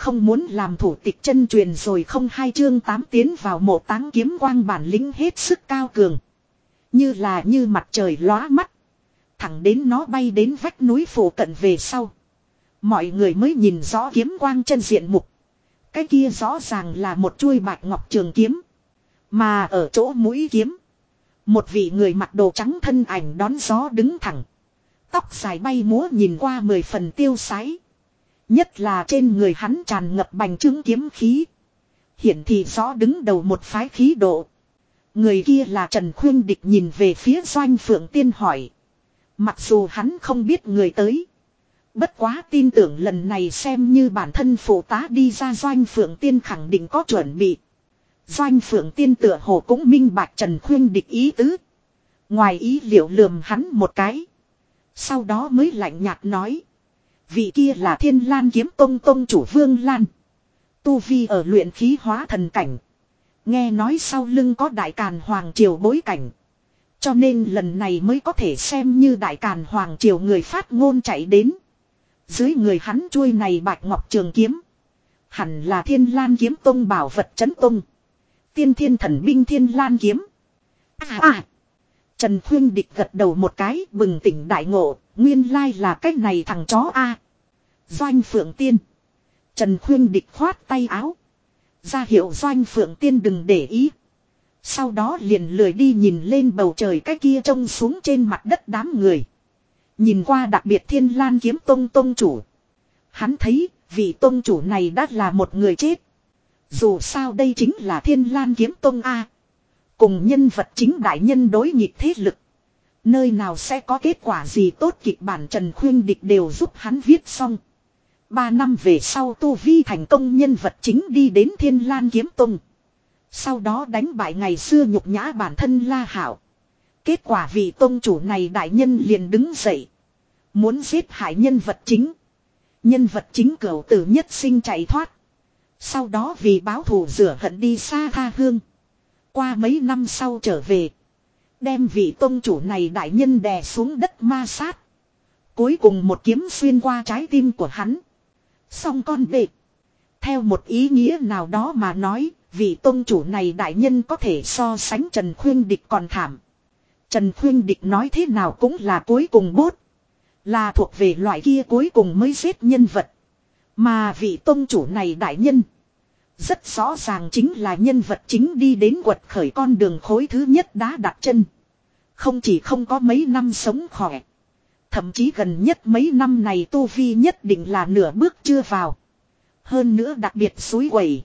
không muốn làm thủ tịch chân truyền rồi không hai chương tám tiến vào mộ táng kiếm quang bản lĩnh hết sức cao cường. Như là như mặt trời lóa mắt. Thẳng đến nó bay đến vách núi phủ cận về sau. Mọi người mới nhìn rõ kiếm quang chân diện mục. Cái kia rõ ràng là một chuôi bạch ngọc trường kiếm. Mà ở chỗ mũi kiếm. Một vị người mặc đồ trắng thân ảnh đón gió đứng thẳng. Tóc dài bay múa nhìn qua mười phần tiêu sái. Nhất là trên người hắn tràn ngập bành trướng kiếm khí. Hiện thì rõ đứng đầu một phái khí độ. Người kia là Trần Khuyên Địch nhìn về phía Doanh Phượng Tiên hỏi. Mặc dù hắn không biết người tới. Bất quá tin tưởng lần này xem như bản thân phụ tá đi ra Doanh Phượng Tiên khẳng định có chuẩn bị. Doanh Phượng Tiên tựa hồ cũng minh bạch Trần Khuyên Địch ý tứ. Ngoài ý liệu lườm hắn một cái. Sau đó mới lạnh nhạt nói. Vị kia là thiên lan kiếm tông tông chủ vương lan. Tu vi ở luyện khí hóa thần cảnh. Nghe nói sau lưng có đại càn hoàng triều bối cảnh. Cho nên lần này mới có thể xem như đại càn hoàng triều người phát ngôn chạy đến. Dưới người hắn chuôi này bạch ngọc trường kiếm. Hẳn là thiên lan kiếm tông bảo vật chấn tông. Tiên thiên thần binh thiên lan kiếm. À à. Trần Khuyên Địch gật đầu một cái, bừng tỉnh đại ngộ. Nguyên lai là cách này thằng chó A. Doanh Phượng Tiên. Trần Khuyên Địch khoát tay áo. Ra hiệu Doanh Phượng Tiên đừng để ý. Sau đó liền lười đi nhìn lên bầu trời cái kia trông xuống trên mặt đất đám người. Nhìn qua đặc biệt thiên lan kiếm tông tông chủ. Hắn thấy vị tông chủ này đã là một người chết. Dù sao đây chính là thiên lan kiếm tông A. Cùng nhân vật chính đại nhân đối nghịch thế lực. Nơi nào sẽ có kết quả gì tốt kịch bản Trần Khuyên Địch đều giúp hắn viết xong. Ba năm về sau Tu Vi thành công nhân vật chính đi đến Thiên Lan Kiếm Tông. Sau đó đánh bại ngày xưa nhục nhã bản thân La Hảo. Kết quả vị tông chủ này đại nhân liền đứng dậy. Muốn giết hại nhân vật chính. Nhân vật chính cửu tử nhất sinh chạy thoát. Sau đó vì báo thù rửa hận đi xa tha hương. Qua mấy năm sau trở về. Đem vị tôn chủ này đại nhân đè xuống đất ma sát. Cuối cùng một kiếm xuyên qua trái tim của hắn. Xong con bệ. Theo một ý nghĩa nào đó mà nói, vị tôn chủ này đại nhân có thể so sánh Trần Khuyên Địch còn thảm. Trần Khuyên Địch nói thế nào cũng là cuối cùng bốt. Là thuộc về loại kia cuối cùng mới giết nhân vật. Mà vị tôn chủ này đại nhân. Rất rõ ràng chính là nhân vật chính đi đến quật khởi con đường khối thứ nhất đã đặt chân. Không chỉ không có mấy năm sống khỏe. Thậm chí gần nhất mấy năm này Tu Vi nhất định là nửa bước chưa vào. Hơn nữa đặc biệt suối quẩy.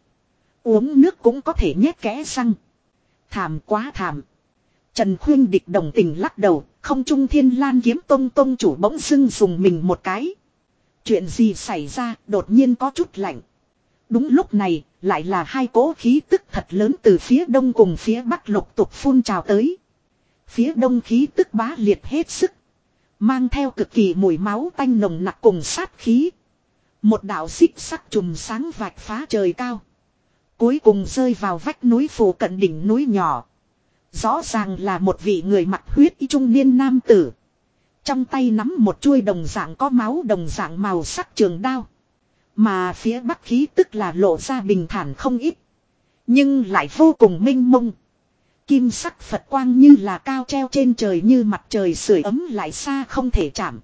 Uống nước cũng có thể nhét kẽ răng. Thảm quá thảm. Trần Khuyên địch đồng tình lắc đầu, không trung thiên lan kiếm tông tông chủ bỗng dưng dùng mình một cái. Chuyện gì xảy ra, đột nhiên có chút lạnh. Đúng lúc này, lại là hai cỗ khí tức thật lớn từ phía đông cùng phía bắc lục tục phun trào tới. Phía đông khí tức bá liệt hết sức. Mang theo cực kỳ mùi máu tanh nồng nặc cùng sát khí. Một đạo xích sắc trùm sáng vạch phá trời cao. Cuối cùng rơi vào vách núi phủ cận đỉnh núi nhỏ. Rõ ràng là một vị người mặc huyết y trung niên nam tử. Trong tay nắm một chuôi đồng dạng có máu đồng dạng màu sắc trường đao. Mà phía bắc khí tức là lộ ra bình thản không ít. Nhưng lại vô cùng minh mông. Kim sắc Phật quang như là cao treo trên trời như mặt trời sưởi ấm lại xa không thể chạm.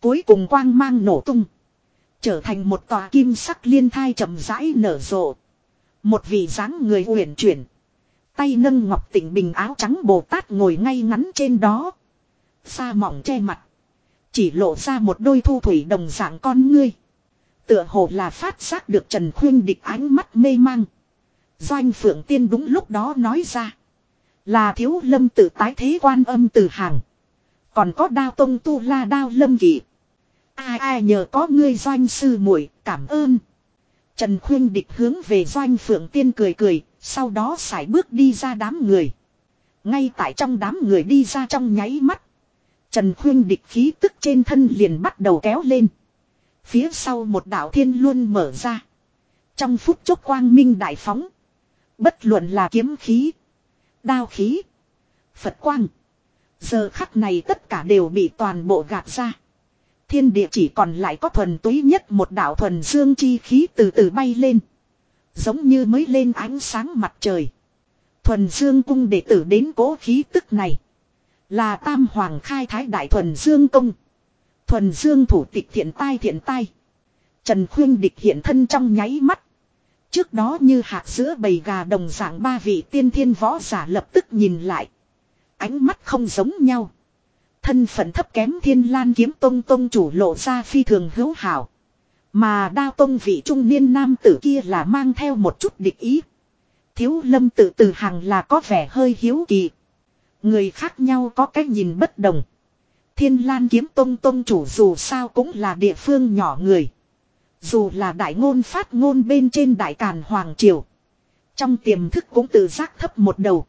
Cuối cùng quang mang nổ tung. Trở thành một tòa kim sắc liên thai chậm rãi nở rộ. Một vị dáng người uyển chuyển. Tay nâng ngọc tịnh bình áo trắng Bồ Tát ngồi ngay ngắn trên đó. Xa mỏng che mặt. Chỉ lộ ra một đôi thu thủy đồng dạng con ngươi. Tựa hồ là phát giác được Trần Khuyên địch ánh mắt mê mang. Doanh Phượng Tiên đúng lúc đó nói ra. Là thiếu lâm tự tái thế quan âm từ hàng. Còn có đao tông tu la đao lâm kỵ. Ai ai nhờ có ngươi doanh sư muội cảm ơn. Trần Khuyên địch hướng về doanh Phượng Tiên cười cười, sau đó xài bước đi ra đám người. Ngay tại trong đám người đi ra trong nháy mắt. Trần Khuyên địch khí tức trên thân liền bắt đầu kéo lên. Phía sau một đạo thiên luôn mở ra. Trong phút chốc quang minh đại phóng. Bất luận là kiếm khí. Đao khí. Phật quang. Giờ khắc này tất cả đều bị toàn bộ gạt ra. Thiên địa chỉ còn lại có thuần túy nhất một đạo thuần dương chi khí từ từ bay lên. Giống như mới lên ánh sáng mặt trời. Thuần dương cung đệ tử đến cố khí tức này. Là tam hoàng khai thái đại thuần dương công. Thuần dương thủ tịch thiện tai thiện tai. Trần Khuyên địch hiện thân trong nháy mắt. Trước đó như hạt giữa bầy gà đồng dạng ba vị tiên thiên võ giả lập tức nhìn lại. Ánh mắt không giống nhau. Thân phận thấp kém thiên lan kiếm tông tông chủ lộ ra phi thường hữu hảo. Mà đao tông vị trung niên nam tử kia là mang theo một chút địch ý. Thiếu lâm tự từ hàng là có vẻ hơi hiếu kỳ. Người khác nhau có cách nhìn bất đồng. Thiên lan kiếm tông tông chủ dù sao cũng là địa phương nhỏ người. Dù là đại ngôn phát ngôn bên trên đại càn hoàng triều. Trong tiềm thức cũng tự giác thấp một đầu.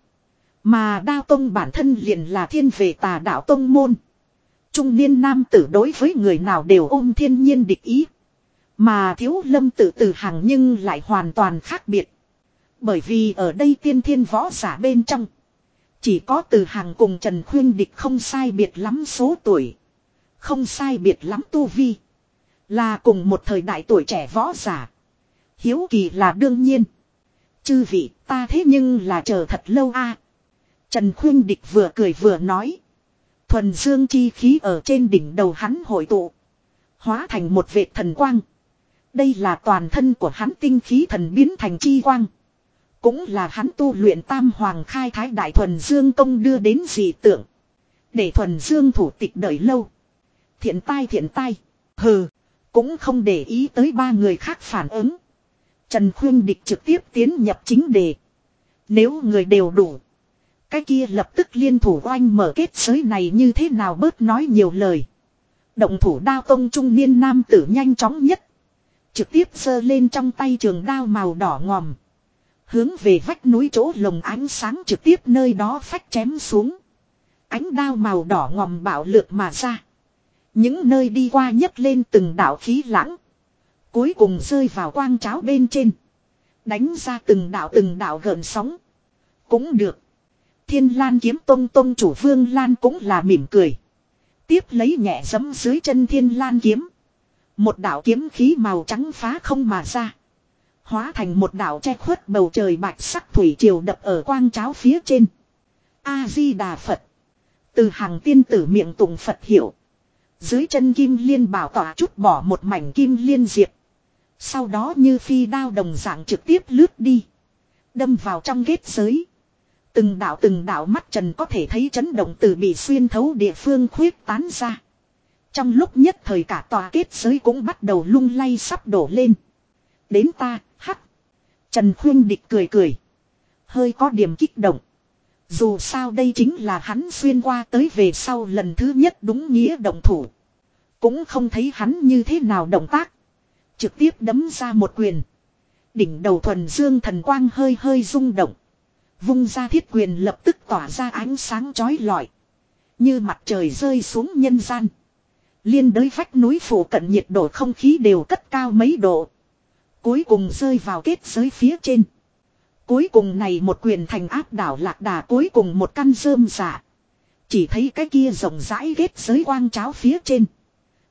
Mà đao tông bản thân liền là thiên về tà đạo tông môn. Trung niên nam tử đối với người nào đều ôm thiên nhiên địch ý. Mà thiếu lâm tự tử hằng nhưng lại hoàn toàn khác biệt. Bởi vì ở đây tiên thiên võ giả bên trong. Chỉ có từ hàng cùng Trần Khuyên Địch không sai biệt lắm số tuổi. Không sai biệt lắm tu vi. Là cùng một thời đại tuổi trẻ võ giả. Hiếu kỳ là đương nhiên. Chư vị, ta thế nhưng là chờ thật lâu a Trần Khuyên Địch vừa cười vừa nói. Thuần dương chi khí ở trên đỉnh đầu hắn hội tụ. Hóa thành một vệt thần quang. Đây là toàn thân của hắn tinh khí thần biến thành chi quang. Cũng là hắn tu luyện tam hoàng khai thái đại thuần dương công đưa đến dị tượng. Để thuần dương thủ tịch đợi lâu. Thiện tai thiện tai. Hừ. Cũng không để ý tới ba người khác phản ứng. Trần Khuyên Địch trực tiếp tiến nhập chính đề. Nếu người đều đủ. Cái kia lập tức liên thủ oanh mở kết giới này như thế nào bớt nói nhiều lời. Động thủ đao tông trung niên nam tử nhanh chóng nhất. Trực tiếp giơ lên trong tay trường đao màu đỏ ngòm. Hướng về vách núi chỗ lồng ánh sáng trực tiếp nơi đó phách chém xuống. Ánh đao màu đỏ ngòm bạo lượt mà ra. Những nơi đi qua nhấc lên từng đạo khí lãng. Cuối cùng rơi vào quang cháo bên trên. Đánh ra từng đạo từng đạo gợn sóng. Cũng được. Thiên Lan kiếm tông tông chủ Vương Lan cũng là mỉm cười. Tiếp lấy nhẹ giấm dưới chân Thiên Lan kiếm. Một đạo kiếm khí màu trắng phá không mà ra. Hóa thành một đạo che khuất bầu trời bạch sắc thủy triều đập ở quang cháo phía trên. A-di-đà Phật. Từ hàng tiên tử miệng tùng Phật hiểu. Dưới chân kim liên bảo tỏa chút bỏ một mảnh kim liên diệp. Sau đó như phi đao đồng dạng trực tiếp lướt đi. Đâm vào trong kết giới. Từng đạo từng đạo mắt trần có thể thấy chấn động từ bị xuyên thấu địa phương khuyết tán ra. Trong lúc nhất thời cả tòa kết giới cũng bắt đầu lung lay sắp đổ lên. Đến ta. Trần Khuyên Địch cười cười. Hơi có điểm kích động. Dù sao đây chính là hắn xuyên qua tới về sau lần thứ nhất đúng nghĩa động thủ. Cũng không thấy hắn như thế nào động tác. Trực tiếp đấm ra một quyền. Đỉnh đầu thuần dương thần quang hơi hơi rung động. Vung ra thiết quyền lập tức tỏa ra ánh sáng chói lọi. Như mặt trời rơi xuống nhân gian. Liên đới vách núi phủ cận nhiệt độ không khí đều cất cao mấy độ. Cuối cùng rơi vào kết giới phía trên. Cuối cùng này một quyền thành áp đảo lạc đà cuối cùng một căn rơm giả. Chỉ thấy cái kia rộng rãi kết giới quang cháo phía trên.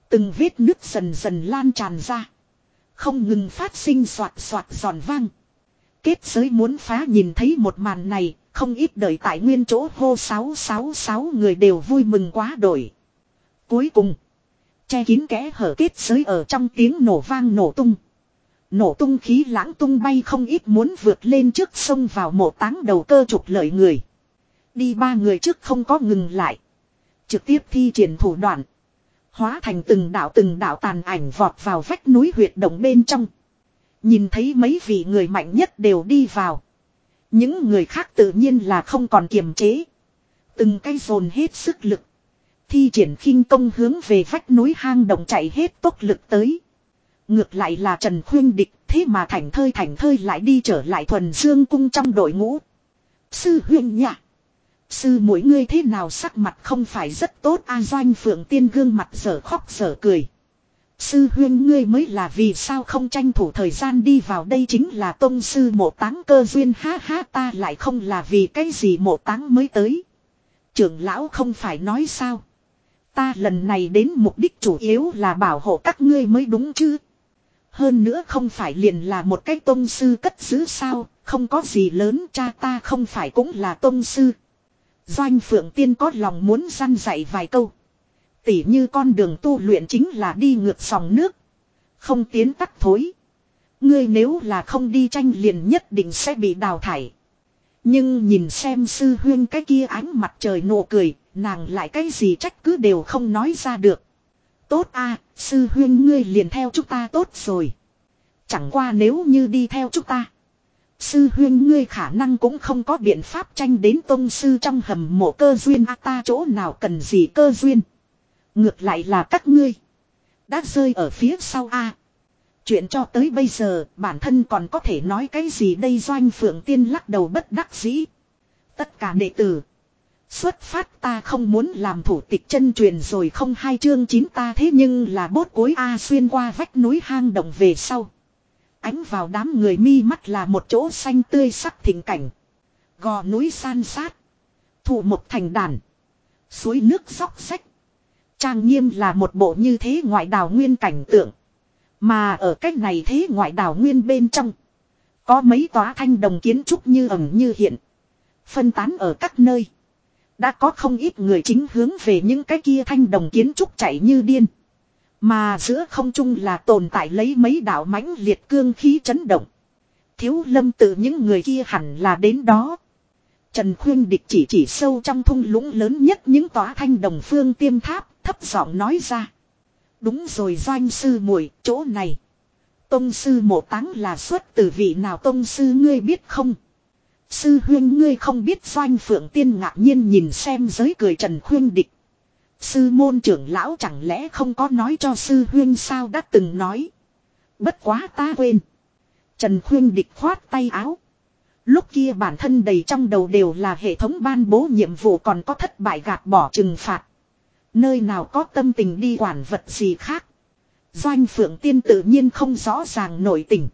Từng vết nước dần dần lan tràn ra. Không ngừng phát sinh soạt soạt giòn vang. Kết giới muốn phá nhìn thấy một màn này, không ít đợi tại nguyên chỗ hô 666 người đều vui mừng quá đổi. Cuối cùng, che kín kẽ hở kết giới ở trong tiếng nổ vang nổ tung. Nổ tung khí lãng tung bay không ít muốn vượt lên trước sông vào mộ táng đầu cơ trục lợi người. Đi ba người trước không có ngừng lại. Trực tiếp thi triển thủ đoạn. Hóa thành từng đạo từng đạo tàn ảnh vọt vào vách núi huyệt động bên trong. Nhìn thấy mấy vị người mạnh nhất đều đi vào. Những người khác tự nhiên là không còn kiềm chế. Từng cây dồn hết sức lực. Thi triển khinh công hướng về vách núi hang động chạy hết tốc lực tới. Ngược lại là Trần Khuyên Địch, thế mà thành thơi thành thơi lại đi trở lại thuần dương cung trong đội ngũ. Sư huyên nhạ. Sư mỗi ngươi thế nào sắc mặt không phải rất tốt a doanh phượng tiên gương mặt sở khóc sở cười. Sư huyên ngươi mới là vì sao không tranh thủ thời gian đi vào đây chính là tôn sư mộ táng cơ duyên ha ha, ta lại không là vì cái gì mộ táng mới tới. Trưởng lão không phải nói sao. Ta lần này đến mục đích chủ yếu là bảo hộ các ngươi mới đúng chứ. Hơn nữa không phải liền là một cái tôn sư cất giữ sao, không có gì lớn cha ta không phải cũng là tôn sư. Doanh Phượng Tiên có lòng muốn săn dạy vài câu. Tỉ như con đường tu luyện chính là đi ngược dòng nước. Không tiến tắt thối. Ngươi nếu là không đi tranh liền nhất định sẽ bị đào thải. Nhưng nhìn xem sư huyên cái kia ánh mặt trời nụ cười, nàng lại cái gì trách cứ đều không nói ra được. Tốt a, sư huyên ngươi liền theo chúng ta tốt rồi. Chẳng qua nếu như đi theo chúng ta. Sư huyên ngươi khả năng cũng không có biện pháp tranh đến tôn sư trong hầm mộ cơ duyên a ta chỗ nào cần gì cơ duyên. Ngược lại là các ngươi. Đã rơi ở phía sau a Chuyện cho tới bây giờ, bản thân còn có thể nói cái gì đây doanh phượng tiên lắc đầu bất đắc dĩ. Tất cả đệ tử. Xuất phát ta không muốn làm thủ tịch chân truyền rồi không hai chương chín ta thế nhưng là bốt cối A xuyên qua vách núi hang động về sau. Ánh vào đám người mi mắt là một chỗ xanh tươi sắc thỉnh cảnh. Gò núi san sát. Thủ một thành đàn. Suối nước sóc sách. Trang nghiêm là một bộ như thế ngoại đào nguyên cảnh tượng. Mà ở cách này thế ngoại đảo nguyên bên trong. Có mấy tòa thanh đồng kiến trúc như ẩn như hiện. Phân tán ở các nơi. Đã có không ít người chính hướng về những cái kia thanh đồng kiến trúc chạy như điên. Mà giữa không trung là tồn tại lấy mấy đạo mãnh liệt cương khí chấn động. Thiếu lâm tự những người kia hẳn là đến đó. Trần Khuyên Địch chỉ chỉ sâu trong thung lũng lớn nhất những tòa thanh đồng phương tiêm tháp, thấp giọng nói ra. Đúng rồi doanh sư muội chỗ này. Tông sư mộ táng là xuất từ vị nào tông sư ngươi biết không? Sư huyên ngươi không biết doanh phượng tiên ngạc nhiên nhìn xem giới cười trần khuyên địch. Sư môn trưởng lão chẳng lẽ không có nói cho sư huyên sao đã từng nói. Bất quá ta quên. Trần khuyên địch khoát tay áo. Lúc kia bản thân đầy trong đầu đều là hệ thống ban bố nhiệm vụ còn có thất bại gạt bỏ trừng phạt. Nơi nào có tâm tình đi quản vật gì khác. Doanh Phượng Tiên tự nhiên không rõ ràng nổi tình.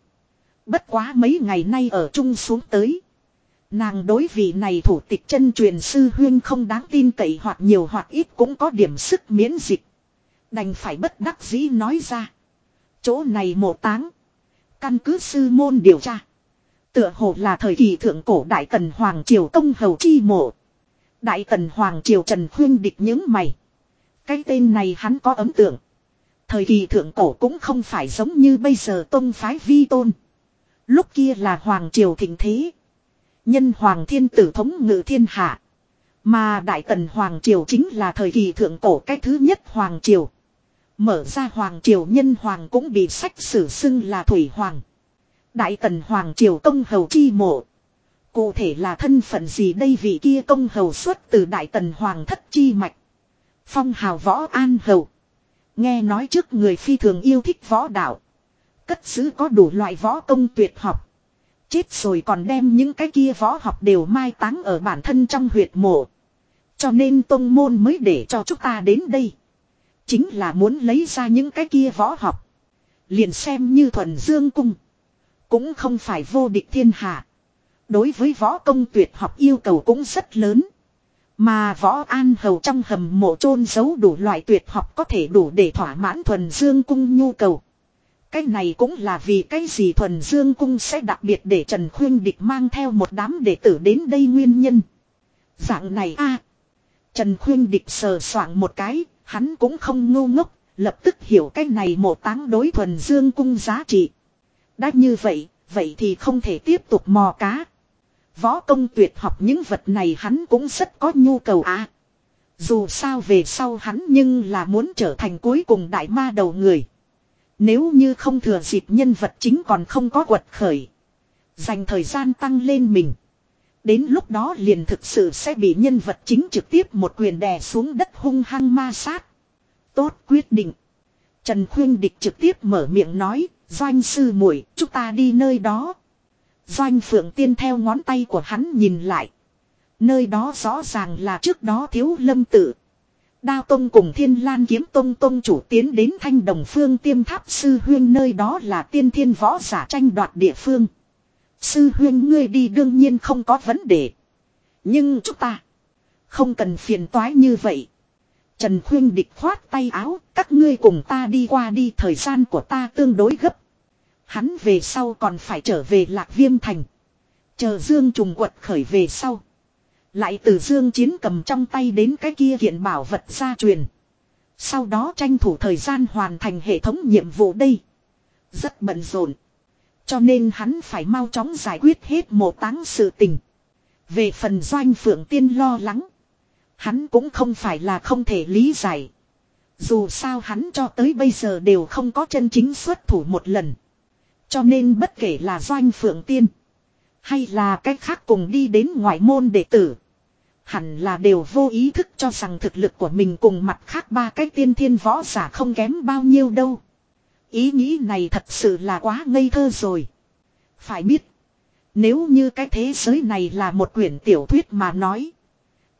Bất quá mấy ngày nay ở chung xuống tới. Nàng đối vị này thủ tịch chân truyền sư huyên không đáng tin cậy hoặc nhiều hoặc ít cũng có điểm sức miễn dịch. Đành phải bất đắc dĩ nói ra. Chỗ này mộ táng. Căn cứ sư môn điều tra. Tựa hồ là thời kỳ thượng cổ Đại Tần Hoàng Triều công hầu chi mộ. Đại Tần Hoàng Triều Trần Khuyên địch những mày. Cái tên này hắn có ấn tượng. Thời kỳ thượng cổ cũng không phải giống như bây giờ tông phái vi tôn. Lúc kia là hoàng triều thịnh thế. Nhân hoàng thiên tử thống ngự thiên hạ. Mà đại tần hoàng triều chính là thời kỳ thượng cổ cái thứ nhất hoàng triều. Mở ra hoàng triều, nhân hoàng cũng bị sách sử xưng là thủy hoàng. Đại tần hoàng triều công hầu chi mộ. Cụ thể là thân phận gì đây vị kia công hầu xuất từ đại tần hoàng thất chi mạch. Phong hào võ an hầu. Nghe nói trước người phi thường yêu thích võ đạo. Cất giữ có đủ loại võ công tuyệt học. Chết rồi còn đem những cái kia võ học đều mai táng ở bản thân trong huyệt mộ. Cho nên tông môn mới để cho chúng ta đến đây. Chính là muốn lấy ra những cái kia võ học. Liền xem như thuần dương cung. Cũng không phải vô địch thiên hạ. Đối với võ công tuyệt học yêu cầu cũng rất lớn. Mà võ an hầu trong hầm mộ chôn giấu đủ loại tuyệt học có thể đủ để thỏa mãn thuần dương cung nhu cầu. Cái này cũng là vì cái gì thuần dương cung sẽ đặc biệt để Trần Khuyên Địch mang theo một đám đệ tử đến đây nguyên nhân. Dạng này a Trần Khuyên Địch sờ soạng một cái, hắn cũng không ngu ngốc, lập tức hiểu cái này một táng đối thuần dương cung giá trị. Đã như vậy, vậy thì không thể tiếp tục mò cá. Võ công tuyệt học những vật này hắn cũng rất có nhu cầu à. Dù sao về sau hắn nhưng là muốn trở thành cuối cùng đại ma đầu người. Nếu như không thừa dịp nhân vật chính còn không có quật khởi. Dành thời gian tăng lên mình. Đến lúc đó liền thực sự sẽ bị nhân vật chính trực tiếp một quyền đè xuống đất hung hăng ma sát. Tốt quyết định. Trần Khuyên Địch trực tiếp mở miệng nói, doanh sư muội chúng ta đi nơi đó. Doanh phượng tiên theo ngón tay của hắn nhìn lại. Nơi đó rõ ràng là trước đó thiếu lâm tự. Đao Tông cùng Thiên Lan Kiếm Tông Tông chủ tiến đến thanh đồng phương tiêm tháp sư huyên nơi đó là tiên thiên võ giả tranh đoạt địa phương. Sư huyên ngươi đi đương nhiên không có vấn đề. Nhưng chúng ta không cần phiền toái như vậy. Trần Khuyên Địch khoát tay áo, các ngươi cùng ta đi qua đi thời gian của ta tương đối gấp. Hắn về sau còn phải trở về Lạc Viêm Thành. Chờ Dương trùng quật khởi về sau. Lại từ Dương Chiến cầm trong tay đến cái kia kiện bảo vật gia truyền. Sau đó tranh thủ thời gian hoàn thành hệ thống nhiệm vụ đây. Rất bận rộn. Cho nên hắn phải mau chóng giải quyết hết một táng sự tình. Về phần doanh phượng tiên lo lắng. Hắn cũng không phải là không thể lý giải. Dù sao hắn cho tới bây giờ đều không có chân chính xuất thủ một lần. Cho nên bất kể là doanh phượng tiên. Hay là cách khác cùng đi đến ngoại môn đệ tử. Hẳn là đều vô ý thức cho rằng thực lực của mình cùng mặt khác ba cái tiên thiên võ giả không kém bao nhiêu đâu. Ý nghĩ này thật sự là quá ngây thơ rồi. Phải biết. Nếu như cái thế giới này là một quyển tiểu thuyết mà nói.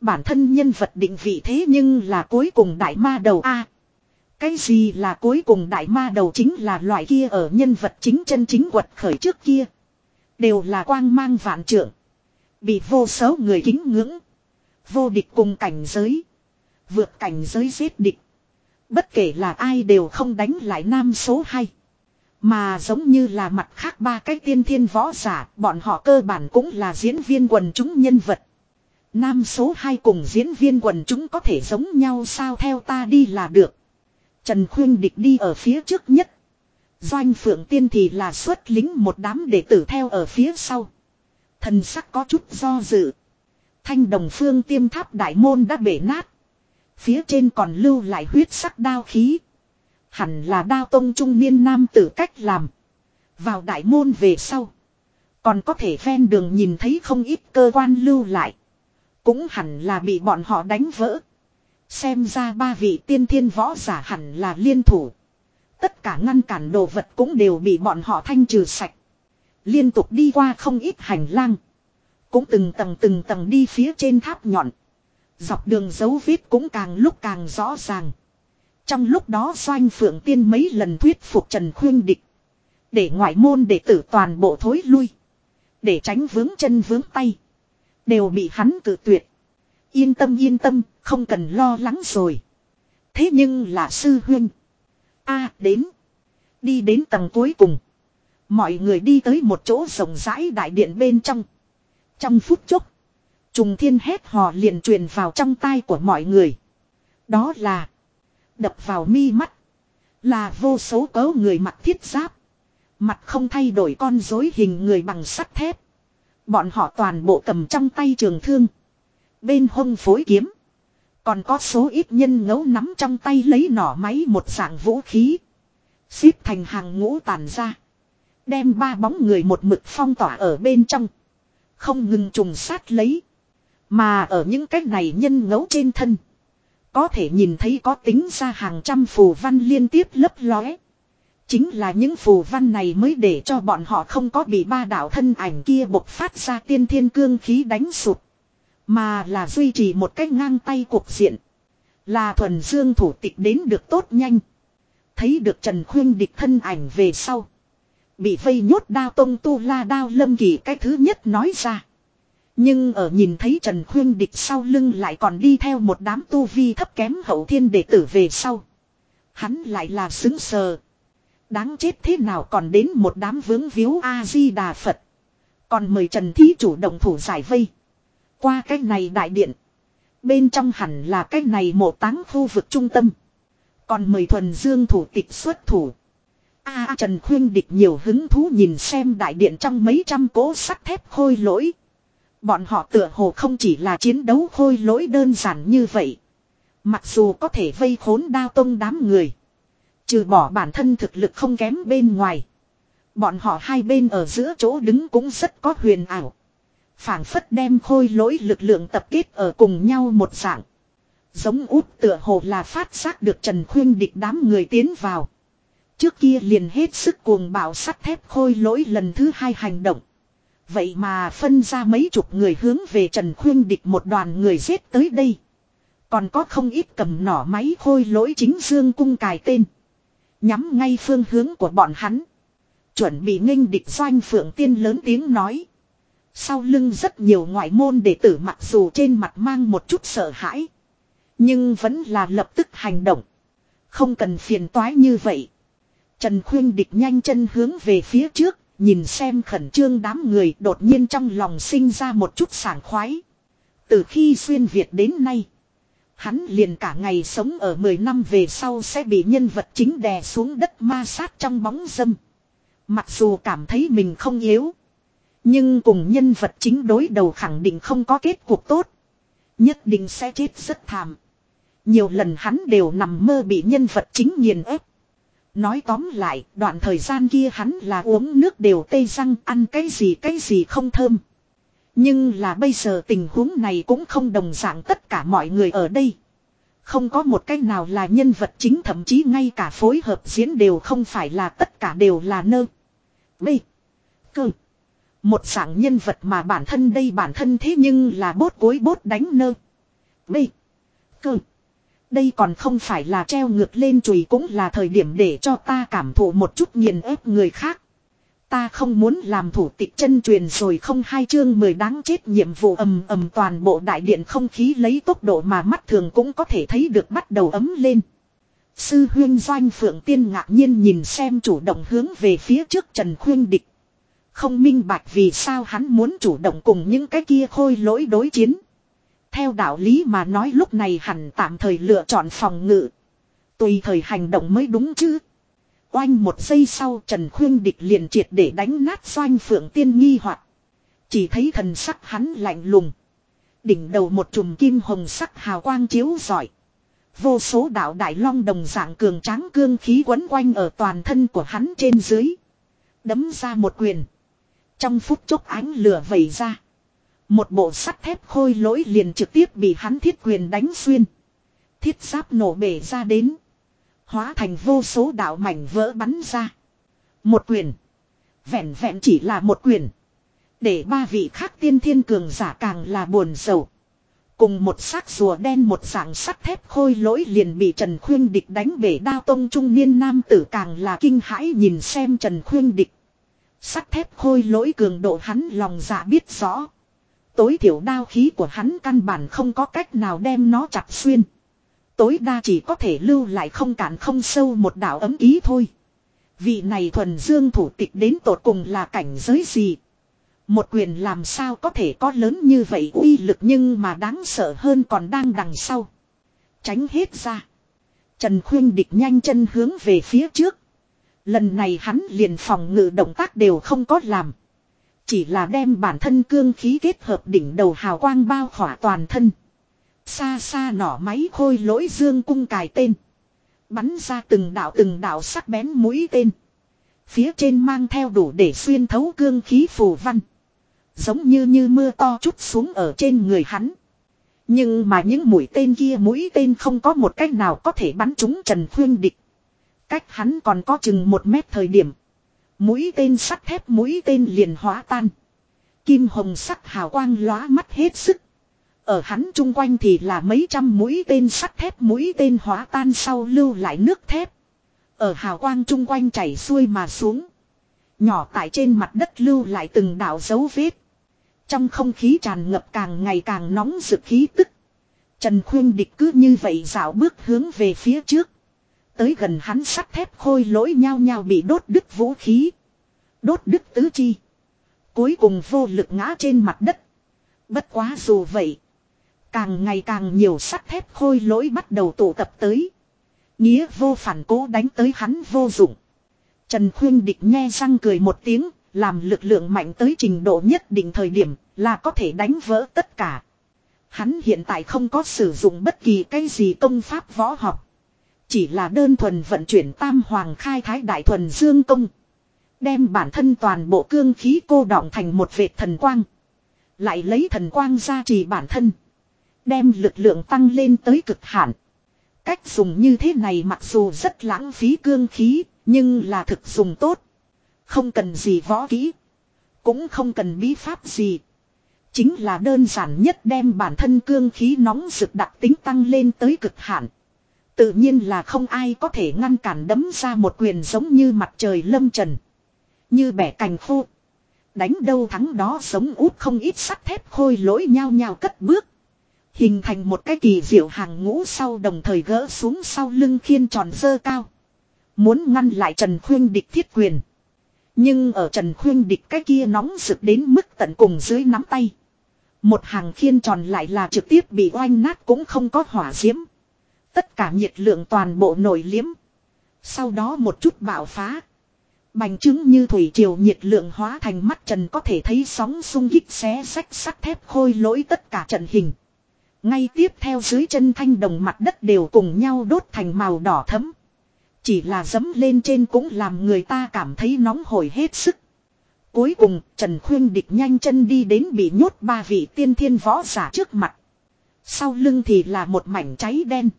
Bản thân nhân vật định vị thế nhưng là cuối cùng đại ma đầu A. cái gì là cuối cùng đại ma đầu chính là loại kia ở nhân vật chính chân chính quật khởi trước kia. Đều là quang mang vạn trưởng. Bị vô số người kính ngưỡng. Vô địch cùng cảnh giới. Vượt cảnh giới giết địch. Bất kể là ai đều không đánh lại nam số 2. Mà giống như là mặt khác ba cái tiên thiên võ giả, bọn họ cơ bản cũng là diễn viên quần chúng nhân vật. Nam số 2 cùng diễn viên quần chúng có thể giống nhau sao theo ta đi là được. Trần Khuyên Địch đi ở phía trước nhất. Doanh Phượng Tiên thì là xuất lính một đám đệ tử theo ở phía sau. Thần sắc có chút do dự. Thanh đồng phương tiêm tháp đại môn đã bể nát. Phía trên còn lưu lại huyết sắc đao khí. Hẳn là đao tông trung niên nam tử cách làm. Vào đại môn về sau. Còn có thể ven đường nhìn thấy không ít cơ quan lưu lại. Cũng hẳn là bị bọn họ đánh vỡ. Xem ra ba vị tiên thiên võ giả hẳn là liên thủ. Tất cả ngăn cản đồ vật cũng đều bị bọn họ thanh trừ sạch. Liên tục đi qua không ít hành lang. Cũng từng tầng từng tầng đi phía trên tháp nhọn. Dọc đường dấu vết cũng càng lúc càng rõ ràng. Trong lúc đó doanh phượng tiên mấy lần thuyết phục Trần Khuyên Địch. Để ngoại môn đệ tử toàn bộ thối lui. Để tránh vướng chân vướng tay. Đều bị hắn tự tuyệt. Yên tâm yên tâm, không cần lo lắng rồi. Thế nhưng là sư huynh. a đến. Đi đến tầng cuối cùng. Mọi người đi tới một chỗ rộng rãi đại điện bên trong. Trong phút chốc. Trùng thiên hét hò liền truyền vào trong tai của mọi người. Đó là. Đập vào mi mắt. Là vô số cấu người mặc thiết giáp. Mặt không thay đổi con rối hình người bằng sắt thép. Bọn họ toàn bộ cầm trong tay trường thương. Bên hông phối kiếm. Còn có số ít nhân ngấu nắm trong tay lấy nỏ máy một dạng vũ khí. Xếp thành hàng ngũ tàn ra. Đem ba bóng người một mực phong tỏa ở bên trong. Không ngừng trùng sát lấy. Mà ở những cách này nhân ngấu trên thân. Có thể nhìn thấy có tính ra hàng trăm phù văn liên tiếp lấp lóe. Chính là những phù văn này mới để cho bọn họ không có bị ba đạo thân ảnh kia bộc phát ra tiên thiên cương khí đánh sụt. Mà là duy trì một cách ngang tay cuộc diện. Là thuần dương thủ tịch đến được tốt nhanh. Thấy được Trần Khuyên địch thân ảnh về sau. Bị vây nhốt đao tông tu la đao lâm kỳ cái thứ nhất nói ra. Nhưng ở nhìn thấy Trần Khuyên địch sau lưng lại còn đi theo một đám tu vi thấp kém hậu thiên đệ tử về sau. Hắn lại là xứng sờ. Đáng chết thế nào còn đến một đám vướng víu A-di-đà Phật. Còn mời Trần Thí chủ động thủ giải vây. Qua cái này đại điện. Bên trong hẳn là cái này một táng khu vực trung tâm. Còn mời thuần dương thủ tịch xuất thủ. A Trần Khuyên địch nhiều hứng thú nhìn xem đại điện trong mấy trăm cỗ sắt thép khôi lỗi. Bọn họ tựa hồ không chỉ là chiến đấu khôi lỗi đơn giản như vậy. Mặc dù có thể vây khốn đao tông đám người. Trừ bỏ bản thân thực lực không kém bên ngoài. Bọn họ hai bên ở giữa chỗ đứng cũng rất có huyền ảo. phảng phất đem khôi lỗi lực lượng tập kết ở cùng nhau một dạng. Giống út tựa hồ là phát giác được Trần Khuyên địch đám người tiến vào. Trước kia liền hết sức cuồng bạo sắt thép khôi lỗi lần thứ hai hành động. Vậy mà phân ra mấy chục người hướng về Trần Khuyên địch một đoàn người giết tới đây. Còn có không ít cầm nỏ máy khôi lỗi chính dương cung cài tên. Nhắm ngay phương hướng của bọn hắn. Chuẩn bị nghênh địch doanh phượng tiên lớn tiếng nói. Sau lưng rất nhiều ngoại môn đệ tử mặc dù trên mặt mang một chút sợ hãi. Nhưng vẫn là lập tức hành động. Không cần phiền toái như vậy. Trần Khuyên Địch nhanh chân hướng về phía trước, nhìn xem khẩn trương đám người đột nhiên trong lòng sinh ra một chút sảng khoái. Từ khi xuyên Việt đến nay, hắn liền cả ngày sống ở 10 năm về sau sẽ bị nhân vật chính đè xuống đất ma sát trong bóng dâm. Mặc dù cảm thấy mình không yếu, nhưng cùng nhân vật chính đối đầu khẳng định không có kết cục tốt. Nhất định sẽ chết rất thảm. Nhiều lần hắn đều nằm mơ bị nhân vật chính nghiền ép. Nói tóm lại, đoạn thời gian kia hắn là uống nước đều tê răng ăn cái gì cái gì không thơm. Nhưng là bây giờ tình huống này cũng không đồng dạng tất cả mọi người ở đây. Không có một cách nào là nhân vật chính thậm chí ngay cả phối hợp diễn đều không phải là tất cả đều là nơ. B. Cơ. Một dạng nhân vật mà bản thân đây bản thân thế nhưng là bốt cối bốt đánh nơ. B. Cơ. Đây còn không phải là treo ngược lên chùi cũng là thời điểm để cho ta cảm thụ một chút nghiền ép người khác. Ta không muốn làm thủ tịch chân truyền rồi không hai chương mười đáng chết nhiệm vụ ầm ầm toàn bộ đại điện không khí lấy tốc độ mà mắt thường cũng có thể thấy được bắt đầu ấm lên. Sư huyên doanh phượng tiên ngạc nhiên nhìn xem chủ động hướng về phía trước Trần Khuyên Địch. Không minh bạch vì sao hắn muốn chủ động cùng những cái kia khôi lỗi đối chiến. Theo đạo lý mà nói lúc này hẳn tạm thời lựa chọn phòng ngự. Tùy thời hành động mới đúng chứ. Oanh một giây sau Trần Khuyên Địch liền triệt để đánh nát doanh phượng tiên nghi hoặc Chỉ thấy thần sắc hắn lạnh lùng. Đỉnh đầu một chùm kim hồng sắc hào quang chiếu rọi, Vô số đạo đại long đồng dạng cường tráng cương khí quấn quanh ở toàn thân của hắn trên dưới. Đấm ra một quyền. Trong phút chốc ánh lửa vẩy ra. Một bộ sắt thép khôi lỗi liền trực tiếp bị hắn thiết quyền đánh xuyên. Thiết giáp nổ bể ra đến. Hóa thành vô số đạo mảnh vỡ bắn ra. Một quyền. Vẹn vẹn chỉ là một quyền. Để ba vị khác tiên thiên cường giả càng là buồn sầu. Cùng một xác rùa đen một dạng sắt thép khôi lỗi liền bị Trần Khuyên Địch đánh bể đao tông trung niên nam tử càng là kinh hãi nhìn xem Trần Khuyên Địch. Sắt thép khôi lỗi cường độ hắn lòng dạ biết rõ. Tối thiểu đao khí của hắn căn bản không có cách nào đem nó chặt xuyên. Tối đa chỉ có thể lưu lại không cản không sâu một đạo ấm ý thôi. Vị này thuần dương thủ tịch đến tột cùng là cảnh giới gì? Một quyền làm sao có thể có lớn như vậy uy lực nhưng mà đáng sợ hơn còn đang đằng sau. Tránh hết ra. Trần Khuyên địch nhanh chân hướng về phía trước. Lần này hắn liền phòng ngự động tác đều không có làm. Chỉ là đem bản thân cương khí kết hợp đỉnh đầu hào quang bao khỏa toàn thân. Xa xa nỏ máy khôi lỗi dương cung cài tên. Bắn ra từng đạo từng đạo sắc bén mũi tên. Phía trên mang theo đủ để xuyên thấu cương khí phù văn. Giống như như mưa to chút xuống ở trên người hắn. Nhưng mà những mũi tên kia mũi tên không có một cách nào có thể bắn trúng Trần Khuyên Địch. Cách hắn còn có chừng một mét thời điểm. Mũi tên sắt thép mũi tên liền hóa tan. Kim hồng sắc hào quang lóa mắt hết sức. Ở hắn chung quanh thì là mấy trăm mũi tên sắt thép mũi tên hóa tan sau lưu lại nước thép. Ở hào quang chung quanh chảy xuôi mà xuống. Nhỏ tại trên mặt đất lưu lại từng đạo dấu vết. Trong không khí tràn ngập càng ngày càng nóng rực khí tức. Trần Khuyên Địch cứ như vậy dạo bước hướng về phía trước. Tới gần hắn sắt thép khôi lỗi nhau nhau bị đốt đứt vũ khí. Đốt đứt tứ chi. Cuối cùng vô lực ngã trên mặt đất. Bất quá dù vậy. Càng ngày càng nhiều sắt thép khôi lỗi bắt đầu tụ tập tới. Nghĩa vô phản cố đánh tới hắn vô dụng. Trần Khuyên Địch nghe răng cười một tiếng, làm lực lượng mạnh tới trình độ nhất định thời điểm là có thể đánh vỡ tất cả. Hắn hiện tại không có sử dụng bất kỳ cái gì công pháp võ học. Chỉ là đơn thuần vận chuyển tam hoàng khai thái đại thuần dương công. Đem bản thân toàn bộ cương khí cô đọng thành một vệt thần quang. Lại lấy thần quang ra trì bản thân. Đem lực lượng tăng lên tới cực hạn. Cách dùng như thế này mặc dù rất lãng phí cương khí, nhưng là thực dùng tốt. Không cần gì võ kỹ. Cũng không cần bí pháp gì. Chính là đơn giản nhất đem bản thân cương khí nóng rực đặc tính tăng lên tới cực hạn. Tự nhiên là không ai có thể ngăn cản đấm ra một quyền giống như mặt trời lâm trần. Như bẻ cành khô. Đánh đâu thắng đó sống út không ít sắt thép khôi lỗi nhau nhau cất bước. Hình thành một cái kỳ diệu hàng ngũ sau đồng thời gỡ xuống sau lưng khiên tròn dơ cao. Muốn ngăn lại Trần Khuyên địch thiết quyền. Nhưng ở Trần Khuyên địch cái kia nóng rực đến mức tận cùng dưới nắm tay. Một hàng khiên tròn lại là trực tiếp bị oanh nát cũng không có hỏa diễm. Tất cả nhiệt lượng toàn bộ nổi liếm. Sau đó một chút bạo phá. Bành trướng như thủy triều nhiệt lượng hóa thành mắt trần có thể thấy sóng sung kích xé sách sắt thép khôi lỗi tất cả trận hình. Ngay tiếp theo dưới chân thanh đồng mặt đất đều cùng nhau đốt thành màu đỏ thấm. Chỉ là dấm lên trên cũng làm người ta cảm thấy nóng hổi hết sức. Cuối cùng, Trần Khuyên Địch nhanh chân đi đến bị nhốt ba vị tiên thiên võ giả trước mặt. Sau lưng thì là một mảnh cháy đen.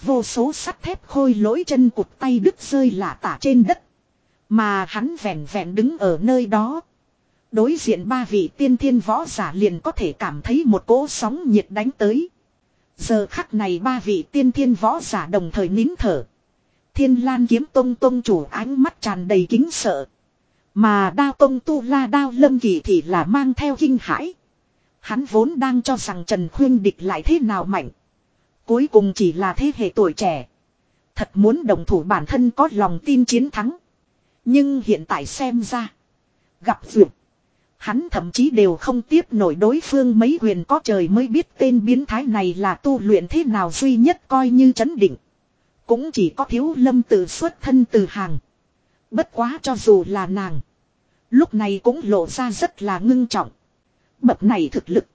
Vô số sắt thép khôi lỗi chân cụt tay đứt rơi lả tả trên đất. Mà hắn vẹn vẹn đứng ở nơi đó. Đối diện ba vị tiên thiên võ giả liền có thể cảm thấy một cỗ sóng nhiệt đánh tới. Giờ khắc này ba vị tiên thiên võ giả đồng thời nín thở. Thiên lan kiếm tông tông chủ ánh mắt tràn đầy kính sợ. Mà đao tông tu la đao lâm kỳ thì là mang theo kinh hãi. Hắn vốn đang cho rằng Trần Khuyên địch lại thế nào mạnh. Cuối cùng chỉ là thế hệ tuổi trẻ. Thật muốn đồng thủ bản thân có lòng tin chiến thắng. Nhưng hiện tại xem ra. Gặp duyệt. Hắn thậm chí đều không tiếp nổi đối phương mấy quyền có trời mới biết tên biến thái này là tu luyện thế nào duy nhất coi như chấn định. Cũng chỉ có thiếu lâm tự xuất thân từ hàng. Bất quá cho dù là nàng. Lúc này cũng lộ ra rất là ngưng trọng. Bậc này thực lực.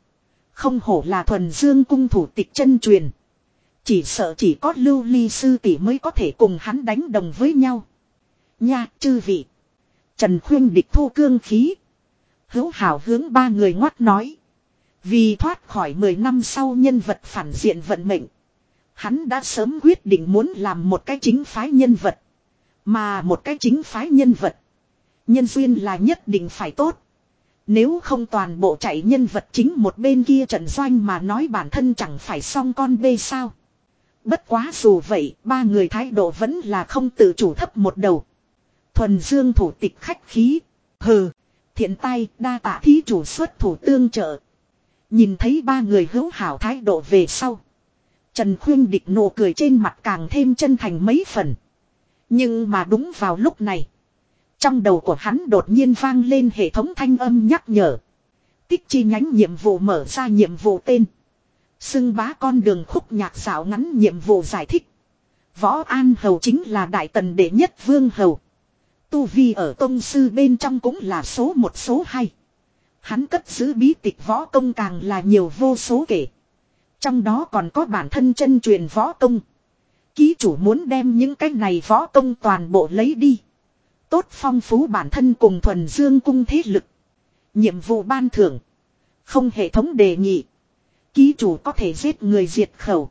Không hổ là thuần dương cung thủ tịch chân truyền. Chỉ sợ chỉ có lưu ly sư tỷ mới có thể cùng hắn đánh đồng với nhau. Nha, chư vị. Trần khuyên địch thu cương khí. Hữu hảo hướng ba người ngoắt nói. Vì thoát khỏi 10 năm sau nhân vật phản diện vận mệnh. Hắn đã sớm quyết định muốn làm một cái chính phái nhân vật. Mà một cái chính phái nhân vật. Nhân duyên là nhất định phải tốt. Nếu không toàn bộ chạy nhân vật chính một bên kia trận doanh mà nói bản thân chẳng phải xong con bê sao. Bất quá dù vậy, ba người thái độ vẫn là không tự chủ thấp một đầu. Thuần dương thủ tịch khách khí. Hừ, thiện tay đa tạ thí chủ xuất thủ tương trợ. Nhìn thấy ba người hữu hảo thái độ về sau. Trần Khuyên địch nụ cười trên mặt càng thêm chân thành mấy phần. Nhưng mà đúng vào lúc này. Trong đầu của hắn đột nhiên vang lên hệ thống thanh âm nhắc nhở. Tích chi nhánh nhiệm vụ mở ra nhiệm vụ tên. Xưng bá con đường khúc nhạc xảo ngắn nhiệm vụ giải thích. Võ An Hầu chính là đại tần đệ nhất vương hầu. Tu Vi ở công sư bên trong cũng là số một, số hai. Hắn cất giữ bí tịch võ công càng là nhiều vô số kể. Trong đó còn có bản thân chân truyền võ công. Ký chủ muốn đem những cái này võ công toàn bộ lấy đi. Tốt phong phú bản thân cùng thuần dương cung thế lực. Nhiệm vụ ban thưởng. Không hệ thống đề nghị. Ký chủ có thể giết người diệt khẩu.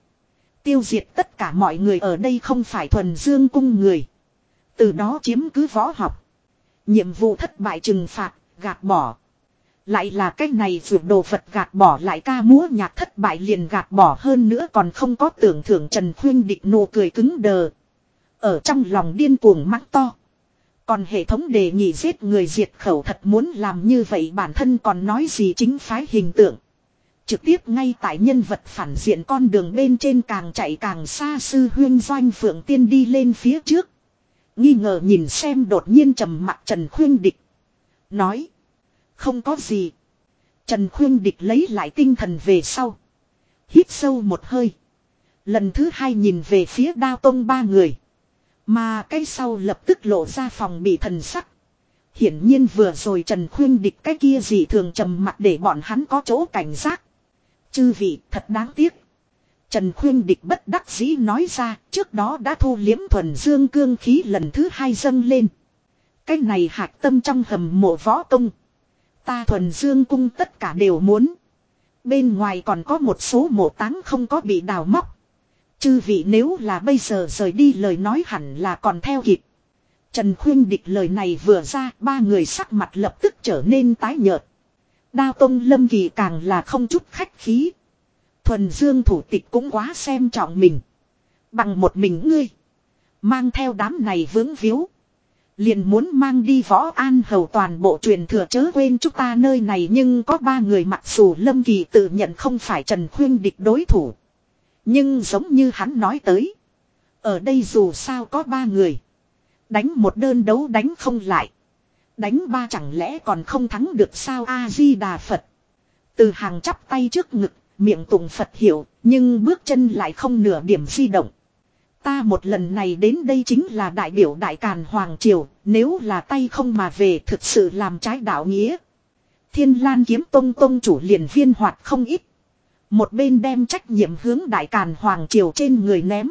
Tiêu diệt tất cả mọi người ở đây không phải thuần dương cung người. Từ đó chiếm cứ võ học. Nhiệm vụ thất bại trừng phạt, gạt bỏ. Lại là cách này vượt đồ Phật gạt bỏ lại ca múa nhạc thất bại liền gạt bỏ hơn nữa còn không có tưởng thưởng Trần Khuyên định nụ cười cứng đờ. Ở trong lòng điên cuồng mắng to. Còn hệ thống đề nghị giết người diệt khẩu thật muốn làm như vậy bản thân còn nói gì chính phái hình tượng. Trực tiếp ngay tại nhân vật phản diện con đường bên trên càng chạy càng xa sư huyên doanh phượng tiên đi lên phía trước. Nghi ngờ nhìn xem đột nhiên trầm mặt Trần Khuyên Địch. Nói. Không có gì. Trần Khuyên Địch lấy lại tinh thần về sau. Hít sâu một hơi. Lần thứ hai nhìn về phía đao tông ba người. Mà cái sau lập tức lộ ra phòng bị thần sắc. Hiển nhiên vừa rồi Trần Khuyên Địch cái kia gì thường trầm mặt để bọn hắn có chỗ cảnh giác. Chư vị, thật đáng tiếc. Trần Khuyên Địch bất đắc dĩ nói ra, trước đó đã thu liếm thuần dương cương khí lần thứ hai dâng lên. Cái này hạc tâm trong hầm mộ võ công. Ta thuần dương cung tất cả đều muốn. Bên ngoài còn có một số mộ táng không có bị đào móc. Chư vị nếu là bây giờ rời đi lời nói hẳn là còn theo kịp. Trần Khuyên Địch lời này vừa ra, ba người sắc mặt lập tức trở nên tái nhợt. Đao Tông Lâm Kỳ càng là không chút khách khí. Thuần Dương thủ tịch cũng quá xem trọng mình. Bằng một mình ngươi. Mang theo đám này vướng víu. Liền muốn mang đi võ an hầu toàn bộ truyền thừa chớ quên chúng ta nơi này nhưng có ba người mặc dù Lâm Kỳ tự nhận không phải Trần Khuyên địch đối thủ. Nhưng giống như hắn nói tới. Ở đây dù sao có ba người. Đánh một đơn đấu đánh không lại. Đánh ba chẳng lẽ còn không thắng được sao A-di-đà Phật. Từ hàng chắp tay trước ngực, miệng tụng Phật hiểu, nhưng bước chân lại không nửa điểm di động. Ta một lần này đến đây chính là đại biểu đại càn Hoàng Triều, nếu là tay không mà về thực sự làm trái đạo nghĩa. Thiên Lan kiếm tông tông chủ liền viên hoạt không ít. Một bên đem trách nhiệm hướng đại càn Hoàng Triều trên người ném.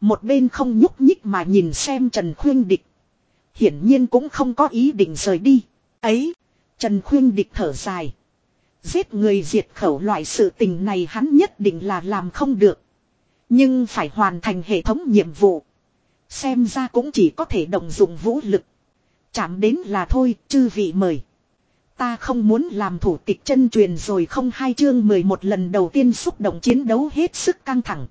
Một bên không nhúc nhích mà nhìn xem Trần Khuyên Địch. Hiển nhiên cũng không có ý định rời đi. Ấy, Trần Khuyên Địch thở dài. Giết người diệt khẩu loại sự tình này hắn nhất định là làm không được. Nhưng phải hoàn thành hệ thống nhiệm vụ. Xem ra cũng chỉ có thể động dụng vũ lực. Chạm đến là thôi, chư vị mời. Ta không muốn làm thủ tịch chân truyền rồi không hai chương 11 lần đầu tiên xúc động chiến đấu hết sức căng thẳng.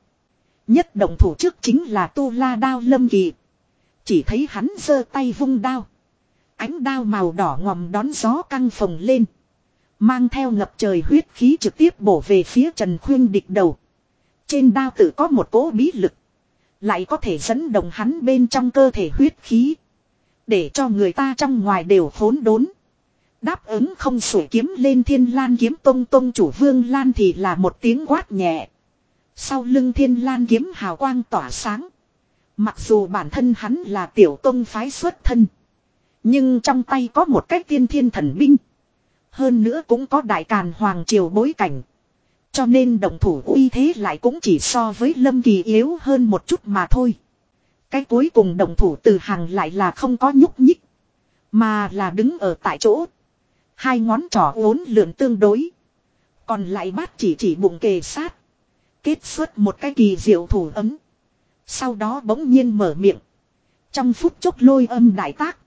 Nhất động thủ trước chính là Tu La Đao Lâm Kỳ. Chỉ thấy hắn giơ tay vung đao. Ánh đao màu đỏ ngòm đón gió căng phồng lên. Mang theo ngập trời huyết khí trực tiếp bổ về phía Trần Khuyên địch đầu. Trên đao tự có một cỗ bí lực. Lại có thể dẫn động hắn bên trong cơ thể huyết khí. Để cho người ta trong ngoài đều khốn đốn. Đáp ứng không sủi kiếm lên thiên lan kiếm tông tông chủ vương lan thì là một tiếng quát nhẹ. Sau lưng thiên lan kiếm hào quang tỏa sáng. Mặc dù bản thân hắn là tiểu tông phái xuất thân. Nhưng trong tay có một cách tiên thiên thần binh. Hơn nữa cũng có đại càn hoàng triều bối cảnh. Cho nên động thủ uy thế lại cũng chỉ so với lâm kỳ yếu hơn một chút mà thôi. Cái cuối cùng động thủ từ hàng lại là không có nhúc nhích. Mà là đứng ở tại chỗ. Hai ngón trỏ uốn lượn tương đối. Còn lại bát chỉ chỉ bụng kề sát. Kết xuất một cái kỳ diệu thủ ấm. Sau đó bỗng nhiên mở miệng. Trong phút chốc lôi âm đại tác.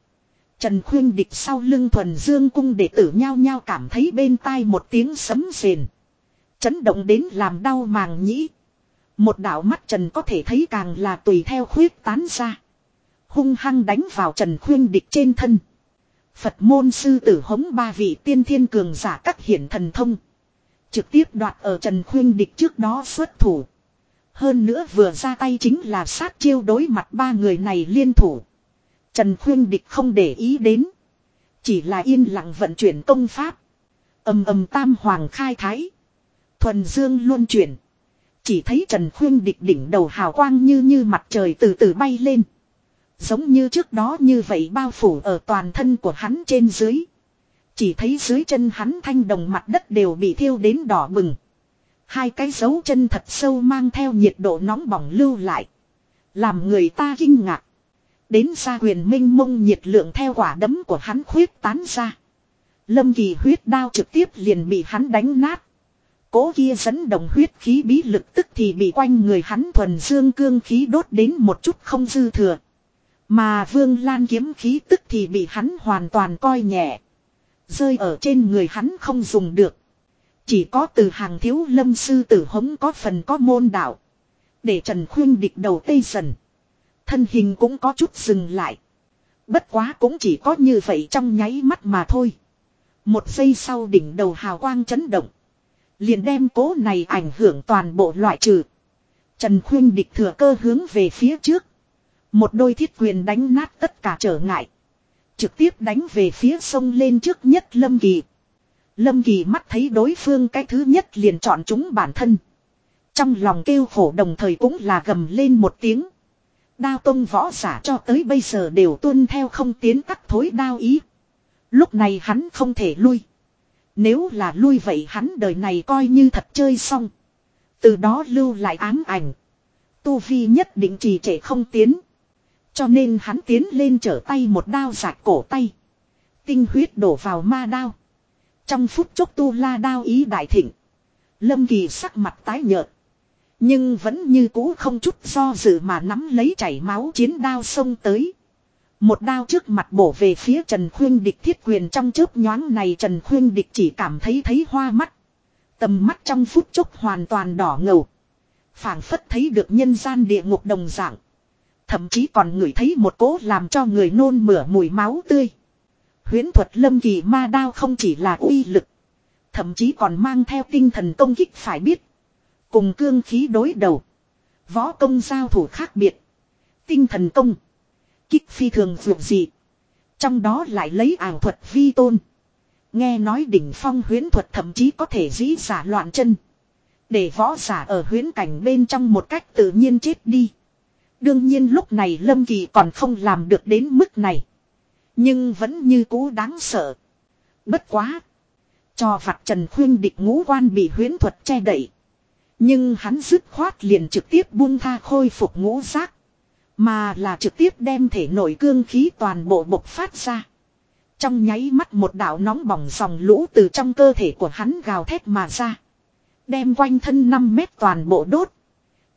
Trần Khuyên địch sau lưng thuần dương cung đệ tử nhao nhao cảm thấy bên tai một tiếng sấm rền. Chấn động đến làm đau màng nhĩ. Một đạo mắt Trần có thể thấy càng là tùy theo khuyết tán ra. Hung hăng đánh vào Trần Khuyên địch trên thân. Phật môn sư tử hống ba vị tiên thiên cường giả các hiển thần thông. Trực tiếp đoạt ở Trần Khuyên địch trước đó xuất thủ. Hơn nữa vừa ra tay chính là sát chiêu đối mặt ba người này liên thủ. Trần Khuyên Địch không để ý đến. Chỉ là yên lặng vận chuyển công pháp. ầm ầm tam hoàng khai thái. Thuần dương luôn chuyển. Chỉ thấy Trần Khuyên Địch đỉnh đầu hào quang như như mặt trời từ từ bay lên. Giống như trước đó như vậy bao phủ ở toàn thân của hắn trên dưới. Chỉ thấy dưới chân hắn thanh đồng mặt đất đều bị thiêu đến đỏ bừng. Hai cái dấu chân thật sâu mang theo nhiệt độ nóng bỏng lưu lại. Làm người ta kinh ngạc. Đến ra huyền minh mông nhiệt lượng theo quả đấm của hắn khuyết tán ra. Lâm kỳ huyết đao trực tiếp liền bị hắn đánh nát. Cố kia dẫn đồng huyết khí bí lực tức thì bị quanh người hắn thuần dương cương khí đốt đến một chút không dư thừa. Mà vương lan kiếm khí tức thì bị hắn hoàn toàn coi nhẹ. Rơi ở trên người hắn không dùng được. Chỉ có từ hàng thiếu lâm sư tử hống có phần có môn đạo. Để Trần Khuyên địch đầu tây dần. Thân hình cũng có chút dừng lại. Bất quá cũng chỉ có như vậy trong nháy mắt mà thôi. Một giây sau đỉnh đầu hào quang chấn động. Liền đem cố này ảnh hưởng toàn bộ loại trừ. Trần Khuyên địch thừa cơ hướng về phía trước. Một đôi thiết quyền đánh nát tất cả trở ngại. Trực tiếp đánh về phía sông lên trước nhất Lâm Kỳ. Lâm Kỳ mắt thấy đối phương cái thứ nhất liền chọn chúng bản thân. Trong lòng kêu khổ đồng thời cũng là gầm lên một tiếng. Đao tông võ giả cho tới bây giờ đều tuân theo không tiến tắt thối đao ý. Lúc này hắn không thể lui. Nếu là lui vậy hắn đời này coi như thật chơi xong. Từ đó lưu lại ám ảnh. Tu Vi nhất định trì trệ không tiến. Cho nên hắn tiến lên trở tay một đao giạc cổ tay. Tinh huyết đổ vào ma đao. Trong phút chốc tu la đao ý đại thịnh. Lâm kỳ sắc mặt tái nhợt. Nhưng vẫn như cũ không chút do dự mà nắm lấy chảy máu chiến đao xông tới. Một đao trước mặt bổ về phía Trần Khuyên Địch thiết quyền trong chớp nhoáng này Trần Khuyên Địch chỉ cảm thấy thấy hoa mắt. Tầm mắt trong phút chốc hoàn toàn đỏ ngầu. phảng phất thấy được nhân gian địa ngục đồng dạng. Thậm chí còn ngửi thấy một cỗ làm cho người nôn mửa mùi máu tươi. Huyễn thuật lâm kỳ ma đao không chỉ là uy lực. Thậm chí còn mang theo tinh thần công kích phải biết. Cùng cương khí đối đầu. Võ công giao thủ khác biệt. Tinh thần công. Kích phi thường vượt dị. Trong đó lại lấy ảo thuật vi tôn. Nghe nói đỉnh phong huyễn thuật thậm chí có thể dĩ giả loạn chân. Để võ giả ở huyễn cảnh bên trong một cách tự nhiên chết đi. Đương nhiên lúc này Lâm Kỳ còn không làm được đến mức này. Nhưng vẫn như cũ đáng sợ. Bất quá. Cho vặt Trần Khuyên địch ngũ quan bị huyễn thuật che đậy. Nhưng hắn dứt khoát liền trực tiếp buông tha khôi phục ngũ giác. Mà là trực tiếp đem thể nội cương khí toàn bộ bộc phát ra. Trong nháy mắt một đạo nóng bỏng dòng lũ từ trong cơ thể của hắn gào thét mà ra. Đem quanh thân 5 mét toàn bộ đốt.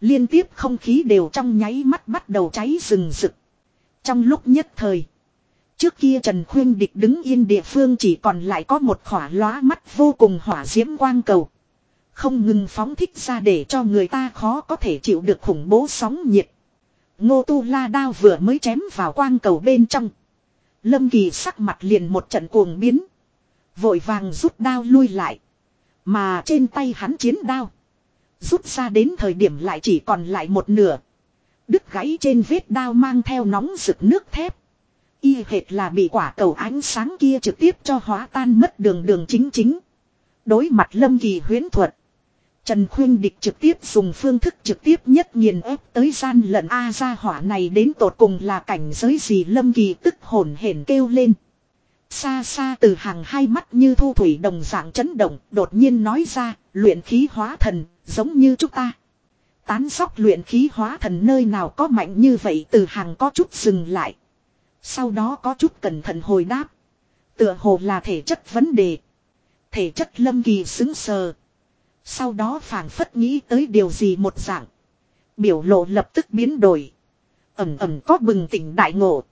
Liên tiếp không khí đều trong nháy mắt bắt đầu cháy rừng rực. Trong lúc nhất thời. Trước kia Trần Khuyên Địch đứng yên địa phương chỉ còn lại có một khỏa lóa mắt vô cùng hỏa diễm quang cầu. Không ngừng phóng thích ra để cho người ta khó có thể chịu được khủng bố sóng nhiệt. Ngô Tu La đao vừa mới chém vào quang cầu bên trong. Lâm Kỳ sắc mặt liền một trận cuồng biến. Vội vàng rút đao lui lại. Mà trên tay hắn chiến đao. Rút ra đến thời điểm lại chỉ còn lại một nửa. Đứt gãy trên vết đao mang theo nóng rực nước thép. Y hệt là bị quả cầu ánh sáng kia trực tiếp cho hóa tan mất đường đường chính chính. Đối mặt lâm kỳ huyến thuật. Trần Khuyên Địch trực tiếp dùng phương thức trực tiếp nhất nghiền ép tới gian lận A ra hỏa này đến tột cùng là cảnh giới gì lâm kỳ tức hồn hển kêu lên. Xa xa từ hàng hai mắt như thu thủy đồng dạng chấn động, đột nhiên nói ra, luyện khí hóa thần, giống như chúng ta. Tán sóc luyện khí hóa thần nơi nào có mạnh như vậy từ hàng có chút dừng lại. Sau đó có chút cẩn thận hồi đáp. Tựa hồ là thể chất vấn đề. Thể chất lâm kỳ xứng sờ. Sau đó phảng phất nghĩ tới điều gì một dạng. Biểu lộ lập tức biến đổi. Ẩm ẩm có bừng tỉnh đại ngộ.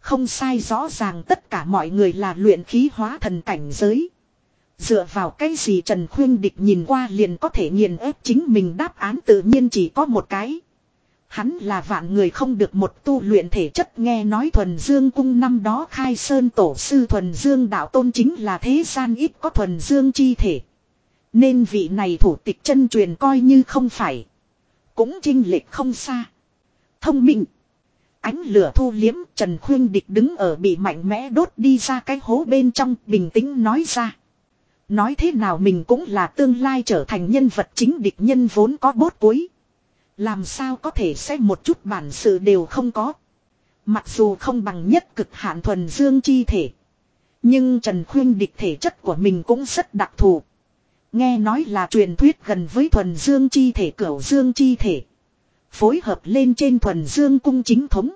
Không sai rõ ràng tất cả mọi người là luyện khí hóa thần cảnh giới. Dựa vào cái gì Trần Khuyên Địch nhìn qua liền có thể nghiền ép chính mình đáp án tự nhiên chỉ có một cái. Hắn là vạn người không được một tu luyện thể chất nghe nói thuần dương cung năm đó khai sơn tổ sư thuần dương đạo tôn chính là thế gian ít có thuần dương chi thể. Nên vị này thủ tịch chân truyền coi như không phải. Cũng trinh lệch không xa. Thông minh. Ánh lửa thu liếm, Trần Khuyên Địch đứng ở bị mạnh mẽ đốt đi ra cái hố bên trong, bình tĩnh nói ra. Nói thế nào mình cũng là tương lai trở thành nhân vật chính địch nhân vốn có bốt cuối. Làm sao có thể xét một chút bản sự đều không có. Mặc dù không bằng nhất cực hạn thuần dương chi thể. Nhưng Trần Khuyên địch thể chất của mình cũng rất đặc thù. Nghe nói là truyền thuyết gần với thuần dương chi thể, cửu dương chi thể. Phối hợp lên trên thuần dương cung chính thống.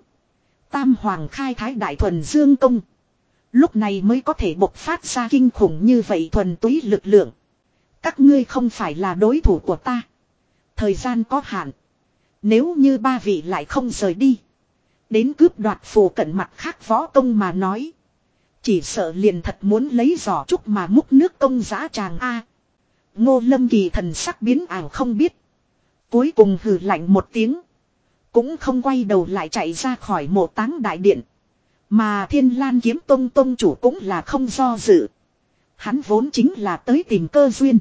Tam hoàng khai thái đại thuần dương công. Lúc này mới có thể bộc phát ra kinh khủng như vậy thuần túy lực lượng. Các ngươi không phải là đối thủ của ta. Thời gian có hạn. Nếu như ba vị lại không rời đi. Đến cướp đoạt phù cận mặt khác võ công mà nói. Chỉ sợ liền thật muốn lấy giỏ trúc mà múc nước công giá tràng A. Ngô lâm kỳ thần sắc biến ảo không biết. Cuối cùng hừ lạnh một tiếng. Cũng không quay đầu lại chạy ra khỏi mộ táng đại điện. Mà thiên lan kiếm tông tông chủ cũng là không do dự. Hắn vốn chính là tới tìm cơ duyên.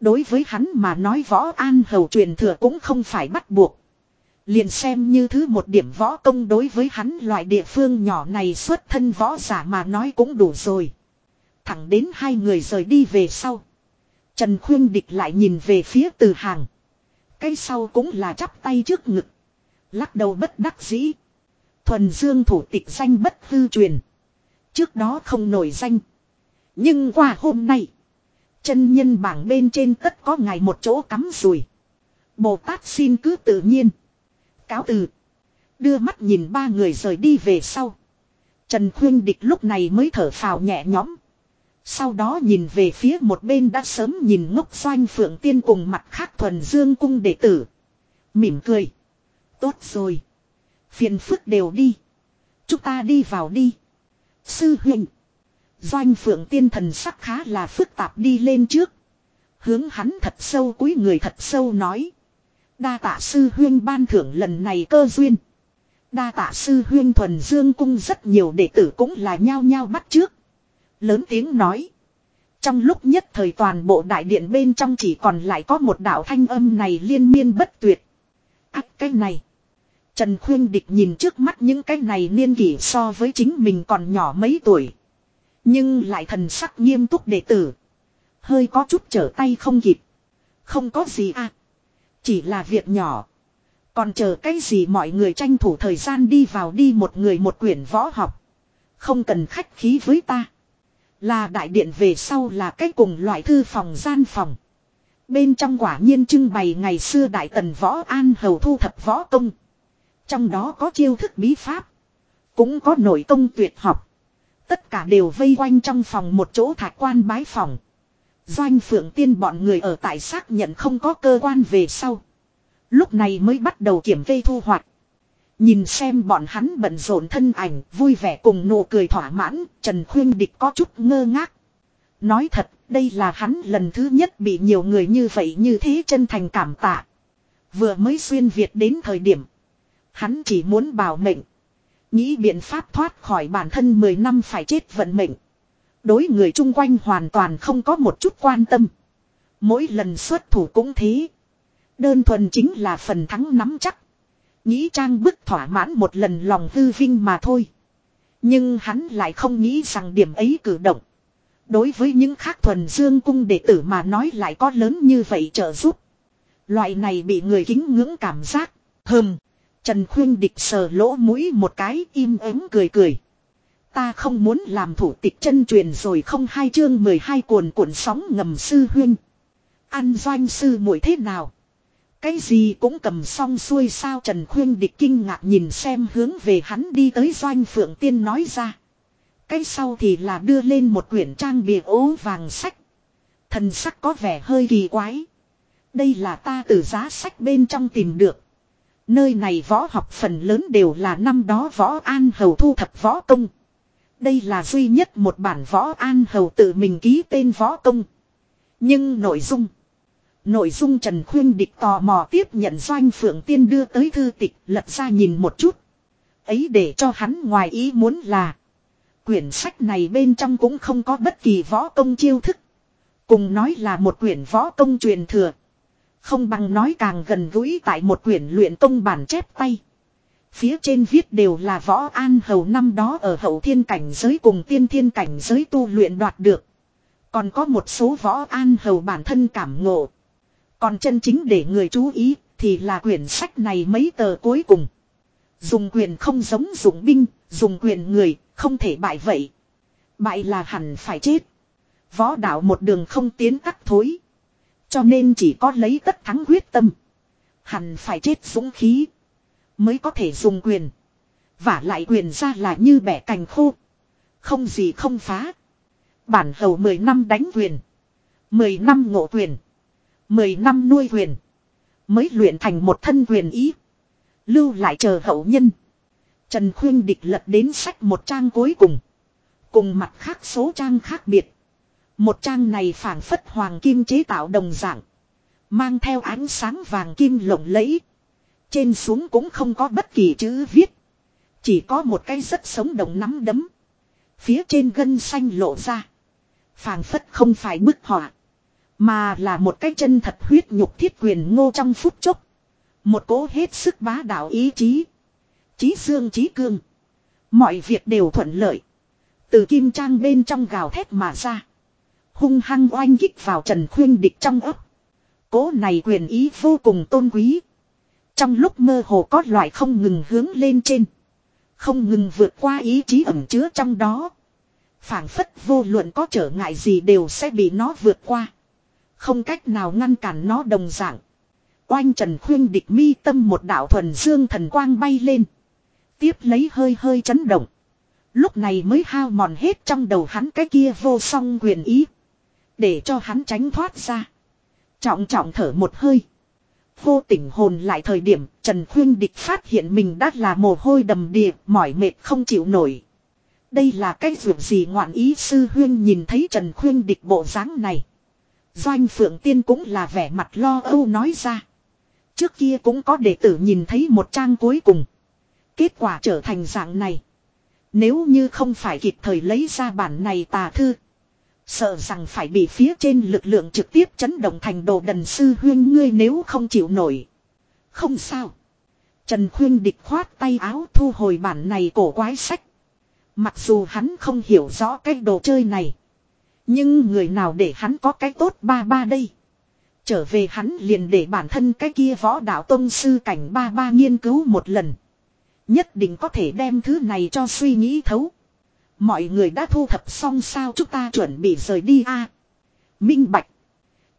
Đối với hắn mà nói võ an hầu truyền thừa cũng không phải bắt buộc. Liền xem như thứ một điểm võ công đối với hắn loại địa phương nhỏ này xuất thân võ giả mà nói cũng đủ rồi. Thẳng đến hai người rời đi về sau. Trần Khuyên Địch lại nhìn về phía từ hàng. Cái sau cũng là chắp tay trước ngực. Lắc đầu bất đắc dĩ. Thuần Dương thủ tịch danh bất hư truyền. Trước đó không nổi danh. Nhưng qua hôm nay. Chân nhân bảng bên trên tất có ngài một chỗ cắm rùi. Bồ Tát xin cứ tự nhiên. Cáo từ. Đưa mắt nhìn ba người rời đi về sau. Trần Khuyên Địch lúc này mới thở phào nhẹ nhõm. Sau đó nhìn về phía một bên đã sớm nhìn ngốc doanh phượng tiên cùng mặt khác thuần dương cung đệ tử. Mỉm cười. Tốt rồi. Phiền phức đều đi. Chúng ta đi vào đi. Sư huynh. Doanh phượng tiên thần sắc khá là phức tạp đi lên trước. Hướng hắn thật sâu, cúi người thật sâu nói. Đa tạ sư huyên ban thưởng lần này cơ duyên. Đa tạ sư huyên thuần dương cung rất nhiều đệ tử cũng là nhao nhao bắt trước. Lớn tiếng nói. Trong lúc nhất thời toàn bộ đại điện bên trong chỉ còn lại có một đạo thanh âm này liên miên bất tuyệt. Ác cái này. Trần Khuyên Địch nhìn trước mắt những cái này niên kỷ so với chính mình còn nhỏ mấy tuổi. Nhưng lại thần sắc nghiêm túc đệ tử. Hơi có chút trở tay không kịp. Không có gì à. Chỉ là việc nhỏ. Còn chờ cái gì mọi người tranh thủ thời gian đi vào đi một người một quyển võ học. Không cần khách khí với ta. Là đại điện về sau là cái cùng loại thư phòng gian phòng. Bên trong quả nhiên trưng bày ngày xưa đại tần võ an hầu thu thập võ công. Trong đó có chiêu thức bí pháp. Cũng có nội công tuyệt học. Tất cả đều vây quanh trong phòng một chỗ thạch quan bái phòng. Doanh phượng tiên bọn người ở tại xác nhận không có cơ quan về sau. Lúc này mới bắt đầu kiểm kê thu hoạch. Nhìn xem bọn hắn bận rộn thân ảnh, vui vẻ cùng nụ cười thỏa mãn, Trần Khuyên Địch có chút ngơ ngác. Nói thật, đây là hắn lần thứ nhất bị nhiều người như vậy như thế chân thành cảm tạ. Vừa mới xuyên Việt đến thời điểm. Hắn chỉ muốn bảo mệnh. Nghĩ biện pháp thoát khỏi bản thân 10 năm phải chết vận mệnh. Đối người chung quanh hoàn toàn không có một chút quan tâm. Mỗi lần xuất thủ cũng thế. Đơn thuần chính là phần thắng nắm chắc. Nghĩ trang bức thỏa mãn một lần lòng hư vinh mà thôi. Nhưng hắn lại không nghĩ rằng điểm ấy cử động. Đối với những khác thuần dương cung đệ tử mà nói lại có lớn như vậy trợ giúp. Loại này bị người kính ngưỡng cảm giác. Hừm. Trần Khuyên Địch sờ lỗ mũi một cái, im ắng cười cười. Ta không muốn làm thủ tịch chân truyền rồi không hai chương 12 cuồn cuộn sóng ngầm sư huyên. Ăn doanh sư muội thế nào? Cái gì cũng cầm xong xuôi sao Trần Khuyên Địch kinh ngạc nhìn xem hướng về hắn đi tới doanh phượng tiên nói ra. Cái sau thì là đưa lên một quyển trang bìa ố vàng sách. Thần sắc có vẻ hơi kỳ quái. Đây là ta từ giá sách bên trong tìm được. Nơi này võ học phần lớn đều là năm đó võ an hầu thu thập võ công. Đây là duy nhất một bản võ an hầu tự mình ký tên võ công. Nhưng nội dung. Nội dung Trần Khuyên Địch tò mò tiếp nhận Doanh Phượng Tiên đưa tới thư tịch, lật ra nhìn một chút. Ấy để cho hắn ngoài ý muốn là. Quyển sách này bên trong cũng không có bất kỳ võ công chiêu thức. Cùng nói là một quyển võ công truyền thừa. Không bằng nói càng gần gũi tại một quyển luyện công bản chép tay. Phía trên viết đều là võ an hầu năm đó ở hậu thiên cảnh giới cùng tiên thiên cảnh giới tu luyện đoạt được. Còn có một số võ an hầu bản thân cảm ngộ. Còn chân chính để người chú ý thì là quyển sách này mấy tờ cuối cùng. Dùng quyền không giống dùng binh, dùng quyền người, không thể bại vậy. Bại là hẳn phải chết. Võ đạo một đường không tiến tắc thối. Cho nên chỉ có lấy tất thắng quyết tâm. Hẳn phải chết dũng khí. Mới có thể dùng quyền. Và lại quyền ra là như bẻ cành khô. Không gì không phá. Bản hầu 10 năm đánh quyền. 10 năm ngộ quyền. 10 năm nuôi quyền. Mới luyện thành một thân quyền ý. Lưu lại chờ hậu nhân. Trần Khuyên Địch lật đến sách một trang cuối cùng. Cùng mặt khác số trang khác biệt. Một trang này phảng phất hoàng kim chế tạo đồng dạng. Mang theo ánh sáng vàng kim lộng lẫy. Trên xuống cũng không có bất kỳ chữ viết. Chỉ có một cái rất sống động nắm đấm. Phía trên gân xanh lộ ra. phảng phất không phải bức họa. Mà là một cái chân thật huyết nhục thiết quyền ngô trong phút chốc. Một cố hết sức bá đạo ý chí. Chí xương chí cương. Mọi việc đều thuận lợi. Từ kim trang bên trong gào thét mà ra. Hung hăng oanh kích vào Trần Khuyên Địch trong ấp. Cố này quyền ý vô cùng tôn quý. Trong lúc mơ hồ có loại không ngừng hướng lên trên. Không ngừng vượt qua ý chí ẩm chứa trong đó. phảng phất vô luận có trở ngại gì đều sẽ bị nó vượt qua. Không cách nào ngăn cản nó đồng dạng. Oanh Trần Khuyên địch mi tâm một đạo thuần dương thần quang bay lên. Tiếp lấy hơi hơi chấn động. Lúc này mới hao mòn hết trong đầu hắn cái kia vô song quyền ý. Để cho hắn tránh thoát ra. Trọng trọng thở một hơi. Vô tỉnh hồn lại thời điểm Trần Khuyên Địch phát hiện mình đã là mồ hôi đầm đìa, mỏi mệt không chịu nổi. Đây là cái việc gì ngoạn ý sư huyên nhìn thấy Trần Khuyên Địch bộ dáng này. Doanh Phượng Tiên cũng là vẻ mặt lo âu nói ra. Trước kia cũng có đệ tử nhìn thấy một trang cuối cùng. Kết quả trở thành dạng này. Nếu như không phải kịp thời lấy ra bản này tà thư. Sợ rằng phải bị phía trên lực lượng trực tiếp chấn động thành đồ đần sư huyên ngươi nếu không chịu nổi. Không sao. Trần Khuyên địch khoát tay áo thu hồi bản này cổ quái sách. Mặc dù hắn không hiểu rõ cái đồ chơi này. Nhưng người nào để hắn có cái tốt ba ba đây. Trở về hắn liền để bản thân cái kia võ đạo tông sư cảnh ba ba nghiên cứu một lần. Nhất định có thể đem thứ này cho suy nghĩ thấu. Mọi người đã thu thập xong sao chúng ta chuẩn bị rời đi a Minh Bạch.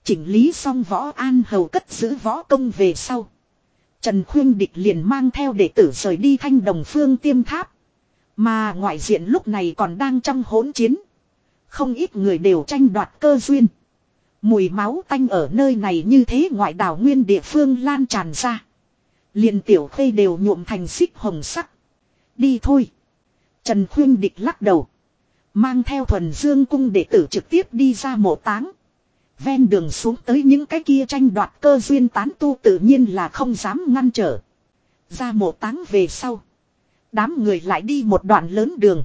Chỉnh lý xong võ an hầu cất giữ võ công về sau. Trần Khuyên Địch liền mang theo đệ tử rời đi thanh đồng phương tiêm tháp. Mà ngoại diện lúc này còn đang trong hỗn chiến. Không ít người đều tranh đoạt cơ duyên. Mùi máu tanh ở nơi này như thế ngoại đảo nguyên địa phương lan tràn ra. liền tiểu khê đều nhuộm thành xích hồng sắc. Đi thôi. Trần Khuyên Địch lắc đầu. Mang theo thuần dương cung đệ tử trực tiếp đi ra mộ táng. Ven đường xuống tới những cái kia tranh đoạt cơ duyên tán tu tự nhiên là không dám ngăn trở. Ra mộ táng về sau. Đám người lại đi một đoạn lớn đường.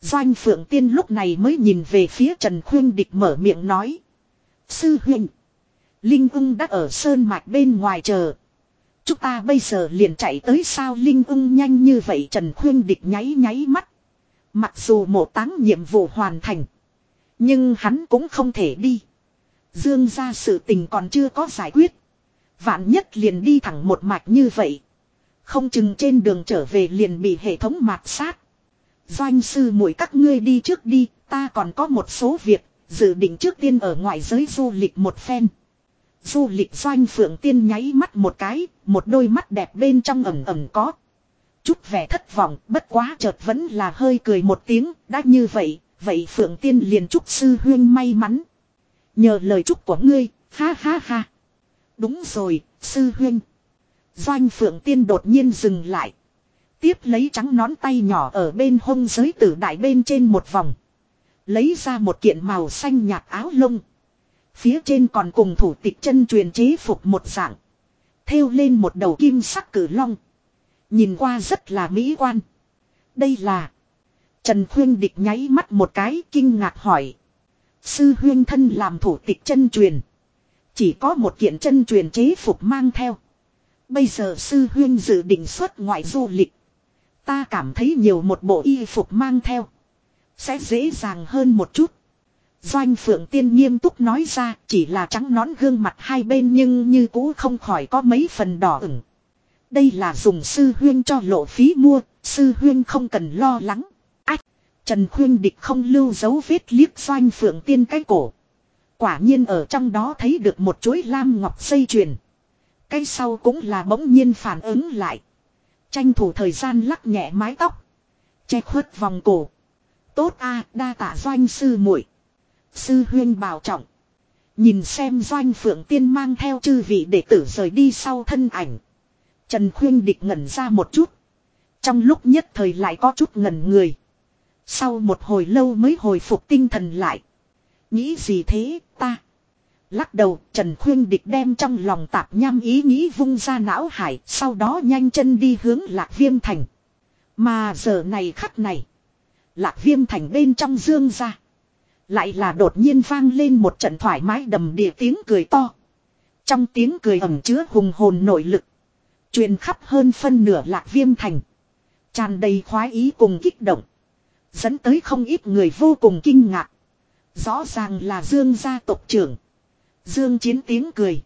Doanh Phượng Tiên lúc này mới nhìn về phía Trần Khuyên Địch mở miệng nói. Sư huynh. Linh ung đã ở sơn mạch bên ngoài chờ. Chúng ta bây giờ liền chạy tới sao Linh ung nhanh như vậy Trần Khuyên Địch nháy nháy mắt. Mặc dù mộ táng nhiệm vụ hoàn thành. Nhưng hắn cũng không thể đi. Dương ra sự tình còn chưa có giải quyết. Vạn nhất liền đi thẳng một mạch như vậy. Không chừng trên đường trở về liền bị hệ thống mạt sát. Doanh sư muội các ngươi đi trước đi, ta còn có một số việc, dự định trước tiên ở ngoại giới du lịch một phen. Du lịch doanh phượng tiên nháy mắt một cái, một đôi mắt đẹp bên trong ẩm ẩm có. Chút vẻ thất vọng, bất quá chợt vẫn là hơi cười một tiếng, đã như vậy, vậy phượng tiên liền chúc sư huyên may mắn. Nhờ lời chúc của ngươi, ha ha ha. Đúng rồi, sư huyên. Doanh phượng tiên đột nhiên dừng lại. Tiếp lấy trắng nón tay nhỏ ở bên hông giới tử đại bên trên một vòng. Lấy ra một kiện màu xanh nhạt áo lông. Phía trên còn cùng thủ tịch chân truyền chế phục một dạng. Thêu lên một đầu kim sắc cử long. Nhìn qua rất là mỹ quan. Đây là. Trần Khuyên địch nháy mắt một cái kinh ngạc hỏi. Sư huyên thân làm thủ tịch chân truyền. Chỉ có một kiện chân truyền chế phục mang theo. Bây giờ sư huyên dự định xuất ngoại du lịch. Ta cảm thấy nhiều một bộ y phục mang theo. Sẽ dễ dàng hơn một chút. Doanh phượng tiên nghiêm túc nói ra chỉ là trắng nón gương mặt hai bên nhưng như cũ không khỏi có mấy phần đỏ ửng. Đây là dùng sư huyên cho lộ phí mua, sư huyên không cần lo lắng. Ách! Trần khuyên địch không lưu dấu vết liếc doanh phượng tiên cái cổ. Quả nhiên ở trong đó thấy được một chuỗi lam ngọc dây chuyền. Cái sau cũng là bỗng nhiên phản ứng lại. Tranh thủ thời gian lắc nhẹ mái tóc. Che khuất vòng cổ. Tốt a đa tạ doanh sư muội Sư huyên bảo trọng. Nhìn xem doanh phượng tiên mang theo chư vị đệ tử rời đi sau thân ảnh. Trần khuyên địch ngẩn ra một chút. Trong lúc nhất thời lại có chút ngẩn người. Sau một hồi lâu mới hồi phục tinh thần lại. Nghĩ gì thế, ta. Lắc đầu, Trần Khuyên Địch đem trong lòng tạp nham ý nghĩ vung ra não hải. Sau đó nhanh chân đi hướng lạc viêm thành. Mà giờ này khắc này. Lạc viêm thành bên trong dương ra. Lại là đột nhiên vang lên một trận thoải mái đầm địa tiếng cười to. Trong tiếng cười ẩm chứa hùng hồn nội lực. truyền khắp hơn phân nửa lạc viêm thành. tràn đầy khoái ý cùng kích động. Dẫn tới không ít người vô cùng kinh ngạc. Rõ ràng là Dương gia tộc trưởng. Dương Chiến tiếng cười.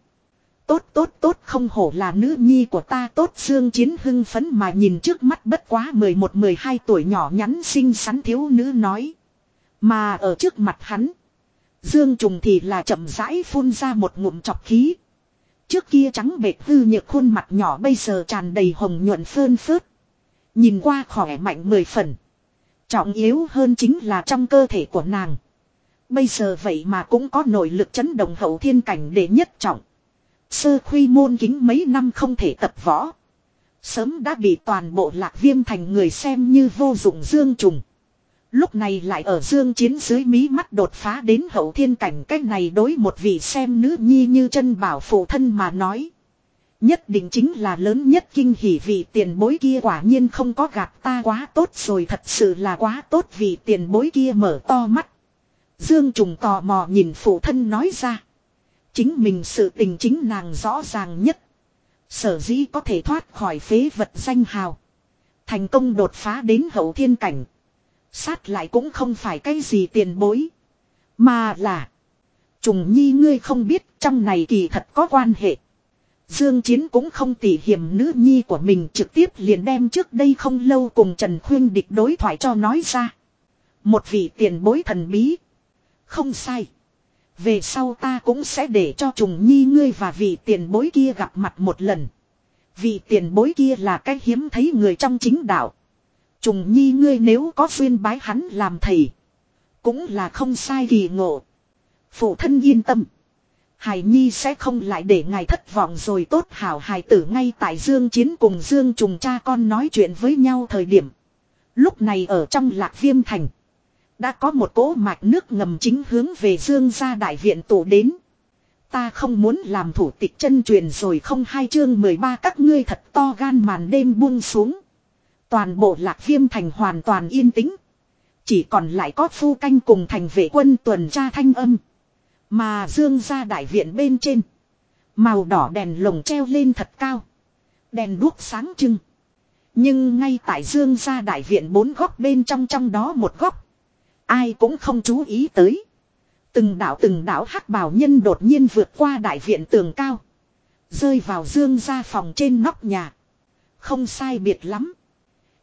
Tốt tốt tốt, không hổ là nữ nhi của ta tốt, Dương Chiến hưng phấn mà nhìn trước mắt bất quá 11-12 tuổi nhỏ nhắn xinh xắn thiếu nữ nói. Mà ở trước mặt hắn. Dương Trùng thì là chậm rãi phun ra một ngụm chọc khí. Trước kia trắng bệt hư nhược khuôn mặt nhỏ bây giờ tràn đầy hồng nhuận phơn phớt. Nhìn qua khỏe mạnh mười phần. Trọng yếu hơn chính là trong cơ thể của nàng. Bây giờ vậy mà cũng có nội lực chấn động hậu thiên cảnh để nhất trọng. Sơ khuy môn kính mấy năm không thể tập võ. Sớm đã bị toàn bộ lạc viêm thành người xem như vô dụng dương trùng. Lúc này lại ở dương chiến dưới mí mắt đột phá đến hậu thiên cảnh cách này đối một vị xem nữ nhi như chân bảo phụ thân mà nói. Nhất định chính là lớn nhất kinh hỉ vị tiền bối kia quả nhiên không có gạt ta quá tốt rồi, thật sự là quá tốt vì tiền bối kia mở to mắt. Dương Trùng tò mò nhìn phụ thân nói ra. Chính mình sự tình chính nàng rõ ràng nhất. Sở dĩ có thể thoát khỏi phế vật danh hào. Thành công đột phá đến hậu thiên cảnh. Sát lại cũng không phải cái gì tiền bối. Mà là. Trùng nhi ngươi không biết trong này kỳ thật có quan hệ. Dương Chiến cũng không tỉ hiểm nữ nhi của mình trực tiếp liền đem trước đây không lâu cùng Trần Khuyên địch đối thoại cho nói ra. Một vị tiền bối thần bí. Không sai. Về sau ta cũng sẽ để cho trùng nhi ngươi và vị tiền bối kia gặp mặt một lần. Vị tiền bối kia là cái hiếm thấy người trong chính đạo. Trùng nhi ngươi nếu có duyên bái hắn làm thầy. Cũng là không sai kỳ ngộ. Phụ thân yên tâm. Hải Nhi sẽ không lại để ngài thất vọng rồi tốt hảo hài tử ngay tại Dương Chiến cùng Dương Trùng cha con nói chuyện với nhau thời điểm. Lúc này ở trong lạc viêm thành. Đã có một cỗ mạch nước ngầm chính hướng về Dương gia đại viện tụ đến. Ta không muốn làm thủ tịch chân truyền rồi không hai chương 13 các ngươi thật to gan màn đêm buông xuống. Toàn bộ lạc viêm thành hoàn toàn yên tĩnh. Chỉ còn lại có phu canh cùng thành vệ quân tuần tra thanh âm. Mà dương ra đại viện bên trên. Màu đỏ đèn lồng treo lên thật cao. Đèn đuốc sáng trưng. Nhưng ngay tại dương ra đại viện bốn góc bên trong trong đó một góc. Ai cũng không chú ý tới. Từng đảo từng đảo hắc bào nhân đột nhiên vượt qua đại viện tường cao. Rơi vào dương ra phòng trên nóc nhà. Không sai biệt lắm.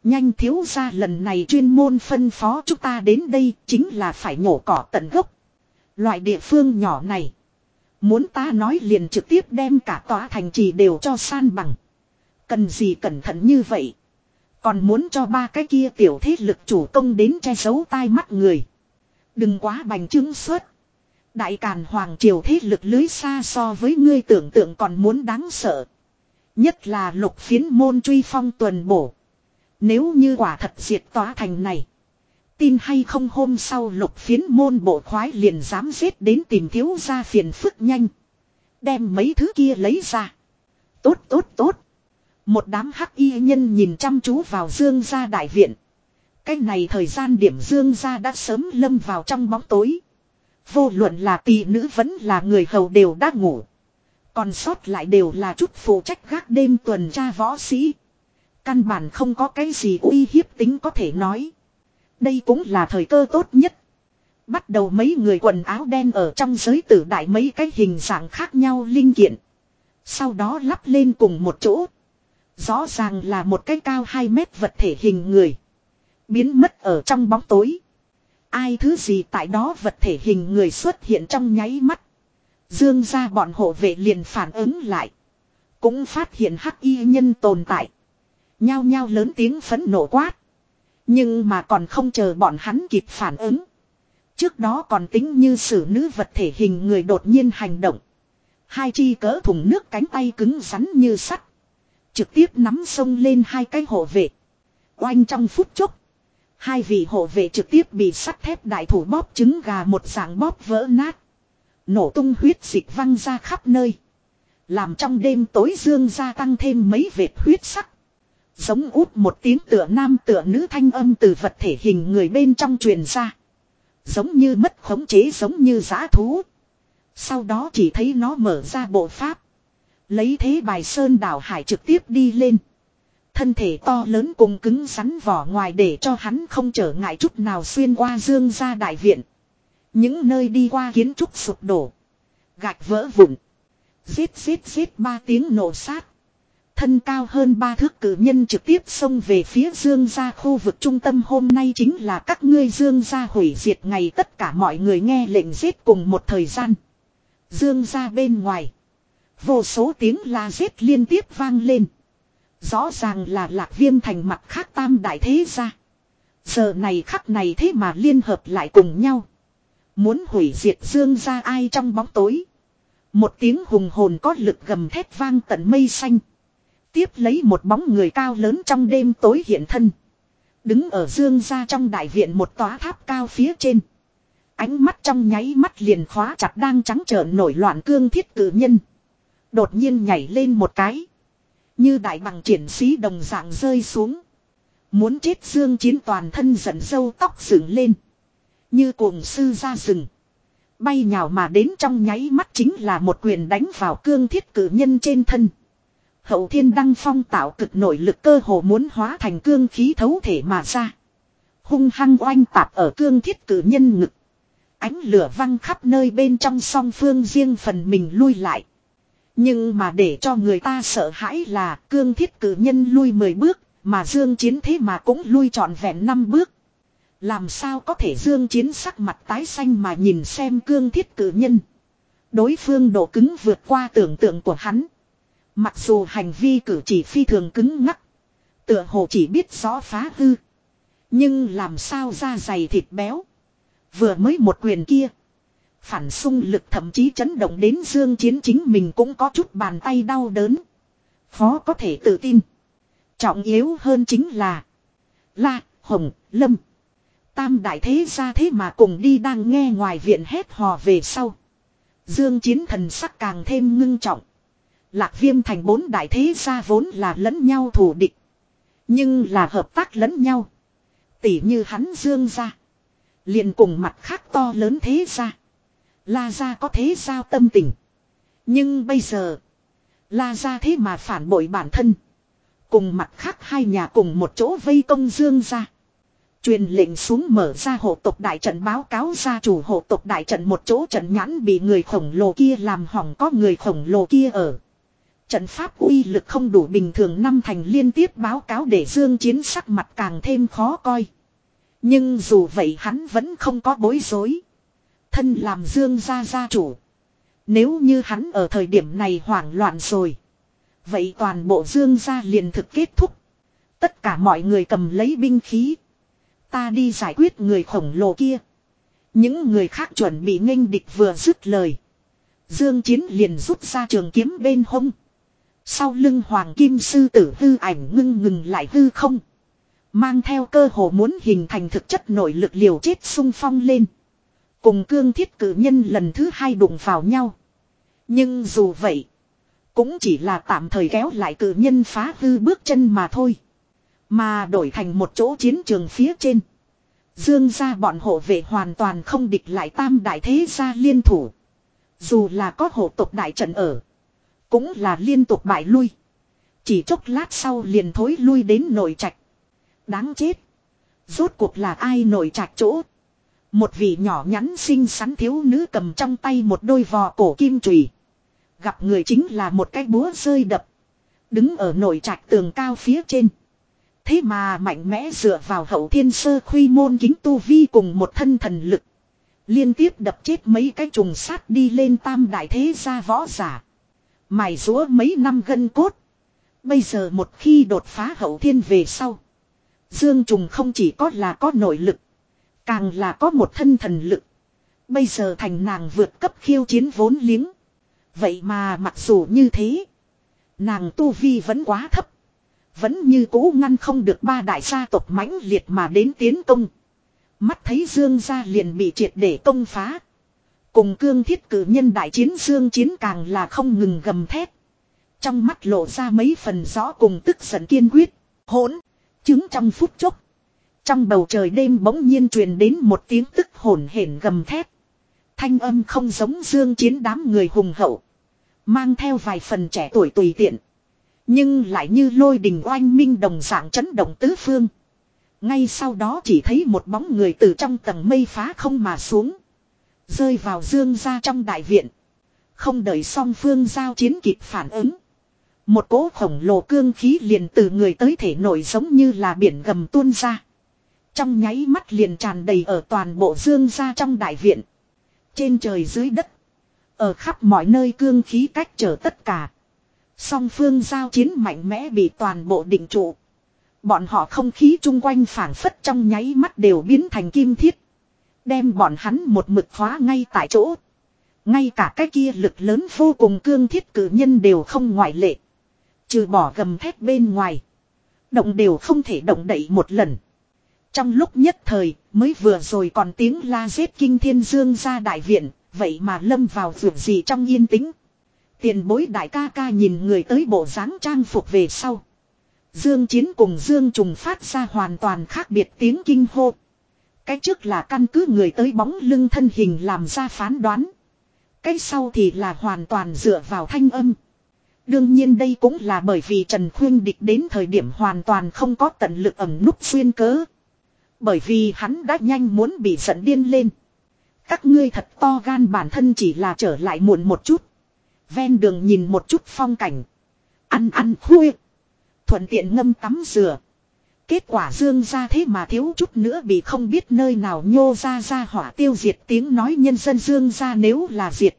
Nhanh thiếu ra lần này chuyên môn phân phó chúng ta đến đây chính là phải nhổ cỏ tận gốc. Loại địa phương nhỏ này. Muốn ta nói liền trực tiếp đem cả tòa thành trì đều cho san bằng. Cần gì cẩn thận như vậy. Còn muốn cho ba cái kia tiểu thế lực chủ công đến che giấu tai mắt người. Đừng quá bành trướng suốt. Đại Càn Hoàng Triều thế lực lưới xa so với ngươi tưởng tượng còn muốn đáng sợ. Nhất là lục phiến môn truy phong tuần bổ. Nếu như quả thật diệt tòa thành này. Tin hay không hôm sau lục phiến môn bộ khoái liền dám giết đến tìm thiếu gia phiền phức nhanh. Đem mấy thứ kia lấy ra. Tốt tốt tốt. Một đám hắc y nhân nhìn chăm chú vào dương gia đại viện. Cái này thời gian điểm dương gia đã sớm lâm vào trong bóng tối. Vô luận là tỷ nữ vẫn là người hầu đều đã ngủ. Còn sót lại đều là chút phụ trách gác đêm tuần tra võ sĩ. Căn bản không có cái gì uy hiếp tính có thể nói. Đây cũng là thời cơ tốt nhất. Bắt đầu mấy người quần áo đen ở trong giới tử đại mấy cái hình dạng khác nhau linh kiện. Sau đó lắp lên cùng một chỗ. Rõ ràng là một cái cao 2 mét vật thể hình người. Biến mất ở trong bóng tối. Ai thứ gì tại đó vật thể hình người xuất hiện trong nháy mắt. Dương ra bọn hộ vệ liền phản ứng lại. Cũng phát hiện hắc y nhân tồn tại. Nhao nhao lớn tiếng phấn nộ quát. Nhưng mà còn không chờ bọn hắn kịp phản ứng. Trước đó còn tính như xử nữ vật thể hình người đột nhiên hành động. Hai chi cỡ thùng nước cánh tay cứng rắn như sắt. Trực tiếp nắm sông lên hai cái hộ vệ. Oanh trong phút chốc. Hai vị hộ vệ trực tiếp bị sắt thép đại thủ bóp trứng gà một dạng bóp vỡ nát. Nổ tung huyết dịch văng ra khắp nơi. Làm trong đêm tối dương gia tăng thêm mấy vệt huyết sắc. Giống út một tiếng tựa nam tựa nữ thanh âm từ vật thể hình người bên trong truyền ra. Giống như mất khống chế giống như giã thú. Sau đó chỉ thấy nó mở ra bộ pháp. Lấy thế bài sơn đảo hải trực tiếp đi lên. Thân thể to lớn cùng cứng rắn vỏ ngoài để cho hắn không trở ngại chút nào xuyên qua dương ra đại viện. Những nơi đi qua kiến trúc sụp đổ. Gạch vỡ vụn. Giết giết giết ba tiếng nổ sát. Thân cao hơn ba thước cử nhân trực tiếp xông về phía dương gia khu vực trung tâm hôm nay chính là các ngươi dương gia hủy diệt ngày, tất cả mọi người nghe lệnh giết cùng một thời gian. Dương gia bên ngoài. Vô số tiếng la giết liên tiếp vang lên. Rõ ràng là lạc viêm thành mặt khác tam đại thế gia. Giờ này khắc này thế mà liên hợp lại cùng nhau. Muốn hủy diệt dương gia ai trong bóng tối. Một tiếng hùng hồn có lực gầm thét vang tận mây xanh. Tiếp lấy một bóng người cao lớn trong đêm tối hiện thân. Đứng ở dương ra trong đại viện một tòa tháp cao phía trên. Ánh mắt trong nháy mắt liền khóa chặt đang trắng trợn nổi loạn cương thiết cử nhân. Đột nhiên nhảy lên một cái. Như đại bằng triển sĩ đồng dạng rơi xuống. Muốn chết dương chiến toàn thân giận sâu tóc dựng lên. Như cuồng sư ra rừng. Bay nhào mà đến trong nháy mắt chính là một quyền đánh vào cương thiết cử nhân trên thân. Hậu thiên đăng phong tạo cực nội lực cơ hồ muốn hóa thành cương khí thấu thể mà ra. Hung hăng oanh tạp ở cương thiết cử nhân ngực. Ánh lửa văng khắp nơi bên trong song phương riêng phần mình lui lại. Nhưng mà để cho người ta sợ hãi là cương thiết cử nhân lui 10 bước, mà dương chiến thế mà cũng lui trọn vẹn 5 bước. Làm sao có thể dương chiến sắc mặt tái xanh mà nhìn xem cương thiết cử nhân. Đối phương độ cứng vượt qua tưởng tượng của hắn. Mặc dù hành vi cử chỉ phi thường cứng ngắc. Tựa hồ chỉ biết rõ phá hư. Nhưng làm sao ra dày thịt béo. Vừa mới một quyền kia. Phản xung lực thậm chí chấn động đến dương chiến chính mình cũng có chút bàn tay đau đớn. Khó có thể tự tin. Trọng yếu hơn chính là. La, Hồng, Lâm. Tam đại thế gia thế mà cùng đi đang nghe ngoài viện hét hò về sau. Dương chiến thần sắc càng thêm ngưng trọng. Lạc viêm thành bốn đại thế gia vốn là lẫn nhau thù địch. Nhưng là hợp tác lẫn nhau. Tỉ như hắn dương gia. liền cùng mặt khác to lớn thế gia. La gia có thế sao tâm tình. Nhưng bây giờ. La gia thế mà phản bội bản thân. Cùng mặt khác hai nhà cùng một chỗ vây công dương gia. Truyền lệnh xuống mở ra hộ tộc đại trận báo cáo gia chủ hộ tộc đại trận một chỗ trận nhãn bị người khổng lồ kia làm hỏng, có người khổng lồ kia ở. Trận pháp uy lực không đủ bình thường năm thành liên tiếp báo cáo để dương chiến sắc mặt càng thêm khó coi. Nhưng dù vậy hắn vẫn không có bối rối. Thân làm dương gia gia chủ. Nếu như hắn ở thời điểm này hoảng loạn rồi. Vậy toàn bộ dương gia liền thực kết thúc. Tất cả mọi người cầm lấy binh khí. Ta đi giải quyết người khổng lồ kia. Những người khác chuẩn bị nghênh địch vừa dứt lời. Dương Chiến liền rút ra trường kiếm bên hông. Sau lưng hoàng kim sư tử hư ảnh ngưng ngừng lại hư không. Mang theo cơ hồ muốn hình thành thực chất nội lực liều chết sung phong lên. Cùng cương thiết cử nhân lần thứ hai đụng vào nhau. Nhưng dù vậy. Cũng chỉ là tạm thời kéo lại cử nhân phá hư bước chân mà thôi. Mà đổi thành một chỗ chiến trường phía trên. Dương ra bọn hộ vệ hoàn toàn không địch lại tam đại thế gia liên thủ. Dù là có hộ tộc đại trận ở. Cũng là liên tục bại lui. Chỉ chốc lát sau liền thối lui đến nội trạch. Đáng chết. Rốt cuộc là ai nội trạch chỗ. Một vị nhỏ nhắn xinh xắn thiếu nữ cầm trong tay một đôi vò cổ kim chùy Gặp người chính là một cái búa rơi đập. Đứng ở nội trạch tường cao phía trên. Thế mà mạnh mẽ dựa vào hậu thiên sơ khuy môn kính tu vi cùng một thân thần lực. Liên tiếp đập chết mấy cái trùng sát đi lên tam đại thế gia võ giả. Mài rúa mấy năm gân cốt. Bây giờ một khi đột phá hậu thiên về sau. Dương trùng không chỉ có là có nội lực. Càng là có một thân thần lực. Bây giờ thành nàng vượt cấp khiêu chiến vốn liếng. Vậy mà mặc dù như thế. Nàng tu vi vẫn quá thấp. Vẫn như cũ ngăn không được ba đại gia tộc mãnh liệt mà đến tiến công. Mắt thấy Dương gia liền bị triệt để công phá. Cùng cương thiết cử nhân đại chiến Dương chiến càng là không ngừng gầm thét. Trong mắt lộ ra mấy phần rõ cùng tức giận kiên quyết. Hỗn. Chứng trong phút chốc. Trong bầu trời đêm bỗng nhiên truyền đến một tiếng tức hồn hển gầm thét. Thanh âm không giống Dương chiến đám người hùng hậu. Mang theo vài phần trẻ tuổi tùy tiện. Nhưng lại như lôi đình oanh minh đồng dạng chấn động tứ phương. Ngay sau đó chỉ thấy một bóng người từ trong tầng mây phá không mà xuống. Rơi vào dương ra trong đại viện. Không đợi song phương giao chiến kịp phản ứng. Một cỗ khổng lồ cương khí liền từ người tới thể nổi giống như là biển gầm tuôn ra. Trong nháy mắt liền tràn đầy ở toàn bộ dương ra trong đại viện. Trên trời dưới đất. Ở khắp mọi nơi cương khí cách trở tất cả. Song phương giao chiến mạnh mẽ bị toàn bộ định trụ. Bọn họ không khí chung quanh phản phất trong nháy mắt đều biến thành kim thiết. Đem bọn hắn một mực khóa ngay tại chỗ. Ngay cả cái kia lực lớn vô cùng cương thiết cử nhân đều không ngoại lệ. Trừ bỏ gầm thép bên ngoài. Động đều không thể động đậy một lần. Trong lúc nhất thời, mới vừa rồi còn tiếng la giết kinh thiên dương ra đại viện, vậy mà lâm vào vượt gì trong yên tĩnh. Tiền bối đại ca ca nhìn người tới bộ dáng trang phục về sau. Dương Chiến cùng Dương Trùng phát ra hoàn toàn khác biệt tiếng kinh hô. Cái trước là căn cứ người tới bóng lưng thân hình làm ra phán đoán. Cái sau thì là hoàn toàn dựa vào thanh âm. Đương nhiên đây cũng là bởi vì Trần Khuyên Địch đến thời điểm hoàn toàn không có tận lực ẩm nút xuyên cớ. Bởi vì hắn đã nhanh muốn bị giận điên lên. Các ngươi thật to gan bản thân chỉ là trở lại muộn một chút. Ven đường nhìn một chút phong cảnh. Ăn ăn khuya. Thuận tiện ngâm tắm rửa. Kết quả dương ra thế mà thiếu chút nữa bị không biết nơi nào nhô ra ra hỏa tiêu diệt tiếng nói nhân dân dương ra nếu là diệt.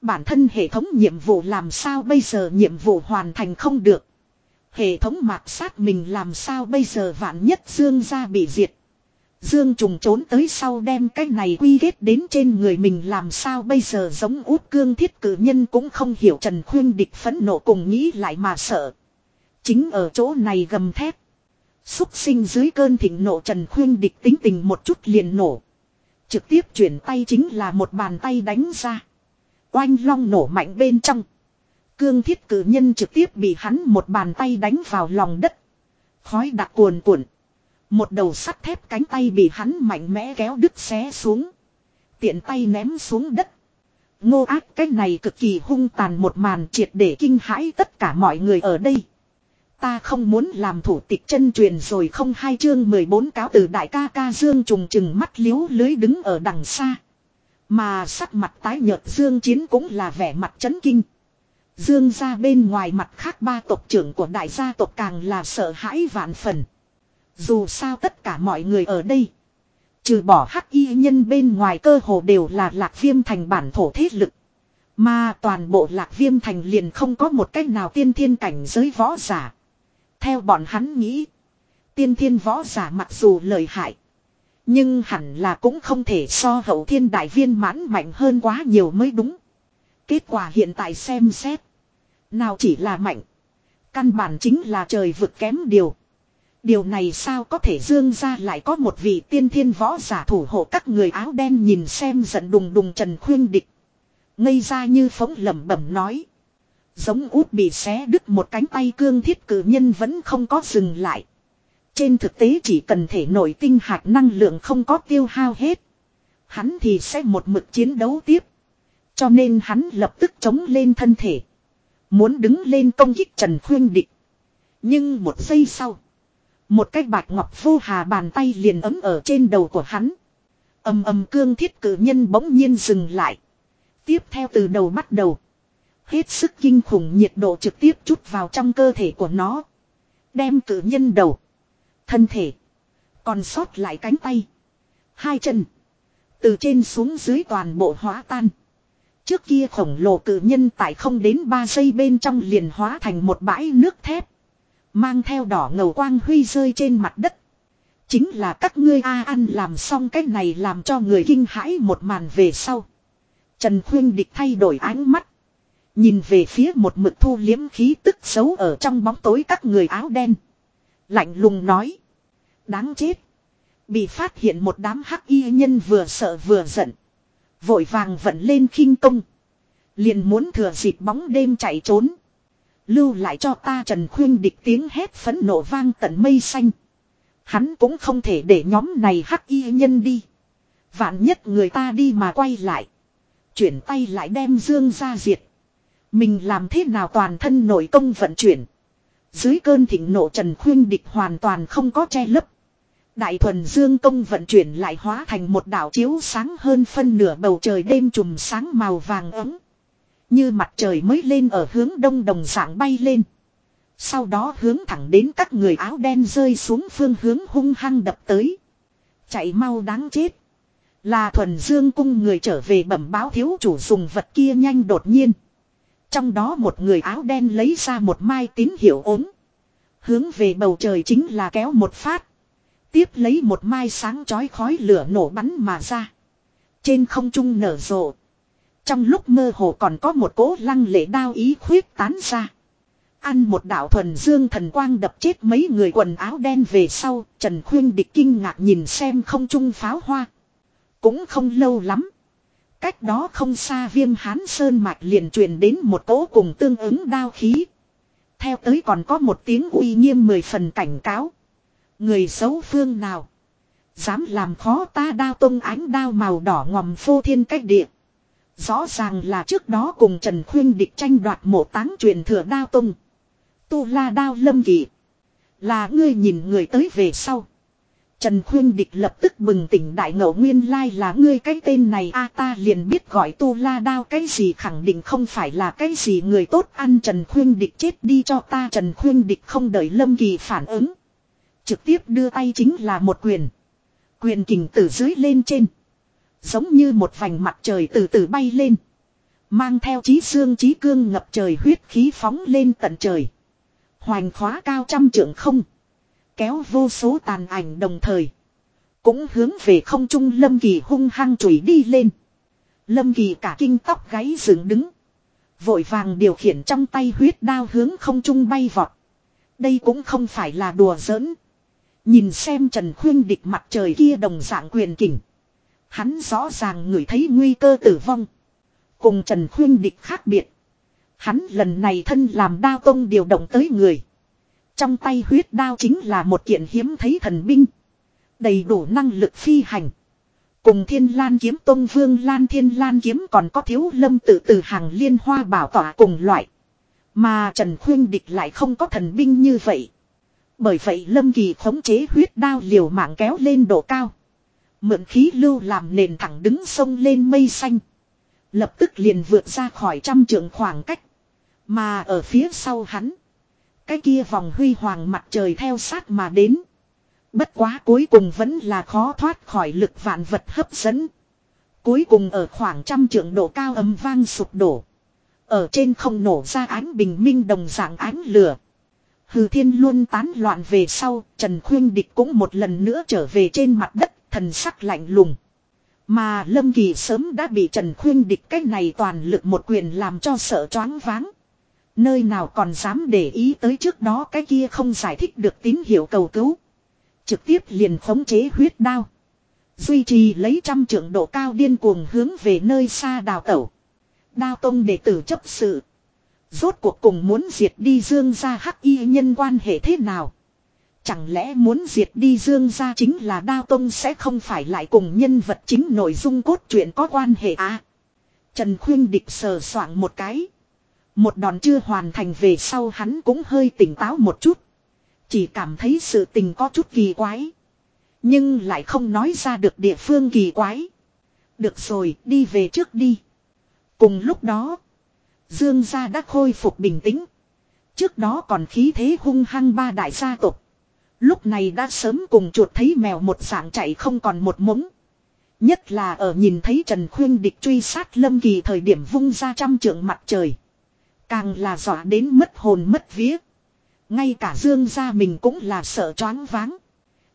Bản thân hệ thống nhiệm vụ làm sao bây giờ nhiệm vụ hoàn thành không được. Hệ thống mạc sát mình làm sao bây giờ vạn nhất dương ra bị diệt. Dương trùng trốn tới sau đem cái này quy kết đến trên người mình làm sao bây giờ giống út cương thiết cử nhân cũng không hiểu Trần Khuyên địch phẫn nộ cùng nghĩ lại mà sợ. Chính ở chỗ này gầm thép. Xúc sinh dưới cơn thịnh nộ Trần Khuyên địch tính tình một chút liền nổ. Trực tiếp chuyển tay chính là một bàn tay đánh ra. Oanh long nổ mạnh bên trong. Cương thiết cử nhân trực tiếp bị hắn một bàn tay đánh vào lòng đất. Khói đặc cuồn cuộn. Một đầu sắt thép cánh tay bị hắn mạnh mẽ kéo đứt xé xuống. Tiện tay ném xuống đất. Ngô ác cái này cực kỳ hung tàn một màn triệt để kinh hãi tất cả mọi người ở đây. Ta không muốn làm thủ tịch chân truyền rồi không hai chương 14 cáo từ đại ca ca Dương trùng trừng mắt liếu lưới đứng ở đằng xa. Mà sắc mặt tái nhợt Dương Chiến cũng là vẻ mặt chấn kinh. Dương ra bên ngoài mặt khác ba tộc trưởng của đại gia tộc càng là sợ hãi vạn phần. Dù sao tất cả mọi người ở đây. Trừ bỏ hắc y nhân bên ngoài cơ hồ đều là lạc viêm thành bản thổ thế lực. Mà toàn bộ lạc viêm thành liền không có một cách nào tiên thiên cảnh giới võ giả. Theo bọn hắn nghĩ. Tiên thiên võ giả mặc dù lợi hại. Nhưng hẳn là cũng không thể so hậu thiên đại viên mãn mạnh hơn quá nhiều mới đúng. Kết quả hiện tại xem xét. Nào chỉ là mạnh. Căn bản chính là trời vực kém điều. Điều này sao có thể dương ra lại có một vị tiên thiên võ giả thủ hộ các người áo đen nhìn xem giận đùng đùng trần khuyên địch. Ngây ra như phóng lẩm bẩm nói. Giống út bị xé đứt một cánh tay cương thiết cử nhân vẫn không có dừng lại. Trên thực tế chỉ cần thể nổi tinh hạt năng lượng không có tiêu hao hết. Hắn thì sẽ một mực chiến đấu tiếp. Cho nên hắn lập tức chống lên thân thể. Muốn đứng lên công kích Trần Khuyên Địch. Nhưng một giây sau. Một cái bạch ngọc vô hà bàn tay liền ấm ở trên đầu của hắn. ầm ầm cương thiết cử nhân bỗng nhiên dừng lại. Tiếp theo từ đầu bắt đầu. Hết sức kinh khủng nhiệt độ trực tiếp chút vào trong cơ thể của nó. Đem cử nhân đầu. Thân thể. Còn sót lại cánh tay. Hai chân. Từ trên xuống dưới toàn bộ hóa tan. Trước kia khổng lồ cử nhân tại không đến 3 giây bên trong liền hóa thành một bãi nước thép. Mang theo đỏ ngầu quang huy rơi trên mặt đất. Chính là các ngươi A ăn làm xong cái này làm cho người kinh hãi một màn về sau. Trần Khuyên Địch thay đổi ánh mắt. Nhìn về phía một mực thu liếm khí tức xấu ở trong bóng tối các người áo đen. Lạnh lùng nói. Đáng chết. Bị phát hiện một đám hắc y nhân vừa sợ vừa giận. Vội vàng vận lên khinh công. Liền muốn thừa dịp bóng đêm chạy trốn. Lưu lại cho ta Trần Khuyên địch tiếng hét phấn nộ vang tận mây xanh. Hắn cũng không thể để nhóm này hắc y nhân đi. Vạn nhất người ta đi mà quay lại. Chuyển tay lại đem dương ra diệt. Mình làm thế nào toàn thân nội công vận chuyển. Dưới cơn thịnh nộ Trần Khuyên địch hoàn toàn không có che lấp. Đại thuần dương công vận chuyển lại hóa thành một đảo chiếu sáng hơn phân nửa bầu trời đêm trùm sáng màu vàng ấm. Như mặt trời mới lên ở hướng đông đồng dạng bay lên. Sau đó hướng thẳng đến các người áo đen rơi xuống phương hướng hung hăng đập tới. Chạy mau đáng chết. Là thuần dương cung người trở về bẩm báo thiếu chủ dùng vật kia nhanh đột nhiên. Trong đó một người áo đen lấy ra một mai tín hiệu ốm. Hướng về bầu trời chính là kéo một phát. Tiếp lấy một mai sáng chói khói lửa nổ bắn mà ra. Trên không trung nở rộ. Trong lúc mơ hồ còn có một cỗ lăng lệ đao ý khuyết tán ra. Ăn một đạo thuần dương thần quang đập chết mấy người quần áo đen về sau, Trần Khuyên địch kinh ngạc nhìn xem không trung pháo hoa. Cũng không lâu lắm cách đó không xa viêm hán sơn mạch liền truyền đến một cỗ cùng tương ứng đao khí. Theo tới còn có một tiếng uy nghiêm mười phần cảnh cáo. Người xấu phương nào. Dám làm khó ta đao tung ánh đao màu đỏ ngòm phô thiên cách địa. Rõ ràng là trước đó cùng Trần Khuyên địch tranh đoạt mộ táng truyền thừa đao tung. Tu la đao lâm kỵ. Là ngươi nhìn người tới về sau. Trần Khuyên Địch lập tức bừng tỉnh đại ngẫu nguyên lai là ngươi cái tên này a ta liền biết gọi tu la đao cái gì khẳng định không phải là cái gì người tốt ăn Trần Khuyên Địch chết đi cho ta Trần Khuyên Địch không đợi Lâm Kỳ phản ứng. Trực tiếp đưa tay chính là một quyền. Quyền kình từ dưới lên trên. Giống như một vành mặt trời từ từ bay lên. Mang theo trí xương trí cương ngập trời huyết khí phóng lên tận trời. Hoành khóa cao trăm trượng không. Kéo vô số tàn ảnh đồng thời. Cũng hướng về không trung Lâm Kỳ hung hăng chùi đi lên. Lâm Kỳ cả kinh tóc gáy dựng đứng. Vội vàng điều khiển trong tay huyết đao hướng không trung bay vọt. Đây cũng không phải là đùa giỡn. Nhìn xem Trần Khuyên địch mặt trời kia đồng dạng quyền kình Hắn rõ ràng ngửi thấy nguy cơ tử vong. Cùng Trần Khuyên địch khác biệt. Hắn lần này thân làm đao tông điều động tới người. Trong tay huyết đao chính là một kiện hiếm thấy thần binh. Đầy đủ năng lực phi hành. Cùng thiên lan kiếm tôn vương lan thiên lan kiếm còn có thiếu lâm tự từ hàng liên hoa bảo tỏa cùng loại. Mà Trần Khuyên Địch lại không có thần binh như vậy. Bởi vậy Lâm Kỳ khống chế huyết đao liều mạng kéo lên độ cao. Mượn khí lưu làm nền thẳng đứng sông lên mây xanh. Lập tức liền vượt ra khỏi trăm trượng khoảng cách. Mà ở phía sau hắn. Cái kia vòng huy hoàng mặt trời theo sát mà đến. Bất quá cuối cùng vẫn là khó thoát khỏi lực vạn vật hấp dẫn. Cuối cùng ở khoảng trăm trượng độ cao âm vang sụp đổ. Ở trên không nổ ra ánh bình minh đồng dạng ánh lửa. hư thiên luôn tán loạn về sau, Trần Khuyên Địch cũng một lần nữa trở về trên mặt đất, thần sắc lạnh lùng. Mà Lâm Kỳ sớm đã bị Trần Khuyên Địch cách này toàn lực một quyền làm cho sợ choáng váng. Nơi nào còn dám để ý tới trước đó cái kia không giải thích được tín hiệu cầu cứu. Trực tiếp liền khống chế huyết đao. Duy trì lấy trăm trưởng độ cao điên cuồng hướng về nơi xa đào tẩu. Đao tông đệ tử chấp sự. Rốt cuộc cùng muốn diệt đi dương gia hắc y nhân quan hệ thế nào? Chẳng lẽ muốn diệt đi dương gia chính là đao tông sẽ không phải lại cùng nhân vật chính nội dung cốt truyện có quan hệ à? Trần Khuyên Địch sờ soạng một cái. Một đòn chưa hoàn thành về sau hắn cũng hơi tỉnh táo một chút. Chỉ cảm thấy sự tình có chút kỳ quái. Nhưng lại không nói ra được địa phương kỳ quái. Được rồi, đi về trước đi. Cùng lúc đó, Dương gia đã khôi phục bình tĩnh. Trước đó còn khí thế hung hăng ba đại gia tộc. Lúc này đã sớm cùng chuột thấy mèo một dạng chạy không còn một mống. Nhất là ở nhìn thấy Trần Khuyên địch truy sát Lâm Kỳ thời điểm vung ra trăm trượng mặt trời. Càng là dọa đến mất hồn mất vía. Ngay cả Dương gia mình cũng là sợ choáng váng.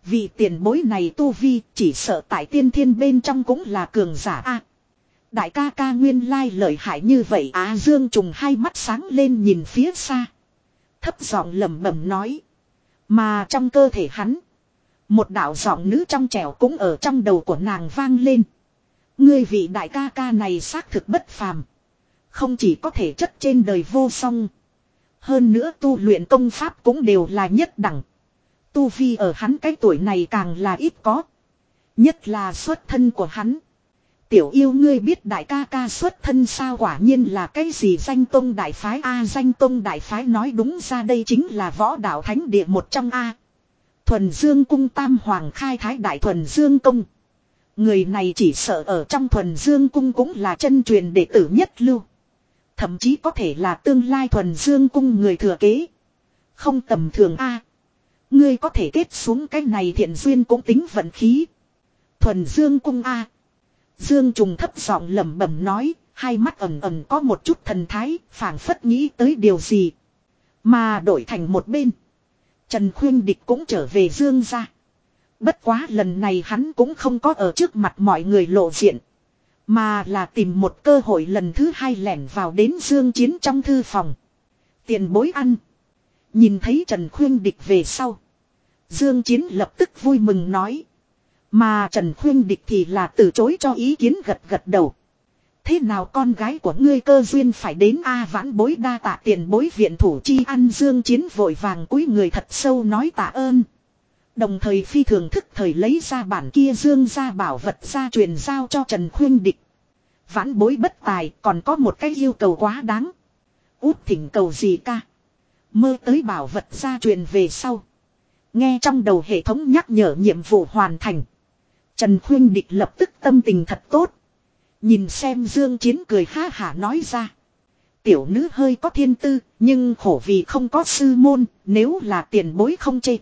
Vì tiền bối này tu vi chỉ sợ tại tiên thiên bên trong cũng là cường giả a. đại ca ca nguyên lai lợi hại như vậy á Dương trùng hai mắt sáng lên nhìn phía xa. Thấp giọng lẩm bẩm nói. Mà trong cơ thể hắn. Một đạo giọng nữ trong trẻo cũng ở trong đầu của nàng vang lên. Ngươi vị đại ca ca này xác thực bất phàm. Không chỉ có thể chất trên đời vô song. Hơn nữa tu luyện công pháp cũng đều là nhất đẳng. Tu vi ở hắn cái tuổi này càng là ít có. Nhất là xuất thân của hắn. Tiểu yêu ngươi biết đại ca ca xuất thân sao quả nhiên là cái gì danh tông đại phái A, danh tông đại phái nói đúng ra đây chính là võ đạo thánh địa một trong A. Thuần Dương cung tam hoàng khai thái đại thuần Dương cung. Người này chỉ sợ ở trong thuần Dương cung cũng là chân truyền đệ tử nhất lưu. Thậm chí có thể là tương lai thuần dương cung người thừa kế. Không tầm thường a Ngươi có thể kết xuống cái này thiện duyên cũng tính vận khí. Thuần dương cung a Dương trùng thấp giọng lẩm bẩm nói, hai mắt ẩn ẩn có một chút thần thái, phảng phất nghĩ tới điều gì. Mà đổi thành một bên. Trần Khuyên Địch cũng trở về Dương ra. Bất quá lần này hắn cũng không có ở trước mặt mọi người lộ diện. Mà là tìm một cơ hội lần thứ hai lẻn vào đến Dương Chiến trong thư phòng. Tiền bối ăn. Nhìn thấy Trần Khuyên Địch về sau. Dương Chiến lập tức vui mừng nói. Mà Trần Khuyên Địch thì là từ chối cho ý kiến gật gật đầu. Thế nào con gái của ngươi cơ duyên phải đến A vãn bối đa tạ tiền bối viện thủ chi ăn dương chiến vội vàng cúi người thật sâu nói tạ ơn. Đồng thời phi thường thức thời lấy ra bản kia dương ra bảo vật ra truyền giao cho Trần Khuyên Địch. Vãn bối bất tài còn có một cái yêu cầu quá đáng. Út thỉnh cầu gì ca. Mơ tới bảo vật ra truyền về sau. Nghe trong đầu hệ thống nhắc nhở nhiệm vụ hoàn thành. Trần Khuyên Địch lập tức tâm tình thật tốt. Nhìn xem Dương Chiến cười ha hả nói ra. Tiểu nữ hơi có thiên tư, nhưng khổ vì không có sư môn, nếu là tiền bối không chê.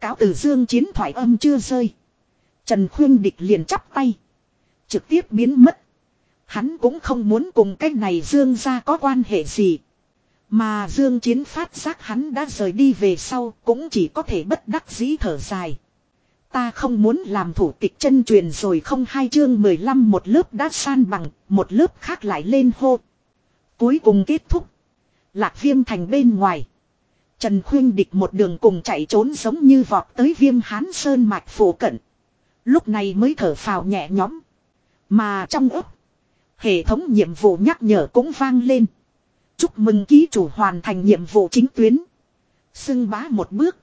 Cáo từ Dương Chiến thoại âm chưa rơi. Trần Khuyên Địch liền chắp tay. Trực tiếp biến mất. Hắn cũng không muốn cùng cái này Dương ra có quan hệ gì. Mà Dương Chiến phát giác hắn đã rời đi về sau cũng chỉ có thể bất đắc dĩ thở dài. Ta không muốn làm thủ tịch chân truyền rồi không hai chương 15 một lớp đã san bằng, một lớp khác lại lên hô. Cuối cùng kết thúc. Lạc viêm thành bên ngoài. Trần Khuyên Địch một đường cùng chạy trốn giống như vọt tới viêm hán sơn mạch phủ cận. Lúc này mới thở phào nhẹ nhõm. Mà trong ấp. Hệ thống nhiệm vụ nhắc nhở cũng vang lên. Chúc mừng ký chủ hoàn thành nhiệm vụ chính tuyến. Xưng bá một bước.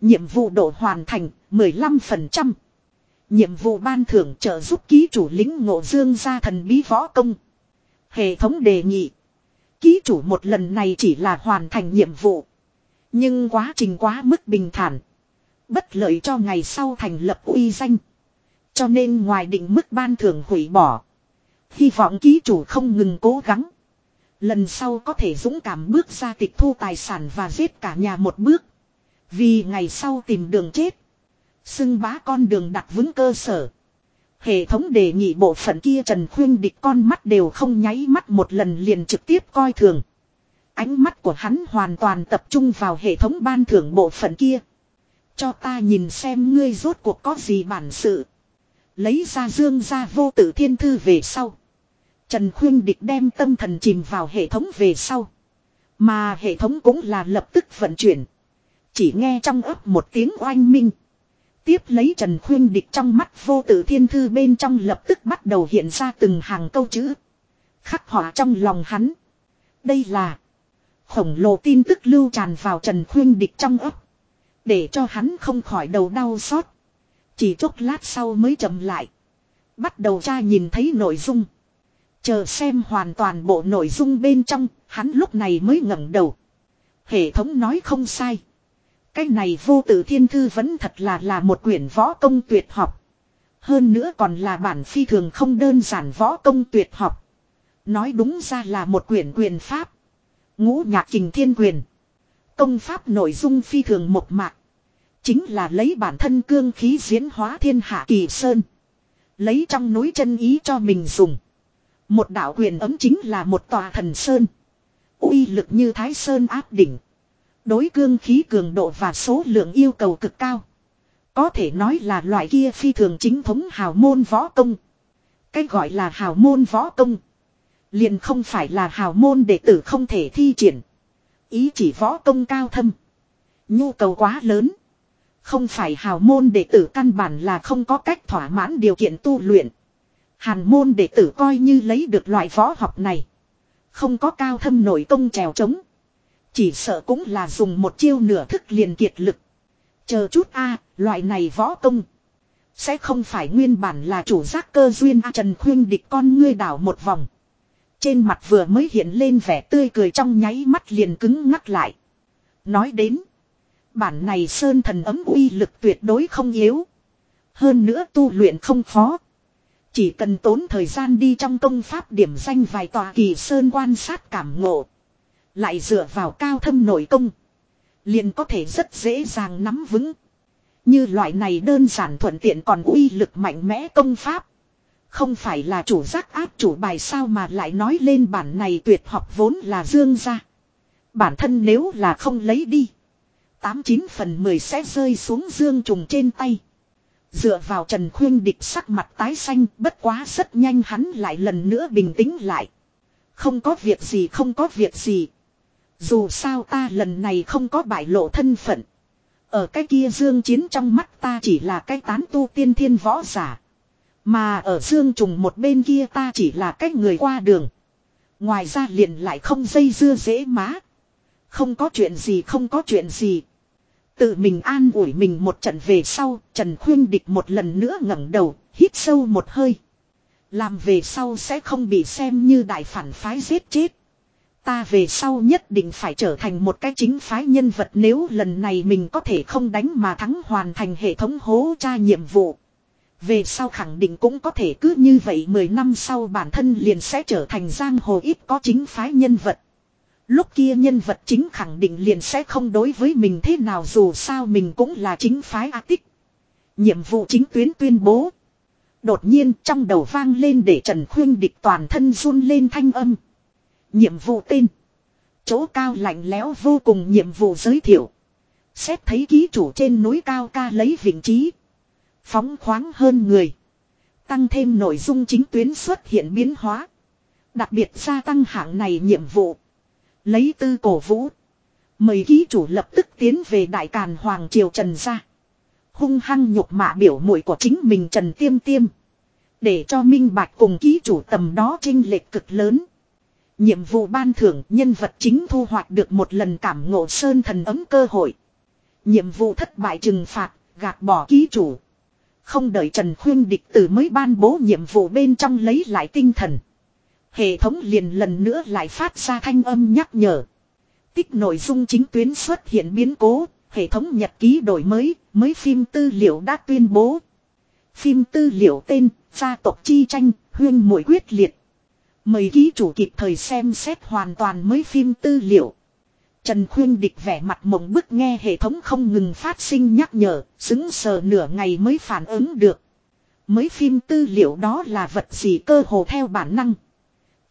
Nhiệm vụ độ hoàn thành 15%. Nhiệm vụ ban thưởng trợ giúp ký chủ lính ngộ dương gia thần bí võ công. Hệ thống đề nghị. Ký chủ một lần này chỉ là hoàn thành nhiệm vụ. Nhưng quá trình quá mức bình thản. Bất lợi cho ngày sau thành lập uy danh. Cho nên ngoài định mức ban thưởng hủy bỏ. Hy vọng ký chủ không ngừng cố gắng. Lần sau có thể dũng cảm bước ra tịch thu tài sản và giết cả nhà một bước. Vì ngày sau tìm đường chết. Xưng bá con đường đặt vững cơ sở. Hệ thống đề nghị bộ phận kia Trần Khuyên địch con mắt đều không nháy mắt một lần liền trực tiếp coi thường. Ánh mắt của hắn hoàn toàn tập trung vào hệ thống ban thưởng bộ phận kia. Cho ta nhìn xem ngươi rốt cuộc có gì bản sự. Lấy ra dương ra vô tử thiên thư về sau. Trần Khuyên Địch đem tâm thần chìm vào hệ thống về sau. Mà hệ thống cũng là lập tức vận chuyển. Chỉ nghe trong ấp một tiếng oanh minh. Tiếp lấy Trần Khuyên Địch trong mắt vô tử thiên thư bên trong lập tức bắt đầu hiện ra từng hàng câu chữ. Khắc họa trong lòng hắn. Đây là khổng lồ tin tức lưu tràn vào Trần Khuyên Địch trong ấp. Để cho hắn không khỏi đầu đau xót. Chỉ chốc lát sau mới chậm lại. Bắt đầu tra nhìn thấy nội dung. Chờ xem hoàn toàn bộ nội dung bên trong, hắn lúc này mới ngẩng đầu. Hệ thống nói không sai. Cái này vô tử thiên thư vẫn thật là là một quyển võ công tuyệt học. Hơn nữa còn là bản phi thường không đơn giản võ công tuyệt học. Nói đúng ra là một quyển quyền pháp. Ngũ nhạc kình thiên quyền. Công pháp nội dung phi thường một mạc. Chính là lấy bản thân cương khí diễn hóa thiên hạ kỳ sơn. Lấy trong núi chân ý cho mình dùng. Một đạo quyền ấm chính là một tòa thần sơn. uy lực như thái sơn áp đỉnh. Đối cương khí cường độ và số lượng yêu cầu cực cao. Có thể nói là loại kia phi thường chính thống hào môn võ công. Cái gọi là hào môn võ công. Liền không phải là hào môn đệ tử không thể thi triển. Ý chỉ võ công cao thâm. Nhu cầu quá lớn. Không phải hào môn đệ tử căn bản là không có cách thỏa mãn điều kiện tu luyện. Hàn môn đệ tử coi như lấy được loại võ học này. Không có cao thâm nổi công trèo trống. Chỉ sợ cũng là dùng một chiêu nửa thức liền kiệt lực. Chờ chút a, loại này võ công. Sẽ không phải nguyên bản là chủ giác cơ duyên a Trần Khuyên địch con ngươi đảo một vòng. Trên mặt vừa mới hiện lên vẻ tươi cười trong nháy mắt liền cứng ngắc lại. Nói đến. Bản này sơn thần ấm uy lực tuyệt đối không yếu. Hơn nữa tu luyện không khó. Chỉ cần tốn thời gian đi trong công pháp điểm danh vài tòa kỳ sơn quan sát cảm ngộ. Lại dựa vào cao thâm nội công. Liền có thể rất dễ dàng nắm vững. Như loại này đơn giản thuận tiện còn uy lực mạnh mẽ công pháp. Không phải là chủ giác áp chủ bài sao mà lại nói lên bản này tuyệt học vốn là dương ra. Bản thân nếu là không lấy đi. Tám chín phần mười sẽ rơi xuống dương trùng trên tay. Dựa vào Trần Khuyên địch sắc mặt tái xanh, bất quá rất nhanh hắn lại lần nữa bình tĩnh lại. Không có việc gì, không có việc gì. Dù sao ta lần này không có bại lộ thân phận. Ở cái kia dương chiến trong mắt ta chỉ là cái tán tu tiên thiên võ giả. Mà ở dương trùng một bên kia ta chỉ là cách người qua đường. Ngoài ra liền lại không dây dưa dễ má. Không có chuyện gì không có chuyện gì. Tự mình an ủi mình một trận về sau, Trần Khuyên Địch một lần nữa ngẩng đầu, hít sâu một hơi. Làm về sau sẽ không bị xem như đại phản phái giết chết. Ta về sau nhất định phải trở thành một cái chính phái nhân vật nếu lần này mình có thể không đánh mà thắng hoàn thành hệ thống hố tra nhiệm vụ. Về sau khẳng định cũng có thể cứ như vậy 10 năm sau bản thân liền sẽ trở thành giang hồ ít có chính phái nhân vật. Lúc kia nhân vật chính khẳng định liền sẽ không đối với mình thế nào dù sao mình cũng là chính phái A tích. Nhiệm vụ chính tuyến tuyên bố. Đột nhiên trong đầu vang lên để Trần Khuyên địch toàn thân run lên thanh âm. Nhiệm vụ tên. Chỗ cao lạnh lẽo vô cùng nhiệm vụ giới thiệu. Xét thấy ký chủ trên núi cao ca lấy vị trí. Phóng khoáng hơn người. Tăng thêm nội dung chính tuyến xuất hiện biến hóa. Đặc biệt gia tăng hạng này nhiệm vụ. Lấy tư cổ vũ. Mời ký chủ lập tức tiến về Đại Càn Hoàng Triều Trần gia. Hung hăng nhục mạ biểu mũi của chính mình Trần Tiêm Tiêm. Để cho minh bạch cùng ký chủ tầm đó trinh lệch cực lớn. Nhiệm vụ ban thưởng nhân vật chính thu hoạch được một lần cảm ngộ sơn thần ấm cơ hội. Nhiệm vụ thất bại trừng phạt, gạt bỏ ký chủ. Không đợi Trần Khuyên địch tử mới ban bố nhiệm vụ bên trong lấy lại tinh thần. Hệ thống liền lần nữa lại phát ra thanh âm nhắc nhở. Tích nội dung chính tuyến xuất hiện biến cố, hệ thống nhật ký đổi mới, mới phim tư liệu đã tuyên bố. Phim tư liệu tên, gia tộc chi tranh, huyên mũi quyết liệt. Mời ký chủ kịp thời xem xét hoàn toàn mới phim tư liệu. Trần Khuyên Địch vẻ mặt mộng bức nghe hệ thống không ngừng phát sinh nhắc nhở, xứng sờ nửa ngày mới phản ứng được. Mới phim tư liệu đó là vật gì cơ hồ theo bản năng.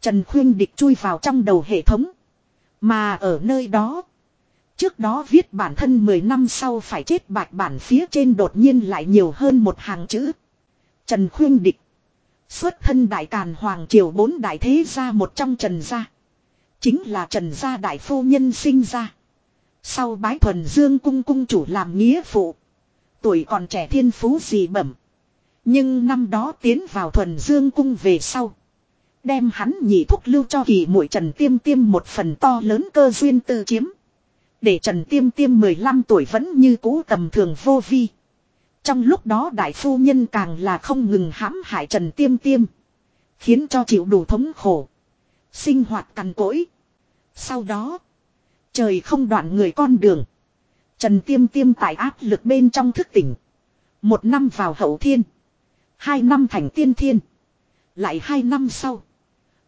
Trần Khuyên Địch chui vào trong đầu hệ thống. Mà ở nơi đó. Trước đó viết bản thân 10 năm sau phải chết bạch bản phía trên đột nhiên lại nhiều hơn một hàng chữ. Trần Khuyên Địch. Xuất thân đại càn hoàng triều bốn đại thế gia một trong Trần gia. Chính là Trần gia đại phu nhân sinh ra. Sau bái thuần dương cung cung chủ làm nghĩa phụ. Tuổi còn trẻ thiên phú gì bẩm. Nhưng năm đó tiến vào thuần dương cung về sau. Đem hắn nhị thúc lưu cho kỳ mũi Trần Tiêm Tiêm một phần to lớn cơ duyên tư chiếm. Để Trần Tiêm Tiêm 15 tuổi vẫn như cũ tầm thường vô vi. Trong lúc đó đại phu nhân càng là không ngừng hãm hại Trần Tiêm Tiêm. Khiến cho chịu đủ thống khổ. Sinh hoạt cằn cỗi. Sau đó. Trời không đoạn người con đường. Trần Tiêm Tiêm tại áp lực bên trong thức tỉnh. Một năm vào hậu thiên. Hai năm thành tiên thiên. Lại hai năm sau.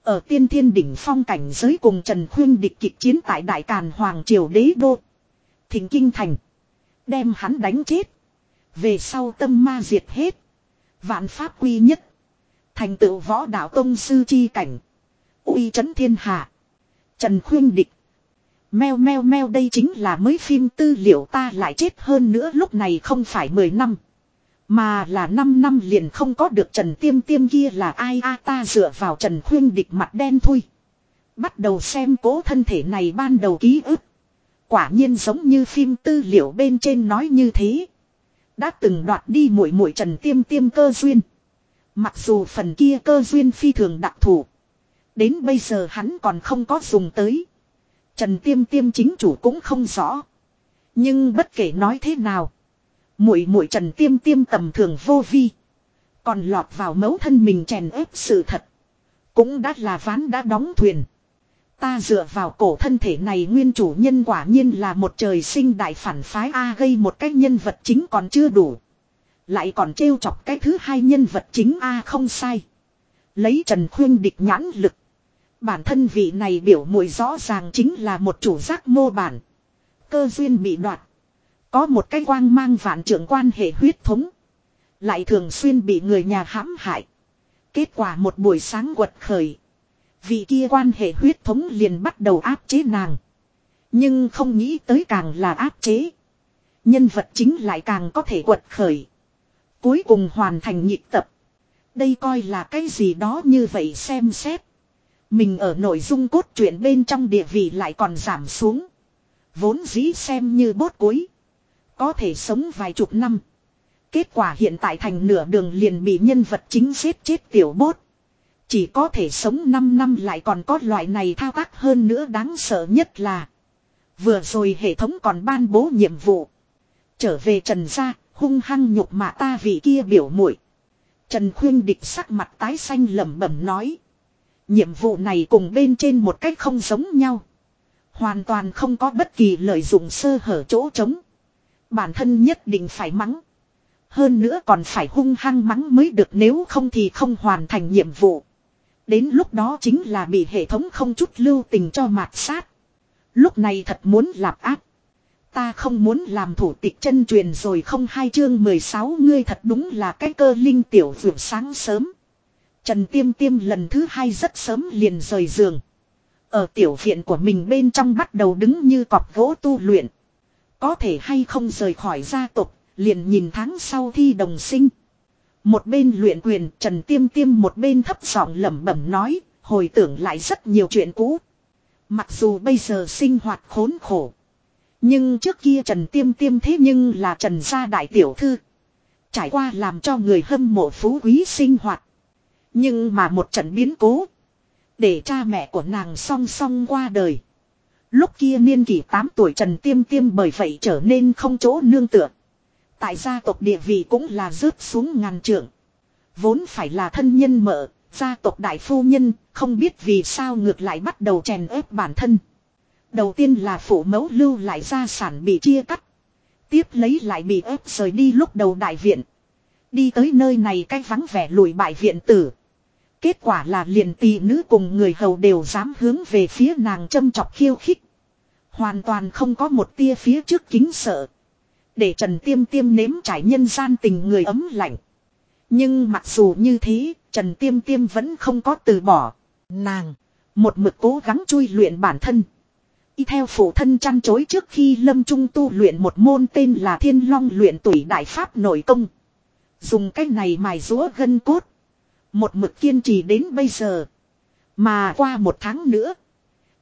Ở tiên thiên đỉnh phong cảnh giới cùng Trần Khuyên địch kịch chiến tại Đại Càn Hoàng Triều Đế Đô. Thịnh Kinh Thành. Đem hắn đánh chết. Về sau tâm ma diệt hết. Vạn pháp quy nhất. Thành tựu võ đạo tông sư chi cảnh uy chấn thiên hạ. Trần Khuyên Địch. Meo meo meo đây chính là mới phim tư liệu ta lại chết hơn nữa lúc này không phải 10 năm. Mà là 5 năm liền không có được Trần Tiêm Tiêm kia là ai a ta dựa vào Trần Khuyên Địch mặt đen thui. Bắt đầu xem cố thân thể này ban đầu ký ức. Quả nhiên giống như phim tư liệu bên trên nói như thế. Đã từng đoạt đi mũi mũi Trần Tiêm Tiêm cơ duyên. Mặc dù phần kia cơ duyên phi thường đặc thù. Đến bây giờ hắn còn không có dùng tới. Trần Tiêm Tiêm chính chủ cũng không rõ. Nhưng bất kể nói thế nào. Muội muội Trần Tiêm Tiêm tầm thường vô vi. Còn lọt vào mấu thân mình chèn ép sự thật. Cũng đã là ván đã đóng thuyền. Ta dựa vào cổ thân thể này nguyên chủ nhân quả nhiên là một trời sinh đại phản phái A gây một cái nhân vật chính còn chưa đủ. Lại còn trêu chọc cái thứ hai nhân vật chính A không sai. Lấy Trần Khuyên địch nhãn lực. Bản thân vị này biểu mùi rõ ràng chính là một chủ giác mô bản. Cơ duyên bị đoạt. Có một cái quang mang vạn trưởng quan hệ huyết thống. Lại thường xuyên bị người nhà hãm hại. Kết quả một buổi sáng quật khởi. Vị kia quan hệ huyết thống liền bắt đầu áp chế nàng. Nhưng không nghĩ tới càng là áp chế. Nhân vật chính lại càng có thể quật khởi. Cuối cùng hoàn thành nhịp tập. Đây coi là cái gì đó như vậy xem xét. Mình ở nội dung cốt truyện bên trong địa vị lại còn giảm xuống. Vốn dĩ xem như bốt cuối. Có thể sống vài chục năm. Kết quả hiện tại thành nửa đường liền bị nhân vật chính giết chết tiểu bốt. Chỉ có thể sống 5 năm lại còn có loại này thao tác hơn nữa đáng sợ nhất là. Vừa rồi hệ thống còn ban bố nhiệm vụ. Trở về trần gia, hung hăng nhục mạ ta vì kia biểu muội Trần khuyên địch sắc mặt tái xanh lẩm bẩm nói. Nhiệm vụ này cùng bên trên một cách không giống nhau. Hoàn toàn không có bất kỳ lợi dụng sơ hở chỗ trống. Bản thân nhất định phải mắng. Hơn nữa còn phải hung hăng mắng mới được nếu không thì không hoàn thành nhiệm vụ. Đến lúc đó chính là bị hệ thống không chút lưu tình cho mạt sát. Lúc này thật muốn lạp áp. Ta không muốn làm thủ tịch chân truyền rồi không hai chương 16 ngươi thật đúng là cái cơ linh tiểu vượt sáng sớm. Trần Tiêm Tiêm lần thứ hai rất sớm liền rời giường. Ở tiểu viện của mình bên trong bắt đầu đứng như cọp gỗ tu luyện. Có thể hay không rời khỏi gia tộc, liền nhìn tháng sau thi đồng sinh. Một bên luyện quyền Trần Tiêm Tiêm một bên thấp giọng lẩm bẩm nói, hồi tưởng lại rất nhiều chuyện cũ. Mặc dù bây giờ sinh hoạt khốn khổ. Nhưng trước kia Trần Tiêm Tiêm thế nhưng là Trần gia đại tiểu thư. Trải qua làm cho người hâm mộ phú quý sinh hoạt. Nhưng mà một trận biến cố. Để cha mẹ của nàng song song qua đời. Lúc kia niên kỷ 8 tuổi Trần Tiêm Tiêm bởi vậy trở nên không chỗ nương tựa. Tại gia tộc địa vị cũng là rớt xuống ngàn trượng. Vốn phải là thân nhân mợ, gia tộc đại phu nhân, không biết vì sao ngược lại bắt đầu chèn ép bản thân. Đầu tiên là phụ mẫu lưu lại gia sản bị chia cắt. Tiếp lấy lại bị ép rời đi lúc đầu đại viện. Đi tới nơi này cái vắng vẻ lùi bại viện tử. Kết quả là liền tỷ nữ cùng người hầu đều dám hướng về phía nàng châm chọc khiêu khích. Hoàn toàn không có một tia phía trước kính sợ. Để Trần Tiêm Tiêm nếm trải nhân gian tình người ấm lạnh. Nhưng mặc dù như thế, Trần Tiêm Tiêm vẫn không có từ bỏ. Nàng, một mực cố gắng chui luyện bản thân. Y theo phụ thân chăn chối trước khi lâm trung tu luyện một môn tên là thiên long luyện tuổi đại pháp nội công. Dùng cách này mài rúa gân cốt. Một mực kiên trì đến bây giờ. Mà qua một tháng nữa.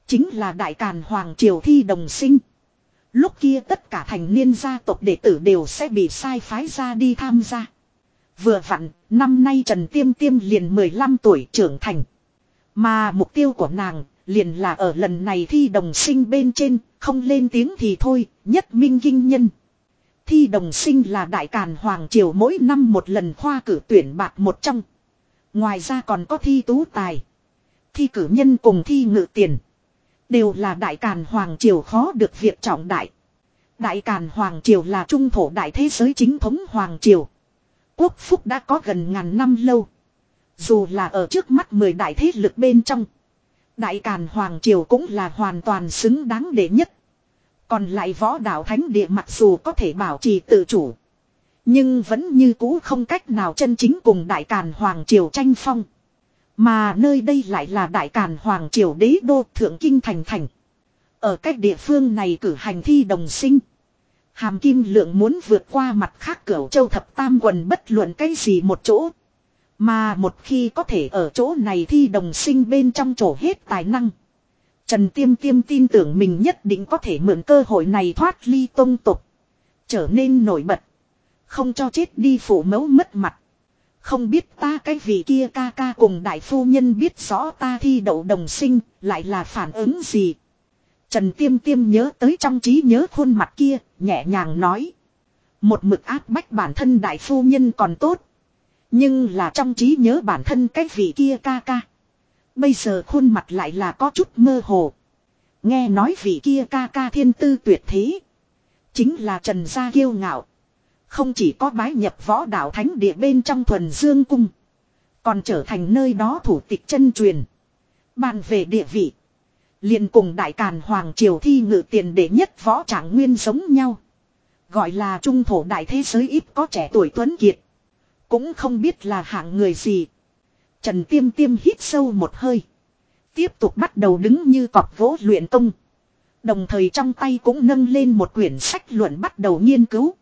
Chính là đại càn hoàng triều thi đồng sinh. Lúc kia tất cả thành niên gia tộc đệ tử đều sẽ bị sai phái ra đi tham gia. Vừa vặn, năm nay Trần Tiêm Tiêm liền 15 tuổi trưởng thành. Mà mục tiêu của nàng liền là ở lần này thi đồng sinh bên trên, không lên tiếng thì thôi, nhất minh kinh nhân. Thi đồng sinh là đại càn hoàng triều mỗi năm một lần khoa cử tuyển bạc một trong. Ngoài ra còn có thi tú tài. Thi cử nhân cùng thi ngự tiền. Đều là đại càn hoàng triều khó được việc trọng đại. Đại càn hoàng triều là trung thổ đại thế giới chính thống hoàng triều. Quốc phúc đã có gần ngàn năm lâu. Dù là ở trước mắt mười đại thế lực bên trong. Đại Càn Hoàng Triều cũng là hoàn toàn xứng đáng đệ nhất. Còn lại võ đạo thánh địa mặc dù có thể bảo trì tự chủ. Nhưng vẫn như cũ không cách nào chân chính cùng Đại Càn Hoàng Triều tranh phong. Mà nơi đây lại là Đại Càn Hoàng Triều đế đô Thượng Kinh Thành Thành. Ở cách địa phương này cử hành thi đồng sinh. Hàm Kim Lượng muốn vượt qua mặt khác cửu châu thập tam quần bất luận cái gì một chỗ. Mà một khi có thể ở chỗ này thi đồng sinh bên trong chỗ hết tài năng. Trần Tiêm Tiêm tin tưởng mình nhất định có thể mượn cơ hội này thoát ly tông tục. Trở nên nổi bật. Không cho chết đi phủ mẫu mất mặt. Không biết ta cái vị kia ca ca cùng đại phu nhân biết rõ ta thi đậu đồng sinh, lại là phản ứng gì. Trần Tiêm Tiêm nhớ tới trong trí nhớ khuôn mặt kia, nhẹ nhàng nói. Một mực áp bách bản thân đại phu nhân còn tốt. Nhưng là trong trí nhớ bản thân cái vị kia ca ca. Bây giờ khuôn mặt lại là có chút mơ hồ. Nghe nói vị kia ca ca thiên tư tuyệt thế. Chính là Trần Gia kiêu ngạo. Không chỉ có bái nhập võ đạo thánh địa bên trong thuần dương cung. Còn trở thành nơi đó thủ tịch chân truyền. Bàn về địa vị. liền cùng đại càn hoàng triều thi ngự tiền đệ nhất võ trạng nguyên giống nhau. Gọi là trung thổ đại thế giới ít có trẻ tuổi tuấn kiệt. Cũng không biết là hạng người gì. Trần Tiêm Tiêm hít sâu một hơi. Tiếp tục bắt đầu đứng như cọp gỗ luyện tung, Đồng thời trong tay cũng nâng lên một quyển sách luận bắt đầu nghiên cứu.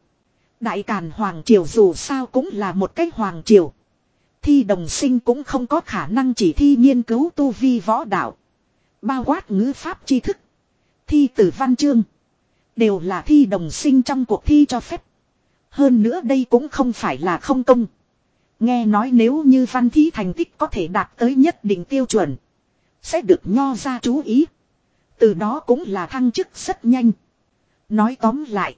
Đại Càn Hoàng Triều dù sao cũng là một cái Hoàng Triều. Thi đồng sinh cũng không có khả năng chỉ thi nghiên cứu tu vi võ đạo. Bao quát ngữ pháp tri thức. Thi tử văn chương. Đều là thi đồng sinh trong cuộc thi cho phép. Hơn nữa đây cũng không phải là không công. Nghe nói nếu như văn thí thành tích có thể đạt tới nhất định tiêu chuẩn. Sẽ được nho ra chú ý. Từ đó cũng là thăng chức rất nhanh. Nói tóm lại.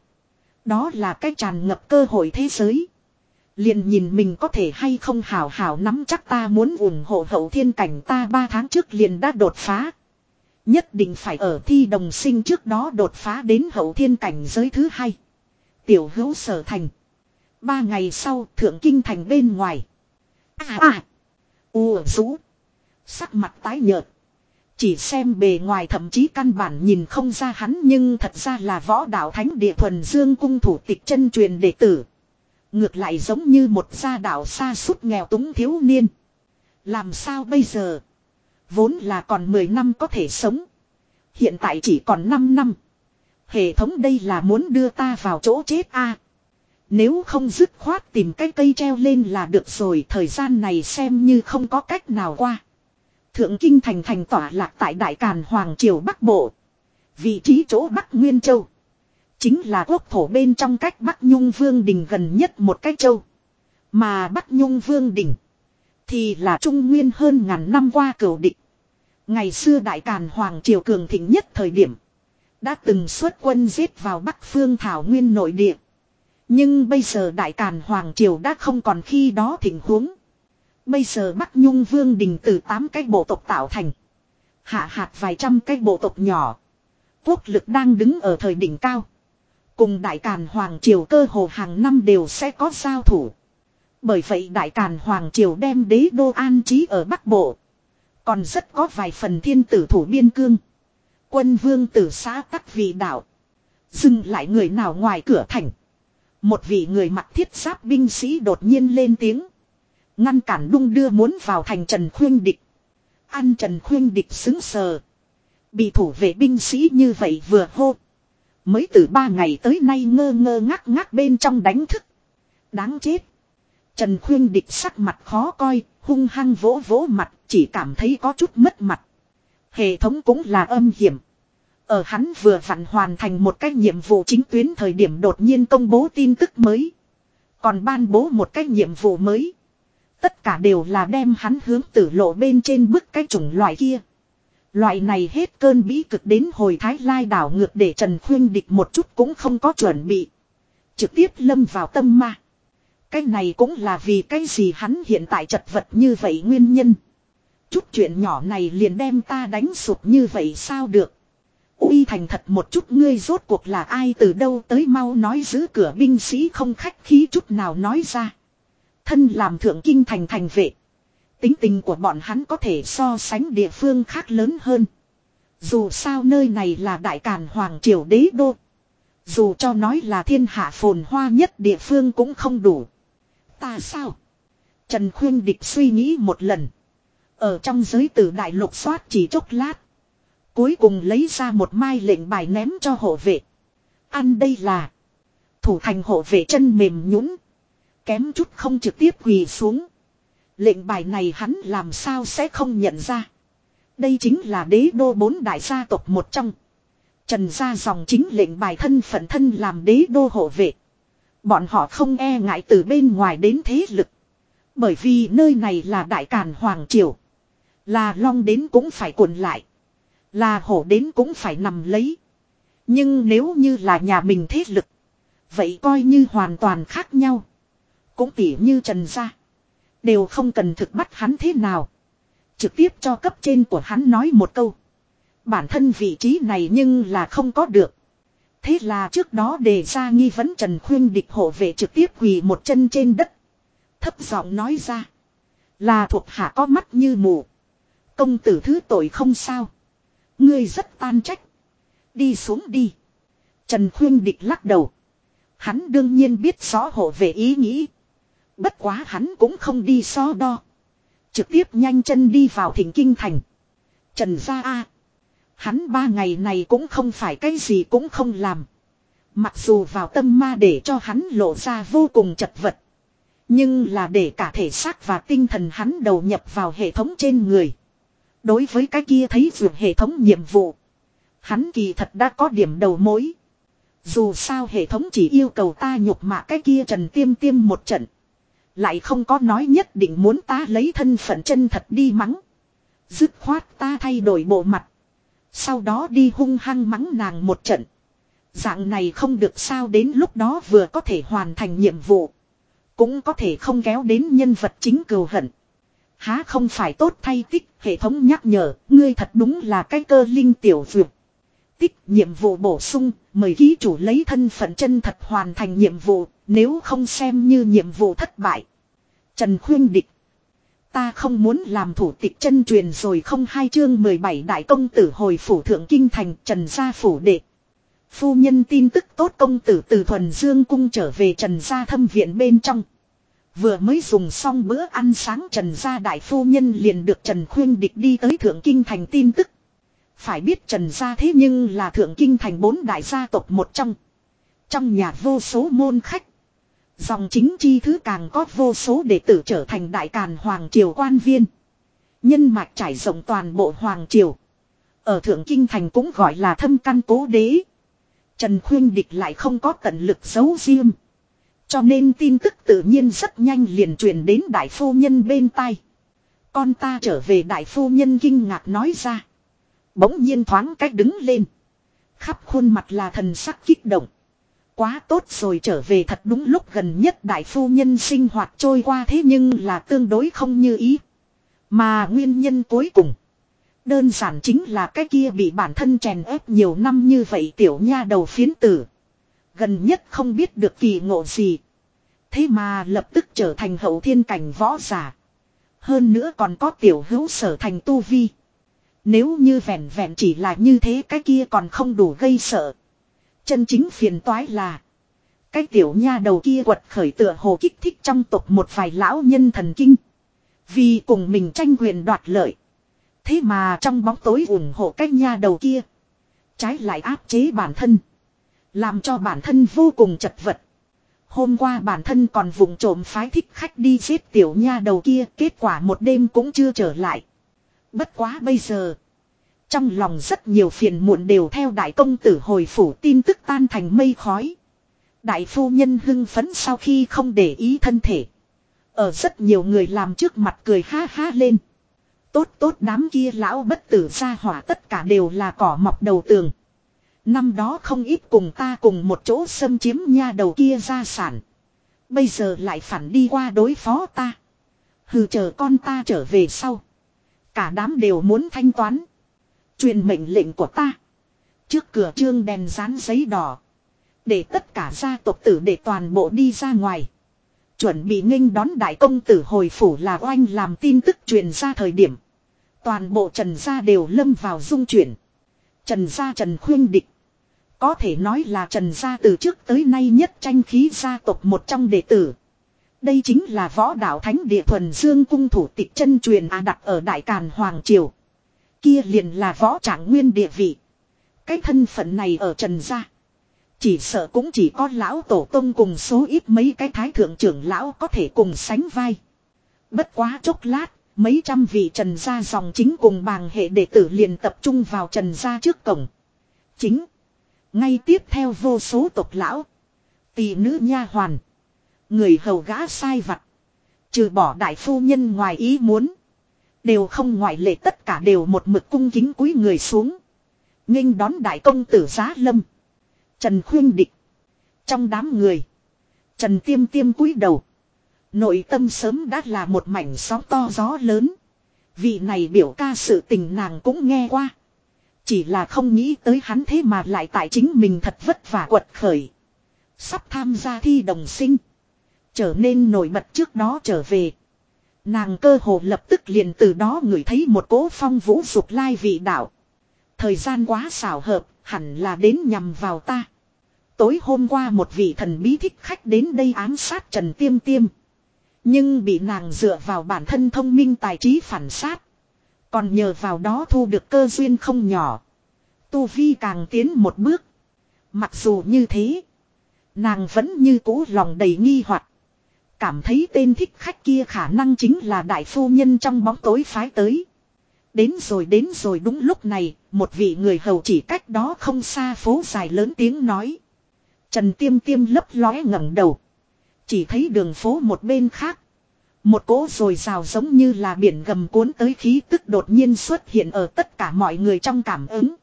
Đó là cái tràn ngập cơ hội thế giới. Liền nhìn mình có thể hay không hào hào nắm chắc ta muốn ủng hộ hậu thiên cảnh ta ba tháng trước liền đã đột phá. Nhất định phải ở thi đồng sinh trước đó đột phá đến hậu thiên cảnh giới thứ hai. Tiểu hữu sở thành. Ba ngày sau, thượng kinh thành bên ngoài. À à. U rũ. Sắc mặt tái nhợt. Chỉ xem bề ngoài thậm chí căn bản nhìn không ra hắn nhưng thật ra là võ đạo thánh địa thuần dương cung thủ tịch chân truyền đệ tử. Ngược lại giống như một gia đạo xa suốt nghèo túng thiếu niên. Làm sao bây giờ? Vốn là còn 10 năm có thể sống. Hiện tại chỉ còn 5 năm. Hệ thống đây là muốn đưa ta vào chỗ chết a Nếu không dứt khoát tìm cái cây treo lên là được rồi. Thời gian này xem như không có cách nào qua. Thượng Kinh Thành thành tỏa lạc tại Đại Càn Hoàng Triều Bắc Bộ. Vị trí chỗ Bắc Nguyên Châu. Chính là quốc thổ bên trong cách Bắc Nhung Vương Đình gần nhất một cái châu. Mà Bắc Nhung Vương Đình. Thì là Trung Nguyên hơn ngàn năm qua cửu địch. Ngày xưa Đại Càn Hoàng Triều cường thịnh nhất thời điểm. Đã từng xuất quân giết vào Bắc Phương Thảo Nguyên nội địa. Nhưng bây giờ Đại Càn Hoàng Triều đã không còn khi đó thịnh huống. Bây giờ Bắc Nhung Vương Đình từ 8 cái bộ tộc tạo thành. Hạ hạt vài trăm cái bộ tộc nhỏ. Quốc lực đang đứng ở thời đỉnh cao. Cùng Đại Càn Hoàng Triều cơ hồ hàng năm đều sẽ có giao thủ. Bởi vậy Đại Càn Hoàng Triều đem đế đô an trí ở Bắc Bộ. Còn rất có vài phần thiên tử thủ biên cương. Quân vương tử xã tắc vị đạo. Dừng lại người nào ngoài cửa thành. Một vị người mặc thiết giáp binh sĩ đột nhiên lên tiếng. Ngăn cản đung đưa muốn vào thành Trần Khuyên Địch. Ăn Trần Khuyên Địch xứng sờ. Bị thủ vệ binh sĩ như vậy vừa hô. Mới từ ba ngày tới nay ngơ ngơ ngác ngác bên trong đánh thức. Đáng chết. Trần Khuyên Địch sắc mặt khó coi, hung hăng vỗ vỗ mặt, chỉ cảm thấy có chút mất mặt. Hệ thống cũng là âm hiểm. Ở hắn vừa vặn hoàn thành một cái nhiệm vụ chính tuyến thời điểm đột nhiên công bố tin tức mới. Còn ban bố một cái nhiệm vụ mới. Tất cả đều là đem hắn hướng tử lộ bên trên bức cái chủng loại kia. Loại này hết cơn bí cực đến hồi thái lai đảo ngược để Trần Khuyên địch một chút cũng không có chuẩn bị. Trực tiếp lâm vào tâm ma. Cái này cũng là vì cái gì hắn hiện tại chật vật như vậy nguyên nhân. Chút chuyện nhỏ này liền đem ta đánh sụp như vậy sao được. uy thành thật một chút ngươi rốt cuộc là ai từ đâu tới mau nói giữ cửa binh sĩ không khách khí chút nào nói ra. Thân làm thượng kinh thành thành vệ. Tính tình của bọn hắn có thể so sánh địa phương khác lớn hơn. Dù sao nơi này là đại càn hoàng triều đế đô. Dù cho nói là thiên hạ phồn hoa nhất địa phương cũng không đủ. Ta sao? Trần Khuyên Địch suy nghĩ một lần. Ở trong giới tử đại lục xoát chỉ chốc lát. Cuối cùng lấy ra một mai lệnh bài ném cho hộ vệ. Ăn đây là. Thủ thành hộ vệ chân mềm nhũn Kém chút không trực tiếp quỳ xuống. Lệnh bài này hắn làm sao sẽ không nhận ra. Đây chính là đế đô bốn đại gia tộc một trong. Trần gia dòng chính lệnh bài thân phận thân làm đế đô hộ vệ. Bọn họ không e ngại từ bên ngoài đến thế lực. Bởi vì nơi này là đại càn hoàng triều. Là long đến cũng phải cuộn lại. Là hổ đến cũng phải nằm lấy. Nhưng nếu như là nhà mình thế lực. Vậy coi như hoàn toàn khác nhau. Cũng tỉ như Trần gia. Đều không cần thực bắt hắn thế nào. Trực tiếp cho cấp trên của hắn nói một câu. Bản thân vị trí này nhưng là không có được. Thế là trước đó đề ra nghi vấn Trần Khuyên địch hộ vệ trực tiếp quỳ một chân trên đất. Thấp giọng nói ra. Là thuộc hạ có mắt như mù. Công tử thứ tội không sao. Ngươi rất tan trách. Đi xuống đi. Trần Khuyên địch lắc đầu. Hắn đương nhiên biết rõ hộ vệ ý nghĩ. Bất quá hắn cũng không đi so đo. Trực tiếp nhanh chân đi vào thỉnh kinh thành. Trần gia A. Hắn ba ngày này cũng không phải cái gì cũng không làm. Mặc dù vào tâm ma để cho hắn lộ ra vô cùng chật vật. Nhưng là để cả thể xác và tinh thần hắn đầu nhập vào hệ thống trên người. Đối với cái kia thấy vượt hệ thống nhiệm vụ. Hắn kỳ thật đã có điểm đầu mối. Dù sao hệ thống chỉ yêu cầu ta nhục mạ cái kia trần tiêm tiêm một trận. Lại không có nói nhất định muốn ta lấy thân phận chân thật đi mắng. Dứt khoát ta thay đổi bộ mặt. Sau đó đi hung hăng mắng nàng một trận. Dạng này không được sao đến lúc đó vừa có thể hoàn thành nhiệm vụ. Cũng có thể không kéo đến nhân vật chính cừu hận. Há không phải tốt thay tích, hệ thống nhắc nhở, ngươi thật đúng là cái cơ linh tiểu vượt. Tích nhiệm vụ bổ sung, mời ký chủ lấy thân phận chân thật hoàn thành nhiệm vụ, nếu không xem như nhiệm vụ thất bại. Trần Khuyên Địch, Ta không muốn làm thủ tịch chân truyền rồi không hai chương 17 đại công tử hồi phủ thượng kinh thành Trần Gia Phủ Đệ. Phu nhân tin tức tốt công tử từ thuần dương cung trở về Trần Gia thâm viện bên trong. Vừa mới dùng xong bữa ăn sáng Trần Gia đại phu nhân liền được Trần Khuyên Địch đi tới thượng kinh thành tin tức. Phải biết Trần Gia thế nhưng là thượng kinh thành bốn đại gia tộc một trong. Trong nhà vô số môn khách. Dòng chính chi thứ càng có vô số đệ tử trở thành đại càn hoàng triều quan viên. Nhân mạch trải rộng toàn bộ hoàng triều. Ở thượng kinh thành cũng gọi là thâm căn cố đế. Trần Khuyên Địch lại không có tận lực giấu riêng. Cho nên tin tức tự nhiên rất nhanh liền truyền đến đại phu nhân bên tai. Con ta trở về đại phu nhân kinh ngạc nói ra. Bỗng nhiên thoáng cách đứng lên. Khắp khuôn mặt là thần sắc kích động. Quá tốt rồi trở về thật đúng lúc gần nhất đại phu nhân sinh hoạt trôi qua thế nhưng là tương đối không như ý. Mà nguyên nhân cuối cùng. Đơn giản chính là cái kia bị bản thân chèn ép nhiều năm như vậy tiểu nha đầu phiến tử. Gần nhất không biết được kỳ ngộ gì. Thế mà lập tức trở thành hậu thiên cảnh võ giả. Hơn nữa còn có tiểu hữu sở thành tu vi. Nếu như vẹn vẹn chỉ là như thế cái kia còn không đủ gây sợ. Chân chính phiền toái là. Cái tiểu nha đầu kia quật khởi tựa hồ kích thích trong tộc một vài lão nhân thần kinh. Vì cùng mình tranh quyền đoạt lợi. Thế mà trong bóng tối ủng hộ cái nha đầu kia. Trái lại áp chế bản thân. Làm cho bản thân vô cùng chật vật. Hôm qua bản thân còn vùng trộm phái thích khách đi giết tiểu nha đầu kia. Kết quả một đêm cũng chưa trở lại. Bất quá bây giờ. Trong lòng rất nhiều phiền muộn đều theo đại công tử hồi phủ tin tức tan thành mây khói. Đại phu nhân hưng phấn sau khi không để ý thân thể. Ở rất nhiều người làm trước mặt cười ha ha lên. Tốt tốt đám kia lão bất tử ra hỏa tất cả đều là cỏ mọc đầu tường. Năm đó không ít cùng ta cùng một chỗ xâm chiếm nha đầu kia ra sản. Bây giờ lại phản đi qua đối phó ta. Hừ chờ con ta trở về sau. Cả đám đều muốn thanh toán. Truyền mệnh lệnh của ta. Trước cửa trương đèn dán giấy đỏ. Để tất cả gia tộc tử để toàn bộ đi ra ngoài. Chuẩn bị nghênh đón đại công tử hồi phủ là oanh làm tin tức truyền ra thời điểm. Toàn bộ trần gia đều lâm vào dung chuyển. Trần gia trần khuyên địch. Có thể nói là trần gia từ trước tới nay nhất tranh khí gia tộc một trong đệ tử. Đây chính là võ đạo thánh địa thuần dương cung thủ tịch chân truyền à đặt ở đại càn hoàng triều. Kia liền là võ trạng nguyên địa vị. Cái thân phận này ở trần gia. Chỉ sợ cũng chỉ có lão tổ tông cùng số ít mấy cái thái thượng trưởng lão có thể cùng sánh vai. Bất quá chốc lát, mấy trăm vị trần gia dòng chính cùng bàng hệ đệ tử liền tập trung vào trần gia trước cổng. Chính. Ngay tiếp theo vô số tộc lão. Tỷ nữ nha hoàn. Người hầu gã sai vặt. Trừ bỏ đại phu nhân ngoài ý muốn. Đều không ngoại lệ tất cả đều một mực cung kính cúi người xuống. nghênh đón đại công tử giá lâm. Trần khuyên địch. Trong đám người. Trần tiêm tiêm cúi đầu. Nội tâm sớm đã là một mảnh sóng to gió lớn. Vị này biểu ca sự tình nàng cũng nghe qua. Chỉ là không nghĩ tới hắn thế mà lại tại chính mình thật vất vả quật khởi. Sắp tham gia thi đồng sinh. Trở nên nổi bật trước đó trở về. Nàng cơ hồ lập tức liền từ đó ngửi thấy một cố phong vũ dục lai vị đạo. Thời gian quá xảo hợp, hẳn là đến nhằm vào ta. Tối hôm qua một vị thần bí thích khách đến đây ám sát Trần Tiêm Tiêm. Nhưng bị nàng dựa vào bản thân thông minh tài trí phản sát. Còn nhờ vào đó thu được cơ duyên không nhỏ. Tu Vi càng tiến một bước. Mặc dù như thế. Nàng vẫn như cũ lòng đầy nghi hoặc Cảm thấy tên thích khách kia khả năng chính là đại phu nhân trong bóng tối phái tới. Đến rồi đến rồi đúng lúc này, một vị người hầu chỉ cách đó không xa phố dài lớn tiếng nói. Trần Tiêm Tiêm lấp lóe ngẩng đầu. Chỉ thấy đường phố một bên khác. Một cỗ rồi rào giống như là biển gầm cuốn tới khí tức đột nhiên xuất hiện ở tất cả mọi người trong cảm ứng.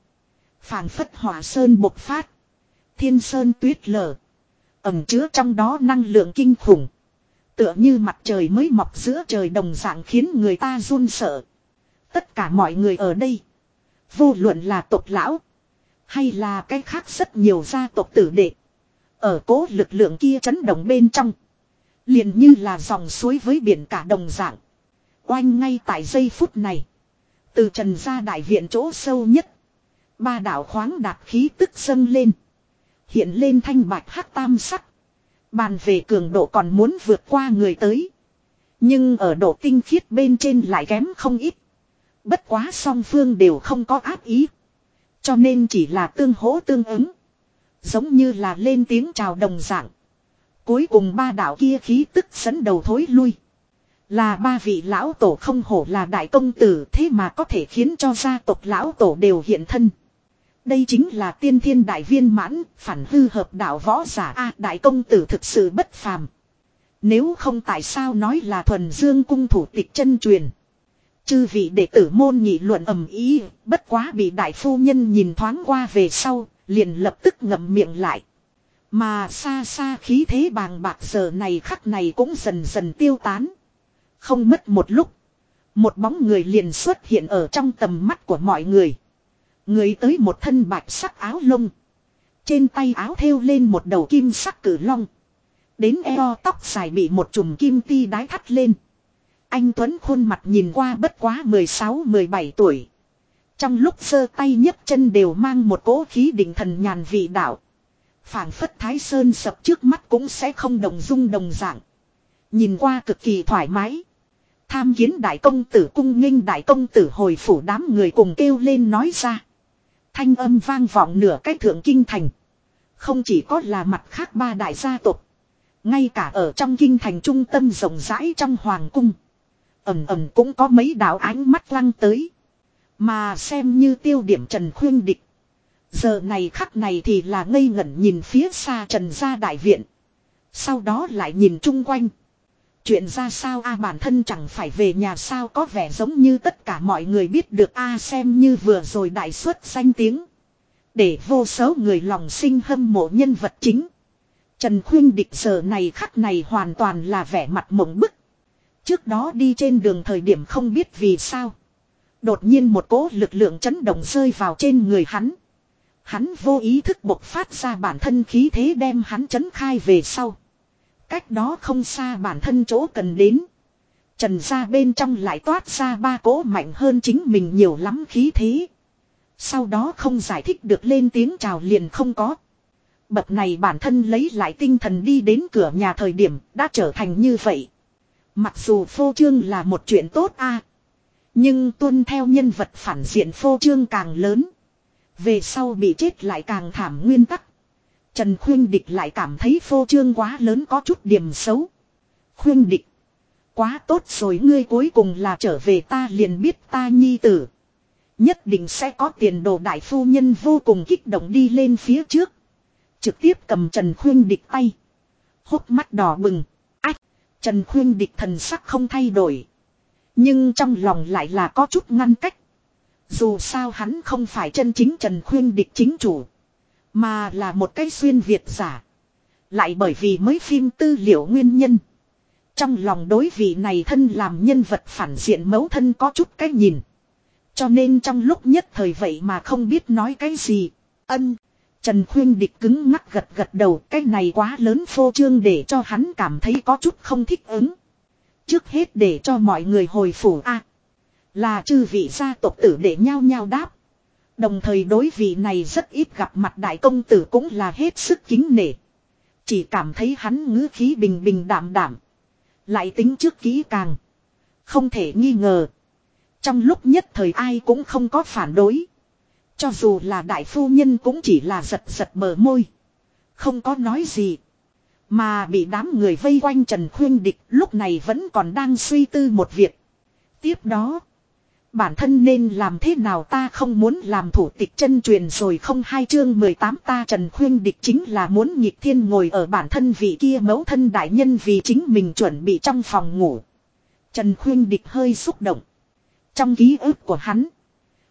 phảng phất hỏa sơn bộc phát. Thiên sơn tuyết lở. Ẩm chứa trong đó năng lượng kinh khủng. Tựa như mặt trời mới mọc giữa trời đồng dạng khiến người ta run sợ. Tất cả mọi người ở đây. Vô luận là tộc lão. Hay là cái khác rất nhiều gia tộc tử đệ. Ở cố lực lượng kia chấn động bên trong. Liền như là dòng suối với biển cả đồng dạng. Oanh ngay tại giây phút này. Từ trần ra đại viện chỗ sâu nhất. Ba đạo khoáng đạt khí tức dâng lên. Hiện lên thanh bạch hắc tam sắc. Bàn về cường độ còn muốn vượt qua người tới. Nhưng ở độ tinh khiết bên trên lại kém không ít. Bất quá song phương đều không có áp ý. Cho nên chỉ là tương hỗ tương ứng. Giống như là lên tiếng chào đồng dạng. Cuối cùng ba đạo kia khí tức dẫn đầu thối lui. Là ba vị lão tổ không hổ là đại công tử, thế mà có thể khiến cho gia tộc lão tổ đều hiện thân. Đây chính là tiên thiên đại viên mãn, phản hư hợp đạo võ giả A đại công tử thực sự bất phàm. Nếu không tại sao nói là thuần dương cung thủ tịch chân truyền. Chư vị đệ tử môn nghị luận ầm ý, bất quá bị đại phu nhân nhìn thoáng qua về sau, liền lập tức ngậm miệng lại. Mà xa xa khí thế bàng bạc giờ này khắc này cũng dần dần tiêu tán. Không mất một lúc. Một bóng người liền xuất hiện ở trong tầm mắt của mọi người. Người tới một thân bạch sắc áo lông. Trên tay áo thêu lên một đầu kim sắc cử long. Đến eo tóc dài bị một chùm kim ti đái thắt lên. Anh Tuấn khuôn mặt nhìn qua bất quá 16-17 tuổi. Trong lúc sơ tay nhấc chân đều mang một cỗ khí định thần nhàn vị đạo phảng phất thái sơn sập trước mắt cũng sẽ không đồng dung đồng dạng. Nhìn qua cực kỳ thoải mái. Tham kiến đại công tử cung nghênh đại công tử hồi phủ đám người cùng kêu lên nói ra. Thanh âm vang vọng nửa cái thượng kinh thành. Không chỉ có là mặt khác ba đại gia tộc. Ngay cả ở trong kinh thành trung tâm rộng rãi trong hoàng cung. ầm ầm cũng có mấy đạo ánh mắt lăng tới. Mà xem như tiêu điểm Trần Khuyên Địch. Giờ này khắc này thì là ngây ngẩn nhìn phía xa trần gia đại viện. Sau đó lại nhìn chung quanh. Chuyện ra sao a, bản thân chẳng phải về nhà sao có vẻ giống như tất cả mọi người biết được a xem như vừa rồi đại xuất danh tiếng. Để vô số người lòng sinh hâm mộ nhân vật chính. Trần Khuyên Địch giờ này khắc này hoàn toàn là vẻ mặt mộng bức. Trước đó đi trên đường thời điểm không biết vì sao. Đột nhiên một cỗ lực lượng chấn động rơi vào trên người hắn. Hắn vô ý thức bộc phát ra bản thân khí thế đem hắn chấn khai về sau. Cách đó không xa bản thân chỗ cần đến. Trần ra bên trong lại toát ra ba cỗ mạnh hơn chính mình nhiều lắm khí thế. Sau đó không giải thích được lên tiếng chào liền không có. Bậc này bản thân lấy lại tinh thần đi đến cửa nhà thời điểm đã trở thành như vậy. Mặc dù phô trương là một chuyện tốt a, Nhưng tuân theo nhân vật phản diện phô trương càng lớn. Về sau bị chết lại càng thảm nguyên tắc. Trần Khuyên Địch lại cảm thấy phô trương quá lớn có chút điểm xấu. Khuyên Địch. Quá tốt rồi, ngươi cuối cùng là trở về ta liền biết ta nhi tử. Nhất định sẽ có tiền đồ đại phu nhân vô cùng kích động đi lên phía trước. Trực tiếp cầm Trần Khuyên Địch tay. Hốc mắt đỏ bừng. Ách. Trần Khuyên Địch thần sắc không thay đổi. Nhưng trong lòng lại là có chút ngăn cách. Dù sao hắn không phải chân chính Trần Khuyên địch chính chủ. Mà là một cái xuyên Việt giả. Lại bởi vì mới phim tư liệu nguyên nhân. Trong lòng đối vị này thân làm nhân vật phản diện mẫu thân có chút cái nhìn. Cho nên trong lúc nhất thời vậy mà không biết nói cái gì. Ân. Trần Khuyên địch cứng ngắc gật gật đầu. Cái này quá lớn phô trương để cho hắn cảm thấy có chút không thích ứng. Trước hết để cho mọi người hồi phủ a là chư vị gia tộc tử để nhau nhau đáp. Đồng thời đối vị này rất ít gặp mặt đại công tử cũng là hết sức kính nể. Chỉ cảm thấy hắn ngữ khí bình bình đảm đảm. Lại tính trước kỹ càng. Không thể nghi ngờ. Trong lúc nhất thời ai cũng không có phản đối. Cho dù là đại phu nhân cũng chỉ là giật giật bờ môi. Không có nói gì. Mà bị đám người vây quanh Trần Khuyên Địch lúc này vẫn còn đang suy tư một việc. Tiếp đó bản thân nên làm thế nào ta không muốn làm thủ tịch chân truyền rồi không hai chương 18 ta Trần Khuyên Địch chính là muốn nhịp thiên ngồi ở bản thân vị kia mẫu thân đại nhân vì chính mình chuẩn bị trong phòng ngủ. Trần Khuyên Địch hơi xúc động. Trong ký ức của hắn,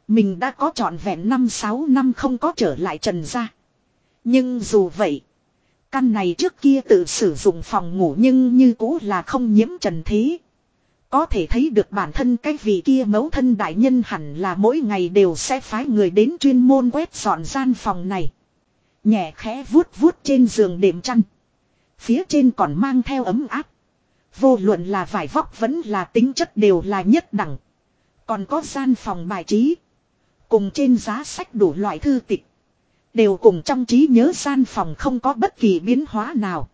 mình đã có trọn vẹn 5-6 năm không có trở lại Trần gia. Nhưng dù vậy, căn này trước kia tự sử dụng phòng ngủ nhưng như cũ là không nhiễm trần thế. Có thể thấy được bản thân cái vị kia mẫu thân đại nhân hẳn là mỗi ngày đều sẽ phái người đến chuyên môn quét dọn gian phòng này. Nhẹ khẽ vuốt vuốt trên giường đệm chăn. Phía trên còn mang theo ấm áp. Vô luận là vải vóc vẫn là tính chất đều là nhất đẳng. Còn có gian phòng bài trí. Cùng trên giá sách đủ loại thư tịch. Đều cùng trong trí nhớ gian phòng không có bất kỳ biến hóa nào.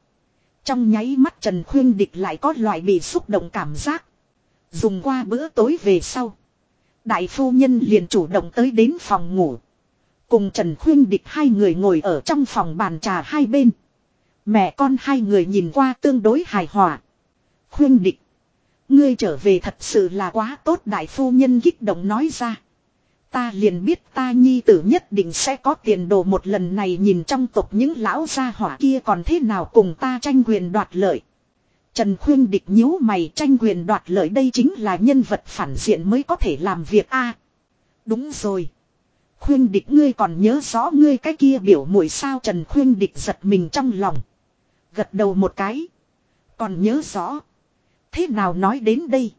Trong nháy mắt Trần Khuyên Địch lại có loại bị xúc động cảm giác. Dùng qua bữa tối về sau. Đại phu nhân liền chủ động tới đến phòng ngủ. Cùng Trần Khuyên Địch hai người ngồi ở trong phòng bàn trà hai bên. Mẹ con hai người nhìn qua tương đối hài hòa. Khuyên Địch. Ngươi trở về thật sự là quá tốt, đại phu nhân kích động nói ra. Ta liền biết ta nhi tử nhất định sẽ có tiền đồ một lần này nhìn trong tộc những lão gia hỏa kia còn thế nào cùng ta tranh quyền đoạt lợi. Trần Khuyên địch nhíu mày tranh quyền đoạt lợi đây chính là nhân vật phản diện mới có thể làm việc a. đúng rồi. Khuyên địch ngươi còn nhớ rõ ngươi cái kia biểu mũi sao Trần Khuyên địch giật mình trong lòng. Gật đầu một cái. Còn nhớ rõ. Thế nào nói đến đây?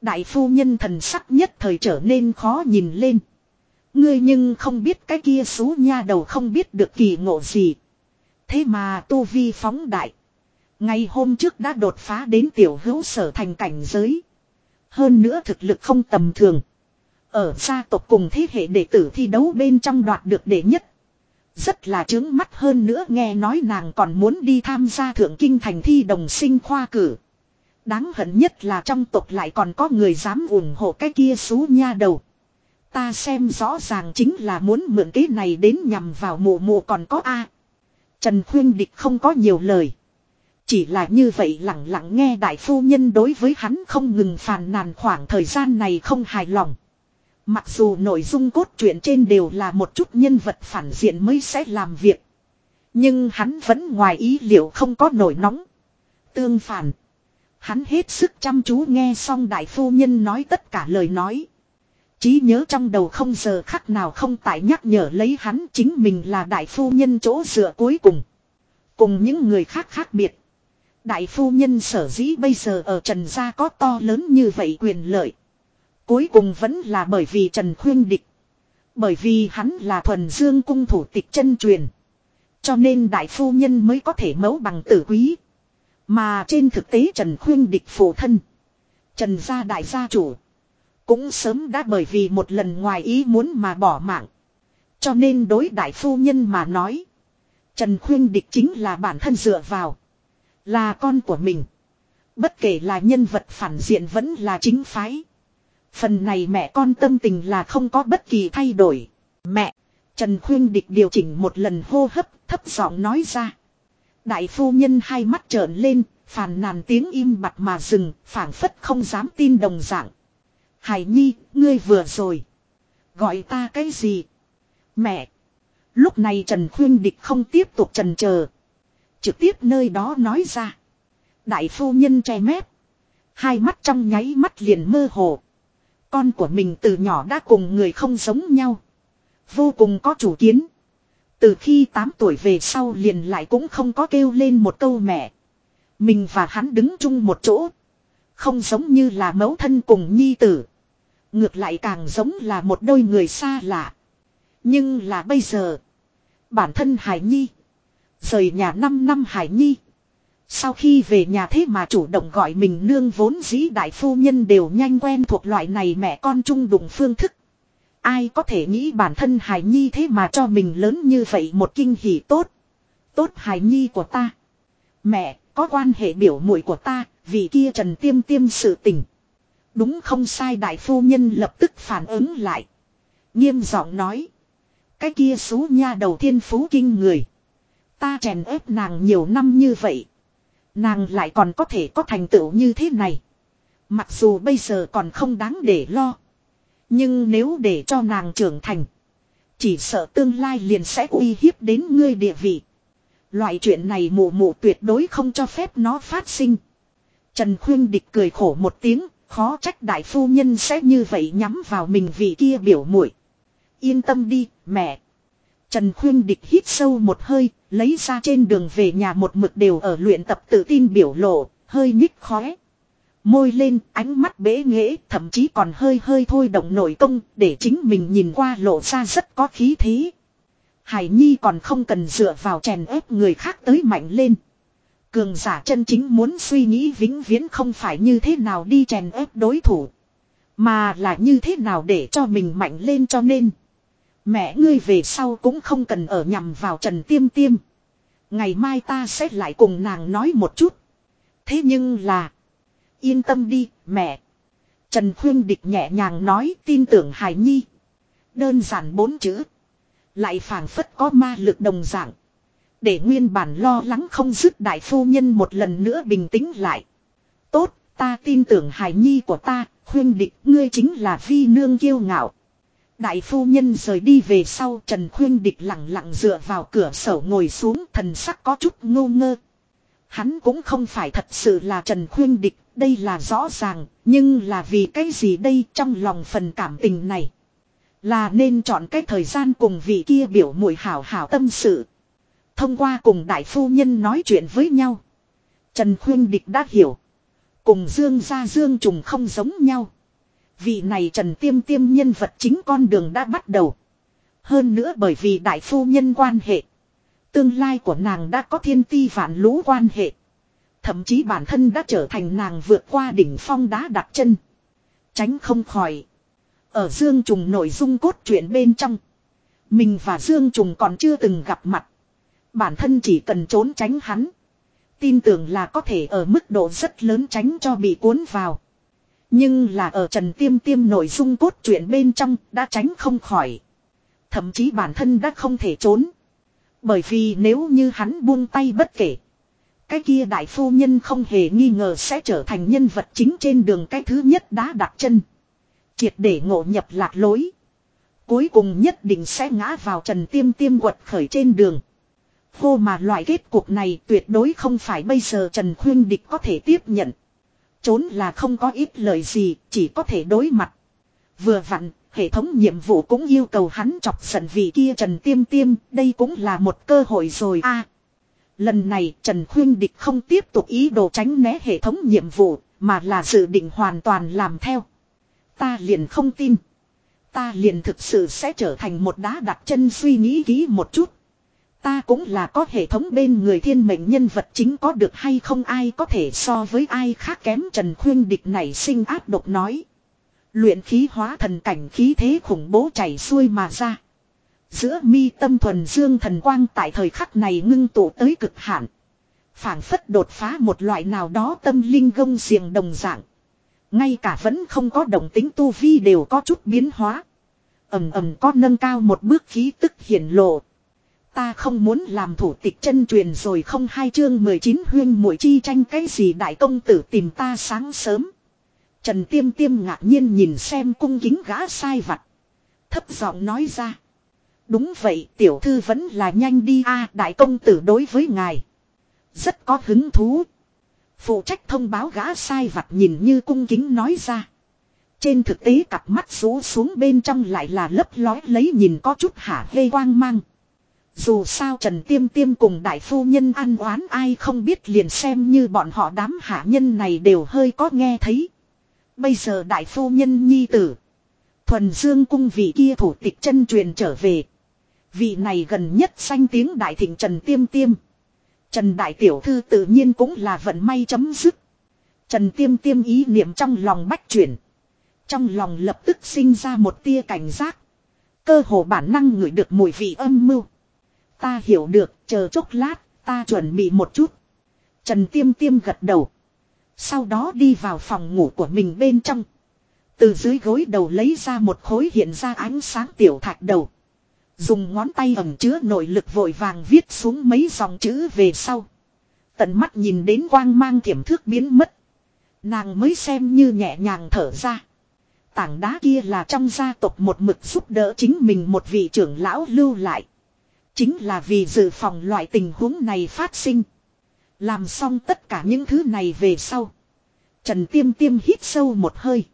Đại phu nhân thần sắc nhất thời trở nên khó nhìn lên. Ngươi nhưng không biết cái kia xú nha đầu không biết được kỳ ngộ gì. Thế mà tu vi phóng đại. Ngày hôm trước đã đột phá đến tiểu hữu sở thành cảnh giới. Hơn nữa thực lực không tầm thường. Ở gia tộc cùng thế hệ đệ tử thi đấu bên trong đoạt được đệ nhất. Rất là trướng mắt hơn nữa nghe nói nàng còn muốn đi tham gia thượng kinh thành thi đồng sinh khoa cử. Đáng hận nhất là trong tộc lại còn có người dám ủng hộ cái kia xú nha đầu. Ta xem rõ ràng chính là muốn mượn cái này đến nhằm vào mụ mụ còn có A. Trần Khuyên Địch không có nhiều lời. Chỉ là như vậy lặng lặng nghe đại phu nhân đối với hắn không ngừng phàn nàn khoảng thời gian này không hài lòng. Mặc dù nội dung cốt truyện trên đều là một chút nhân vật phản diện mới sẽ làm việc. Nhưng hắn vẫn ngoài ý liệu không có nổi nóng. Tương phản. Hắn hết sức chăm chú nghe xong đại phu nhân nói tất cả lời nói. Chí nhớ trong đầu không giờ khắc nào không tại nhắc nhở lấy hắn chính mình là đại phu nhân chỗ dựa cuối cùng. Cùng những người khác khác biệt. Đại phu nhân sở dĩ bây giờ ở Trần Gia có to lớn như vậy quyền lợi. Cuối cùng vẫn là bởi vì Trần Khuyên Địch. Bởi vì hắn là thuần dương cung thủ tịch chân truyền. Cho nên đại phu nhân mới có thể mấu bằng tử quý. Mà trên thực tế Trần Khuyên Địch phụ thân. Trần gia đại gia chủ. Cũng sớm đã bởi vì một lần ngoài ý muốn mà bỏ mạng. Cho nên đối đại phu nhân mà nói. Trần Khuyên Địch chính là bản thân dựa vào. Là con của mình. Bất kể là nhân vật phản diện vẫn là chính phái. Phần này mẹ con tâm tình là không có bất kỳ thay đổi. Mẹ. Trần Khuyên Địch điều chỉnh một lần hô hấp thấp giọng nói ra. Đại phu nhân hai mắt trợn lên, phàn nàn tiếng im bặt mà dừng, phảng phất không dám tin đồng dạng. Hải Nhi, ngươi vừa rồi. Gọi ta cái gì? Mẹ. Lúc này Trần Khuyên Địch không tiếp tục trần chờ Trực tiếp nơi đó nói ra. Đại phu nhân che mép. Hai mắt trong nháy mắt liền mơ hồ. Con của mình từ nhỏ đã cùng người không giống nhau. Vô cùng có chủ kiến. Từ khi 8 tuổi về sau liền lại cũng không có kêu lên một câu mẹ. Mình và hắn đứng chung một chỗ. Không giống như là mẫu thân cùng nhi tử. Ngược lại càng giống là một đôi người xa lạ. Nhưng là bây giờ. Bản thân Hải Nhi. Rời nhà 5 năm Hải Nhi. Sau khi về nhà thế mà chủ động gọi mình nương vốn dĩ đại phu nhân đều nhanh quen thuộc loại này mẹ con chung đụng phương thức. Ai có thể nghĩ bản thân Hải Nhi thế mà cho mình lớn như vậy một kinh hỉ tốt. Tốt Hải Nhi của ta. Mẹ, có quan hệ biểu muội của ta, vì kia trần tiêm tiêm sự tình. Đúng không sai đại phu nhân lập tức phản ứng lại. Nghiêm giọng nói. Cái kia xú nha đầu thiên phú kinh người. Ta chèn ép nàng nhiều năm như vậy. Nàng lại còn có thể có thành tựu như thế này. Mặc dù bây giờ còn không đáng để lo. Nhưng nếu để cho nàng trưởng thành. Chỉ sợ tương lai liền sẽ uy hiếp đến ngươi địa vị. Loại chuyện này mụ mụ tuyệt đối không cho phép nó phát sinh. Trần Khuyên Địch cười khổ một tiếng, khó trách đại phu nhân sẽ như vậy nhắm vào mình vì kia biểu muội. Yên tâm đi, mẹ. Trần Khuyên Địch hít sâu một hơi, lấy ra trên đường về nhà một mực đều ở luyện tập tự tin biểu lộ, hơi nhích khóe. Môi lên, ánh mắt bế nghễ, thậm chí còn hơi hơi thôi động nội công, để chính mình nhìn qua lộ ra rất có khí thế. Hải Nhi còn không cần dựa vào chèn ép người khác tới mạnh lên. Cường giả chân chính muốn suy nghĩ vĩnh viễn không phải như thế nào đi chèn ép đối thủ. Mà là như thế nào để cho mình mạnh lên cho nên. Mẹ ngươi về sau cũng không cần ở nhằm vào Trần Tiêm Tiêm. Ngày mai ta sẽ lại cùng nàng nói một chút. Thế nhưng là. Yên tâm đi, mẹ. Trần Khuyên Địch nhẹ nhàng nói tin tưởng Hải Nhi. Đơn giản bốn chữ. Lại phảng phất có ma lực đồng dạng. Để nguyên bản lo lắng không dứt đại phu nhân một lần nữa bình tĩnh lại. Tốt, ta tin tưởng Hải Nhi của ta, khuyên địch ngươi chính là vi nương kiêu ngạo. Đại phu nhân rời đi về sau Trần Khuyên Địch lặng lặng dựa vào cửa sổ ngồi xuống thần sắc có chút ngô ngơ. Hắn cũng không phải thật sự là Trần Khuyên Địch, đây là rõ ràng, nhưng là vì cái gì đây trong lòng phần cảm tình này. Là nên chọn cái thời gian cùng vị kia biểu mũi hảo hảo tâm sự. Thông qua cùng đại phu nhân nói chuyện với nhau. Trần Khuyên Địch đã hiểu. Cùng Dương gia Dương trùng không giống nhau. Vị này Trần Tiêm Tiêm nhân vật chính con đường đã bắt đầu. Hơn nữa bởi vì đại phu nhân quan hệ. Tương lai của nàng đã có thiên ti vạn lũ quan hệ. Thậm chí bản thân đã trở thành nàng vượt qua đỉnh phong đá đặt chân. Tránh không khỏi. Ở Dương Trùng nội dung cốt truyện bên trong. Mình và Dương Trùng còn chưa từng gặp mặt. Bản thân chỉ cần trốn tránh hắn. Tin tưởng là có thể ở mức độ rất lớn tránh cho bị cuốn vào. Nhưng là ở Trần Tiêm Tiêm nội dung cốt truyện bên trong đã tránh không khỏi. Thậm chí bản thân đã không thể trốn. Bởi vì nếu như hắn buông tay bất kể. Cái kia đại phu nhân không hề nghi ngờ sẽ trở thành nhân vật chính trên đường cái thứ nhất đã đặt chân. Triệt để ngộ nhập lạc lối. Cuối cùng nhất định sẽ ngã vào trần tiêm tiêm quật khởi trên đường. Khô mà loại kết cục này tuyệt đối không phải bây giờ Trần Khuyên Địch có thể tiếp nhận. Trốn là không có ít lời gì, chỉ có thể đối mặt. Vừa vặn, hệ thống nhiệm vụ cũng yêu cầu hắn chọc giận vị kia Trần Tiêm Tiêm, đây cũng là một cơ hội rồi a. lần này Trần Khuyên Địch không tiếp tục ý đồ tránh né hệ thống nhiệm vụ, mà là dự định hoàn toàn làm theo. Ta liền không tin. Ta liền thực sự sẽ trở thành một đá đặt chân suy nghĩ kỹ một chút. Ta cũng là có hệ thống bên người thiên mệnh nhân vật chính có được hay không ai có thể so với ai khác kém Trần Khuyên Địch này sinh áp độc nói. Luyện khí hóa thần cảnh khí thế khủng bố chảy xuôi mà ra. Giữa mi tâm thuần dương thần quang tại thời khắc này ngưng tụ tới cực hạn. phảng phất đột phá một loại nào đó tâm linh gông xiềng đồng dạng. Ngay cả vẫn không có động tính tu vi đều có chút biến hóa. ầm ầm có nâng cao một bước khí tức hiển lộ. Ta không muốn làm thủ tịch chân truyền rồi không hai chương 19 huyên muội chi tranh cái gì đại công tử tìm ta sáng sớm. Trần Tiêm Tiêm ngạc nhiên nhìn xem cung kính gã sai vặt. Thấp giọng nói ra. Đúng vậy, tiểu thư vẫn là nhanh đi a, đại công tử đối với ngài. Rất có hứng thú. Phụ trách thông báo gã sai vặt nhìn như cung kính nói ra. Trên thực tế cặp mắt rú xuống bên trong lại là lấp lói lấy nhìn có chút hả hê quang mang. Dù sao Trần Tiêm Tiêm cùng đại phu nhân ăn oán ai không biết liền xem như bọn họ đám hạ nhân này đều hơi có nghe thấy. Bây giờ đại phu nhân nhi tử. Thuần Dương cung vị kia thủ tịch chân truyền trở về. Vị này gần nhất danh tiếng đại thịnh Trần Tiêm Tiêm. Trần Đại Tiểu Thư tự nhiên cũng là vận may chấm dứt. Trần Tiêm Tiêm ý niệm trong lòng bách chuyển. Trong lòng lập tức sinh ra một tia cảnh giác. Cơ hồ bản năng ngửi được mùi vị âm mưu. Ta hiểu được, chờ chốc lát, ta chuẩn bị một chút. Trần Tiêm Tiêm gật đầu. Sau đó đi vào phòng ngủ của mình bên trong. Từ dưới gối đầu lấy ra một khối hiện ra ánh sáng tiểu thạch đầu. Dùng ngón tay ẩm chứa nội lực vội vàng viết xuống mấy dòng chữ về sau. Tận mắt nhìn đến quang mang thiểm thước biến mất. Nàng mới xem như nhẹ nhàng thở ra. tảng đá kia là trong gia tộc một mực giúp đỡ chính mình một vị trưởng lão lưu lại. Chính là vì dự phòng loại tình huống này phát sinh. Làm xong tất cả những thứ này về sau. Trần Tiêm Tiêm hít sâu một hơi.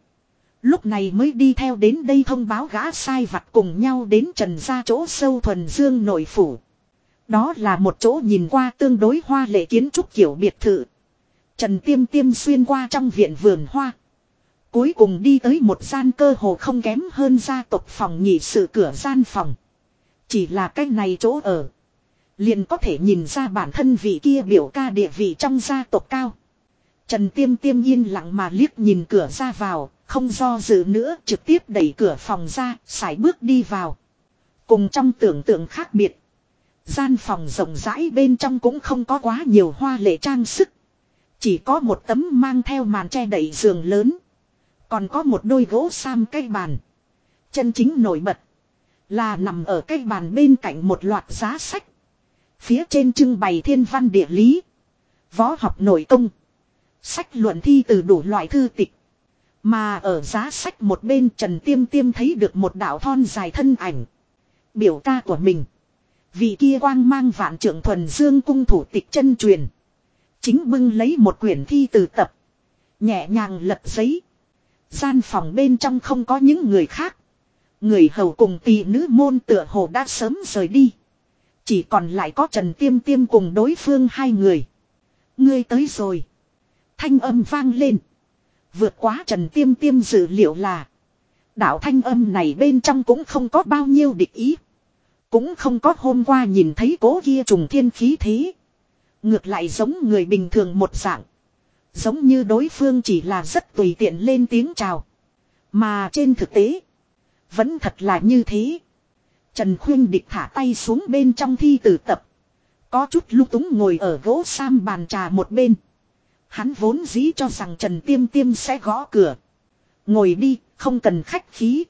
Lúc này mới đi theo đến đây thông báo gã sai vặt cùng nhau đến trần ra chỗ sâu thuần dương nội phủ. Đó là một chỗ nhìn qua tương đối hoa lệ kiến trúc kiểu biệt thự. Trần Tiêm Tiêm xuyên qua trong viện vườn hoa. Cuối cùng đi tới một gian cơ hồ không kém hơn gia tộc phòng nhị sự cửa gian phòng. Chỉ là cái này chỗ ở. Liền có thể nhìn ra bản thân vị kia biểu ca địa vị trong gia tộc cao. Trần Tiêm Tiêm yên lặng mà liếc nhìn cửa ra vào, không do dự nữa trực tiếp đẩy cửa phòng ra, sải bước đi vào. Cùng trong tưởng tượng khác biệt. Gian phòng rộng rãi bên trong cũng không có quá nhiều hoa lệ trang sức. Chỉ có một tấm mang theo màn che đẩy giường lớn. Còn có một đôi gỗ sam cây bàn. Chân chính nổi bật. Là nằm ở cây bàn bên cạnh một loạt giá sách. Phía trên trưng bày thiên văn địa lý. Võ học nội công. Sách luận thi từ đủ loại thư tịch. Mà ở giá sách một bên Trần Tiêm Tiêm thấy được một đạo thon dài thân ảnh. Biểu ca của mình. Vị kia quang mang vạn trưởng thuần dương cung thủ tịch chân truyền. Chính bưng lấy một quyển thi từ tập. Nhẹ nhàng lật giấy. Gian phòng bên trong không có những người khác. Người hầu cùng tỷ nữ môn tựa hồ đã sớm rời đi. Chỉ còn lại có Trần Tiêm Tiêm cùng đối phương hai người. Ngươi tới rồi. Thanh âm vang lên. Vượt quá Trần Tiêm Tiêm dự liệu là. Đạo thanh âm này bên trong cũng không có bao nhiêu địch ý. Cũng không có hôm qua nhìn thấy cố kia trùng thiên khí thế. Ngược lại giống người bình thường một dạng. Giống như đối phương chỉ là rất tùy tiện lên tiếng chào. Mà trên thực tế. Vẫn thật là như thế. Trần Khuyên Địch thả tay xuống bên trong thi tử tập. Có chút lúc túng ngồi ở gỗ sam bàn trà một bên. Hắn vốn dĩ cho rằng Trần Tiêm Tiêm sẽ gõ cửa. Ngồi đi, không cần khách khí.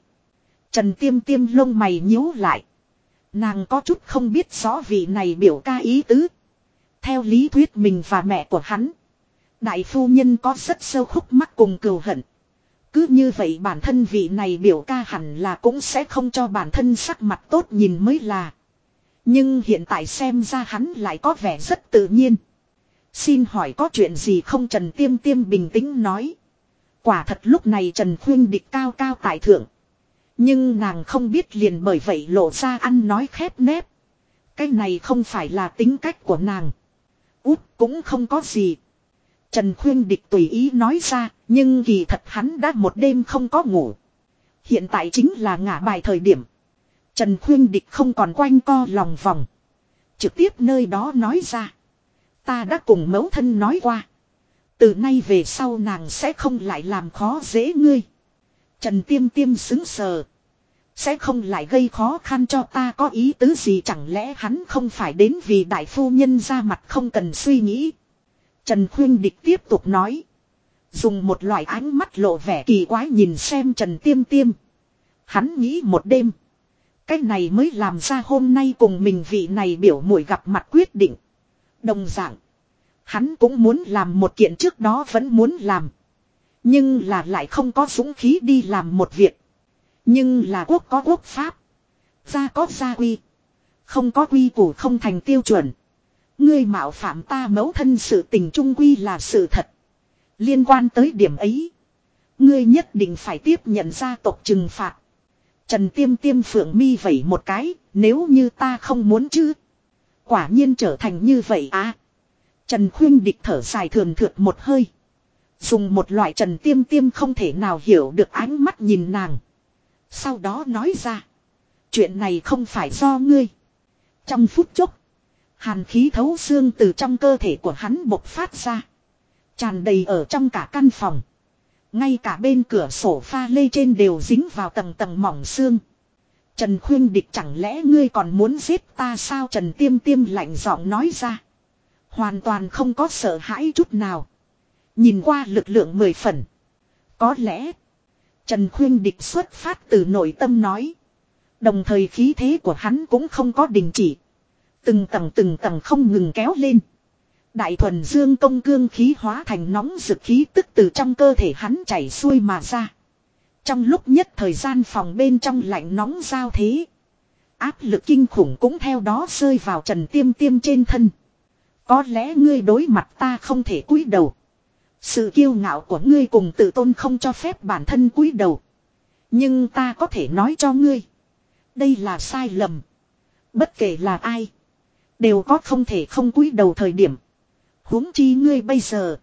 Trần Tiêm Tiêm lông mày nhíu lại. Nàng có chút không biết rõ vị này biểu ca ý tứ. Theo lý thuyết mình và mẹ của hắn. Đại phu nhân có rất sâu khúc mắc cùng cừu hận. Cứ như vậy bản thân vị này biểu ca hẳn là cũng sẽ không cho bản thân sắc mặt tốt nhìn mới là. Nhưng hiện tại xem ra hắn lại có vẻ rất tự nhiên. Xin hỏi có chuyện gì không Trần Tiêm Tiêm bình tĩnh nói. Quả thật lúc này Trần Khuyên địch cao cao tại thượng. Nhưng nàng không biết liền bởi vậy lộ ra ăn nói khép nép. Cái này không phải là tính cách của nàng. Út cũng không có gì. Trần Khuyên Địch tùy ý nói ra, nhưng kỳ thật hắn đã một đêm không có ngủ. Hiện tại chính là ngả bài thời điểm. Trần Khuyên Địch không còn quanh co lòng vòng. Trực tiếp nơi đó nói ra. Ta đã cùng mẫu thân nói qua. Từ nay về sau nàng sẽ không lại làm khó dễ ngươi. Trần Tiêm Tiêm xứng sờ. Sẽ không lại gây khó khăn cho ta có ý tứ gì chẳng lẽ hắn không phải đến vì đại phu nhân ra mặt không cần suy nghĩ. Trần Khuyên Địch tiếp tục nói. Dùng một loại ánh mắt lộ vẻ kỳ quái nhìn xem Trần Tiêm Tiêm. Hắn nghĩ một đêm. Cái này mới làm ra hôm nay cùng mình vị này biểu mũi gặp mặt quyết định. Đồng dạng. Hắn cũng muốn làm một kiện trước đó vẫn muốn làm. Nhưng là lại không có dũng khí đi làm một việc. Nhưng là quốc có quốc pháp. Gia có gia quy. Không có quy củ không thành tiêu chuẩn. Ngươi mạo phạm ta mẫu thân sự tình trung quy là sự thật. Liên quan tới điểm ấy. Ngươi nhất định phải tiếp nhận gia tộc trừng phạt. Trần tiêm tiêm phượng mi vẩy một cái, nếu như ta không muốn chứ. Quả nhiên trở thành như vậy à. Trần khuyên địch thở dài thường thượt một hơi. Dùng một loại trần tiêm tiêm không thể nào hiểu được ánh mắt nhìn nàng. Sau đó nói ra. Chuyện này không phải do ngươi. Trong phút chốc. Hàn khí thấu xương từ trong cơ thể của hắn bộc phát ra. Tràn đầy ở trong cả căn phòng. Ngay cả bên cửa sổ pha lê trên đều dính vào tầng tầng mỏng xương. Trần khuyên địch chẳng lẽ ngươi còn muốn giết ta sao Trần tiêm tiêm lạnh giọng nói ra. Hoàn toàn không có sợ hãi chút nào. Nhìn qua lực lượng mười phần. Có lẽ. Trần khuyên địch xuất phát từ nội tâm nói. Đồng thời khí thế của hắn cũng không có đình chỉ. Từng tầng từng tầng không ngừng kéo lên. Đại thuần dương công cương khí hóa thành nóng rực khí tức từ trong cơ thể hắn chảy xuôi mà ra. Trong lúc nhất thời gian phòng bên trong lạnh nóng giao thế. Áp lực kinh khủng cũng theo đó rơi vào trần tiêm tiêm trên thân. Có lẽ ngươi đối mặt ta không thể cúi đầu. Sự kiêu ngạo của ngươi cùng tự tôn không cho phép bản thân cúi đầu. Nhưng ta có thể nói cho ngươi. Đây là sai lầm. Bất kể là ai. Đều có không thể không cúi đầu thời điểm huống chi ngươi bây giờ.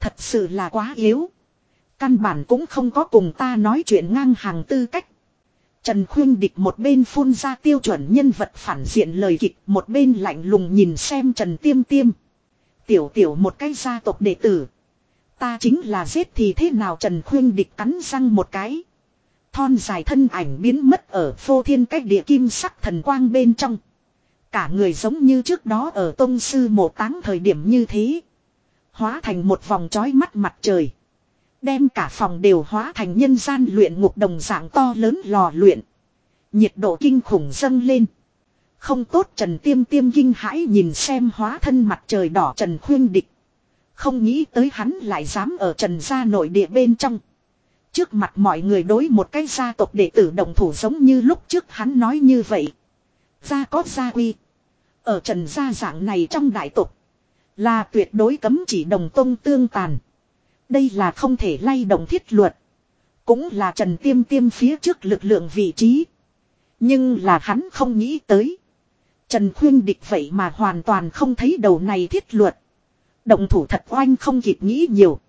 Thật sự là quá yếu. Căn bản cũng không có cùng ta nói chuyện ngang hàng tư cách. Trần Khuyên Địch một bên phun ra tiêu chuẩn nhân vật phản diện lời kịch, một bên lạnh lùng nhìn xem Trần Tiêm Tiêm. Tiểu tiểu một cái gia tộc đệ tử. Ta chính là giết thì thế nào Trần Khuyên Địch cắn răng một cái. Thon dài thân ảnh biến mất ở phô thiên cách địa kim sắc thần quang bên trong. Cả người giống như trước đó ở tông sư mộ táng thời điểm như thế. Hóa thành một vòng trói mắt mặt trời. Đem cả phòng đều hóa thành nhân gian luyện ngục đồng dạng to lớn lò luyện. Nhiệt độ kinh khủng dâng lên. Không tốt Trần Tiêm Tiêm kinh hãi nhìn xem hóa thân mặt trời đỏ Trần Khuyên Địch. Không nghĩ tới hắn lại dám ở Trần gia nội địa bên trong. Trước mặt mọi người đối một cái gia tộc đệ tử đồng thủ giống như lúc trước hắn nói như vậy. Gia có gia quy. Ở Trần gia dạng này trong đại tộc. Là tuyệt đối cấm chỉ đồng tông tương tàn. Đây là không thể lay động thiết luật. Cũng là Trần Tiêm Tiêm phía trước lực lượng vị trí. Nhưng là hắn không nghĩ tới. Trần Khuyên Địch vậy mà hoàn toàn không thấy đầu này thiết luật. Động thủ thật oanh không kịp nghĩ nhiều.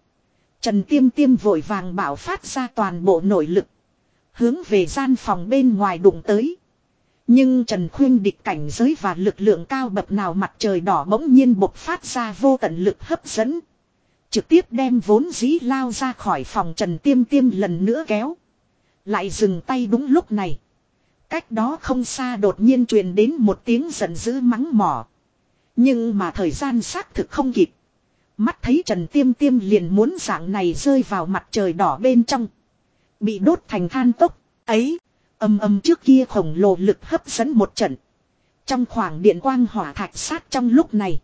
Trần Tiêm Tiêm vội vàng bảo phát ra toàn bộ nội lực. Hướng về gian phòng bên ngoài đụng tới. Nhưng Trần Khuyên địch cảnh giới và lực lượng cao bậc nào mặt trời đỏ bỗng nhiên bộc phát ra vô tận lực hấp dẫn. Trực tiếp đem vốn dĩ lao ra khỏi phòng Trần Tiêm Tiêm lần nữa kéo. Lại dừng tay đúng lúc này. Cách đó không xa đột nhiên truyền đến một tiếng giận dữ mắng mỏ. Nhưng mà thời gian xác thực không kịp. Mắt thấy Trần Tiêm Tiêm liền muốn dạng này rơi vào mặt trời đỏ bên trong. Bị đốt thành than tốc. Ấy, âm âm trước kia khổng lồ lực hấp dẫn một trận. Trong khoảng điện quang hỏa thạch sát trong lúc này.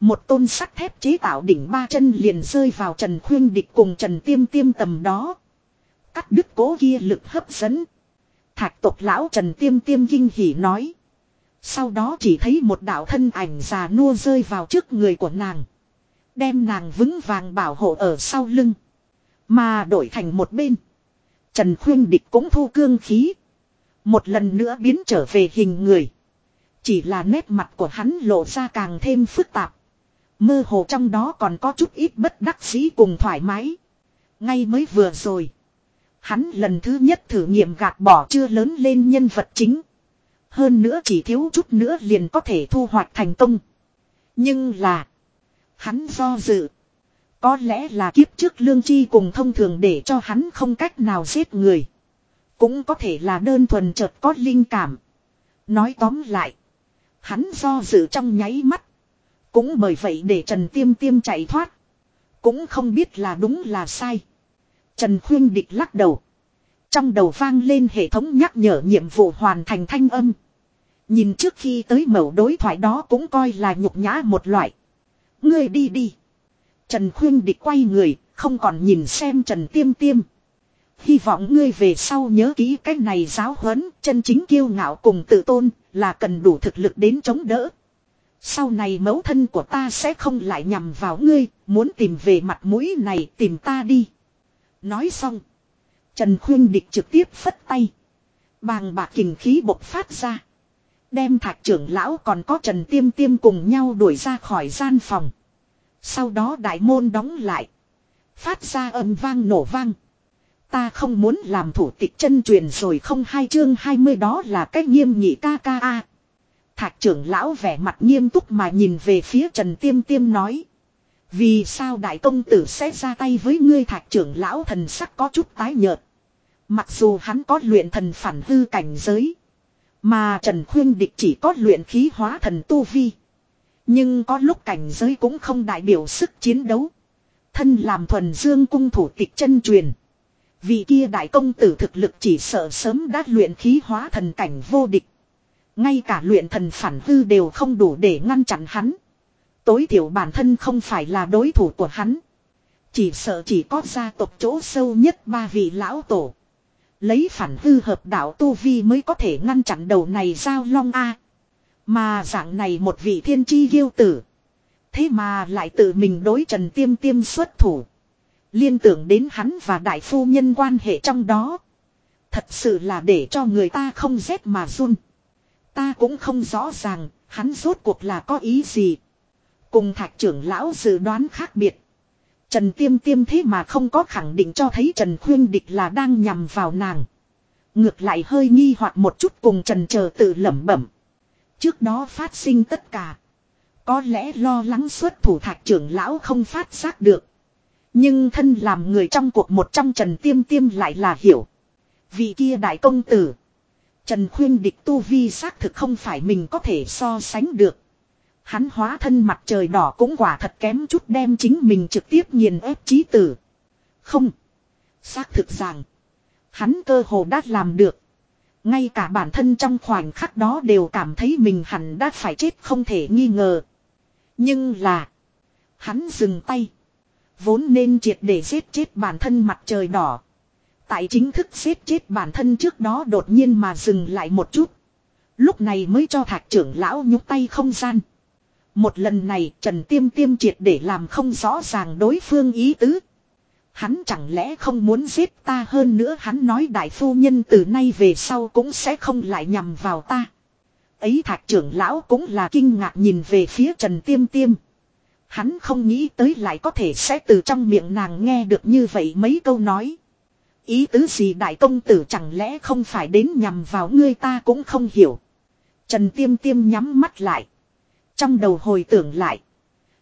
Một tôn sắt thép chế tạo đỉnh ba chân liền rơi vào Trần Khuyên Địch cùng Trần Tiêm Tiêm tầm đó. Cắt đứt cố kia lực hấp dẫn. Thạch tộc lão Trần Tiêm Tiêm kinh hỉ nói. Sau đó chỉ thấy một đạo thân ảnh già nua rơi vào trước người của nàng. Đem nàng vững vàng bảo hộ ở sau lưng. Mà đổi thành một bên. Trần Khuyên Địch cũng thu cương khí. Một lần nữa biến trở về hình người. Chỉ là nét mặt của hắn lộ ra càng thêm phức tạp. Mơ hồ trong đó còn có chút ít bất đắc dĩ cùng thoải mái. Ngay mới vừa rồi. Hắn lần thứ nhất thử nghiệm gạt bỏ chưa lớn lên nhân vật chính. Hơn nữa chỉ thiếu chút nữa liền có thể thu hoạch thành công. Nhưng là. Hắn do dự. Có lẽ là kiếp trước lương chi cùng thông thường để cho hắn không cách nào giết người. Cũng có thể là đơn thuần chợt có linh cảm. Nói tóm lại. Hắn do dự trong nháy mắt. Cũng bởi vậy để Trần Tiêm Tiêm chạy thoát. Cũng không biết là đúng là sai. Trần Khuyên Địch lắc đầu. Trong đầu vang lên hệ thống nhắc nhở nhiệm vụ hoàn thành thanh âm. Nhìn trước khi tới mẫu đối thoại đó cũng coi là nhục nhã một loại. Ngươi đi đi. Trần Khuyên Địch quay người, không còn nhìn xem Trần Tiêm Tiêm. Hy vọng ngươi về sau nhớ kỹ cách này giáo huấn, chân chính kiêu ngạo cùng tự tôn, là cần đủ thực lực đến chống đỡ. Sau này mẫu thân của ta sẽ không lại nhằm vào ngươi, muốn tìm về mặt mũi này tìm ta đi. Nói xong. Trần Khuyên Địch trực tiếp phất tay. Bàng bạc kình khí bộc phát ra. Đem thạch trưởng lão còn có Trần Tiêm Tiêm cùng nhau đuổi ra khỏi gian phòng. Sau đó đại môn đóng lại. Phát ra âm vang nổ vang. Ta không muốn làm thủ tịch chân truyền rồi không hai chương 20 đó là cách nghiêm nghị ca ca a. thạc trưởng lão vẻ mặt nghiêm túc mà nhìn về phía Trần Tiêm Tiêm nói. Vì sao đại công tử sẽ ra tay với ngươi thạc trưởng lão thần sắc có chút tái nhợt. Mặc dù hắn có luyện thần phản hư cảnh giới. Mà Trần Khuyên Địch chỉ có luyện khí hóa thần tu vi. Nhưng có lúc cảnh giới cũng không đại biểu sức chiến đấu. Thân làm thuần dương cung thủ tịch chân truyền vì kia đại công tử thực lực chỉ sợ sớm đã luyện khí hóa thần cảnh vô địch. Ngay cả luyện thần phản hư đều không đủ để ngăn chặn hắn. Tối thiểu bản thân không phải là đối thủ của hắn. Chỉ sợ chỉ có gia tộc chỗ sâu nhất ba vị lão tổ. Lấy phản hư hợp đạo tu vi mới có thể ngăn chặn đầu này giao long A. Mà dạng này một vị thiên chi ghiêu tử. Thế mà lại tự mình đối trần tiêm tiêm xuất thủ. Liên tưởng đến hắn và đại phu nhân quan hệ trong đó. Thật sự là để cho người ta không rét mà run. Ta cũng không rõ ràng, hắn rốt cuộc là có ý gì. Cùng thạch trưởng lão dự đoán khác biệt. Trần Tiêm Tiêm thế mà không có khẳng định cho thấy Trần Khuyên Địch là đang nhằm vào nàng. Ngược lại hơi nghi hoặc một chút cùng Trần chờ tự lẩm bẩm. Trước đó phát sinh tất cả. Có lẽ lo lắng xuất thủ thạch trưởng lão không phát giác được. Nhưng thân làm người trong cuộc một trong Trần Tiêm Tiêm lại là hiểu. Vị kia đại công tử. Trần Khuyên Địch tu vi xác thực không phải mình có thể so sánh được. Hắn hóa thân mặt trời đỏ cũng quả thật kém chút đem chính mình trực tiếp nghiền ép trí tử. Không. Xác thực rằng. Hắn cơ hồ đã làm được. Ngay cả bản thân trong khoảnh khắc đó đều cảm thấy mình hẳn đã phải chết không thể nghi ngờ. Nhưng là. Hắn dừng tay. Vốn nên triệt để giết chết bản thân mặt trời đỏ. Tại chính thức giết chết bản thân trước đó đột nhiên mà dừng lại một chút. Lúc này mới cho thạc trưởng lão nhúc tay không gian. Một lần này Trần Tiêm Tiêm triệt để làm không rõ ràng đối phương ý tứ. Hắn chẳng lẽ không muốn giết ta hơn nữa hắn nói đại phu nhân từ nay về sau cũng sẽ không lại nhằm vào ta. Ấy thạc trưởng lão cũng là kinh ngạc nhìn về phía Trần Tiêm Tiêm. Hắn không nghĩ tới lại có thể sẽ từ trong miệng nàng nghe được như vậy mấy câu nói. Ý tứ gì đại công tử chẳng lẽ không phải đến nhằm vào ngươi ta cũng không hiểu. Trần Tiêm Tiêm nhắm mắt lại. Trong đầu hồi tưởng lại.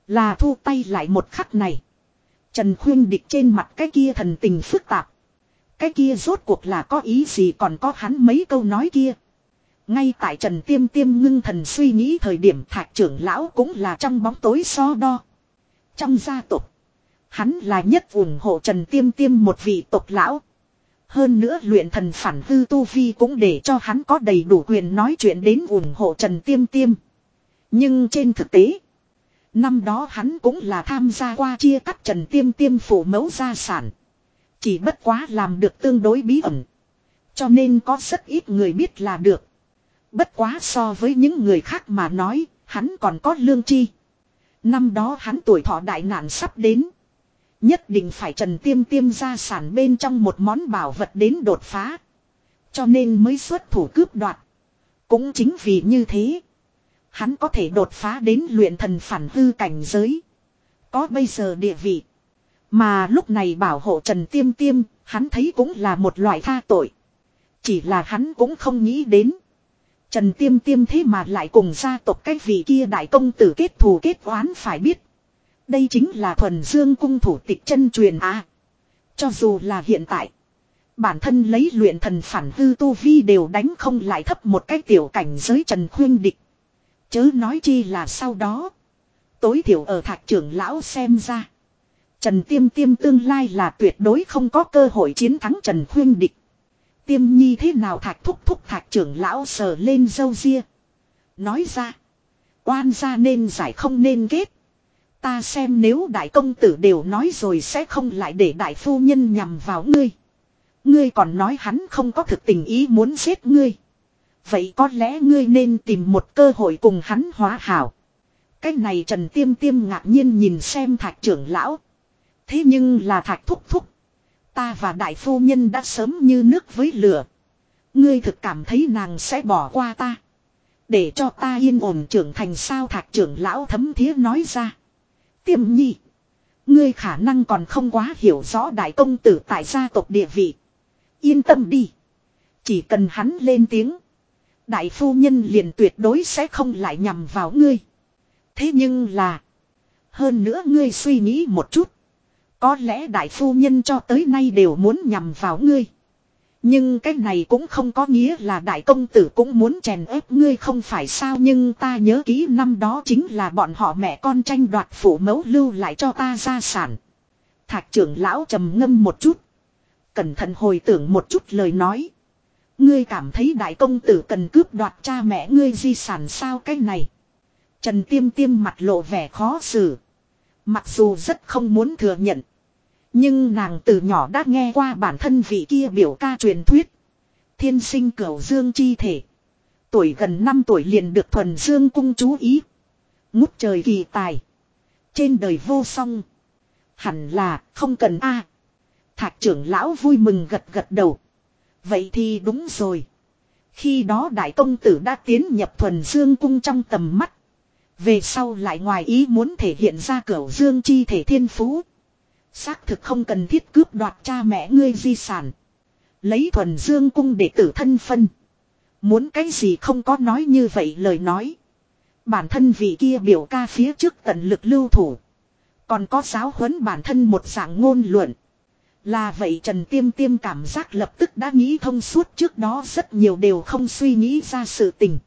Là thu tay lại một khắc này. Trần Khuyên địch trên mặt cái kia thần tình phức tạp. Cái kia rốt cuộc là có ý gì còn có hắn mấy câu nói kia. Ngay tại Trần Tiêm Tiêm ngưng thần suy nghĩ thời điểm thạc trưởng lão cũng là trong bóng tối so đo. Trong gia tộc, hắn là nhất ủng hộ Trần Tiêm Tiêm một vị tộc lão. Hơn nữa luyện thần phản hư tu vi cũng để cho hắn có đầy đủ quyền nói chuyện đến ủng hộ Trần Tiêm Tiêm. Nhưng trên thực tế, năm đó hắn cũng là tham gia qua chia cắt Trần Tiêm Tiêm phủ mẫu gia sản. Chỉ bất quá làm được tương đối bí ẩn. Cho nên có rất ít người biết là được. Bất quá so với những người khác mà nói, hắn còn có lương chi. Năm đó hắn tuổi thọ đại nạn sắp đến. Nhất định phải trần tiêm tiêm ra sản bên trong một món bảo vật đến đột phá. Cho nên mới xuất thủ cướp đoạt. Cũng chính vì như thế. Hắn có thể đột phá đến luyện thần phản hư cảnh giới. Có bây giờ địa vị. Mà lúc này bảo hộ Trần Tiêm Tiêm, hắn thấy cũng là một loại tha tội. Chỉ là hắn cũng không nghĩ đến. Trần Tiêm Tiêm thế mà lại cùng gia tộc cái vị kia đại công tử kết thù kết oán phải biết. Đây chính là thuần dương cung thủ tịch chân truyền à. Cho dù là hiện tại. Bản thân lấy luyện thần phản hư tu vi đều đánh không lại thấp một cái tiểu cảnh giới trần khuyên địch. Chớ nói chi là sau đó. Tối thiểu ở Thạc trưởng lão xem ra. Trần tiêm tiêm tương lai là tuyệt đối không có cơ hội chiến thắng trần khuyên địch. Tiêm nhi thế nào thạch thúc thúc thạch trưởng lão sờ lên dâu ria. Nói ra. Quan ra nên giải không nên kết. Ta xem nếu đại công tử đều nói rồi sẽ không lại để đại phu nhân nhằm vào ngươi. Ngươi còn nói hắn không có thực tình ý muốn giết ngươi. Vậy có lẽ ngươi nên tìm một cơ hội cùng hắn hóa hảo. Cái này Trần Tiêm Tiêm ngạc nhiên nhìn xem thạch trưởng lão. Thế nhưng là thạch thúc thúc. Ta và đại phu nhân đã sớm như nước với lửa. Ngươi thực cảm thấy nàng sẽ bỏ qua ta. Để cho ta yên ổn trưởng thành sao Thạc trưởng lão thấm thía nói ra. Tiêm nhi. Ngươi khả năng còn không quá hiểu rõ đại công tử tại gia tộc địa vị. Yên tâm đi. Chỉ cần hắn lên tiếng. Đại phu nhân liền tuyệt đối sẽ không lại nhằm vào ngươi. Thế nhưng là. Hơn nữa ngươi suy nghĩ một chút. Có lẽ đại phu nhân cho tới nay đều muốn nhằm vào ngươi. Nhưng cái này cũng không có nghĩa là đại công tử cũng muốn chèn ép ngươi không phải sao nhưng ta nhớ kỹ năm đó chính là bọn họ mẹ con tranh đoạt phủ mẫu lưu lại cho ta gia sản. Thạch trưởng lão trầm ngâm một chút. Cẩn thận hồi tưởng một chút lời nói. Ngươi cảm thấy đại công tử cần cướp đoạt cha mẹ ngươi di sản sao cái này. Trần tiêm tiêm mặt lộ vẻ khó xử. Mặc dù rất không muốn thừa nhận. Nhưng nàng từ nhỏ đã nghe qua bản thân vị kia biểu ca truyền thuyết. Thiên sinh cửu dương chi thể. Tuổi gần 5 tuổi liền được thuần dương cung chú ý. Ngút trời kỳ tài. Trên đời vô song. Hẳn là không cần a. thạc trưởng lão vui mừng gật gật đầu. Vậy thì đúng rồi. Khi đó đại công tử đã tiến nhập thuần dương cung trong tầm mắt. Về sau lại ngoài ý muốn thể hiện ra cửu dương chi thể thiên phú. Xác thực không cần thiết cướp đoạt cha mẹ ngươi di sản. Lấy thuần dương cung để tử thân phân. Muốn cái gì không có nói như vậy lời nói. Bản thân vị kia biểu ca phía trước tận lực lưu thủ. Còn có giáo huấn bản thân một dạng ngôn luận. Là vậy Trần Tiêm Tiêm cảm giác lập tức đã nghĩ thông suốt trước đó rất nhiều đều không suy nghĩ ra sự tình.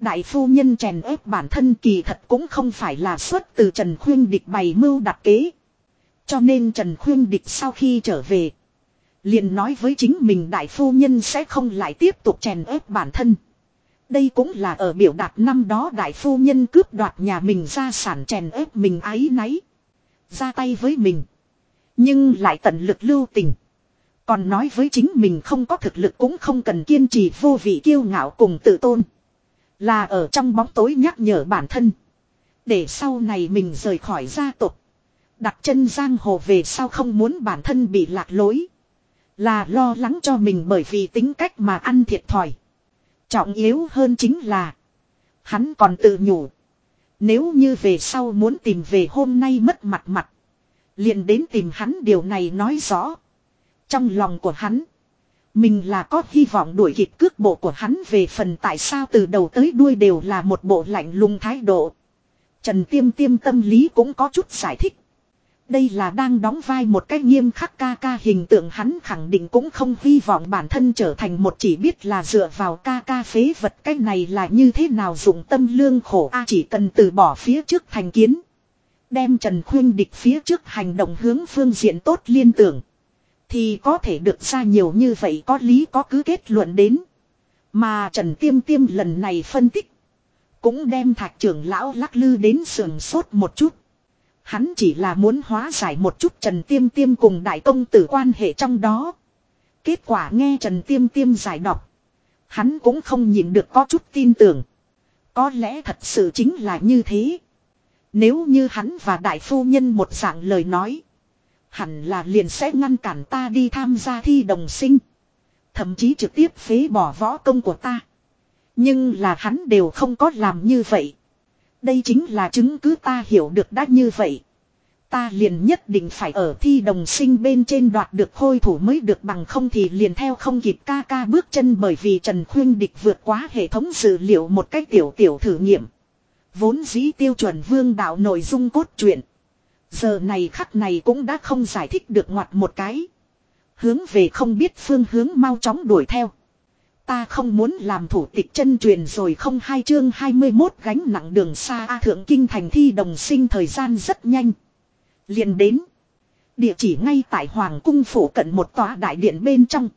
Đại phu nhân chèn ép bản thân kỳ thật cũng không phải là xuất từ Trần Khuyên Địch bày mưu đặt kế. Cho nên Trần Khuyên Địch sau khi trở về. liền nói với chính mình đại phu nhân sẽ không lại tiếp tục chèn ép bản thân. Đây cũng là ở biểu đạt năm đó đại phu nhân cướp đoạt nhà mình ra sản chèn ép mình ái náy. Ra tay với mình. Nhưng lại tận lực lưu tình. Còn nói với chính mình không có thực lực cũng không cần kiên trì vô vị kiêu ngạo cùng tự tôn. Là ở trong bóng tối nhắc nhở bản thân. Để sau này mình rời khỏi gia tộc. Đặt chân giang hồ về sau không muốn bản thân bị lạc lối. Là lo lắng cho mình bởi vì tính cách mà ăn thiệt thòi. Trọng yếu hơn chính là. Hắn còn tự nhủ. Nếu như về sau muốn tìm về hôm nay mất mặt mặt. Liền đến tìm hắn điều này nói rõ. Trong lòng của hắn. Mình là có hy vọng đuổi kịp cước bộ của hắn về phần tại sao từ đầu tới đuôi đều là một bộ lạnh lùng thái độ. Trần Tiêm Tiêm tâm lý cũng có chút giải thích. Đây là đang đóng vai một cách nghiêm khắc ca ca hình tượng hắn khẳng định cũng không hy vọng bản thân trở thành một chỉ biết là dựa vào ca ca phế vật cái này là như thế nào dụng tâm lương khổ a chỉ cần từ bỏ phía trước thành kiến. Đem Trần Khuyên địch phía trước hành động hướng phương diện tốt liên tưởng. Thì có thể được ra nhiều như vậy có lý có cứ kết luận đến. Mà Trần Tiêm Tiêm lần này phân tích. Cũng đem thạch trưởng lão lắc lư đến sườn sốt một chút. Hắn chỉ là muốn hóa giải một chút Trần Tiêm Tiêm cùng đại công tử quan hệ trong đó. Kết quả nghe Trần Tiêm Tiêm giải đọc. Hắn cũng không nhìn được có chút tin tưởng. Có lẽ thật sự chính là như thế. Nếu như hắn và đại phu nhân một dạng lời nói. Hẳn là liền sẽ ngăn cản ta đi tham gia thi đồng sinh. Thậm chí trực tiếp phế bỏ võ công của ta. Nhưng là hắn đều không có làm như vậy. Đây chính là chứng cứ ta hiểu được đã như vậy. Ta liền nhất định phải ở thi đồng sinh bên trên đoạt được khôi thủ mới được bằng không thì liền theo không kịp ca ca bước chân bởi vì Trần Khuyên Địch vượt quá hệ thống dữ liệu một cách tiểu tiểu thử nghiệm. Vốn dĩ tiêu chuẩn vương đạo nội dung cốt truyện. Giờ này khắc này cũng đã không giải thích được ngoặt một cái. Hướng về không biết phương hướng mau chóng đuổi theo. Ta không muốn làm thủ tịch chân truyền rồi không hai chương 21 gánh nặng đường xa A thượng kinh thành thi đồng sinh thời gian rất nhanh. liền đến. Địa chỉ ngay tại Hoàng cung phủ cận một tòa đại điện bên trong.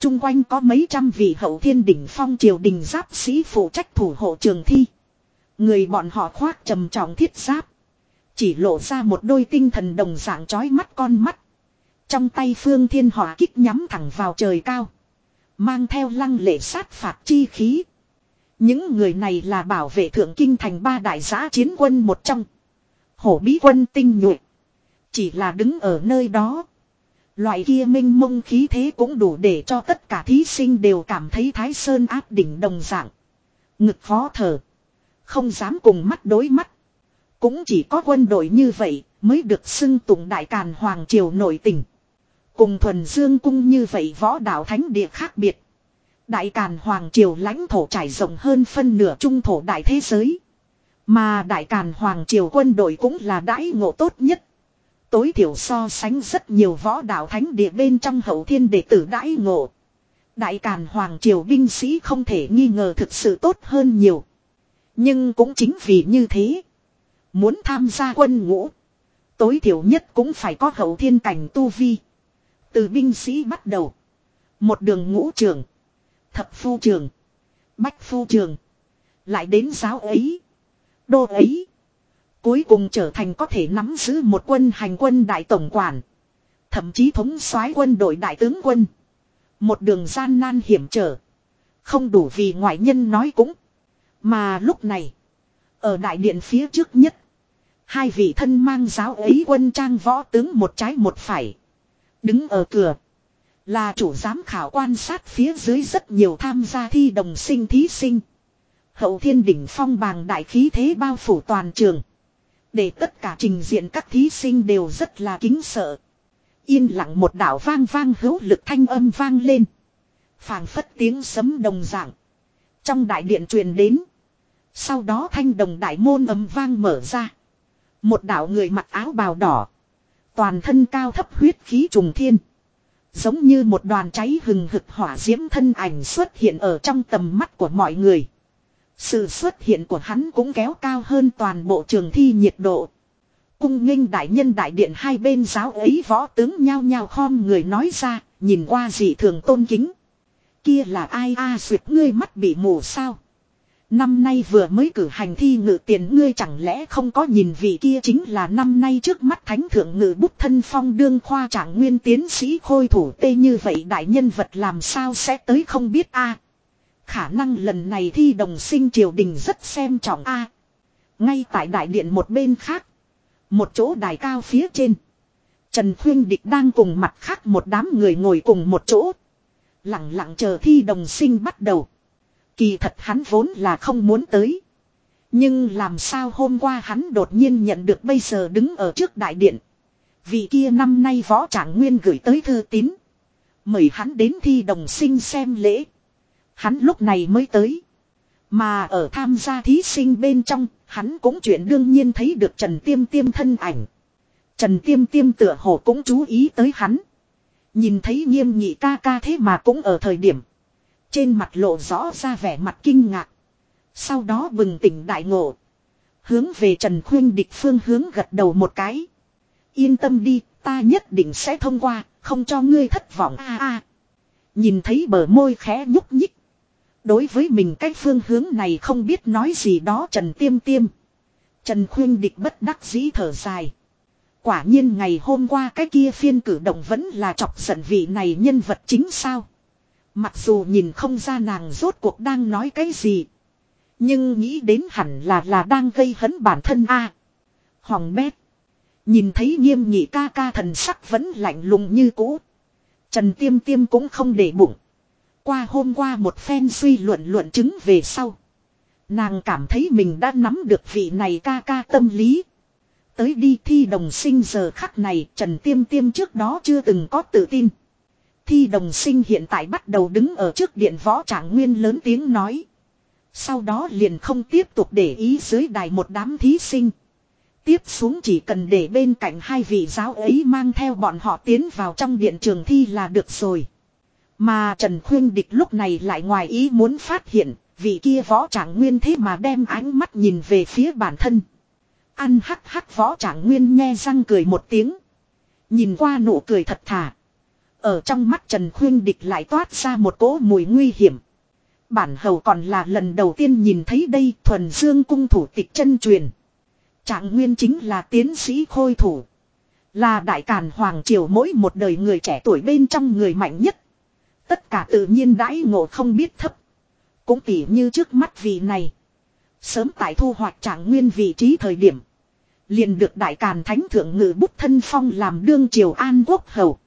Trung quanh có mấy trăm vị hậu thiên đỉnh phong triều đình giáp sĩ phụ trách thủ hộ trường thi. Người bọn họ khoác trầm trọng thiết giáp. Chỉ lộ ra một đôi tinh thần đồng dạng chói mắt con mắt. Trong tay phương thiên hỏa kích nhắm thẳng vào trời cao. Mang theo lăng lệ sát phạt chi khí. Những người này là bảo vệ thượng kinh thành ba đại giã chiến quân một trong. Hổ bí quân tinh nhuệ. Chỉ là đứng ở nơi đó. Loại kia minh mông khí thế cũng đủ để cho tất cả thí sinh đều cảm thấy thái sơn áp đỉnh đồng dạng. Ngực khó thở. Không dám cùng mắt đối mắt. Cũng chỉ có quân đội như vậy mới được xưng tụng đại càn hoàng triều nổi tình. Cùng thuần dương cung như vậy võ đạo thánh địa khác biệt. Đại càn hoàng triều lãnh thổ trải rộng hơn phân nửa trung thổ đại thế giới. Mà đại càn hoàng triều quân đội cũng là đãi ngộ tốt nhất. Tối thiểu so sánh rất nhiều võ đạo thánh địa bên trong hậu thiên đệ tử đãi ngộ. Đại càn hoàng triều binh sĩ không thể nghi ngờ thực sự tốt hơn nhiều. Nhưng cũng chính vì như thế. Muốn tham gia quân ngũ. Tối thiểu nhất cũng phải có hậu thiên cảnh tu vi. Từ binh sĩ bắt đầu. Một đường ngũ trường. Thập phu trường. Bách phu trường. Lại đến giáo ấy. Đô ấy. Cuối cùng trở thành có thể nắm giữ một quân hành quân đại tổng quản. thậm chí thống soái quân đội đại tướng quân. Một đường gian nan hiểm trở. Không đủ vì ngoại nhân nói cũng. Mà lúc này. Ở đại điện phía trước nhất. Hai vị thân mang giáo ấy quân trang võ tướng một trái một phải. Đứng ở cửa. Là chủ giám khảo quan sát phía dưới rất nhiều tham gia thi đồng sinh thí sinh. Hậu thiên đỉnh phong bàng đại khí thế bao phủ toàn trường. Để tất cả trình diện các thí sinh đều rất là kính sợ. Yên lặng một đảo vang vang hữu lực thanh âm vang lên. phảng phất tiếng sấm đồng dạng. Trong đại điện truyền đến. Sau đó thanh đồng đại môn ấm vang mở ra. Một đạo người mặc áo bào đỏ. Toàn thân cao thấp huyết khí trùng thiên. Giống như một đoàn cháy hừng hực hỏa diễm thân ảnh xuất hiện ở trong tầm mắt của mọi người. Sự xuất hiện của hắn cũng kéo cao hơn toàn bộ trường thi nhiệt độ. Cung nghênh đại nhân đại điện hai bên giáo ấy võ tướng nhao nhao khom người nói ra, nhìn qua dị thường tôn kính. Kia là ai a à, suyệt ngươi mắt bị mù sao? Năm nay vừa mới cử hành thi ngự tiền ngươi chẳng lẽ không có nhìn vị kia chính là năm nay trước mắt thánh thượng ngự bút thân phong đương khoa trạng nguyên tiến sĩ khôi thủ tê như vậy đại nhân vật làm sao sẽ tới không biết a Khả năng lần này thi đồng sinh triều đình rất xem trọng a Ngay tại đại điện một bên khác. Một chỗ đài cao phía trên. Trần Khuyên Địch đang cùng mặt khác một đám người ngồi cùng một chỗ. Lặng lặng chờ thi đồng sinh bắt đầu. Kỳ thật hắn vốn là không muốn tới. Nhưng làm sao hôm qua hắn đột nhiên nhận được bây giờ đứng ở trước đại điện. Vị kia năm nay võ trạng nguyên gửi tới thư tín. Mời hắn đến thi đồng sinh xem lễ. Hắn lúc này mới tới. Mà ở tham gia thí sinh bên trong, hắn cũng chuyện đương nhiên thấy được Trần Tiêm Tiêm thân ảnh. Trần Tiêm Tiêm tựa hồ cũng chú ý tới hắn. Nhìn thấy nghiêm nhị ca ca thế mà cũng ở thời điểm. Trên mặt lộ rõ ra vẻ mặt kinh ngạc. Sau đó bừng tỉnh đại ngộ. Hướng về Trần Khuyên địch phương hướng gật đầu một cái. Yên tâm đi, ta nhất định sẽ thông qua, không cho ngươi thất vọng a a. Nhìn thấy bờ môi khẽ nhúc nhích. Đối với mình cái phương hướng này không biết nói gì đó Trần Tiêm Tiêm. Trần Khuyên địch bất đắc dĩ thở dài. Quả nhiên ngày hôm qua cái kia phiên cử động vẫn là chọc giận vị này nhân vật chính sao. Mặc dù nhìn không ra nàng rốt cuộc đang nói cái gì. Nhưng nghĩ đến hẳn là là đang gây hấn bản thân a à, Hoàng bét. Nhìn thấy nghiêm nhị ca ca thần sắc vẫn lạnh lùng như cũ. Trần Tiêm Tiêm cũng không để bụng. Qua hôm qua một phen suy luận luận chứng về sau. Nàng cảm thấy mình đã nắm được vị này ca ca tâm lý. Tới đi thi đồng sinh giờ khắc này Trần Tiêm Tiêm trước đó chưa từng có tự tin. Thi đồng sinh hiện tại bắt đầu đứng ở trước điện võ trạng nguyên lớn tiếng nói. Sau đó liền không tiếp tục để ý dưới đài một đám thí sinh. Tiếp xuống chỉ cần để bên cạnh hai vị giáo ấy mang theo bọn họ tiến vào trong điện trường thi là được rồi. Mà Trần Khuyên Địch lúc này lại ngoài ý muốn phát hiện, vị kia võ trạng nguyên thế mà đem ánh mắt nhìn về phía bản thân. Ăn hắc hắc võ trạng nguyên nghe răng cười một tiếng. Nhìn qua nụ cười thật thà. Ở trong mắt Trần Khuyên Địch lại toát ra một cỗ mùi nguy hiểm. Bản hầu còn là lần đầu tiên nhìn thấy đây, thuần dương cung thủ tịch chân truyền. Trạng nguyên chính là tiến sĩ khôi thủ. Là đại càn hoàng triều mỗi một đời người trẻ tuổi bên trong người mạnh nhất. Tất cả tự nhiên đãi ngộ không biết thấp. Cũng tỉ như trước mắt vị này. Sớm tại thu hoạch trạng nguyên vị trí thời điểm. Liền được đại càn thánh thượng ngự bút thân phong làm đương triều an quốc hầu.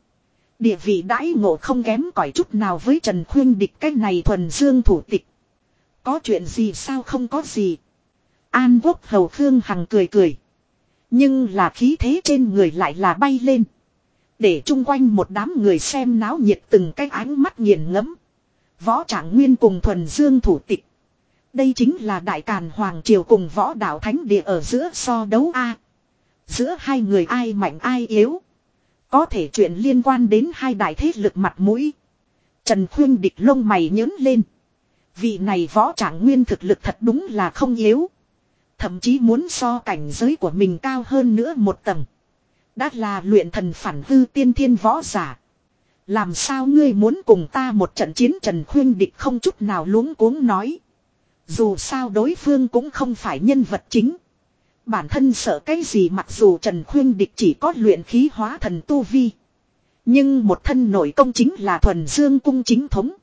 Địa vị đãi ngộ không kém cỏi chút nào với Trần Khuyên địch cách này thuần dương thủ tịch. Có chuyện gì sao không có gì. An quốc hầu Khương Hằng cười cười. Nhưng là khí thế trên người lại là bay lên. Để chung quanh một đám người xem náo nhiệt từng cái ánh mắt nghiền ngẫm. Võ Trạng Nguyên cùng thuần dương thủ tịch. Đây chính là đại càn hoàng triều cùng võ đạo thánh địa ở giữa so đấu A. Giữa hai người ai mạnh ai yếu. Có thể chuyện liên quan đến hai đại thế lực mặt mũi. Trần Khuyên địch lông mày nhớn lên. Vị này võ trạng nguyên thực lực thật đúng là không yếu. Thậm chí muốn so cảnh giới của mình cao hơn nữa một tầng. Đã là luyện thần phản hư tiên thiên võ giả. Làm sao ngươi muốn cùng ta một trận chiến Trần Khuyên địch không chút nào luống cuống nói. Dù sao đối phương cũng không phải nhân vật chính. Bản thân sợ cái gì mặc dù Trần Khuyên Địch chỉ có luyện khí hóa thần tu vi. Nhưng một thân nội công chính là thuần dương cung chính thống.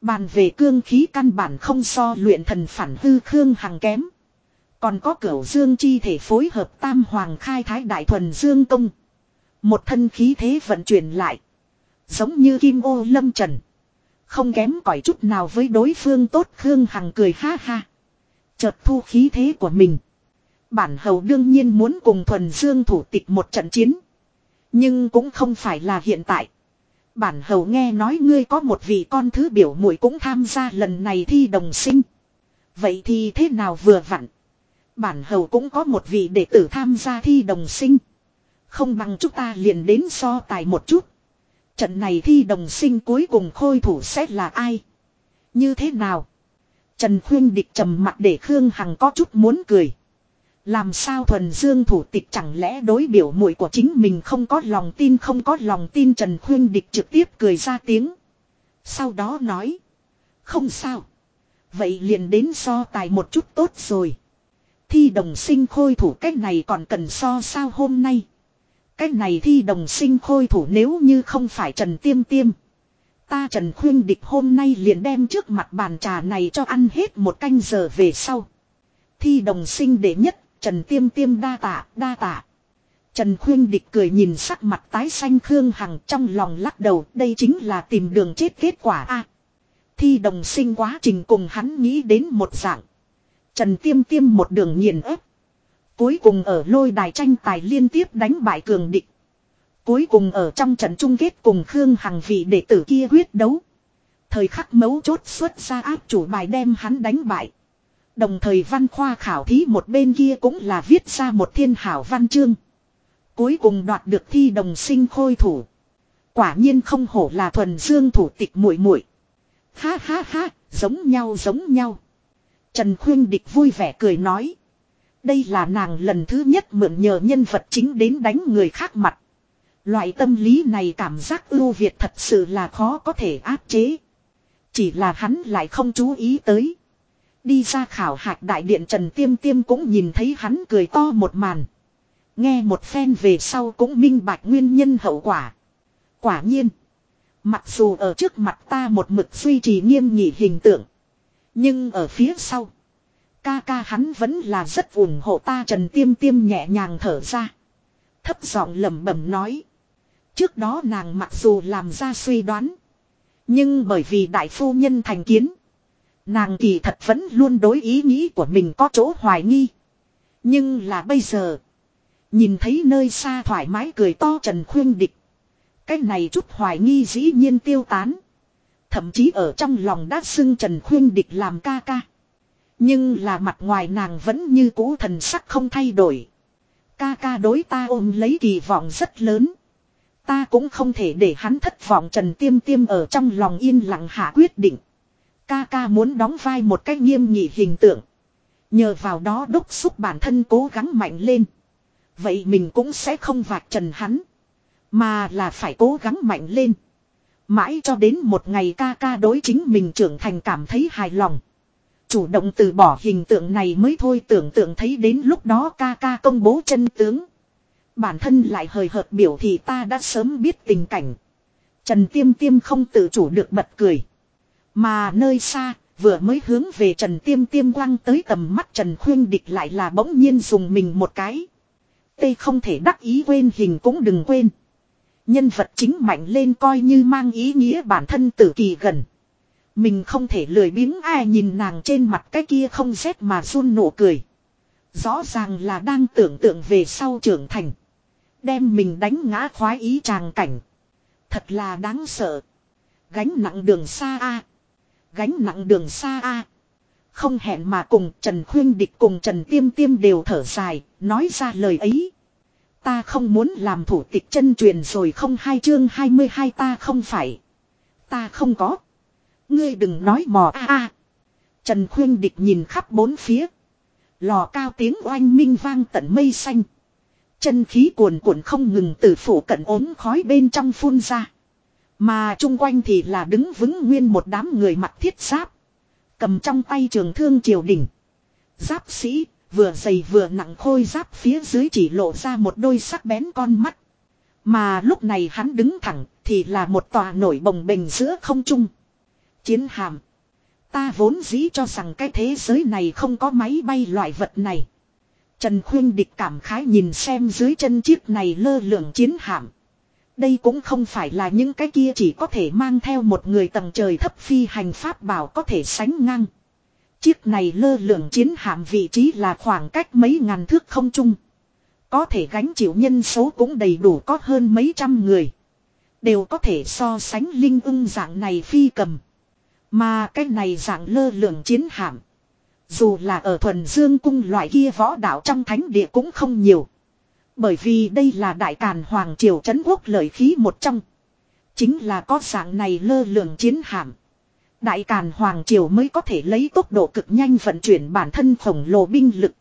Bàn về cương khí căn bản không so luyện thần phản hư khương hằng kém. Còn có cửu dương chi thể phối hợp tam hoàng khai thái đại thuần dương công. Một thân khí thế vận chuyển lại. Giống như kim ô lâm trần. Không kém cỏi chút nào với đối phương tốt Khương Hằng cười ha ha. Chợt thu khí thế của mình. Bản hầu đương nhiên muốn cùng thuần dương thủ tịch một trận chiến. Nhưng cũng không phải là hiện tại. Bản hầu nghe nói ngươi có một vị con thứ biểu muội cũng tham gia lần này thi đồng sinh. Vậy thì thế nào vừa vặn. Bản hầu cũng có một vị đệ tử tham gia thi đồng sinh. Không bằng chúng ta liền đến so tài một chút. Trận này thi đồng sinh cuối cùng khôi thủ sẽ là ai? Như thế nào? Trần Khuyên Địch trầm mặt để Khương Hằng có chút muốn cười. Làm sao thuần dương thủ tịch chẳng lẽ đối biểu muội của chính mình không có lòng tin không có lòng tin Trần Khuyên Địch trực tiếp cười ra tiếng. Sau đó nói. Không sao. Vậy liền đến so tài một chút tốt rồi. Thi đồng sinh khôi thủ cách này còn cần so sao hôm nay. cách này thi đồng sinh khôi thủ nếu như không phải Trần Tiêm Tiêm. Ta Trần Khuyên Địch hôm nay liền đem trước mặt bàn trà này cho ăn hết một canh giờ về sau. Thi đồng sinh đệ nhất, Trần Tiêm Tiêm đa tạ, đa tạ. Trần Khuyên Địch cười nhìn sắc mặt tái xanh Khương Hằng trong lòng lắc đầu, đây chính là tìm đường chết kết quả a. thi đồng sinh quá trình cùng hắn nghĩ đến một dạng. Trần Tiêm Tiêm một đường nghiền ép. Cuối cùng ở lôi đài tranh tài liên tiếp đánh bại cường địch. Cuối cùng ở trong trận chung kết cùng Khương Hằng vị đệ tử kia quyết đấu. Thời khắc mấu chốt xuất ra áp chủ bài đem hắn đánh bại. Đồng thời văn khoa khảo thí một bên kia cũng là viết ra một thiên hảo văn chương. Cuối cùng đoạt được thi đồng sinh khôi thủ. Quả nhiên không hổ là thuần dương thủ tịch muội muội. Ha ha ha, giống nhau giống nhau. Trần Khuyên Địch vui vẻ cười nói. Đây là nàng lần thứ nhất mượn nhờ nhân vật chính đến đánh người khác mặt. Loại tâm lý này cảm giác ưu việt thật sự là khó có thể áp chế. Chỉ là hắn lại không chú ý tới. Đi ra khảo hạch đại điện Trần Tiêm Tiêm cũng nhìn thấy hắn cười to một màn. Nghe một phen về sau cũng minh bạch nguyên nhân hậu quả. Quả nhiên. Mặc dù ở trước mặt ta một mực duy trì nghiêm nghị hình tượng. Nhưng ở phía sau. Ca ca hắn vẫn là rất ủng hộ ta Trần Tiêm Tiêm nhẹ nhàng thở ra. Thấp giọng lẩm bẩm nói. Trước đó nàng mặc dù làm ra suy đoán. Nhưng bởi vì đại phu nhân thành kiến. Nàng kỳ thật vẫn luôn đối ý nghĩ của mình có chỗ hoài nghi. Nhưng là bây giờ. Nhìn thấy nơi xa thoải mái cười to Trần Khuyên Địch. Cái này chút hoài nghi dĩ nhiên tiêu tán. Thậm chí ở trong lòng đã xưng Trần Khuyên Địch làm ca ca. Nhưng là mặt ngoài nàng vẫn như cũ thần sắc không thay đổi. Ca ca đối ta ôm lấy kỳ vọng rất lớn. Ta cũng không thể để hắn thất vọng Trần Tiêm Tiêm ở trong lòng yên lặng hạ quyết định. Ca ca muốn đóng vai một cách nghiêm nghị hình tượng. Nhờ vào đó đúc xúc bản thân cố gắng mạnh lên. Vậy mình cũng sẽ không vạch trần hắn. Mà là phải cố gắng mạnh lên. Mãi cho đến một ngày ca ca đối chính mình trưởng thành cảm thấy hài lòng. Chủ động từ bỏ hình tượng này mới thôi tưởng tượng thấy đến lúc đó ca ca công bố chân tướng. Bản thân lại hời hợt biểu thì ta đã sớm biết tình cảnh. Trần Tiêm Tiêm không tự chủ được bật cười. Mà nơi xa, vừa mới hướng về Trần Tiêm Tiêm quăng tới tầm mắt Trần Khuyên Địch lại là bỗng nhiên dùng mình một cái. Tê không thể đắc ý quên hình cũng đừng quên. Nhân vật chính mạnh lên coi như mang ý nghĩa bản thân tử kỳ gần. Mình không thể lười biếng ai nhìn nàng trên mặt cái kia không rét mà run nụ cười. Rõ ràng là đang tưởng tượng về sau trưởng thành. Đem mình đánh ngã khoái ý tràng cảnh. Thật là đáng sợ. Gánh nặng đường xa a Gánh nặng đường xa a Không hẹn mà cùng Trần Khuyên Địch cùng Trần Tiêm Tiêm đều thở dài, nói ra lời ấy. Ta không muốn làm thủ tịch chân truyền rồi không hai chương 22 ta không phải. Ta không có. Ngươi đừng nói mò a a. Trần Khuyên Địch nhìn khắp bốn phía. Lò cao tiếng oanh minh vang tận mây xanh. Chân khí cuồn cuộn không ngừng từ phủ cận ốm khói bên trong phun ra. Mà chung quanh thì là đứng vững nguyên một đám người mặc thiết giáp. Cầm trong tay trường thương triều đỉnh. Giáp sĩ, vừa dày vừa nặng khôi giáp phía dưới chỉ lộ ra một đôi sắc bén con mắt. Mà lúc này hắn đứng thẳng thì là một tòa nổi bồng bềnh giữa không trung. Chiến hàm. Ta vốn dĩ cho rằng cái thế giới này không có máy bay loại vật này. Trần Khuyên Địch cảm khái nhìn xem dưới chân chiếc này lơ lửng chiến hạm. Đây cũng không phải là những cái kia chỉ có thể mang theo một người tầng trời thấp phi hành pháp bảo có thể sánh ngang. Chiếc này lơ lửng chiến hạm vị trí là khoảng cách mấy ngàn thước không trung. Có thể gánh chịu nhân số cũng đầy đủ có hơn mấy trăm người. Đều có thể so sánh linh ưng dạng này phi cầm. Mà cái này dạng lơ lửng chiến hạm. Dù là ở thuần dương cung loại kia võ đạo trong thánh địa cũng không nhiều. Bởi vì đây là đại càn hoàng triều trấn quốc lợi khí một trong. Chính là có dạng này lơ lửng chiến hạm. Đại càn hoàng triều mới có thể lấy tốc độ cực nhanh vận chuyển bản thân khổng lồ binh lực.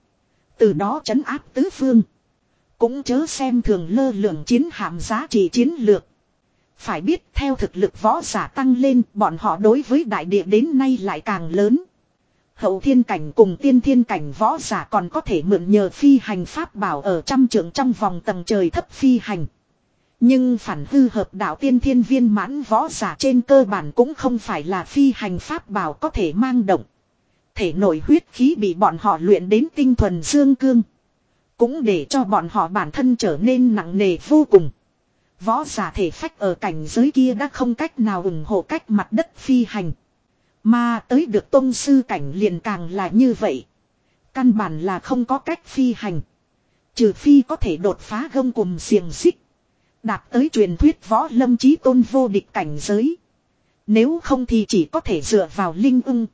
Từ đó trấn áp tứ phương. Cũng chớ xem thường lơ lửng chiến hạm giá trị chiến lược. Phải biết theo thực lực võ giả tăng lên, bọn họ đối với đại địa đến nay lại càng lớn. Hậu thiên cảnh cùng tiên thiên cảnh võ giả còn có thể mượn nhờ phi hành pháp bảo ở trăm trưởng trong vòng tầng trời thấp phi hành. Nhưng phản hư hợp đạo tiên thiên viên mãn võ giả trên cơ bản cũng không phải là phi hành pháp bảo có thể mang động. Thể nội huyết khí bị bọn họ luyện đến tinh thuần dương cương. Cũng để cho bọn họ bản thân trở nên nặng nề vô cùng. Võ giả thể phách ở cảnh giới kia đã không cách nào ủng hộ cách mặt đất phi hành. Mà tới được tôn sư cảnh liền càng là như vậy. Căn bản là không có cách phi hành. Trừ phi có thể đột phá gông cùng xiềng xích. Đạt tới truyền thuyết võ lâm chí tôn vô địch cảnh giới. Nếu không thì chỉ có thể dựa vào linh ưng.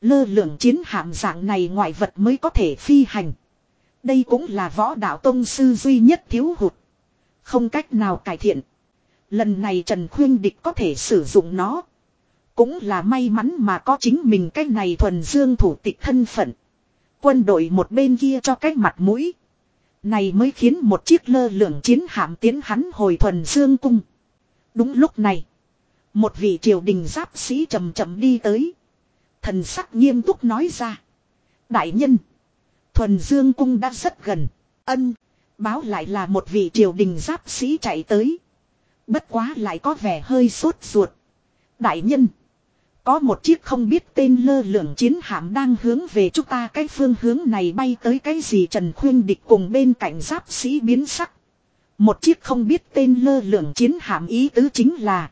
Lơ lượng chiến hạm dạng này ngoại vật mới có thể phi hành. Đây cũng là võ đạo tông sư duy nhất thiếu hụt. Không cách nào cải thiện. Lần này Trần Khuyên Địch có thể sử dụng nó. Cũng là may mắn mà có chính mình cái này thuần dương thủ tịch thân phận. Quân đội một bên kia cho cái mặt mũi. Này mới khiến một chiếc lơ lửng chiến hạm tiến hắn hồi thuần dương cung. Đúng lúc này. Một vị triều đình giáp sĩ chậm chậm đi tới. Thần sắc nghiêm túc nói ra. Đại nhân. Thuần dương cung đã rất gần. Ân. Báo lại là một vị triều đình giáp sĩ chạy tới. Bất quá lại có vẻ hơi sốt ruột. Đại nhân. Có một chiếc không biết tên lơ lửng chiến hạm đang hướng về chúng ta cái phương hướng này bay tới cái gì Trần Khuyên Địch cùng bên cạnh giáp sĩ biến sắc. Một chiếc không biết tên lơ lửng chiến hạm ý tứ chính là.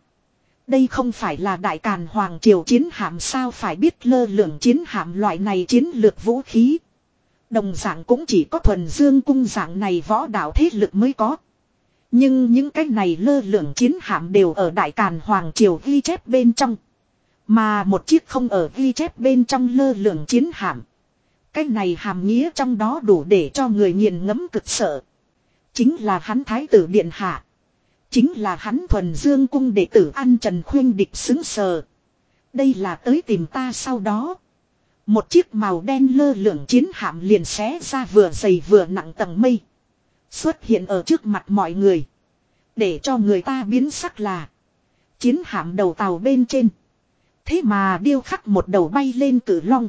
Đây không phải là đại càn hoàng triều chiến hạm sao phải biết lơ lửng chiến hạm loại này chiến lược vũ khí. Đồng dạng cũng chỉ có thuần dương cung dạng này võ đạo thế lực mới có. Nhưng những cái này lơ lửng chiến hạm đều ở đại càn hoàng triều ghi chép bên trong. Mà một chiếc không ở ghi chép bên trong lơ lửng chiến hạm. Cái này hàm nghĩa trong đó đủ để cho người nghiền ngẫm cực sợ. Chính là hắn thái tử điện hạ. Chính là hắn thuần dương cung đệ tử ăn trần khuyên địch xứng sờ. Đây là tới tìm ta sau đó. Một chiếc màu đen lơ lửng chiến hạm liền xé ra vừa dày vừa nặng tầng mây. Xuất hiện ở trước mặt mọi người. Để cho người ta biến sắc là. Chiến hạm đầu tàu bên trên. Thế mà điêu khắc một đầu bay lên cử long.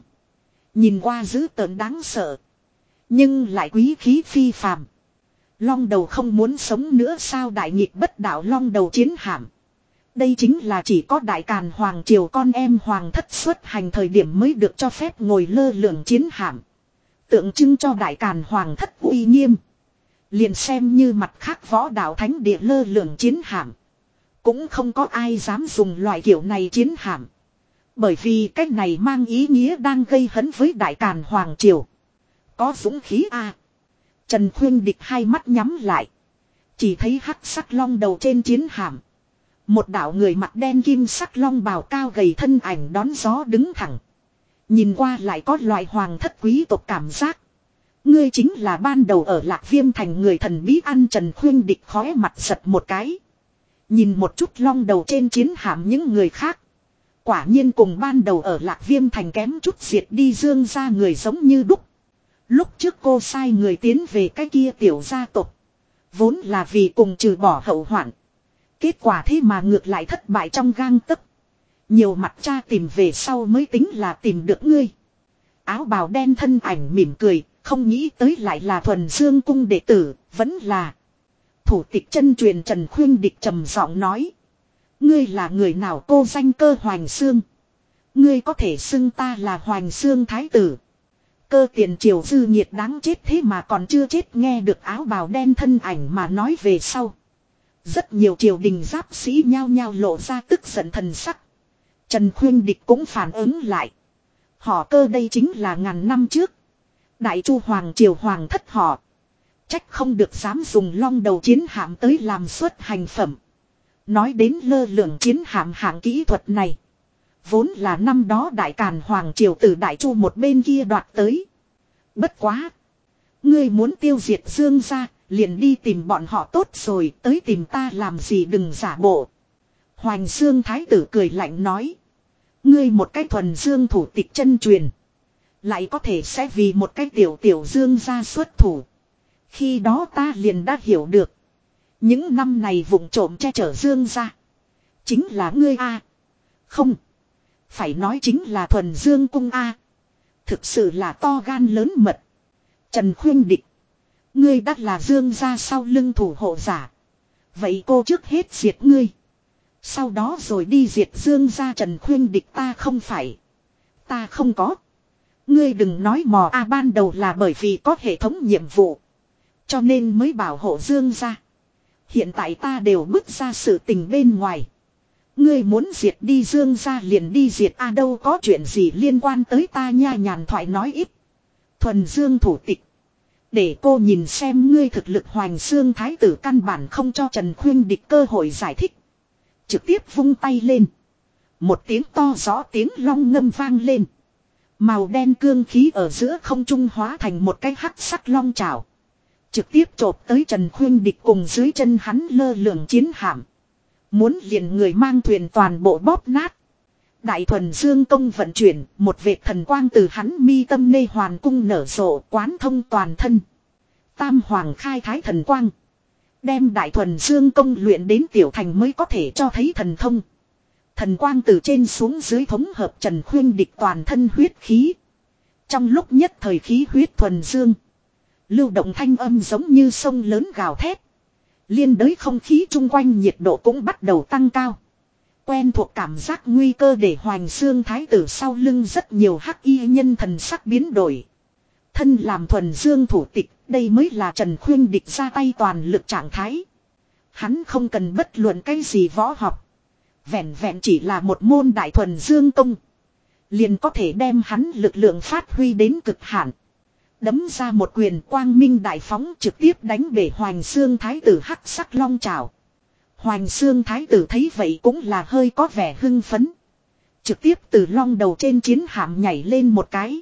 Nhìn qua dữ tợn đáng sợ. Nhưng lại quý khí phi phàm. Long đầu không muốn sống nữa sao đại nghịch bất đạo long đầu chiến hạm. Đây chính là chỉ có đại càn hoàng triều con em hoàng thất xuất hành thời điểm mới được cho phép ngồi lơ lửng chiến hạm. Tượng trưng cho đại càn hoàng thất uy nghiêm. Liền xem như mặt khác võ đạo thánh địa lơ lửng chiến hạm. Cũng không có ai dám dùng loại kiểu này chiến hạm. Bởi vì cách này mang ý nghĩa đang gây hấn với đại càn hoàng triều. Có dũng khí a à. Trần Khuyên địch hai mắt nhắm lại. Chỉ thấy hắc sắc long đầu trên chiến hạm. Một đạo người mặt đen kim sắc long bào cao gầy thân ảnh đón gió đứng thẳng. Nhìn qua lại có loại hoàng thất quý tộc cảm giác. Ngươi chính là ban đầu ở lạc viêm thành người thần bí ăn Trần Khuyên địch khóe mặt giật một cái. Nhìn một chút long đầu trên chiến hạm những người khác. Quả nhiên cùng ban đầu ở lạc viêm thành kém chút diệt đi dương ra người giống như đúc. Lúc trước cô sai người tiến về cái kia tiểu gia tộc Vốn là vì cùng trừ bỏ hậu hoạn. Kết quả thế mà ngược lại thất bại trong gang tấc. Nhiều mặt cha tìm về sau mới tính là tìm được ngươi. Áo bào đen thân ảnh mỉm cười, không nghĩ tới lại là thuần dương cung đệ tử, vẫn là thủ tịch chân truyền Trần Khuyên Địch trầm giọng nói. Ngươi là người nào cô danh cơ Hoành Xương. Ngươi có thể xưng ta là Hoành Xương Thái Tử. Cơ tiền triều dư nhiệt đáng chết thế mà còn chưa chết nghe được áo bào đen thân ảnh mà nói về sau. Rất nhiều triều đình giáp sĩ nhao nhao lộ ra tức giận thần sắc. Trần Khuyên Địch cũng phản ứng lại. Họ cơ đây chính là ngàn năm trước. Đại chu Hoàng Triều Hoàng thất họ. Trách không được dám dùng long đầu chiến hạm tới làm xuất hành phẩm. Nói đến lơ lượng chiến hạm hạng kỹ thuật này. Vốn là năm đó đại càn Hoàng Triều từ Đại Chu một bên kia đoạt tới. Bất quá. Ngươi muốn tiêu diệt Dương ra, liền đi tìm bọn họ tốt rồi, tới tìm ta làm gì đừng giả bộ. Hoành xương Thái tử cười lạnh nói. Ngươi một cái thuần dương thủ tịch chân truyền. Lại có thể sẽ vì một cái tiểu tiểu dương ra xuất thủ. Khi đó ta liền đã hiểu được. Những năm này vùng trộm che chở dương ra. Chính là ngươi A. Không. Phải nói chính là thuần dương cung A. Thực sự là to gan lớn mật. Trần khuyên địch. Ngươi đắt là dương ra sau lưng thủ hộ giả. Vậy cô trước hết diệt ngươi. Sau đó rồi đi diệt dương ra trần khuyên địch ta không phải. Ta không có. Ngươi đừng nói mò a ban đầu là bởi vì có hệ thống nhiệm vụ. Cho nên mới bảo hộ dương ra. Hiện tại ta đều bước ra sự tình bên ngoài. Ngươi muốn diệt đi dương ra liền đi diệt a đâu có chuyện gì liên quan tới ta nha, nhàn thoại nói ít. Thuần dương thủ tịch. Để cô nhìn xem ngươi thực lực hoành xương thái tử căn bản không cho Trần Khuyên địch cơ hội giải thích. Trực tiếp vung tay lên. Một tiếng to rõ tiếng long ngâm vang lên. Màu đen cương khí ở giữa không trung hóa thành một cái hắc sắc long trào. Trực tiếp chộp tới Trần Khuyên địch cùng dưới chân hắn lơ lửng chiến hạm. Muốn liền người mang thuyền toàn bộ bóp nát. Đại thuần dương công vận chuyển, một vệt thần quang từ hắn mi tâm nê hoàn cung nở rộ quán thông toàn thân. Tam hoàng khai thái thần quang. Đem đại thuần dương công luyện đến tiểu thành mới có thể cho thấy thần thông. Thần quang từ trên xuống dưới thống hợp trần khuyên địch toàn thân huyết khí. Trong lúc nhất thời khí huyết thuần dương. Lưu động thanh âm giống như sông lớn gào thét. Liên đới không khí chung quanh nhiệt độ cũng bắt đầu tăng cao. Quen thuộc cảm giác nguy cơ để hoành xương thái tử sau lưng rất nhiều hắc y nhân thần sắc biến đổi. Thân làm thuần dương thủ tịch, đây mới là Trần Khuyên địch ra tay toàn lực trạng thái. Hắn không cần bất luận cái gì võ học. Vẹn vẹn chỉ là một môn đại thuần dương công. Liền có thể đem hắn lực lượng phát huy đến cực hạn. Đấm ra một quyền quang minh đại phóng trực tiếp đánh bể Hoành Xương Thái tử hắc sắc long trào. Hoành Xương Thái tử thấy vậy cũng là hơi có vẻ hưng phấn. Trực tiếp từ long đầu trên chiến hạm nhảy lên một cái.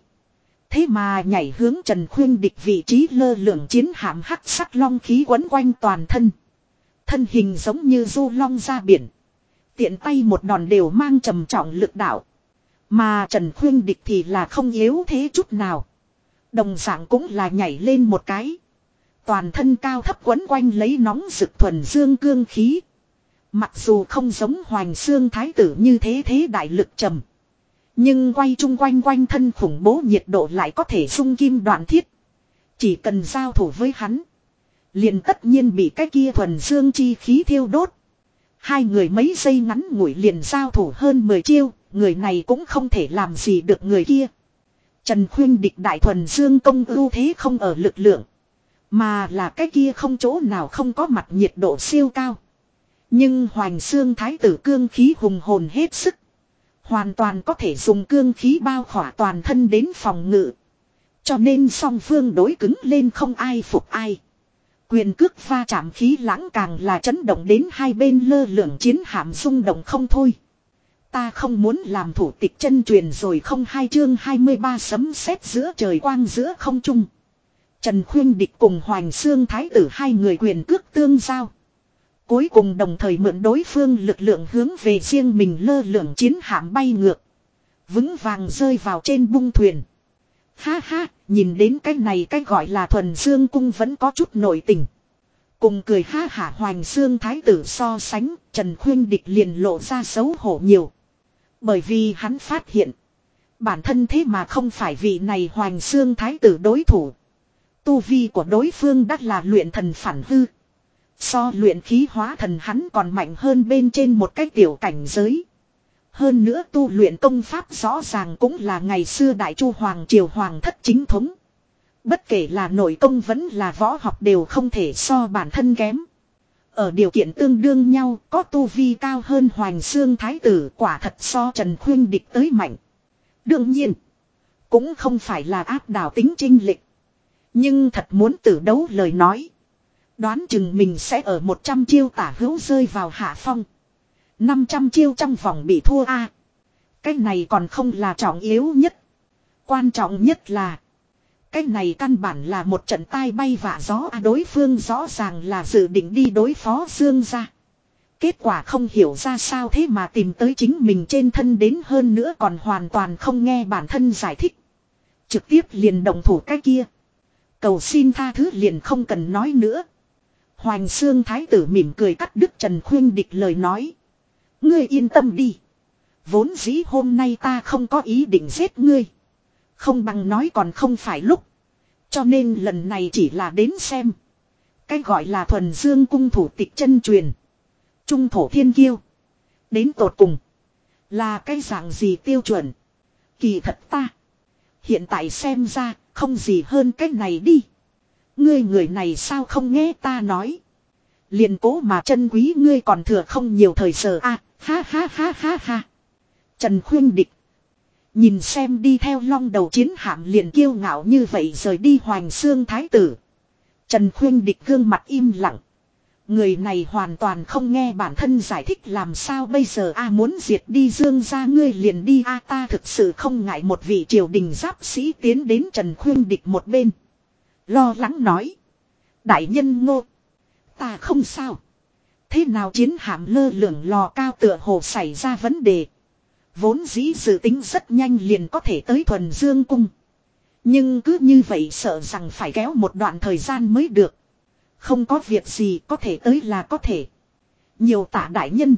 Thế mà nhảy hướng Trần Khuyên địch vị trí lơ lửng chiến hạm hắc sắc long khí quấn quanh toàn thân. Thân hình giống như du long ra biển. Tiện tay một đòn đều mang trầm trọng lực đạo. Mà Trần Khuyên địch thì là không yếu thế chút nào. Đồng dạng cũng là nhảy lên một cái. Toàn thân cao thấp quấn quanh lấy nóng rực thuần dương cương khí. Mặc dù không giống hoành xương thái tử như thế thế đại lực trầm. Nhưng quay chung quanh quanh thân khủng bố nhiệt độ lại có thể sung kim đoạn thiết. Chỉ cần giao thủ với hắn. Liền tất nhiên bị cái kia thuần dương chi khí thiêu đốt. Hai người mấy giây ngắn ngủi liền giao thủ hơn 10 chiêu. Người này cũng không thể làm gì được người kia. Trần khuyên địch đại thuần dương công ưu thế không ở lực lượng. Mà là cái kia không chỗ nào không có mặt nhiệt độ siêu cao. Nhưng hoành xương thái tử cương khí hùng hồn hết sức. Hoàn toàn có thể dùng cương khí bao khỏa toàn thân đến phòng ngự. Cho nên song phương đối cứng lên không ai phục ai. Quyền cước va chạm khí lãng càng là chấn động đến hai bên lơ lửng chiến hạm rung động không thôi. Ta không muốn làm thủ tịch chân truyền rồi không hai chương 23 sấm sét giữa trời quang giữa không trung. Trần Khuyên Địch cùng Hoành Xương Thái tử hai người quyền cước tương giao. Cuối cùng đồng thời mượn đối phương lực lượng hướng về riêng mình lơ lửng chiến hạm bay ngược. Vững vàng rơi vào trên bung thuyền. Ha ha, nhìn đến cái này cái gọi là thuần dương cung vẫn có chút nội tình. Cùng cười ha hả hoành xương thái tử so sánh, Trần Khuyên Địch liền lộ ra xấu hổ nhiều. Bởi vì hắn phát hiện, bản thân thế mà không phải vị này hoành xương thái tử đối thủ. Tu vi của đối phương đắt là luyện thần phản hư. So luyện khí hóa thần hắn còn mạnh hơn bên trên một cái tiểu cảnh giới. Hơn nữa tu luyện công pháp rõ ràng cũng là ngày xưa Đại Chu Hoàng Triều Hoàng thất chính thống. Bất kể là nội công vẫn là võ học đều không thể so bản thân kém. Ở điều kiện tương đương nhau có tu vi cao hơn Hoành Xương Thái Tử quả thật so Trần Khuyên địch tới mạnh. Đương nhiên, cũng không phải là áp đảo tính trinh lịch. Nhưng thật muốn tử đấu lời nói. Đoán chừng mình sẽ ở 100 chiêu tả hữu rơi vào hạ phong. 500 chiêu trong vòng bị thua a. cái này còn không là trọng yếu nhất. Quan trọng nhất là. Cái này căn bản là một trận tai bay vạ gió à đối phương rõ ràng là dự định đi đối phó Dương ra. Kết quả không hiểu ra sao thế mà tìm tới chính mình trên thân đến hơn nữa còn hoàn toàn không nghe bản thân giải thích. Trực tiếp liền động thủ cái kia. Cầu xin tha thứ liền không cần nói nữa. Hoành xương thái tử mỉm cười cắt đứt Trần Khuyên địch lời nói. Ngươi yên tâm đi. Vốn dĩ hôm nay ta không có ý định giết ngươi. Không bằng nói còn không phải lúc. Cho nên lần này chỉ là đến xem. Cái gọi là thuần dương cung thủ tịch chân truyền. Trung thổ thiên kiêu. Đến tột cùng. Là cái dạng gì tiêu chuẩn. Kỳ thật ta. Hiện tại xem ra, không gì hơn cái này đi. Ngươi người này sao không nghe ta nói. liền cố mà chân quý ngươi còn thừa không nhiều thời giờ a ha ha ha ha ha. Trần khuyên địch. Nhìn xem đi theo long đầu chiến hạm liền kiêu ngạo như vậy rời đi hoành xương thái tử. Trần khuyên địch gương mặt im lặng. Người này hoàn toàn không nghe bản thân giải thích làm sao bây giờ a muốn diệt đi dương ra ngươi liền đi a ta thực sự không ngại một vị triều đình giáp sĩ tiến đến Trần Khuyên Địch một bên. Lo lắng nói. Đại nhân ngô. Ta không sao. Thế nào chiến hạm lơ lửng lò cao tựa hồ xảy ra vấn đề. Vốn dĩ dự tính rất nhanh liền có thể tới thuần dương cung. Nhưng cứ như vậy sợ rằng phải kéo một đoạn thời gian mới được. Không có việc gì có thể tới là có thể. Nhiều tả đại nhân.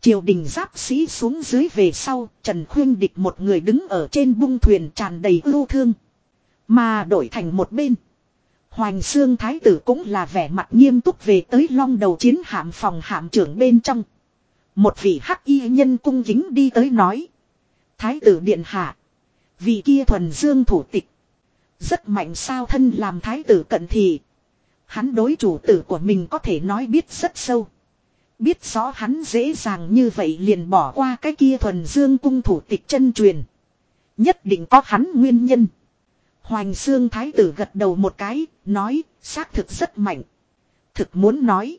Triều đình giáp sĩ xuống dưới về sau, Trần Khuyên Địch một người đứng ở trên bung thuyền tràn đầy ưu thương. Mà đổi thành một bên. Hoành xương Thái tử cũng là vẻ mặt nghiêm túc về tới long đầu chiến hạm phòng hạm trưởng bên trong. Một vị hắc y nhân cung kính đi tới nói. Thái tử điện hạ. Vị kia thuần dương thủ tịch. Rất mạnh sao thân làm thái tử cận thì. Hắn đối chủ tử của mình có thể nói biết rất sâu. Biết rõ hắn dễ dàng như vậy liền bỏ qua cái kia thuần dương cung thủ tịch chân truyền. Nhất định có hắn nguyên nhân. Hoành xương thái tử gật đầu một cái, nói, xác thực rất mạnh. Thực muốn nói.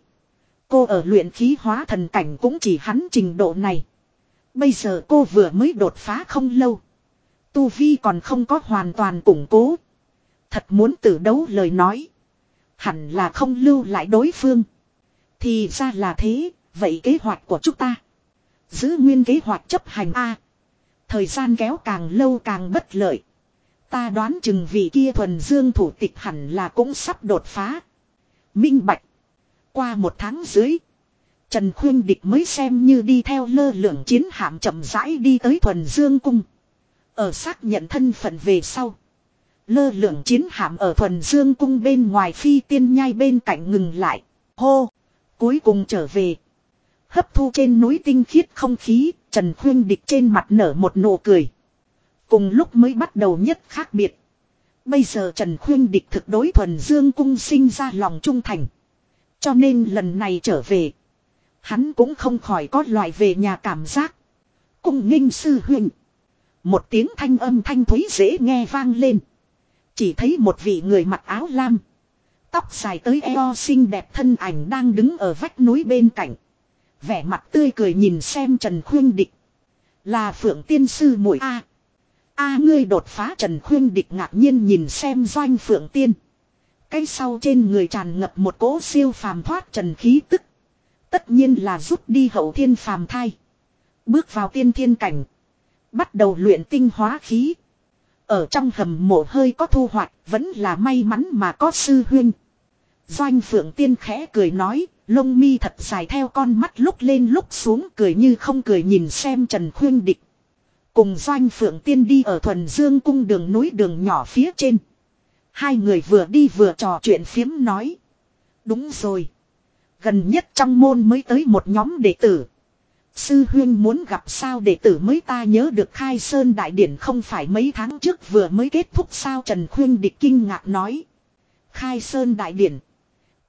Cô ở luyện khí hóa thần cảnh cũng chỉ hắn trình độ này. Bây giờ cô vừa mới đột phá không lâu. Tu Vi còn không có hoàn toàn củng cố. Thật muốn tử đấu lời nói. Hẳn là không lưu lại đối phương. Thì ra là thế, vậy kế hoạch của chúng ta. Giữ nguyên kế hoạch chấp hành A. Thời gian kéo càng lâu càng bất lợi. Ta đoán chừng vị kia thuần dương thủ tịch hẳn là cũng sắp đột phá. Minh Bạch. Qua một tháng dưới. Trần Khuyên Địch mới xem như đi theo lơ lượng chiến hạm chậm rãi đi tới thuần dương cung. Ở xác nhận thân phận về sau. Lơ lượng chiến hạm ở thuần dương cung bên ngoài phi tiên nhai bên cạnh ngừng lại. Hô! Cuối cùng trở về. Hấp thu trên núi tinh khiết không khí, Trần Khuyên Địch trên mặt nở một nụ cười. Cùng lúc mới bắt đầu nhất khác biệt. Bây giờ Trần Khuyên Địch thực đối thuần dương cung sinh ra lòng trung thành. Cho nên lần này trở về. Hắn cũng không khỏi có loại về nhà cảm giác. Cung nghinh sư huynh. Một tiếng thanh âm thanh thúy dễ nghe vang lên. Chỉ thấy một vị người mặc áo lam. Tóc dài tới eo xinh đẹp thân ảnh đang đứng ở vách núi bên cạnh. Vẻ mặt tươi cười nhìn xem Trần Khuyên Địch. Là Phượng Tiên Sư muội A. A, ngươi đột phá Trần Khuyên Địch ngạc nhiên nhìn xem doanh Phượng Tiên. Cái sau trên người tràn ngập một cỗ siêu phàm thoát trần khí tức. Tất nhiên là rút đi hậu thiên phàm thai. Bước vào tiên thiên cảnh. Bắt đầu luyện tinh hóa khí. Ở trong hầm mộ hơi có thu hoạch, vẫn là may mắn mà có sư huynh. Doanh phượng tiên khẽ cười nói, lông mi thật dài theo con mắt lúc lên lúc xuống cười như không cười nhìn xem Trần Khuyên Địch. Cùng doanh phượng tiên đi ở thuần dương cung đường núi đường nhỏ phía trên. Hai người vừa đi vừa trò chuyện phiếm nói. Đúng rồi. Gần nhất trong môn mới tới một nhóm đệ tử. Sư huyên muốn gặp sao đệ tử mới ta nhớ được khai sơn đại điển không phải mấy tháng trước vừa mới kết thúc sao Trần Khuyên địch kinh ngạc nói. Khai sơn đại điển.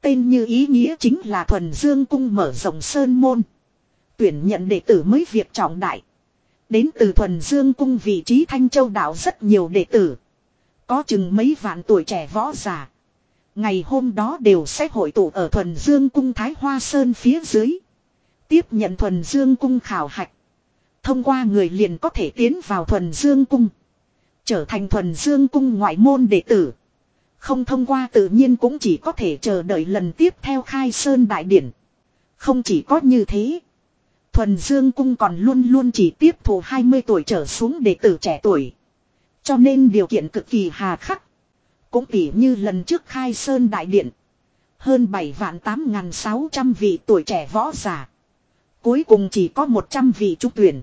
Tên như ý nghĩa chính là thuần dương cung mở rộng sơn môn. Tuyển nhận đệ tử mới việc trọng đại. Đến từ thuần dương cung vị trí thanh châu đảo rất nhiều đệ tử. Có chừng mấy vạn tuổi trẻ võ giả. Ngày hôm đó đều sẽ hội tụ ở thuần dương cung Thái Hoa Sơn phía dưới. Tiếp nhận thuần dương cung khảo hạch. Thông qua người liền có thể tiến vào thuần dương cung. Trở thành thuần dương cung ngoại môn đệ tử. Không thông qua tự nhiên cũng chỉ có thể chờ đợi lần tiếp theo khai sơn đại điển. Không chỉ có như thế. Thuần Dương Cung còn luôn luôn chỉ tiếp thụ 20 tuổi trở xuống đệ tử trẻ tuổi. Cho nên điều kiện cực kỳ hà khắc. Cũng tỉ như lần trước khai sơn đại điện. Hơn 7 vạn 8 ngàn 600 vị tuổi trẻ võ giả. Cuối cùng chỉ có 100 vị trúc tuyển.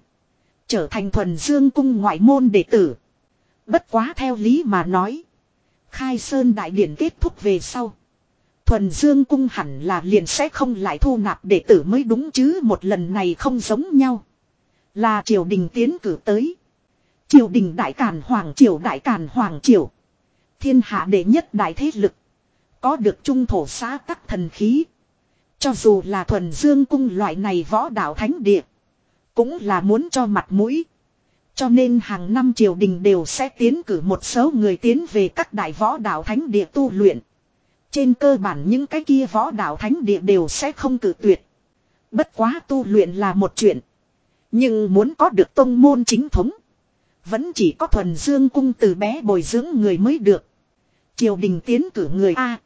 Trở thành thuần dương cung ngoại môn đệ tử. Bất quá theo lý mà nói. Khai sơn đại điển kết thúc về sau. Thuần Dương cung hẳn là liền sẽ không lại thu nạp đệ tử mới đúng chứ một lần này không giống nhau. Là triều đình tiến cử tới. Triều đình đại càn hoàng triều, đại càn hoàng triều. Thiên hạ đệ nhất đại thế lực. Có được trung thổ xã tắc thần khí. Cho dù là thuần dương cung loại này võ đạo thánh địa. Cũng là muốn cho mặt mũi. Cho nên hàng năm triều đình đều sẽ tiến cử một số người tiến về các đại võ đạo thánh địa tu luyện. Trên cơ bản những cái kia võ đạo thánh địa đều sẽ không cử tuyệt. Bất quá tu luyện là một chuyện. Nhưng muốn có được tông môn chính thống. Vẫn chỉ có thuần dương cung từ bé bồi dưỡng người mới được. Triều đình tiến cử người A.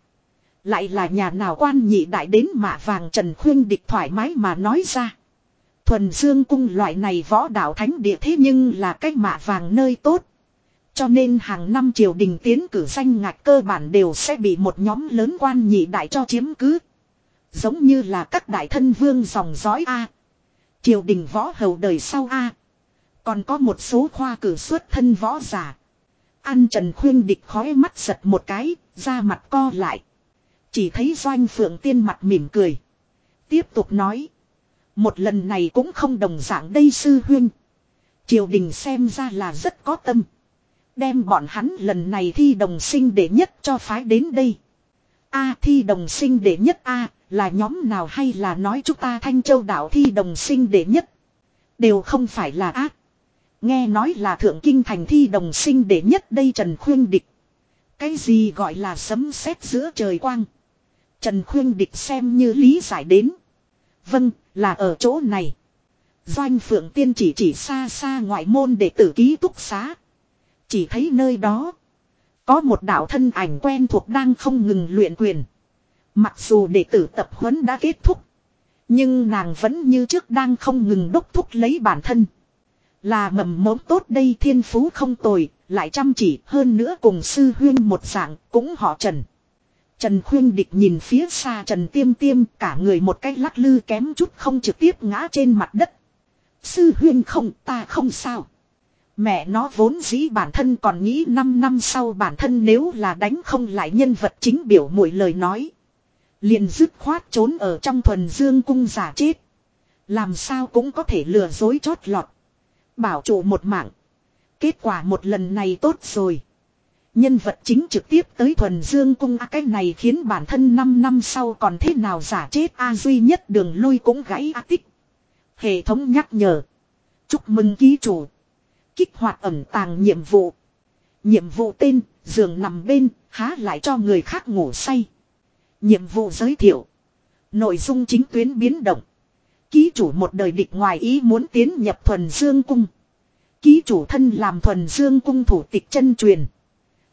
Lại là nhà nào quan nhị đại đến mạ vàng Trần Khuyên địch thoải mái mà nói ra. Thuần Dương cung loại này võ đạo thánh địa thế nhưng là cách mạ vàng nơi tốt. Cho nên hàng năm triều đình tiến cử danh ngạch cơ bản đều sẽ bị một nhóm lớn quan nhị đại cho chiếm cứ. Giống như là các đại thân vương dòng dõi A. Triều đình võ hầu đời sau A. Còn có một số khoa cử xuất thân võ giả. an Trần Khuyên địch khói mắt giật một cái, ra mặt co lại. Chỉ thấy doanh phượng tiên mặt mỉm cười. Tiếp tục nói. Một lần này cũng không đồng dạng đây sư huyên. Triều đình xem ra là rất có tâm. Đem bọn hắn lần này thi đồng sinh đệ nhất cho phái đến đây. A thi đồng sinh đệ nhất A là nhóm nào hay là nói chúng ta Thanh Châu đảo thi đồng sinh đệ nhất. Đều không phải là ác. Nghe nói là thượng kinh thành thi đồng sinh đệ nhất đây Trần Khuyên Địch. Cái gì gọi là sấm sét giữa trời quang. Trần Khuyên Địch xem như lý giải đến. Vâng, là ở chỗ này. Doanh Phượng Tiên chỉ chỉ xa xa ngoại môn để tử ký túc xá. Chỉ thấy nơi đó. Có một đạo thân ảnh quen thuộc đang không ngừng luyện quyền. Mặc dù đệ tử tập huấn đã kết thúc. Nhưng nàng vẫn như trước đang không ngừng đốc thúc lấy bản thân. Là mầm mống tốt đây thiên phú không tồi, lại chăm chỉ hơn nữa cùng sư huyên một dạng, cũng họ Trần. Trần khuyên địch nhìn phía xa Trần tiêm tiêm cả người một cách lắc lư kém chút không trực tiếp ngã trên mặt đất. Sư huyên không ta không sao. Mẹ nó vốn dĩ bản thân còn nghĩ 5 năm sau bản thân nếu là đánh không lại nhân vật chính biểu mũi lời nói. Liền dứt khoát trốn ở trong thuần dương cung giả chết. Làm sao cũng có thể lừa dối chót lọt. Bảo trụ một mạng. Kết quả một lần này tốt rồi. Nhân vật chính trực tiếp tới thuần dương cung a cái này khiến bản thân 5 năm sau còn thế nào giả chết a duy nhất đường lui cũng gãy a tích. Hệ thống nhắc nhở. Chúc mừng ký chủ. Kích hoạt ẩn tàng nhiệm vụ. Nhiệm vụ tên, giường nằm bên, há lại cho người khác ngủ say. Nhiệm vụ giới thiệu. Nội dung chính tuyến biến động. Ký chủ một đời địch ngoài ý muốn tiến nhập thuần dương cung. Ký chủ thân làm thuần dương cung thủ tịch chân truyền.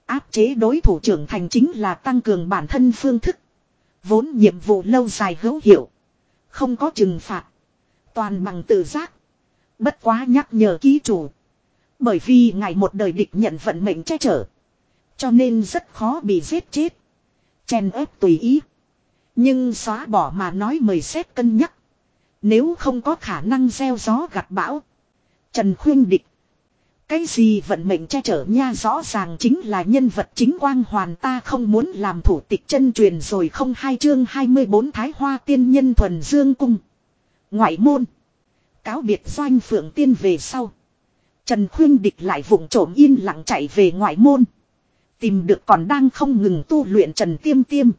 Áp chế đối thủ trưởng thành chính là tăng cường bản thân phương thức. Vốn nhiệm vụ lâu dài hữu hiệu. Không có trừng phạt. Toàn bằng tự giác. Bất quá nhắc nhở ký chủ. Bởi vì ngài một đời địch nhận vận mệnh che chở. Cho nên rất khó bị giết chết. Chèn ép tùy ý. Nhưng xóa bỏ mà nói mời xét cân nhắc. Nếu không có khả năng gieo gió gặt bão. Trần khuyên địch. Cái gì vận mệnh che chở nha rõ ràng chính là nhân vật chính quang hoàn ta không muốn làm thủ tịch chân truyền rồi không hai chương 24 Thái Hoa tiên nhân thuần dương cung. Ngoại môn. Cáo biệt doanh phượng tiên về sau. Trần Khuyên Địch lại vụng trộm yên lặng chạy về ngoại môn. Tìm được còn đang không ngừng tu luyện Trần Tiêm Tiêm.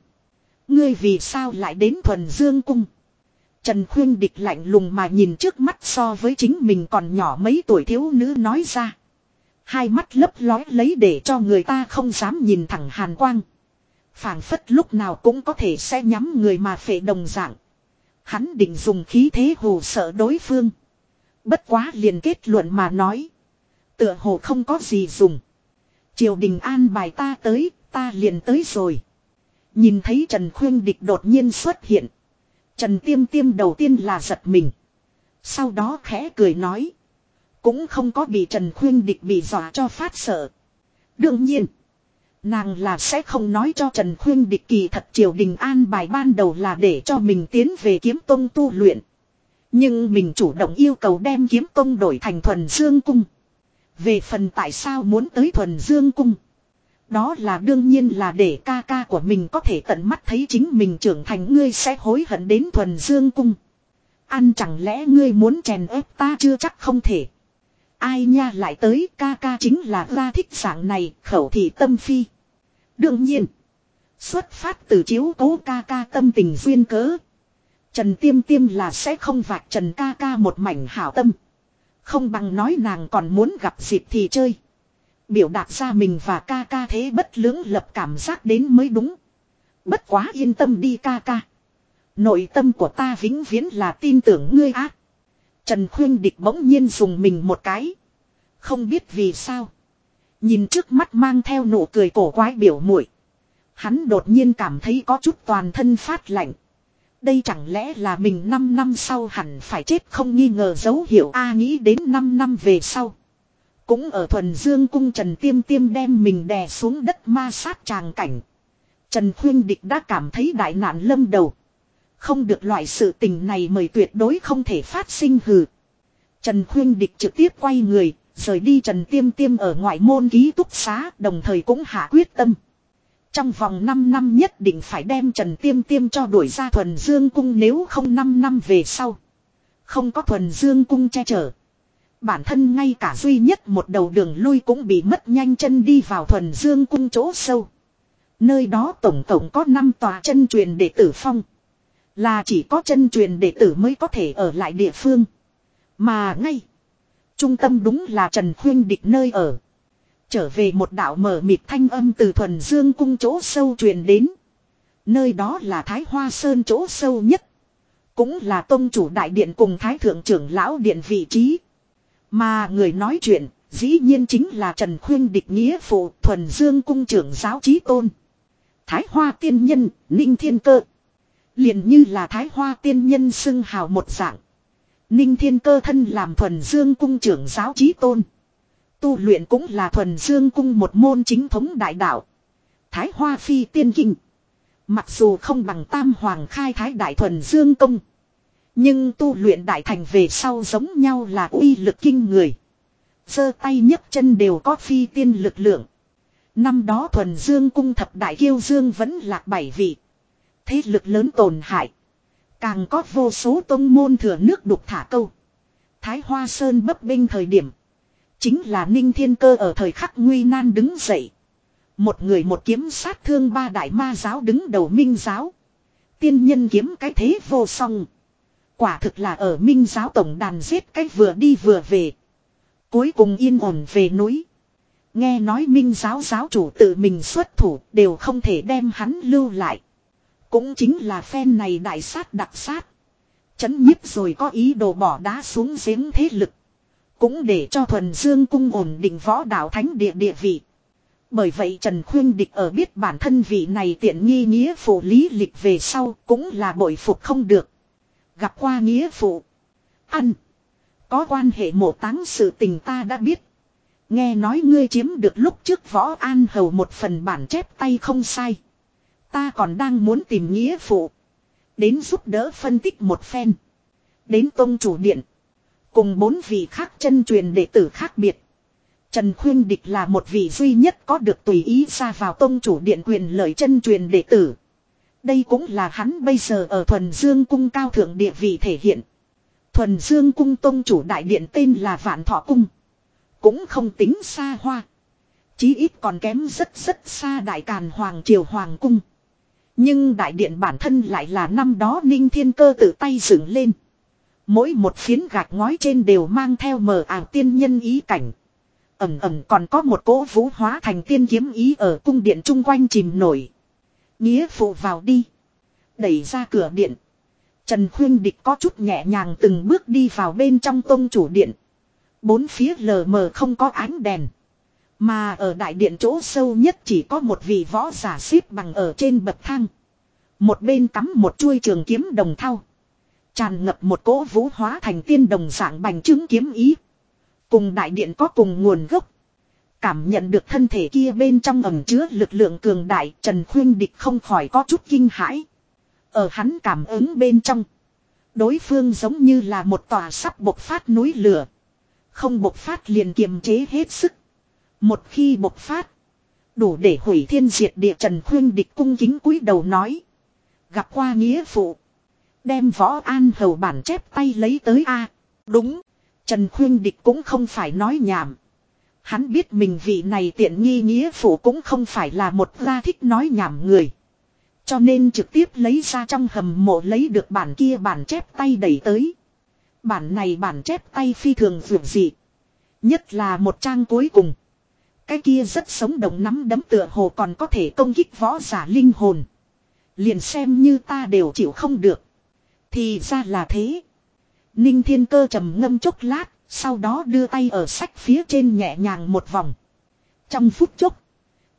Ngươi vì sao lại đến thuần dương cung? Trần Khuyên Địch lạnh lùng mà nhìn trước mắt so với chính mình còn nhỏ mấy tuổi thiếu nữ nói ra. Hai mắt lấp lói lấy để cho người ta không dám nhìn thẳng hàn quang. phảng phất lúc nào cũng có thể sẽ nhắm người mà phệ đồng dạng. Hắn định dùng khí thế hồ sợ đối phương. Bất quá liền kết luận mà nói. Tựa hồ không có gì dùng. Triều đình an bài ta tới, ta liền tới rồi. Nhìn thấy Trần Khuyên Địch đột nhiên xuất hiện. Trần Tiêm Tiêm đầu tiên là giật mình. Sau đó khẽ cười nói. Cũng không có bị Trần Khuyên Địch bị dọa cho phát sợ. Đương nhiên. Nàng là sẽ không nói cho Trần Khuyên Địch kỳ thật triều đình an bài ban đầu là để cho mình tiến về kiếm tông tu luyện. Nhưng mình chủ động yêu cầu đem kiếm tông đổi thành thuần dương cung. Về phần tại sao muốn tới thuần dương cung. Đó là đương nhiên là để ca ca của mình có thể tận mắt thấy chính mình trưởng thành ngươi sẽ hối hận đến thuần dương cung. Ăn chẳng lẽ ngươi muốn chèn ép ta chưa chắc không thể. Ai nha lại tới, ca ca chính là ra thích dạng này, khẩu thị tâm phi. Đương nhiên. Xuất phát từ chiếu cố ca ca tâm tình duyên cớ. Trần Tiêm Tiêm là sẽ không vạch Trần ca ca một mảnh hảo tâm. Không bằng nói nàng còn muốn gặp dịp thì chơi. Biểu đạt ra mình và ca ca thế bất lưỡng lập cảm giác đến mới đúng. Bất quá yên tâm đi ca ca. Nội tâm của ta vĩnh viễn là tin tưởng ngươi ác. Trần Khuyên Địch bỗng nhiên dùng mình một cái. Không biết vì sao. Nhìn trước mắt mang theo nụ cười cổ quái biểu muội Hắn đột nhiên cảm thấy có chút toàn thân phát lạnh. Đây chẳng lẽ là mình 5 năm sau hẳn phải chết không nghi ngờ dấu hiệu A nghĩ đến 5 năm về sau. Cũng ở thuần dương cung Trần Tiêm Tiêm đem mình đè xuống đất ma sát tràng cảnh. Trần Khuyên Địch đã cảm thấy đại nạn lâm đầu. Không được loại sự tình này mời tuyệt đối không thể phát sinh hừ. Trần Khuyên Địch trực tiếp quay người, rời đi Trần Tiêm Tiêm ở ngoại môn ký túc xá, đồng thời cũng hạ quyết tâm. Trong vòng 5 năm nhất định phải đem Trần Tiêm Tiêm cho đuổi ra thuần dương cung nếu không 5 năm về sau. Không có thuần dương cung che chở. Bản thân ngay cả duy nhất một đầu đường lui cũng bị mất nhanh chân đi vào thuần dương cung chỗ sâu. Nơi đó tổng tổng có 5 tòa chân truyền đệ tử phong. Là chỉ có chân truyền đệ tử mới có thể ở lại địa phương. Mà ngay. Trung tâm đúng là Trần Khuyên Địch nơi ở. Trở về một đạo mở mịt thanh âm từ thuần dương cung chỗ sâu truyền đến. Nơi đó là Thái Hoa Sơn chỗ sâu nhất. Cũng là tôn chủ đại điện cùng Thái Thượng trưởng lão điện vị trí. Mà người nói chuyện, dĩ nhiên chính là Trần Khuyên Địch Nghĩa Phụ thuần dương cung trưởng giáo trí tôn. Thái Hoa tiên nhân, Ninh Thiên Cơ. liền như là Thái Hoa tiên nhân xưng hào một dạng. Ninh Thiên Cơ thân làm thuần dương cung trưởng giáo trí tôn. Tu luyện cũng là thuần dương cung một môn chính thống đại đạo. Thái Hoa Phi tiên kinh. Mặc dù không bằng tam hoàng khai thái đại thuần dương công. Nhưng tu luyện đại thành về sau giống nhau là uy lực kinh người. giơ tay nhấc chân đều có phi tiên lực lượng. Năm đó thuần dương cung thập đại kiêu dương vẫn lạc bảy vị. Thế lực lớn tổn hại. Càng có vô số tông môn thừa nước đục thả câu. Thái Hoa Sơn bấp binh thời điểm. Chính là Ninh Thiên Cơ ở thời khắc nguy nan đứng dậy. Một người một kiếm sát thương ba đại ma giáo đứng đầu minh giáo. Tiên nhân kiếm cái thế vô song. Quả thực là ở minh giáo tổng đàn giết cách vừa đi vừa về. Cuối cùng yên ổn về núi. Nghe nói minh giáo giáo chủ tự mình xuất thủ đều không thể đem hắn lưu lại. Cũng chính là phen này đại sát đặc sát. Chấn nhiếp rồi có ý đồ bỏ đá xuống giếng thế lực. Cũng để cho thuần dương cung ổn định võ đạo thánh địa địa vị. Bởi vậy Trần Khuyên Địch ở biết bản thân vị này tiện nghi nghĩa phụ lý lịch về sau cũng là bội phục không được. Gặp qua nghĩa phụ. Ăn. Có quan hệ mộ táng sự tình ta đã biết. Nghe nói ngươi chiếm được lúc trước võ an hầu một phần bản chép tay không sai. Ta còn đang muốn tìm nghĩa phụ. Đến giúp đỡ phân tích một phen. Đến tôn chủ điện. Cùng bốn vị khác chân truyền đệ tử khác biệt. Trần Khuyên Địch là một vị duy nhất có được tùy ý ra vào tông chủ điện quyền lợi chân truyền đệ tử. Đây cũng là hắn bây giờ ở Thuần Dương Cung cao thượng địa vị thể hiện. Thuần Dương Cung tông chủ đại điện tên là Vạn Thọ Cung. Cũng không tính xa hoa. Chí ít còn kém rất rất xa Đại Càn Hoàng Triều Hoàng Cung. Nhưng đại điện bản thân lại là năm đó Ninh Thiên Cơ tự tay dựng lên. Mỗi một phiến gạch ngói trên đều mang theo mờ ảo tiên nhân ý cảnh. Ẩm ẩm còn có một cỗ vũ hóa thành tiên kiếm ý ở cung điện chung quanh chìm nổi. Nghĩa phụ vào đi. Đẩy ra cửa điện. Trần Khuyên Địch có chút nhẹ nhàng từng bước đi vào bên trong tông chủ điện. Bốn phía lờ mờ không có ánh đèn. Mà ở đại điện chỗ sâu nhất chỉ có một vị võ giả xếp bằng ở trên bậc thang. Một bên cắm một chuôi trường kiếm đồng thau. Tràn ngập một cỗ vũ hóa thành tiên đồng dạng bành trướng kiếm ý. Cùng đại điện có cùng nguồn gốc. Cảm nhận được thân thể kia bên trong ẩm chứa lực lượng cường đại, Trần Khuyên Địch không khỏi có chút kinh hãi. Ở hắn cảm ứng bên trong. Đối phương giống như là một tòa sắp bộc phát núi lửa. Không bộc phát liền kiềm chế hết sức. Một khi bộc phát. Đủ để hủy thiên diệt địa, Trần Khuyên Địch cung kính cúi đầu nói. Gặp qua nghĩa phụ. Đem võ an hầu bản chép tay lấy tới a Đúng. Trần Khuyên Địch cũng không phải nói nhảm. Hắn biết mình vị này tiện nghi nghĩa phụ cũng không phải là một gia thích nói nhảm người. Cho nên trực tiếp lấy ra trong hầm mộ lấy được bản kia bản chép tay đẩy tới. Bản này bản chép tay phi thường vượt dị. Nhất là một trang cuối cùng. Cái kia rất sống động nắm đấm tựa hồ còn có thể công kích võ giả linh hồn. Liền xem như ta đều chịu không được. Thì ra là thế. Ninh thiên cơ trầm ngâm chốc lát, sau đó đưa tay ở sách phía trên nhẹ nhàng một vòng. Trong phút chốc.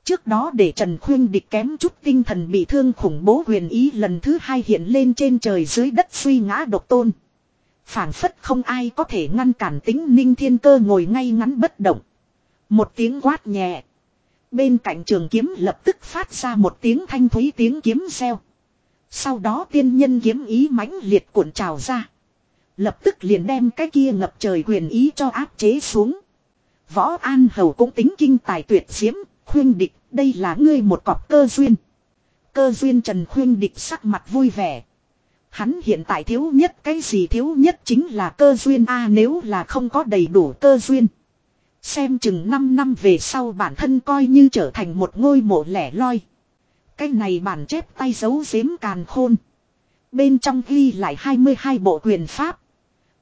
Trước đó để Trần Khuyên địch kém chút tinh thần bị thương khủng bố huyền ý lần thứ hai hiện lên trên trời dưới đất suy ngã độc tôn. phản phất không ai có thể ngăn cản tính ninh thiên cơ ngồi ngay ngắn bất động. Một tiếng quát nhẹ. Bên cạnh trường kiếm lập tức phát ra một tiếng thanh thúy tiếng kiếm reo. Sau đó tiên nhân kiếm ý mãnh liệt cuộn trào ra. Lập tức liền đem cái kia ngập trời quyền ý cho áp chế xuống. Võ An Hầu cũng tính kinh tài tuyệt diễm, khuyên địch, đây là ngươi một cọp cơ duyên. Cơ duyên Trần khuyên địch sắc mặt vui vẻ. Hắn hiện tại thiếu nhất cái gì thiếu nhất chính là cơ duyên a nếu là không có đầy đủ cơ duyên. Xem chừng 5 năm về sau bản thân coi như trở thành một ngôi mộ lẻ loi. Cái này bản chép tay giấu giếm càn khôn. Bên trong ghi lại 22 bộ quyền pháp.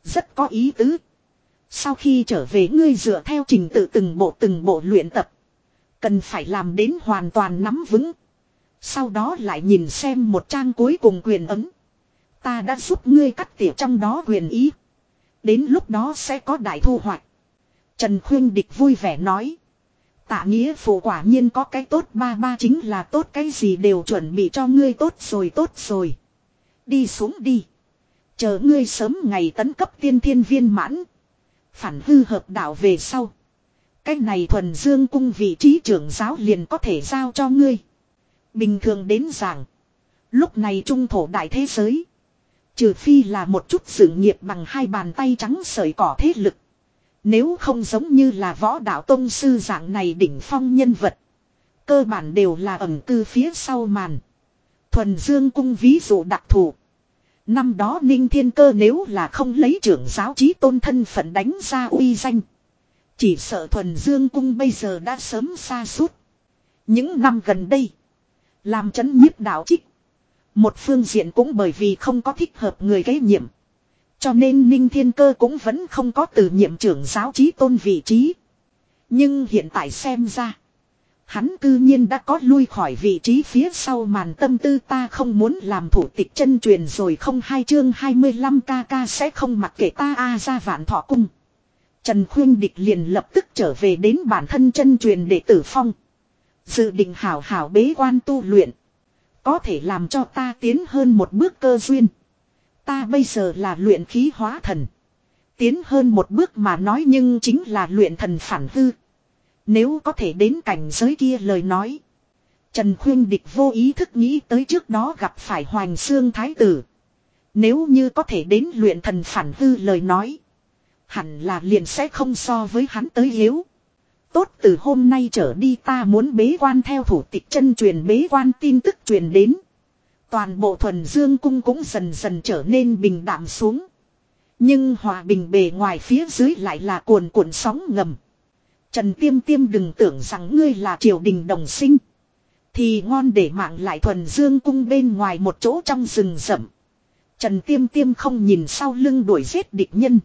Rất có ý tứ. Sau khi trở về ngươi dựa theo trình tự từng bộ từng bộ luyện tập. Cần phải làm đến hoàn toàn nắm vững. Sau đó lại nhìn xem một trang cuối cùng quyền ấm. Ta đã giúp ngươi cắt tỉa trong đó quyền ý. Đến lúc đó sẽ có đại thu hoạch. Trần Khuyên Địch vui vẻ nói. Tạ nghĩa phụ quả nhiên có cái tốt, ba ba chính là tốt, cái gì đều chuẩn bị cho ngươi tốt rồi tốt rồi. Đi xuống đi. Chờ ngươi sớm ngày tấn cấp tiên thiên viên mãn. Phản hư hợp đạo về sau. Cái này thuần dương cung vị trí trưởng giáo liền có thể giao cho ngươi. Bình thường đến giảng. Lúc này trung thổ đại thế giới. Trừ phi là một chút sự nghiệp bằng hai bàn tay trắng sợi cỏ thế lực. Nếu không giống như là võ đạo tông sư dạng này đỉnh phong nhân vật. Cơ bản đều là ẩm cư phía sau màn. Thuần Dương cung ví dụ đặc thù. Năm đó Ninh Thiên Cơ nếu là không lấy trưởng giáo trí tôn thân phận đánh ra uy danh. Chỉ sợ Thuần Dương cung bây giờ đã sớm xa suốt. Những năm gần đây. Làm chấn nhiếp đạo trích. Một phương diện cũng bởi vì không có thích hợp người kế nhiệm. Cho nên Ninh Thiên Cơ cũng vẫn không có từ nhiệm trưởng giáo trí tôn vị trí. Nhưng hiện tại xem ra. Hắn cư nhiên đã có lui khỏi vị trí phía sau màn tâm tư ta không muốn làm thủ tịch chân truyền rồi không hai chương 25 ca ca sẽ không mặc kệ ta a ra vạn thọ cung. Trần Khuyên Địch liền lập tức trở về đến bản thân chân truyền đệ tử phong. Dự định hảo hảo bế quan tu luyện. Có thể làm cho ta tiến hơn một bước cơ duyên. Ta bây giờ là luyện khí hóa thần. Tiến hơn một bước mà nói nhưng chính là luyện thần phản hư. Nếu có thể đến cảnh giới kia lời nói. Trần Khuyên Địch vô ý thức nghĩ tới trước đó gặp phải Hoàng Sương Thái Tử. Nếu như có thể đến luyện thần phản hư lời nói. Hẳn là liền sẽ không so với hắn tới hiếu. Tốt từ hôm nay trở đi ta muốn bế quan theo thủ tịch chân truyền bế quan tin tức truyền đến. Toàn bộ thuần dương cung cũng dần dần trở nên bình đạm xuống. Nhưng hòa bình bề ngoài phía dưới lại là cuồn cuộn sóng ngầm. Trần Tiêm Tiêm đừng tưởng rằng ngươi là triều đình đồng sinh. Thì ngon để mạng lại thuần dương cung bên ngoài một chỗ trong rừng rậm. Trần Tiêm Tiêm không nhìn sau lưng đuổi giết địch nhân.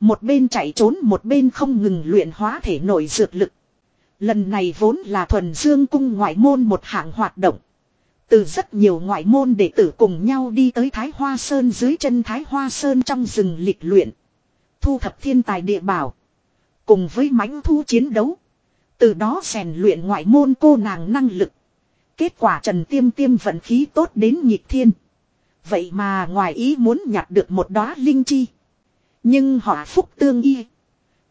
Một bên chạy trốn một bên không ngừng luyện hóa thể nội dược lực. Lần này vốn là thuần dương cung ngoại môn một hạng hoạt động. Từ rất nhiều ngoại môn đệ tử cùng nhau đi tới Thái Hoa Sơn dưới chân Thái Hoa Sơn trong rừng lịch luyện. Thu thập thiên tài địa bảo. Cùng với mãnh thu chiến đấu. Từ đó rèn luyện ngoại môn cô nàng năng lực. Kết quả Trần Tiêm Tiêm vận khí tốt đến nhịp thiên. Vậy mà ngoài ý muốn nhặt được một đóa linh chi. Nhưng họ phúc tương y.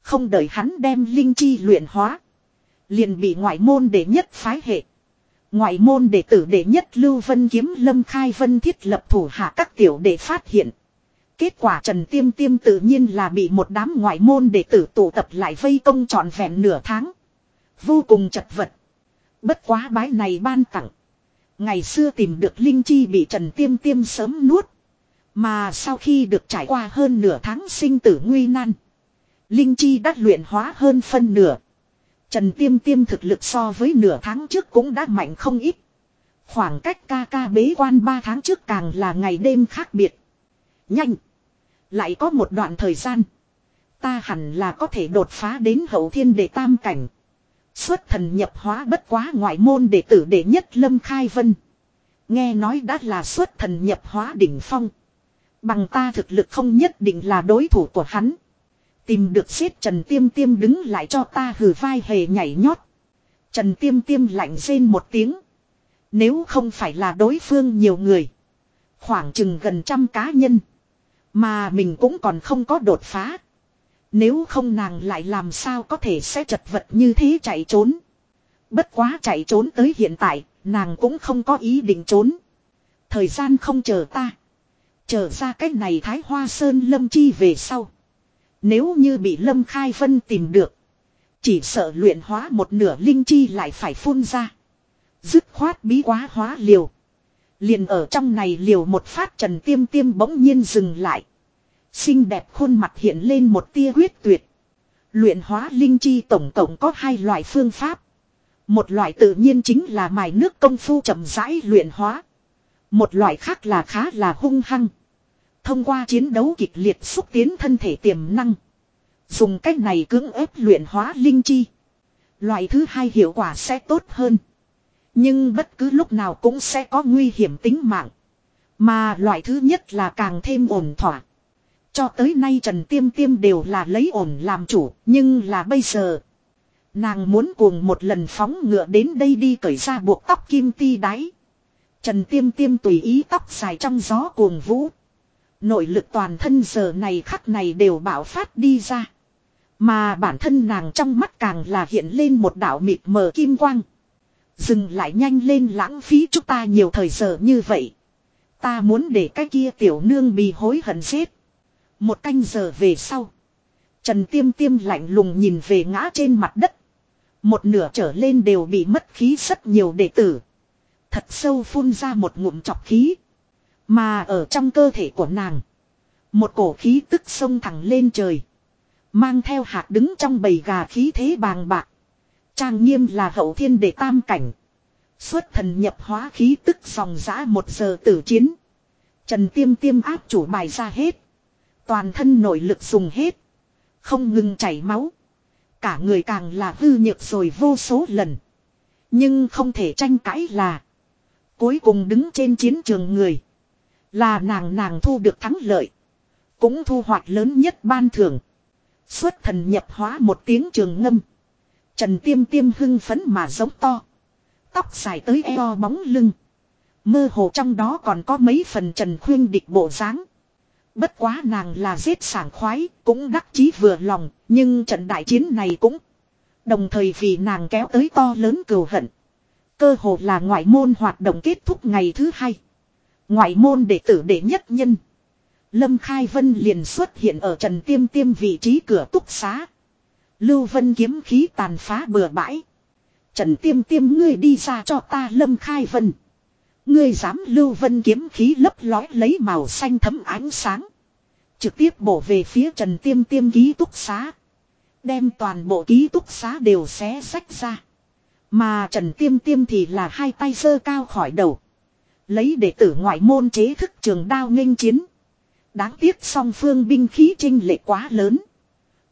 Không đợi hắn đem linh chi luyện hóa. Liền bị ngoại môn đệ nhất phái hệ. Ngoại môn đệ tử đệ nhất Lưu Vân Kiếm Lâm Khai Vân thiết lập thủ hạ các tiểu đệ phát hiện. Kết quả Trần Tiêm Tiêm tự nhiên là bị một đám ngoại môn đệ tử tụ tập lại vây công trọn vẹn nửa tháng. Vô cùng chật vật. Bất quá bái này ban tặng. Ngày xưa tìm được Linh Chi bị Trần Tiêm Tiêm sớm nuốt. Mà sau khi được trải qua hơn nửa tháng sinh tử nguy nan. Linh Chi đã luyện hóa hơn phân nửa. Trần Tiêm Tiêm thực lực so với nửa tháng trước cũng đã mạnh không ít. Khoảng cách ca ca bế quan 3 tháng trước càng là ngày đêm khác biệt. Nhanh! Lại có một đoạn thời gian. Ta hẳn là có thể đột phá đến hậu thiên đệ tam cảnh. Xuất thần nhập hóa bất quá ngoại môn đệ tử đệ nhất Lâm Khai Vân. Nghe nói đã là xuất thần nhập hóa đỉnh phong. Bằng ta thực lực không nhất định là đối thủ của hắn. Tìm được xếp Trần Tiêm Tiêm đứng lại cho ta hử vai hề nhảy nhót. Trần Tiêm Tiêm lạnh rên một tiếng. Nếu không phải là đối phương nhiều người. Khoảng chừng gần trăm cá nhân. Mà mình cũng còn không có đột phá. Nếu không nàng lại làm sao có thể sẽ chật vật như thế chạy trốn. Bất quá chạy trốn tới hiện tại, nàng cũng không có ý định trốn. Thời gian không chờ ta. Chờ ra cách này Thái Hoa Sơn Lâm Chi về sau. Nếu như bị Lâm Khai Vân tìm được. Chỉ sợ luyện hóa một nửa linh chi lại phải phun ra. Dứt khoát bí quá hóa liều. Liền ở trong này liều một phát trần tiêm tiêm bỗng nhiên dừng lại. Xinh đẹp khuôn mặt hiện lên một tia huyết tuyệt. Luyện hóa linh chi tổng cộng có hai loại phương pháp. Một loại tự nhiên chính là mài nước công phu chậm rãi luyện hóa. Một loại khác là khá là hung hăng. Thông qua chiến đấu kịch liệt xúc tiến thân thể tiềm năng. Dùng cách này cưỡng ép luyện hóa linh chi. Loại thứ hai hiệu quả sẽ tốt hơn. Nhưng bất cứ lúc nào cũng sẽ có nguy hiểm tính mạng. Mà loại thứ nhất là càng thêm ổn thỏa. Cho tới nay Trần Tiêm Tiêm đều là lấy ổn làm chủ, nhưng là bây giờ. Nàng muốn cuồng một lần phóng ngựa đến đây đi cởi ra buộc tóc kim ti đáy. Trần Tiêm Tiêm tùy ý tóc dài trong gió cuồng vũ. Nội lực toàn thân giờ này khắc này đều bạo phát đi ra. Mà bản thân nàng trong mắt càng là hiện lên một đạo mịt mờ kim quang. Dừng lại nhanh lên lãng phí chúng ta nhiều thời giờ như vậy. Ta muốn để cái kia tiểu nương bị hối hận giết. Một canh giờ về sau. Trần tiêm tiêm lạnh lùng nhìn về ngã trên mặt đất. Một nửa trở lên đều bị mất khí rất nhiều đệ tử. Thật sâu phun ra một ngụm chọc khí. Mà ở trong cơ thể của nàng. Một cổ khí tức sông thẳng lên trời. Mang theo hạt đứng trong bầy gà khí thế bàng bạc. Trang nghiêm là hậu thiên để tam cảnh. Xuất thần nhập hóa khí tức dòng giã một giờ tử chiến. Trần tiêm tiêm áp chủ bài ra hết. Toàn thân nội lực dùng hết. Không ngừng chảy máu. Cả người càng là hư nhược rồi vô số lần. Nhưng không thể tranh cãi là. Cuối cùng đứng trên chiến trường người. Là nàng nàng thu được thắng lợi. Cũng thu hoạch lớn nhất ban thưởng. Xuất thần nhập hóa một tiếng trường ngâm. Trần tiêm tiêm hưng phấn mà giống to. Tóc dài tới eo bóng lưng. Mơ hồ trong đó còn có mấy phần trần khuyên địch bộ dáng Bất quá nàng là giết sảng khoái, cũng đắc chí vừa lòng, nhưng trận đại chiến này cũng đồng thời vì nàng kéo tới to lớn cừu hận. Cơ hồ là ngoại môn hoạt động kết thúc ngày thứ hai. Ngoại môn đệ tử đệ nhất nhân. Lâm Khai Vân liền xuất hiện ở Trần Tiêm Tiêm vị trí cửa túc xá. Lưu Vân kiếm khí tàn phá bừa bãi. Trần tiêm tiêm, ngươi đi ra cho ta lâm khai vân. Ngươi dám Lưu Vân kiếm khí lấp lói lấy màu xanh thấm ánh sáng. Trực tiếp bổ về phía Trần tiêm tiêm ký túc xá. Đem toàn bộ ký túc xá đều xé sách ra. Mà Trần tiêm tiêm thì là hai tay sơ cao khỏi đầu. Lấy đệ tử ngoại môn chế thức trường đao nghênh chiến. Đáng tiếc song phương binh khí trinh lệ quá lớn.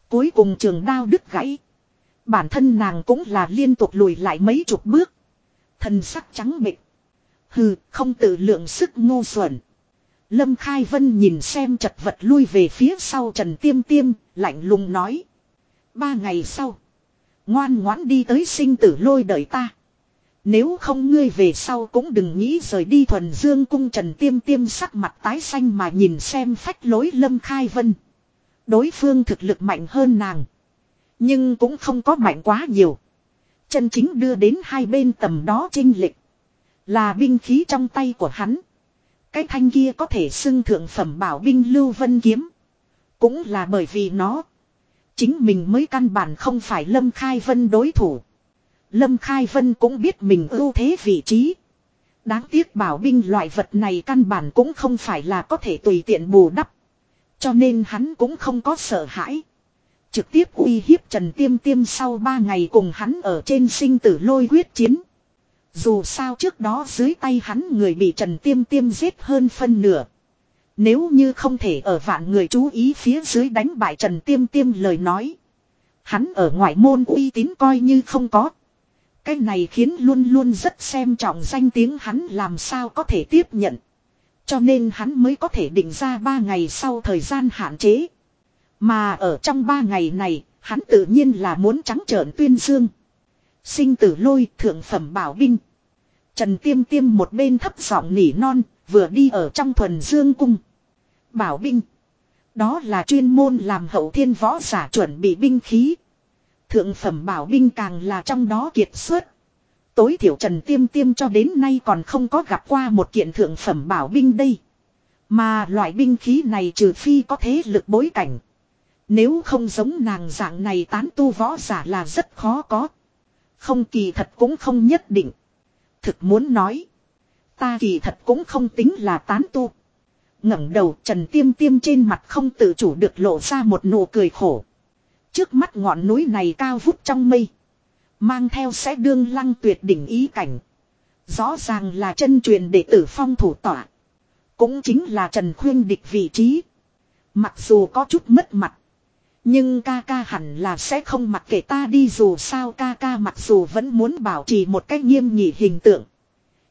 Cuối cùng trường đao đứt gãy. Bản thân nàng cũng là liên tục lùi lại mấy chục bước. Thần sắc trắng bịch. Hừ, không tự lượng sức ngu xuẩn. Lâm Khai Vân nhìn xem chật vật lui về phía sau Trần Tiêm Tiêm, lạnh lùng nói. Ba ngày sau. Ngoan ngoãn đi tới sinh tử lôi đợi ta. Nếu không ngươi về sau cũng đừng nghĩ rời đi thuần dương cung trần tiêm tiêm sắc mặt tái xanh mà nhìn xem phách lối lâm khai vân. Đối phương thực lực mạnh hơn nàng. Nhưng cũng không có mạnh quá nhiều. Chân chính đưa đến hai bên tầm đó trinh lịch. Là binh khí trong tay của hắn. Cái thanh kia có thể xưng thượng phẩm bảo binh lưu vân kiếm. Cũng là bởi vì nó. Chính mình mới căn bản không phải lâm khai vân đối thủ. Lâm Khai Vân cũng biết mình ưu thế vị trí. Đáng tiếc bảo binh loại vật này căn bản cũng không phải là có thể tùy tiện bù đắp. Cho nên hắn cũng không có sợ hãi. Trực tiếp uy hiếp Trần Tiêm Tiêm sau ba ngày cùng hắn ở trên sinh tử lôi quyết chiến. Dù sao trước đó dưới tay hắn người bị Trần Tiêm Tiêm giết hơn phân nửa. Nếu như không thể ở vạn người chú ý phía dưới đánh bại Trần Tiêm Tiêm lời nói. Hắn ở ngoại môn uy tín coi như không có. Cái này khiến luôn luôn rất xem trọng danh tiếng hắn làm sao có thể tiếp nhận. Cho nên hắn mới có thể định ra ba ngày sau thời gian hạn chế. Mà ở trong ba ngày này, hắn tự nhiên là muốn trắng trợn tuyên dương. Sinh tử lôi thượng phẩm bảo binh. Trần tiêm tiêm một bên thấp giọng nỉ non, vừa đi ở trong thuần dương cung. Bảo binh. Đó là chuyên môn làm hậu thiên võ giả chuẩn bị binh khí. Thượng phẩm bảo binh càng là trong đó kiệt xuất. Tối thiểu Trần Tiêm Tiêm cho đến nay còn không có gặp qua một kiện thượng phẩm bảo binh đây. Mà loại binh khí này trừ phi có thế lực bối cảnh. Nếu không giống nàng dạng này tán tu võ giả là rất khó có. Không kỳ thật cũng không nhất định. Thực muốn nói. Ta kỳ thật cũng không tính là tán tu. ngẩng đầu Trần Tiêm Tiêm trên mặt không tự chủ được lộ ra một nụ cười khổ. Trước mắt ngọn núi này cao vút trong mây. Mang theo sẽ đương lăng tuyệt đỉnh ý cảnh. Rõ ràng là chân truyền đệ tử phong thủ tỏa. Cũng chính là Trần Khuyên địch vị trí. Mặc dù có chút mất mặt. Nhưng ca ca hẳn là sẽ không mặc kệ ta đi dù sao ca ca mặc dù vẫn muốn bảo trì một cách nghiêm nhị hình tượng.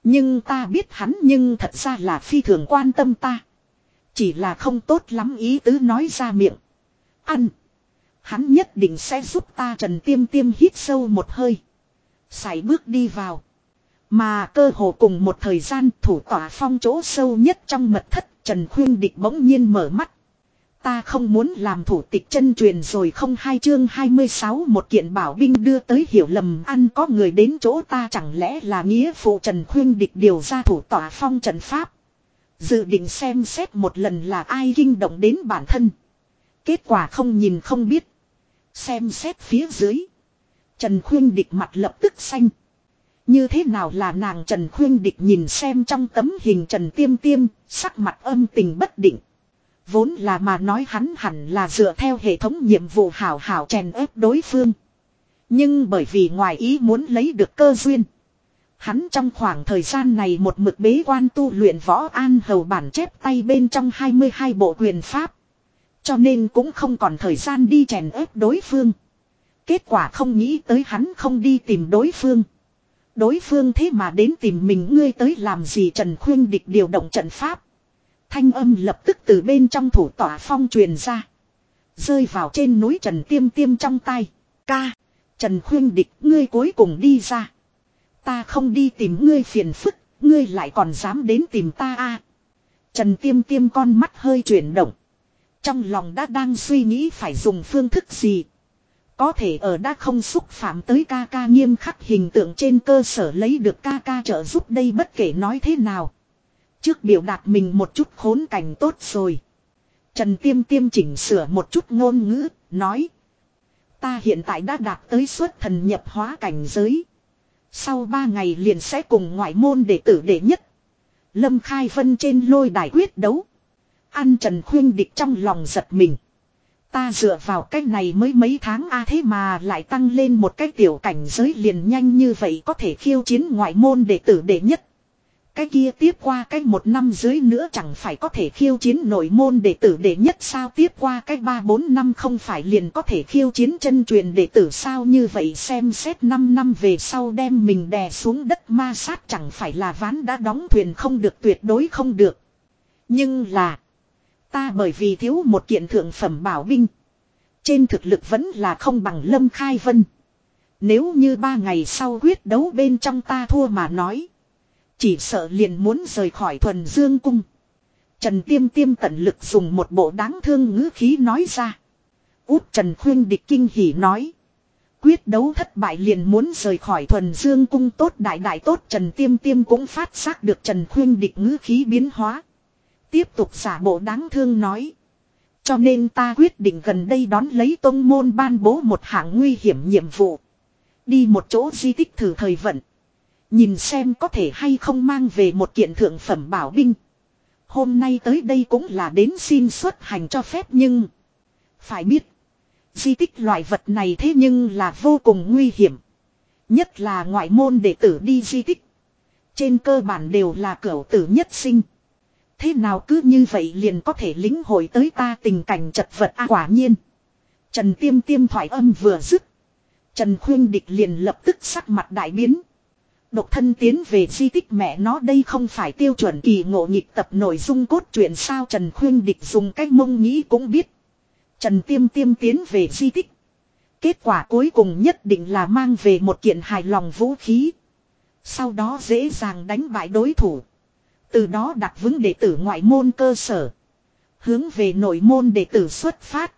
Nhưng ta biết hắn nhưng thật ra là phi thường quan tâm ta. Chỉ là không tốt lắm ý tứ nói ra miệng. Ăn. Hắn nhất định sẽ giúp ta Trần Tiêm Tiêm hít sâu một hơi. Xài bước đi vào. Mà cơ hồ cùng một thời gian, thủ tỏa phong chỗ sâu nhất trong mật thất, Trần Khuyên Địch bỗng nhiên mở mắt. Ta không muốn làm thủ tịch chân truyền rồi không hai chương 26 một kiện bảo binh đưa tới hiểu lầm, ăn có người đến chỗ ta chẳng lẽ là nghĩa phụ Trần Khuyên Địch điều ra thủ tỏa phong trần pháp. Dự định xem xét một lần là ai kinh động đến bản thân. Kết quả không nhìn không biết. Xem xét phía dưới. Trần Khuyên Địch mặt lập tức xanh. Như thế nào là nàng Trần Khuyên Địch nhìn xem trong tấm hình Trần Tiêm Tiêm, sắc mặt âm tình bất định. Vốn là mà nói hắn hẳn là dựa theo hệ thống nhiệm vụ hảo hảo chèn ép đối phương. Nhưng bởi vì ngoài ý muốn lấy được cơ duyên. Hắn trong khoảng thời gian này một mực bế quan tu luyện võ an hầu bản chép tay bên trong 22 bộ quyền pháp. Cho nên cũng không còn thời gian đi chèn ép đối phương. Kết quả không nghĩ tới hắn không đi tìm đối phương. Đối phương thế mà đến tìm mình ngươi tới làm gì Trần Khuyên địch điều động trận pháp. Thanh âm lập tức từ bên trong thủ tỏa phong truyền ra. Rơi vào trên núi Trần Tiêm Tiêm trong tay. Ca. Trần Khuyên địch, ngươi cuối cùng đi ra. Ta không đi tìm ngươi phiền phức. Ngươi lại còn dám đến tìm ta a Trần Tiêm Tiêm con mắt hơi chuyển động. Trong lòng đã đang suy nghĩ phải dùng phương thức gì. Có thể ở đã không xúc phạm tới ca ca nghiêm khắc hình tượng trên cơ sở lấy được ca ca trợ giúp đây bất kể nói thế nào. Trước biểu đạt mình một chút khốn cảnh tốt rồi. Trần Tiêm Tiêm chỉnh sửa một chút ngôn ngữ, nói. Ta hiện tại đã đạt tới suất thần nhập hóa cảnh giới. Sau ba ngày liền sẽ cùng ngoại môn đệ tử đệ nhất. Lâm Khai Vân trên lôi đài quyết đấu. Ăn Trần Khuyên Địch trong lòng giật mình. Ta dựa vào cách này mới mấy tháng a à thế mà lại tăng lên một cái tiểu cảnh giới liền nhanh như vậy có thể khiêu chiến ngoại môn đệ tử đệ nhất. Cái kia tiếp qua cách một năm dưới nữa chẳng phải có thể khiêu chiến nội môn đệ tử đệ nhất sao tiếp qua cách ba bốn năm không phải liền có thể khiêu chiến chân truyền đệ tử sao như vậy xem xét năm năm về sau đem mình đè xuống đất ma sát chẳng phải là ván đã đóng thuyền không được, tuyệt đối không được. Nhưng là ta bởi vì thiếu một kiện thượng phẩm bảo binh. Trên thực lực vẫn là không bằng lâm khai vân. Nếu như ba ngày sau quyết đấu bên trong ta thua mà nói. Chỉ sợ liền muốn rời khỏi thuần dương cung. Trần Tiêm Tiêm tận lực dùng một bộ đáng thương ngữ khí nói ra. Út Trần Khuyên địch kinh hỉ nói. Quyết đấu thất bại liền muốn rời khỏi thuần dương cung tốt đại đại tốt Trần Tiêm Tiêm cũng phát giác được Trần Khuyên địch ngữ khí biến hóa. Tiếp tục giả bộ đáng thương nói. Cho nên ta quyết định gần đây đón lấy tôn môn ban bố một hạng nguy hiểm nhiệm vụ. Đi một chỗ di tích thử thời vận. Nhìn xem có thể hay không mang về một kiện thượng phẩm bảo binh. Hôm nay tới đây cũng là đến xin xuất hành cho phép nhưng. Phải biết. Di tích loại vật này thế nhưng là vô cùng nguy hiểm. Nhất là ngoại môn đệ tử đi di tích. Trên cơ bản đều là cửu tử nhất sinh. Thế nào cứ như vậy liền có thể lính hội tới ta tình cảnh chật vật à, quả nhiên. Trần tiêm tiêm thoại âm vừa dứt. Trần khuyên địch liền lập tức sắc mặt đại biến. Độc thân tiến về di tích mẹ nó đây không phải tiêu chuẩn kỳ ngộ nhịp tập nội dung cốt truyện sao Trần Khuyên Địch dùng cách mông nghĩ cũng biết. Trần Tiêm Tiêm tiến về di tích. Kết quả cuối cùng nhất định là mang về một kiện hài lòng vũ khí. Sau đó dễ dàng đánh bại đối thủ. Từ đó đặt vững đệ tử ngoại môn cơ sở. Hướng về nội môn đệ tử xuất phát.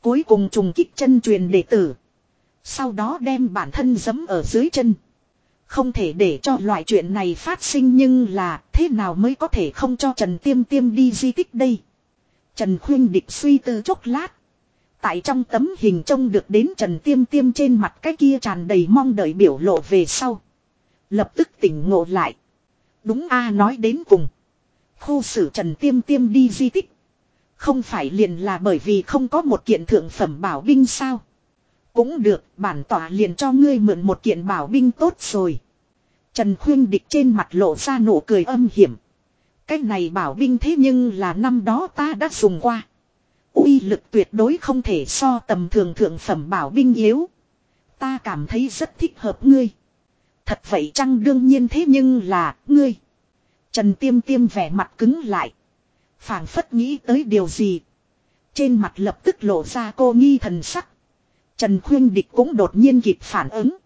Cuối cùng trùng kích chân truyền đệ tử. Sau đó đem bản thân giấm ở dưới chân. Không thể để cho loại chuyện này phát sinh nhưng là thế nào mới có thể không cho Trần Tiêm Tiêm đi di tích đây. Trần Khuyên Địch suy tư chốc lát. Tại trong tấm hình trông được đến Trần Tiêm Tiêm trên mặt cái kia tràn đầy mong đợi biểu lộ về sau. Lập tức tỉnh ngộ lại. Đúng a à, nói đến cùng. Khu xử Trần Tiêm Tiêm đi di tích. Không phải liền là bởi vì không có một kiện thượng phẩm bảo binh sao. Cũng được, bản tỏa liền cho ngươi mượn một kiện bảo binh tốt rồi. Trần Khuyên Địch trên mặt lộ ra nụ cười âm hiểm. Cái này bảo binh thế nhưng là năm đó ta đã dùng qua. uy lực tuyệt đối không thể so tầm thường thượng phẩm bảo binh yếu. Ta cảm thấy rất thích hợp ngươi. Thật vậy chăng đương nhiên thế nhưng là, ngươi. Trần Tiêm Tiêm vẻ mặt cứng lại. phảng phất nghĩ tới điều gì. Trên mặt lập tức lộ ra cô nghi thần sắc. Trần Khuyên Địch cũng đột nhiên kịp phản ứng.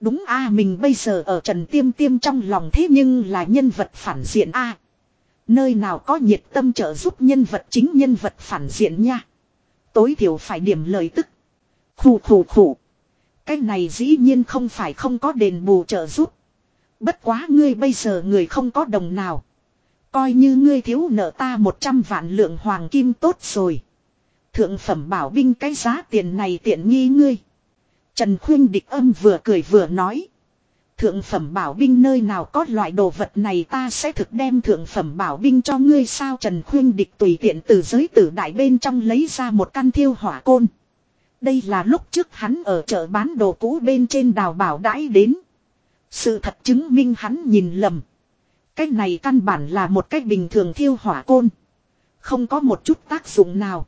Đúng a mình bây giờ ở Trần Tiêm Tiêm trong lòng thế nhưng là nhân vật phản diện a Nơi nào có nhiệt tâm trợ giúp nhân vật chính nhân vật phản diện nha. Tối thiểu phải điểm lời tức. Khủ khủ khủ. Cái này dĩ nhiên không phải không có đền bù trợ giúp. Bất quá ngươi bây giờ người không có đồng nào. Coi như ngươi thiếu nợ ta 100 vạn lượng hoàng kim tốt rồi. Thượng phẩm bảo binh cái giá tiền này tiện nghi ngươi. Trần Khuyên địch âm vừa cười vừa nói. Thượng phẩm bảo binh nơi nào có loại đồ vật này ta sẽ thực đem thượng phẩm bảo binh cho ngươi sao Trần Khuyên địch tùy tiện từ giới tử đại bên trong lấy ra một căn thiêu hỏa côn. Đây là lúc trước hắn ở chợ bán đồ cũ bên trên đào bảo đãi đến. Sự thật chứng minh hắn nhìn lầm. Cái này căn bản là một cách bình thường thiêu hỏa côn. Không có một chút tác dụng nào.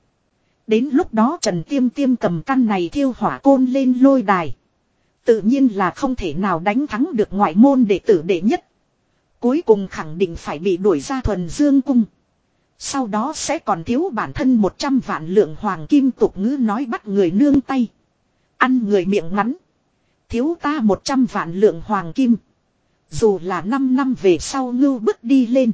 Đến lúc đó Trần Tiêm Tiêm cầm căn này thiêu hỏa côn lên lôi đài. Tự nhiên là không thể nào đánh thắng được ngoại môn đệ tử đệ nhất. Cuối cùng khẳng định phải bị đuổi ra thuần dương cung. Sau đó sẽ còn thiếu bản thân 100 vạn lượng hoàng kim tục ngữ nói bắt người nương tay. Ăn người miệng ngắn. Thiếu ta 100 vạn lượng hoàng kim. Dù là 5 năm về sau ngưu bước đi lên.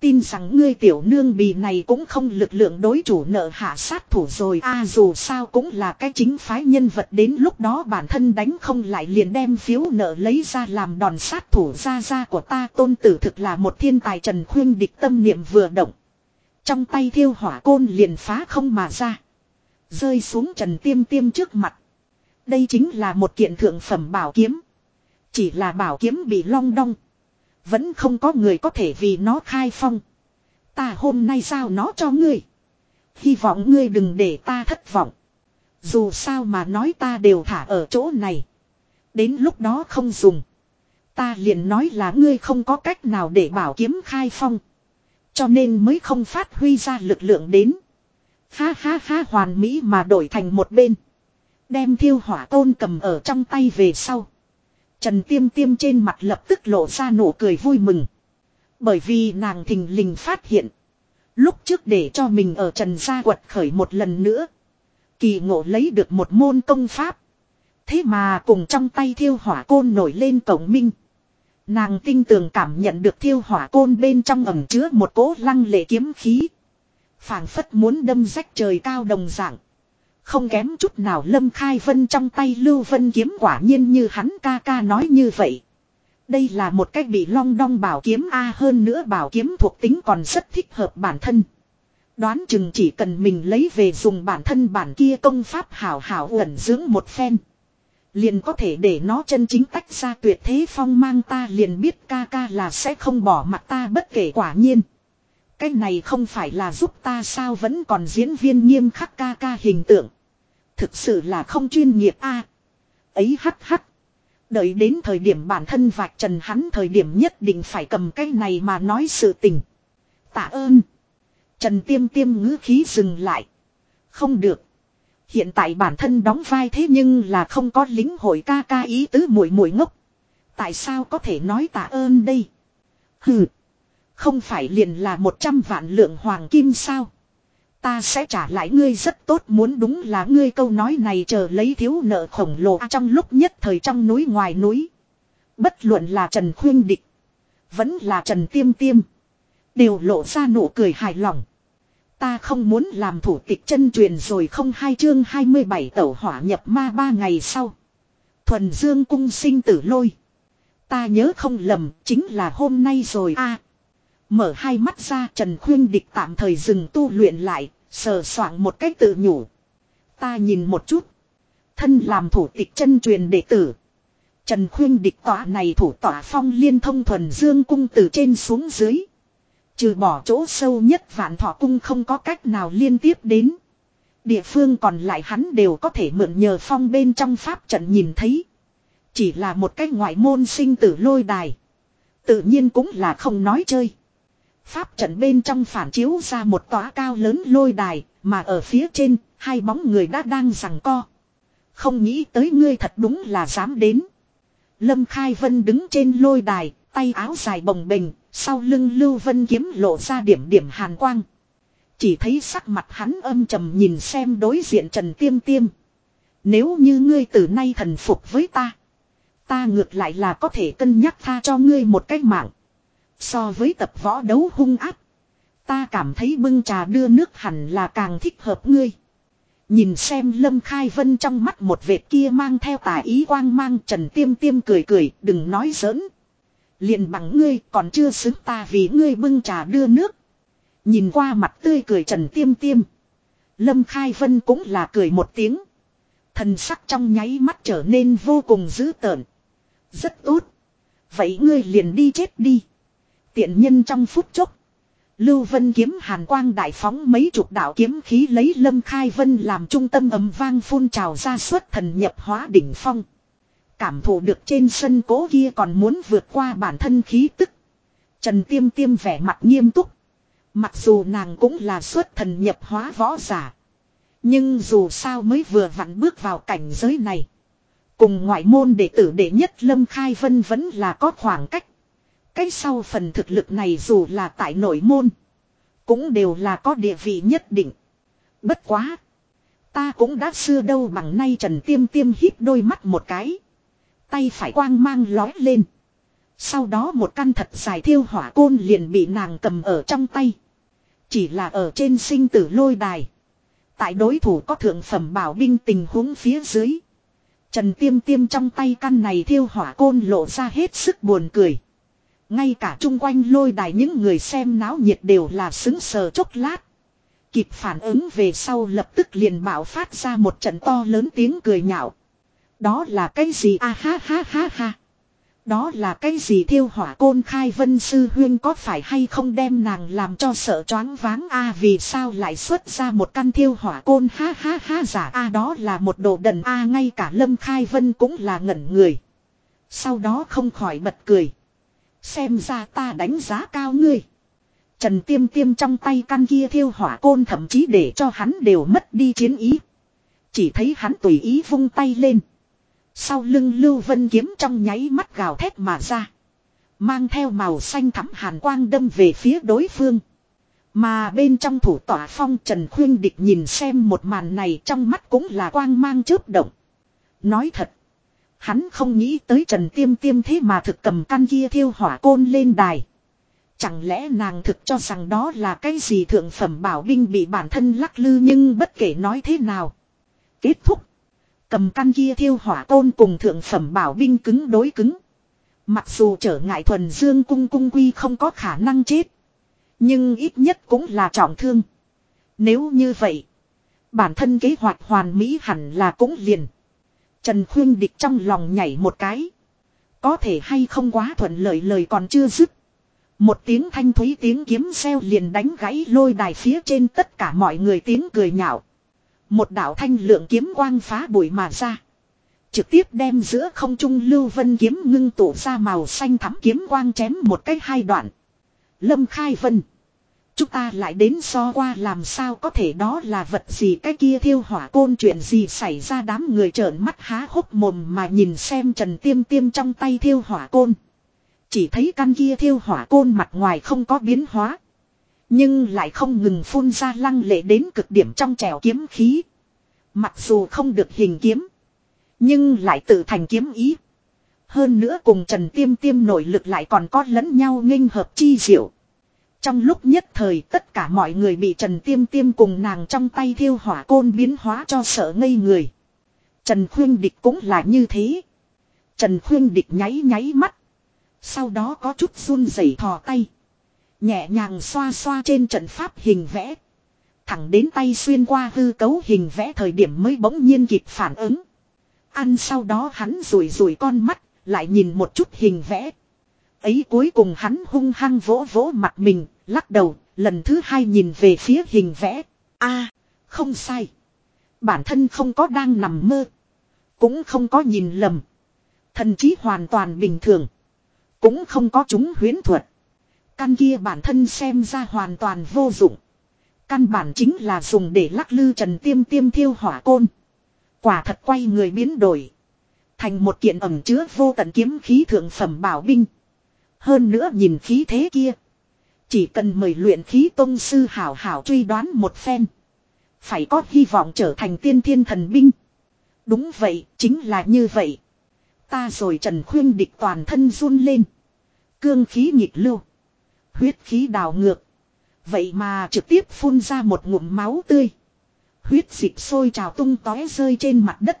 Tin rằng ngươi tiểu nương bì này cũng không lực lượng đối chủ nợ hạ sát thủ rồi a dù sao cũng là cái chính phái nhân vật đến lúc đó bản thân đánh không lại liền đem phiếu nợ lấy ra làm đòn sát thủ ra ra của ta tôn tử thực là một thiên tài trần khuyên địch tâm niệm vừa động. Trong tay thiêu hỏa côn liền phá không mà ra. Rơi xuống trần tiêm tiêm trước mặt. Đây chính là một kiện thượng phẩm bảo kiếm. Chỉ là bảo kiếm bị long đong. Vẫn không có người có thể vì nó khai phong. Ta hôm nay giao nó cho ngươi. Hy vọng ngươi đừng để ta thất vọng. Dù sao mà nói ta đều thả ở chỗ này. Đến lúc đó không dùng. Ta liền nói là ngươi không có cách nào để bảo kiếm khai phong. Cho nên mới không phát huy ra lực lượng đến. Ha ha ha hoàn mỹ mà đổi thành một bên. Đem thiêu hỏa tôn cầm ở trong tay về sau. Trần tiêm tiêm trên mặt lập tức lộ ra nụ cười vui mừng. Bởi vì nàng thình lình phát hiện. Lúc trước để cho mình ở trần gia quật khởi một lần nữa. Kỳ ngộ lấy được một môn công pháp. Thế mà cùng trong tay thiêu hỏa côn nổi lên cổng minh. Nàng tinh tường cảm nhận được thiêu hỏa côn bên trong ẩm chứa một cỗ lăng lệ kiếm khí. phảng phất muốn đâm rách trời cao đồng dạng. Không kém chút nào Lâm Khai Vân trong tay Lưu Vân kiếm quả nhiên như hắn ca ca nói như vậy. Đây là một cách bị long đong bảo kiếm A hơn nữa bảo kiếm thuộc tính còn rất thích hợp bản thân. Đoán chừng chỉ cần mình lấy về dùng bản thân bản kia công pháp hảo hảo ẩn dưỡng một phen. Liền có thể để nó chân chính tách ra tuyệt thế phong mang ta liền biết ca ca là sẽ không bỏ mặt ta bất kể quả nhiên. Cái này không phải là giúp ta sao vẫn còn diễn viên nghiêm khắc ca ca hình tượng. Thực sự là không chuyên nghiệp a Ấy hắt hắt Đợi đến thời điểm bản thân vạch trần hắn thời điểm nhất định phải cầm cái này mà nói sự tình. Tạ ơn. Trần tiêm tiêm ngữ khí dừng lại. Không được. Hiện tại bản thân đóng vai thế nhưng là không có lính hội ca ca ý tứ mùi mùi ngốc. Tại sao có thể nói tạ ơn đây? Hừ. Không phải liền là một trăm vạn lượng hoàng kim sao? Ta sẽ trả lại ngươi rất tốt, muốn đúng là ngươi câu nói này chờ lấy thiếu nợ khổng lồ trong lúc nhất thời trong núi ngoài núi. Bất luận là Trần Khuyên Địch. Vẫn là Trần Tiêm Tiêm. Đều lộ ra nụ cười hài lòng. Ta không muốn làm thủ tịch chân truyền rồi không hai chương 27 tẩu hỏa nhập ma ba ngày sau. Thuần Dương cung sinh tử lôi. Ta nhớ không lầm chính là hôm nay rồi a. mở hai mắt ra Trần Khuyên Địch tạm thời dừng tu luyện lại, sờ soạng một cách tự nhủ. Ta nhìn một chút. Thân làm thủ tịch chân truyền đệ tử. Trần Khuyên Địch tọa này thủ tọa phong liên thông thuần dương cung từ trên xuống dưới. Trừ bỏ chỗ sâu nhất vạn thọ cung không có cách nào liên tiếp đến. Địa phương còn lại hắn đều có thể mượn nhờ phong bên trong pháp trận nhìn thấy. Chỉ là một cách ngoại môn sinh tử lôi đài. Tự nhiên cũng là không nói chơi. Pháp trận bên trong phản chiếu ra một tòa cao lớn lôi đài, mà ở phía trên, hai bóng người đã đang rằng co. Không nghĩ tới ngươi thật đúng là dám đến. Lâm Khai Vân đứng trên lôi đài, tay áo dài bồng bềnh, sau lưng Lưu Vân kiếm lộ ra điểm điểm hàn quang. Chỉ thấy sắc mặt hắn âm trầm nhìn xem đối diện Trần Tiêm Tiêm. Nếu như ngươi từ nay thần phục với ta. Ta ngược lại là có thể cân nhắc tha cho ngươi một cách mạng. So với tập võ đấu hung áp. Ta cảm thấy bưng trà đưa nước hẳn là càng thích hợp ngươi. Nhìn xem Lâm Khai Vân trong mắt một vệt kia mang theo tà ý quang mang, Trần Tiêm Tiêm cười cười, đừng nói giỡn liền bằng ngươi còn chưa xứng ta vì ngươi bưng trà đưa nước. Nhìn qua mặt tươi cười Trần Tiêm Tiêm. Lâm Khai Vân cũng là cười một tiếng. Thần sắc trong nháy mắt trở nên vô cùng dữ tợn. Rất tốt. Vậy ngươi liền đi chết đi. Tiện nhân trong phút chốc. Lưu Vân kiếm hàn quang đại phóng mấy chục đạo kiếm khí lấy Lâm Khai Vân làm trung tâm ấm vang phun trào ra suốt thần nhập hóa đỉnh phong. Cảm thụ được trên sân cố kia còn muốn vượt qua bản thân khí tức. Trần Tiêm Tiêm vẻ mặt nghiêm túc. Mặc dù nàng cũng là xuất thần nhập hóa võ giả. Nhưng dù sao mới vừa vặn bước vào cảnh giới này. Cùng ngoại môn đệ tử đệ nhất Lâm Khai Vân vẫn là có khoảng cách. Cái sau phần thực lực này dù là tại nội môn. Cũng đều là có địa vị nhất định. Bất quá. Ta cũng đã xưa đâu bằng nay trần tiêm tiêm hít đôi mắt một cái. Tay phải quang mang lói lên. Sau đó một căn thật dài thiêu hỏa côn liền bị nàng cầm ở trong tay. Chỉ là ở trên sinh tử lôi đài. Tại đối thủ có thượng phẩm bảo binh tình huống phía dưới. Trần tiêm tiêm trong tay căn này thiêu hỏa côn lộ ra hết sức buồn cười. Ngay cả chung quanh lôi đài những người xem náo nhiệt đều là xứng sờ chốc lát. Kịp phản ứng về sau lập tức liền bạo phát ra một trận to lớn tiếng cười nhạo. Đó là cái gì a ha ha ha ha. Đó là cái gì thiêu hỏa côn khai vân sư huyên có phải hay không đem nàng làm cho sợ choáng váng a vì sao lại xuất ra một căn thiêu hỏa côn ha ha ha, giả, a đó là một đồ đần, a ngay cả lâm khai vân cũng là ngẩn người. Sau đó không khỏi bật cười. Xem ra ta đánh giá cao ngươi. Trần tiêm tiêm trong tay căn kia thiêu hỏa côn thậm chí để cho hắn đều mất đi chiến ý. Chỉ thấy hắn tùy ý vung tay lên. Sau lưng Lưu Vân kiếm trong nháy mắt gào thét mà ra. Mang theo màu xanh thắm hàn quang đâm về phía đối phương. Mà bên trong thủ tỏa phong Trần Khuyên Địch nhìn xem một màn này trong mắt cũng là quang mang chớp động. Nói thật. Hắn không nghĩ tới Trần Tiêm Tiêm thế mà thực cầm căn kia thiêu hỏa côn lên đài. Chẳng lẽ nàng thực cho rằng đó là cái gì thượng phẩm bảo binh bị bản thân lắc lư nhưng bất kể nói thế nào. Kết thúc. Cầm căn kia thiêu hỏa côn cùng thượng phẩm bảo binh cứng đối cứng. Mặc dù trở ngại thuần dương cung cung quy không có khả năng chết. Nhưng ít nhất cũng là trọng thương. Nếu như vậy. Bản thân kế hoạch hoàn mỹ hẳn là cũng liền. Trần Khuyên Địch trong lòng nhảy một cái. Có thể hay không quá thuận lợi lời còn chưa dứt. Một tiếng thanh thúy tiếng kiếm xeo liền đánh gãy lôi đài phía trên tất cả mọi người tiếng cười nhạo. Một đạo thanh lượng kiếm quang phá bụi mà ra. Trực tiếp đem giữa không trung lưu vân kiếm ngưng tụ ra màu xanh thắm kiếm quang chém một cái hai đoạn. Lâm khai vân. Chúng ta lại đến so qua làm sao có thể đó là vật gì cái kia thiêu hỏa côn chuyện gì xảy ra đám người trợn mắt há hốc mồm mà nhìn xem trần tiêm tiêm trong tay thiêu hỏa côn. Chỉ thấy căn kia thiêu hỏa côn mặt ngoài không có biến hóa. Nhưng lại không ngừng phun ra lăng lệ đến cực điểm trong trèo kiếm khí. Mặc dù không được hình kiếm. Nhưng lại tự thành kiếm ý. Hơn nữa cùng Trần Tiêm Tiêm nội lực lại còn có lẫn nhau nghênh hợp chi diệu. Trong lúc nhất thời tất cả mọi người bị Trần Tiêm Tiêm cùng nàng trong tay thiêu hỏa côn biến hóa cho sợ ngây người. Trần Khuyên Địch cũng là như thế. Trần Khuyên Địch nháy nháy mắt. Sau đó có chút run rẩy thò tay. Nhẹ nhàng xoa xoa trên trận pháp hình vẽ. Thẳng đến tay xuyên qua hư cấu hình vẽ thời điểm mới bỗng nhiên kịp phản ứng. Ăn sau đó hắn rủi rủi con mắt, lại nhìn một chút hình vẽ. Ấy cuối cùng hắn hung hăng vỗ vỗ mặt mình, lắc đầu, lần thứ hai nhìn về phía hình vẽ. a không sai. Bản thân không có đang nằm mơ. Cũng không có nhìn lầm. Thần trí hoàn toàn bình thường. Cũng không có chúng huyến thuật. Căn kia bản thân xem ra hoàn toàn vô dụng. Căn bản chính là dùng để lắc lư trần tiêm tiêm thiêu hỏa côn. Quả thật quay người biến đổi. Thành một kiện ẩm chứa vô tận kiếm khí thượng phẩm bảo binh. Hơn nữa nhìn khí thế kia. Chỉ cần mời luyện khí tông sư hảo hảo truy đoán một phen. Phải có hy vọng trở thành tiên thiên thần binh. Đúng vậy, chính là như vậy. Ta rồi trần khuyên địch toàn thân run lên. Cương khí nhịp lưu. Huyết khí đào ngược. Vậy mà trực tiếp phun ra một ngụm máu tươi. Huyết dịch sôi trào tung tóe rơi trên mặt đất.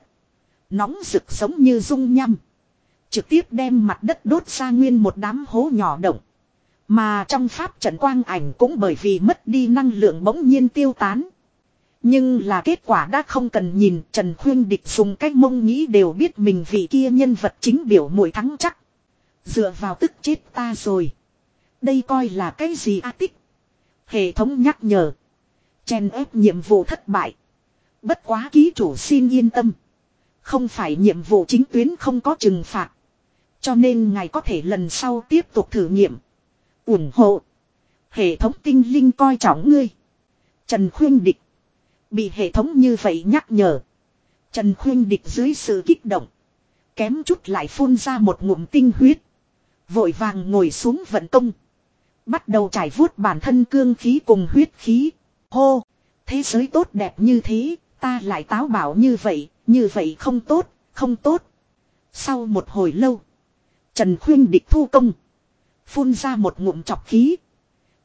Nóng rực giống như dung nhăm. Trực tiếp đem mặt đất đốt ra nguyên một đám hố nhỏ động. Mà trong pháp trận quang ảnh cũng bởi vì mất đi năng lượng bỗng nhiên tiêu tán. Nhưng là kết quả đã không cần nhìn, Trần Khuyên Địch dùng cách mông nghĩ đều biết mình vị kia nhân vật chính biểu mũi thắng chắc. Dựa vào tức chết ta rồi. Đây coi là cái gì a tích. Hệ thống nhắc nhở. Chen ép nhiệm vụ thất bại. Bất quá ký chủ xin yên tâm. Không phải nhiệm vụ chính tuyến không có trừng phạt. Cho nên ngài có thể lần sau tiếp tục thử nghiệm. ủng hộ. Hệ thống tinh linh coi trọng ngươi. Trần Khuyên Địch. Bị hệ thống như vậy nhắc nhở. Trần Khuyên Địch dưới sự kích động. Kém chút lại phun ra một ngụm tinh huyết. Vội vàng ngồi xuống vận công. Bắt đầu trải vuốt bản thân cương khí cùng huyết khí. Hô! Thế giới tốt đẹp như thế, ta lại táo bảo như vậy, như vậy không tốt, không tốt. Sau một hồi lâu, Trần Khuyên địch thu công. Phun ra một ngụm chọc khí.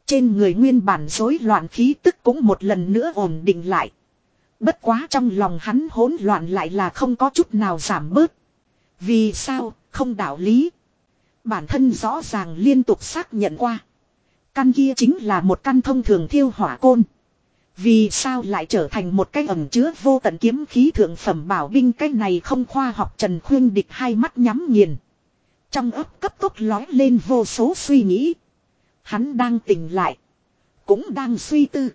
Trên người nguyên bản rối loạn khí tức cũng một lần nữa ổn định lại. Bất quá trong lòng hắn hỗn loạn lại là không có chút nào giảm bớt. Vì sao, không đạo lý. Bản thân rõ ràng liên tục xác nhận qua. Căn kia chính là một căn thông thường thiêu hỏa côn. Vì sao lại trở thành một cái ẩm chứa vô tận kiếm khí thượng phẩm bảo binh cái này không khoa học, Trần Khuyên địch hai mắt nhắm nghiền. Trong ấp cấp tốc lói lên vô số suy nghĩ. Hắn đang tỉnh lại. Cũng đang suy tư.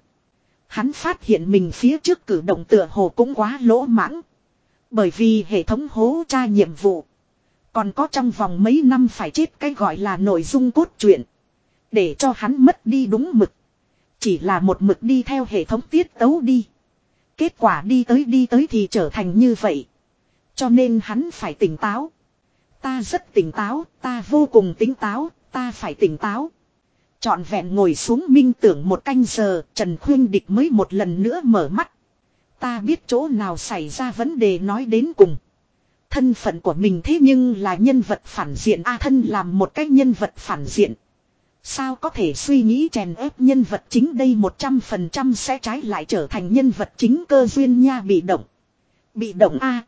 Hắn phát hiện mình phía trước cử động tựa hồ cũng quá lỗ mãng. Bởi vì hệ thống hố tra nhiệm vụ. Còn có trong vòng mấy năm phải chết cái gọi là nội dung cốt truyện. Để cho hắn mất đi đúng mực. Chỉ là một mực đi theo hệ thống tiết tấu đi. Kết quả đi tới đi tới thì trở thành như vậy. Cho nên hắn phải tỉnh táo. Ta rất tỉnh táo, ta vô cùng tỉnh táo, ta phải tỉnh táo. Chọn vẹn ngồi xuống minh tưởng một canh giờ, Trần Khuyên Địch mới một lần nữa mở mắt. Ta biết chỗ nào xảy ra vấn đề nói đến cùng. Thân phận của mình thế nhưng là nhân vật phản diện A thân làm một cái nhân vật phản diện. Sao có thể suy nghĩ chèn ép nhân vật chính đây 100% sẽ trái lại trở thành nhân vật chính cơ duyên nha bị động. Bị động A.